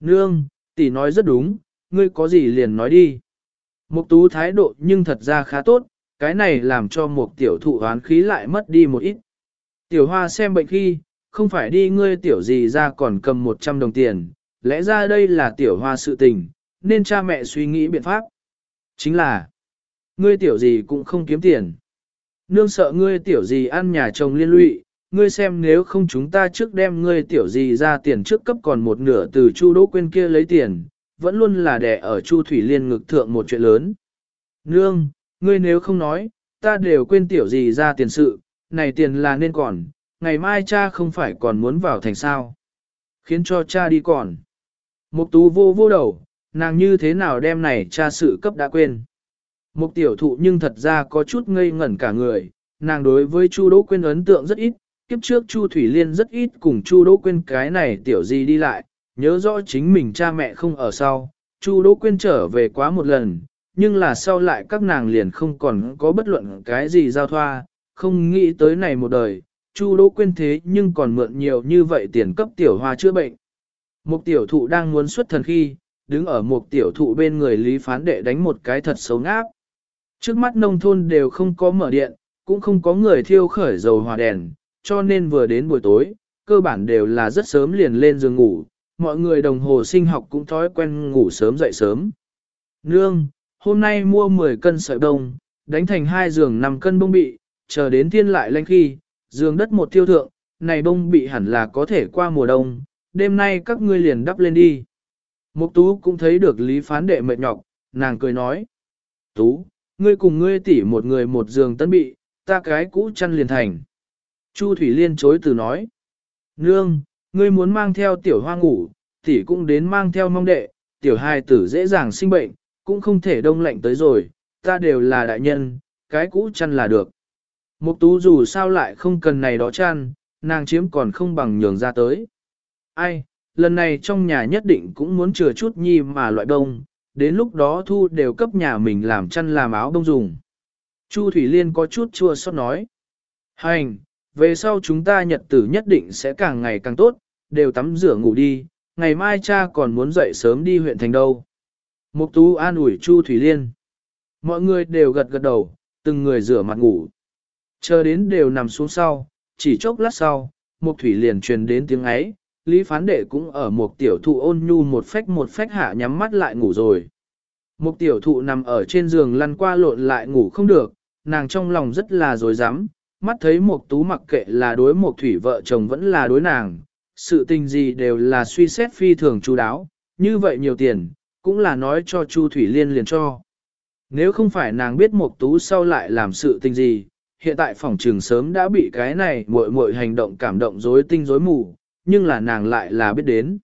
Nương, tỷ nói rất đúng, ngươi có gì liền nói đi. Một tú thái độ nhưng thật ra khá tốt, cái này làm cho một tiểu thụ hoán khí lại mất đi một ít. Tiểu hoa xem bệnh khi, không phải đi ngươi tiểu gì ra còn cầm 100 đồng tiền, lẽ ra đây là tiểu hoa sự tình, nên cha mẹ suy nghĩ biện pháp. Chính là, ngươi tiểu gì cũng không kiếm tiền. Nương sợ ngươi tiểu gì ăn nhà chồng liên lụy, ngươi xem nếu không chúng ta trước đem ngươi tiểu gì ra tiền trước cấp còn một nửa từ Chu Đỗ Quyên kia lấy tiền, vẫn luôn là đẻ ở Chu Thủy Liên ngực thượng một chuyện lớn. Nương, ngươi nếu không nói, ta đều quên tiểu gì ra tiền sự, này tiền là nên còn, ngày mai cha không phải còn muốn vào thành sao. Khiến cho cha đi còn. Mục tú vô vô đầu, nàng như thế nào đem này cha sự cấp đã quên. Mục tiểu thụ nhưng thật ra có chút ngây ngẩn cả người, nàng đối với Chu Đỗ Quyên ấn tượng rất ít, kiếp trước Chu Thủy Liên rất ít cùng Chu Đỗ Quyên cái này tiểu gì đi lại, nhớ rõ chính mình cha mẹ không ở sau, Chu Đỗ Quyên trở về quá một lần, nhưng là sau lại các nàng liền không còn có bất luận cái gì giao thoa, không nghĩ tới này một đời, Chu Đỗ Quyên thế nhưng còn mượn nhiều như vậy tiền cấp tiểu hoa chữa bệnh. Một tiểu thụ đang muốn xuất thần khi, đứng ở một tiểu thụ bên người Lý Phán Đệ đánh một cái thật xấu ngáp. Trước mắt nông thôn đều không có mở điện, cũng không có người thiêu khởi dầu hỏa đèn, cho nên vừa đến buổi tối, cơ bản đều là rất sớm liền lên giường ngủ, mọi người đồng hồ sinh học cũng thói quen ngủ sớm dậy sớm. Nương, hôm nay mua 10 cân sợi bông, đánh thành hai giường 5 cân bông bị, chờ đến thiên lại lanh khi, giường đất một tiêu thượng, này bông bị hẳn là có thể qua mùa đông, đêm nay các ngươi liền đắp lên đi. Mục tú cũng thấy được lý phán đệ mệt nhọc, nàng cười nói. Tú, ngươi cùng ngươi tỷ một người một giường tân bị, ta cái cũ chăn liền thành. Chu Thủy Liên chối từ nói. Nương, ngươi muốn mang theo tiểu hoa ngủ, tỷ cũng đến mang theo mong đệ, tiểu hài tử dễ dàng sinh bệnh, cũng không thể đông lạnh tới rồi, ta đều là đại nhân, cái cũ chăn là được. Mục tú dù sao lại không cần này đó chăn, nàng chiếm còn không bằng nhường ra tới. Ai, lần này trong nhà nhất định cũng muốn chừa chút nhi mà loại đông, đến lúc đó thu đều cấp nhà mình làm chăn làm áo đông dùng. Chu Thủy Liên có chút chua xót nói. Hành, về sau chúng ta nhật tử nhất định sẽ càng ngày càng tốt, đều tắm rửa ngủ đi, ngày mai cha còn muốn dậy sớm đi huyện thành đâu. Mục tú an ủi Chu Thủy Liên. Mọi người đều gật gật đầu, từng người rửa mặt ngủ. Chờ đến đều nằm xuống sau, chỉ chốc lát sau, Mục Thủy liền truyền đến tiếng ấy, Lý Phán Đệ cũng ở một tiểu thụ ôn nhu một phách một phách hạ nhắm mắt lại ngủ rồi. Một tiểu thụ nằm ở trên giường lăn qua lộn lại ngủ không được, nàng trong lòng rất là dối rắm mắt thấy một tú mặc kệ là đối một thủy vợ chồng vẫn là đối nàng, sự tình gì đều là suy xét phi thường chú đáo, như vậy nhiều tiền, cũng là nói cho Chu Thủy Liên liền cho. Nếu không phải nàng biết một tú sau lại làm sự tình gì, hiện tại phòng trường sớm đã bị cái này muội muội hành động cảm động rối tinh rối mù, nhưng là nàng lại là biết đến.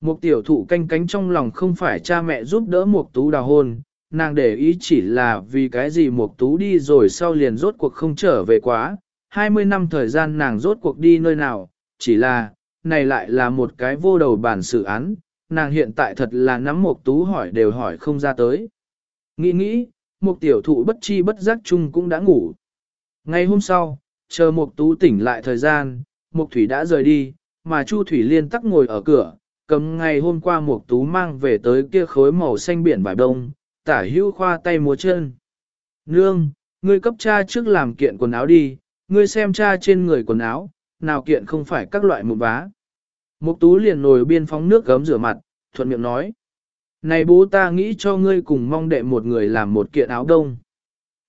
Một tiểu thụ canh cánh trong lòng không phải cha mẹ giúp đỡ một tú đào hôn, nàng để ý chỉ là vì cái gì một tú đi rồi sau liền rốt cuộc không trở về quá, 20 năm thời gian nàng rốt cuộc đi nơi nào, chỉ là, này lại là một cái vô đầu bản sự án, nàng hiện tại thật là nắm một tú hỏi đều hỏi không ra tới. Nghĩ nghĩ, một tiểu thụ bất chi bất giác chung cũng đã ngủ. Ngày hôm sau, chờ một tú tỉnh lại thời gian, một thủy đã rời đi, mà Chu Thủy Liên tắc ngồi ở cửa, cầm ngày hôm qua một tú mang về tới kia khối màu xanh biển vải đông, tả hữu khoa tay múa chân. Nương, ngươi cấp cha trước làm kiện quần áo đi, ngươi xem cha trên người quần áo, nào kiện không phải các loại mụn vá. Mục tú liền nồi biên phóng nước gấm rửa mặt, thuận miệng nói. Này bố ta nghĩ cho ngươi cùng mong đệ một người làm một kiện áo đông.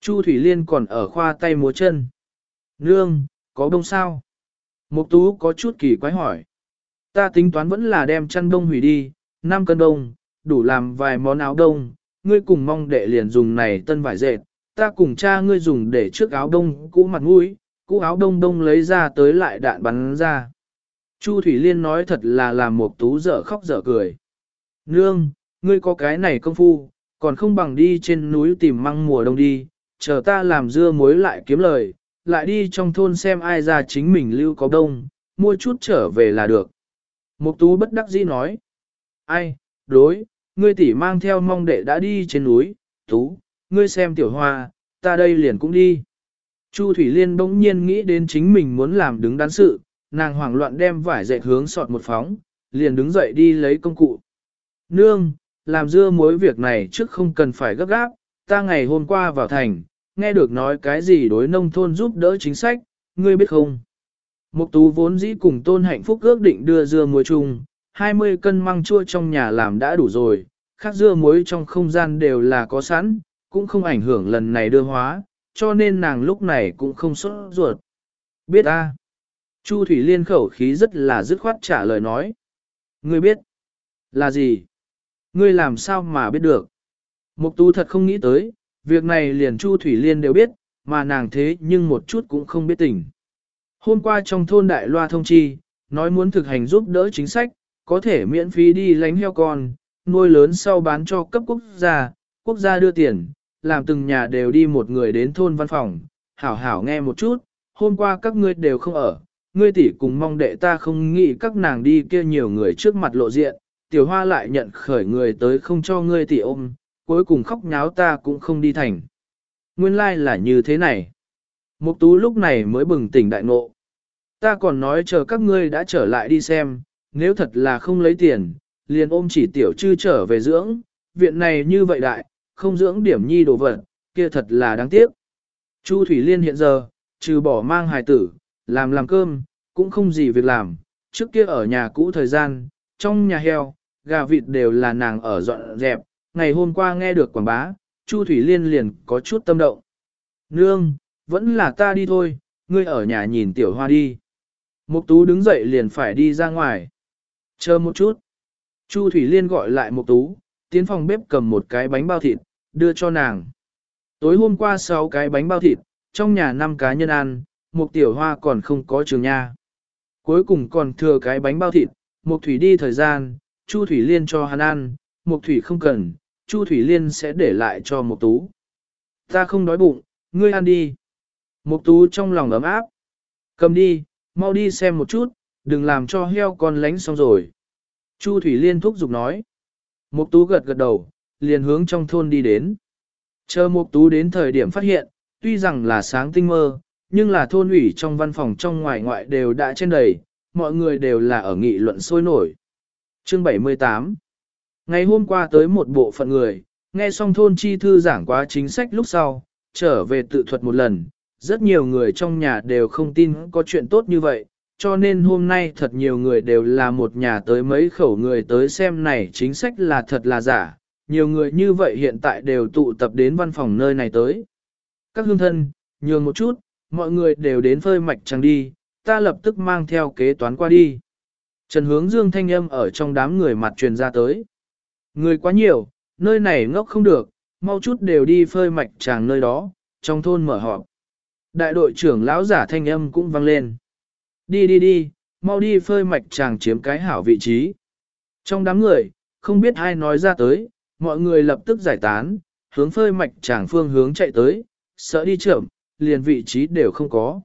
Chu Thủy Liên còn ở khoa tay múa chân. Nương, có đông sao? Mục tú có chút kỳ quái hỏi. Ta tính toán vẫn là đem chăn đông hủy đi, 5 cân đông, đủ làm vài món áo đông, ngươi cùng mong đệ liền dùng này tân vải dệt, ta cùng cha ngươi dùng để trước áo đông cũ mặt mũi, cũ áo đông đông lấy ra tới lại đạn bắn ra. Chu Thủy Liên nói thật là làm Mục tú dở khóc dở cười. Nương, ngươi có cái này công phu, còn không bằng đi trên núi tìm măng mùa đông đi, chờ ta làm dưa muối lại kiếm lời, lại đi trong thôn xem ai ra chính mình lưu có đông, mua chút trở về là được. Mục tú bất đắc dĩ nói. Ai, đối, ngươi tỷ mang theo mong đệ đã đi trên núi, tú, ngươi xem tiểu hoa, ta đây liền cũng đi. Chu Thủy Liên bỗng nhiên nghĩ đến chính mình muốn làm đứng đắn sự, nàng hoảng loạn đem vải dệt hướng sọt một phóng, liền đứng dậy đi lấy công cụ. Nương, làm dưa mối việc này trước không cần phải gấp gáp, ta ngày hôm qua vào thành, nghe được nói cái gì đối nông thôn giúp đỡ chính sách, ngươi biết không? Mục tú vốn dĩ cùng tôn hạnh phúc ước định đưa dưa muối chung, 20 cân măng chua trong nhà làm đã đủ rồi, khác dưa muối trong không gian đều là có sẵn, cũng không ảnh hưởng lần này đưa hóa, cho nên nàng lúc này cũng không sốt ruột. Biết a? Chu Thủy Liên khẩu khí rất là dứt khoát trả lời nói. Ngươi biết? Là gì? Ngươi làm sao mà biết được? Mục tú thật không nghĩ tới, việc này liền Chu Thủy Liên đều biết, mà nàng thế nhưng một chút cũng không biết tình. Hôm qua trong thôn Đại Loa thông chi, nói muốn thực hành giúp đỡ chính sách, có thể miễn phí đi lánh heo con, nuôi lớn sau bán cho cấp quốc gia, quốc gia đưa tiền, làm từng nhà đều đi một người đến thôn văn phòng, hảo hảo nghe một chút, hôm qua các ngươi đều không ở, ngươi tỷ cùng mong đệ ta không nghĩ các nàng đi kia nhiều người trước mặt lộ diện, tiểu hoa lại nhận khởi người tới không cho ngươi tỷ ôm, cuối cùng khóc nháo ta cũng không đi thành. Nguyên lai like là như thế này. Mục tú lúc này mới bừng tỉnh đại ngộ. Ta còn nói chờ các ngươi đã trở lại đi xem, nếu thật là không lấy tiền, liền ôm chỉ tiểu chư trở về dưỡng, viện này như vậy đại, không dưỡng điểm nhi đồ vật, kia thật là đáng tiếc. Chu Thủy Liên hiện giờ, trừ bỏ mang hài tử, làm làm cơm, cũng không gì việc làm, trước kia ở nhà cũ thời gian, trong nhà heo, gà vịt đều là nàng ở dọn dẹp, ngày hôm qua nghe được quảng bá, Chu Thủy Liên liền có chút tâm động. Nương, vẫn là ta đi thôi, ngươi ở nhà nhìn tiểu hoa đi. Mục tú đứng dậy liền phải đi ra ngoài. Chờ một chút. Chu Thủy Liên gọi lại Mục tú, tiến phòng bếp cầm một cái bánh bao thịt, đưa cho nàng. Tối hôm qua 6 cái bánh bao thịt, trong nhà 5 cá nhân ăn, Mục tiểu hoa còn không có trường nha. Cuối cùng còn thừa cái bánh bao thịt, Mục Thủy đi thời gian, Chu Thủy Liên cho hắn ăn, Mục Thủy không cần, Chu Thủy Liên sẽ để lại cho Mục Tú. Ta không đói bụng, ngươi ăn đi. Mục Tú trong lòng ấm áp. Cầm đi, mau đi xem một chút, đừng làm cho heo con lánh xong rồi. Chu Thủy Liên thúc giục nói. Mục Tú gật gật đầu, liền hướng trong thôn đi đến. Chờ Mục Tú đến thời điểm phát hiện, tuy rằng là sáng tinh mơ, nhưng là thôn ủy trong văn phòng trong ngoài ngoại đều đã trên đầy, mọi người đều là ở nghị luận sôi nổi. Chương 78 Ngày hôm qua tới một bộ phận người, nghe xong thôn chi thư giảng quá chính sách lúc sau, trở về tự thuật một lần, rất nhiều người trong nhà đều không tin có chuyện tốt như vậy, cho nên hôm nay thật nhiều người đều là một nhà tới mấy khẩu người tới xem này chính sách là thật là giả, nhiều người như vậy hiện tại đều tụ tập đến văn phòng nơi này tới. Các hương thân, nhường một chút, mọi người đều đến phơi mạch trăng đi, ta lập tức mang theo kế toán qua đi. Trần hướng dương thanh âm ở trong đám người mặt truyền ra tới. Người quá nhiều, nơi này ngốc không được, mau chút đều đi phơi mạch chàng nơi đó, trong thôn mở họp. Đại đội trưởng lão giả thanh âm cũng vang lên. Đi đi đi, mau đi phơi mạch chàng chiếm cái hảo vị trí. Trong đám người, không biết ai nói ra tới, mọi người lập tức giải tán, hướng phơi mạch chàng phương hướng chạy tới, sợ đi chậm, liền vị trí đều không có.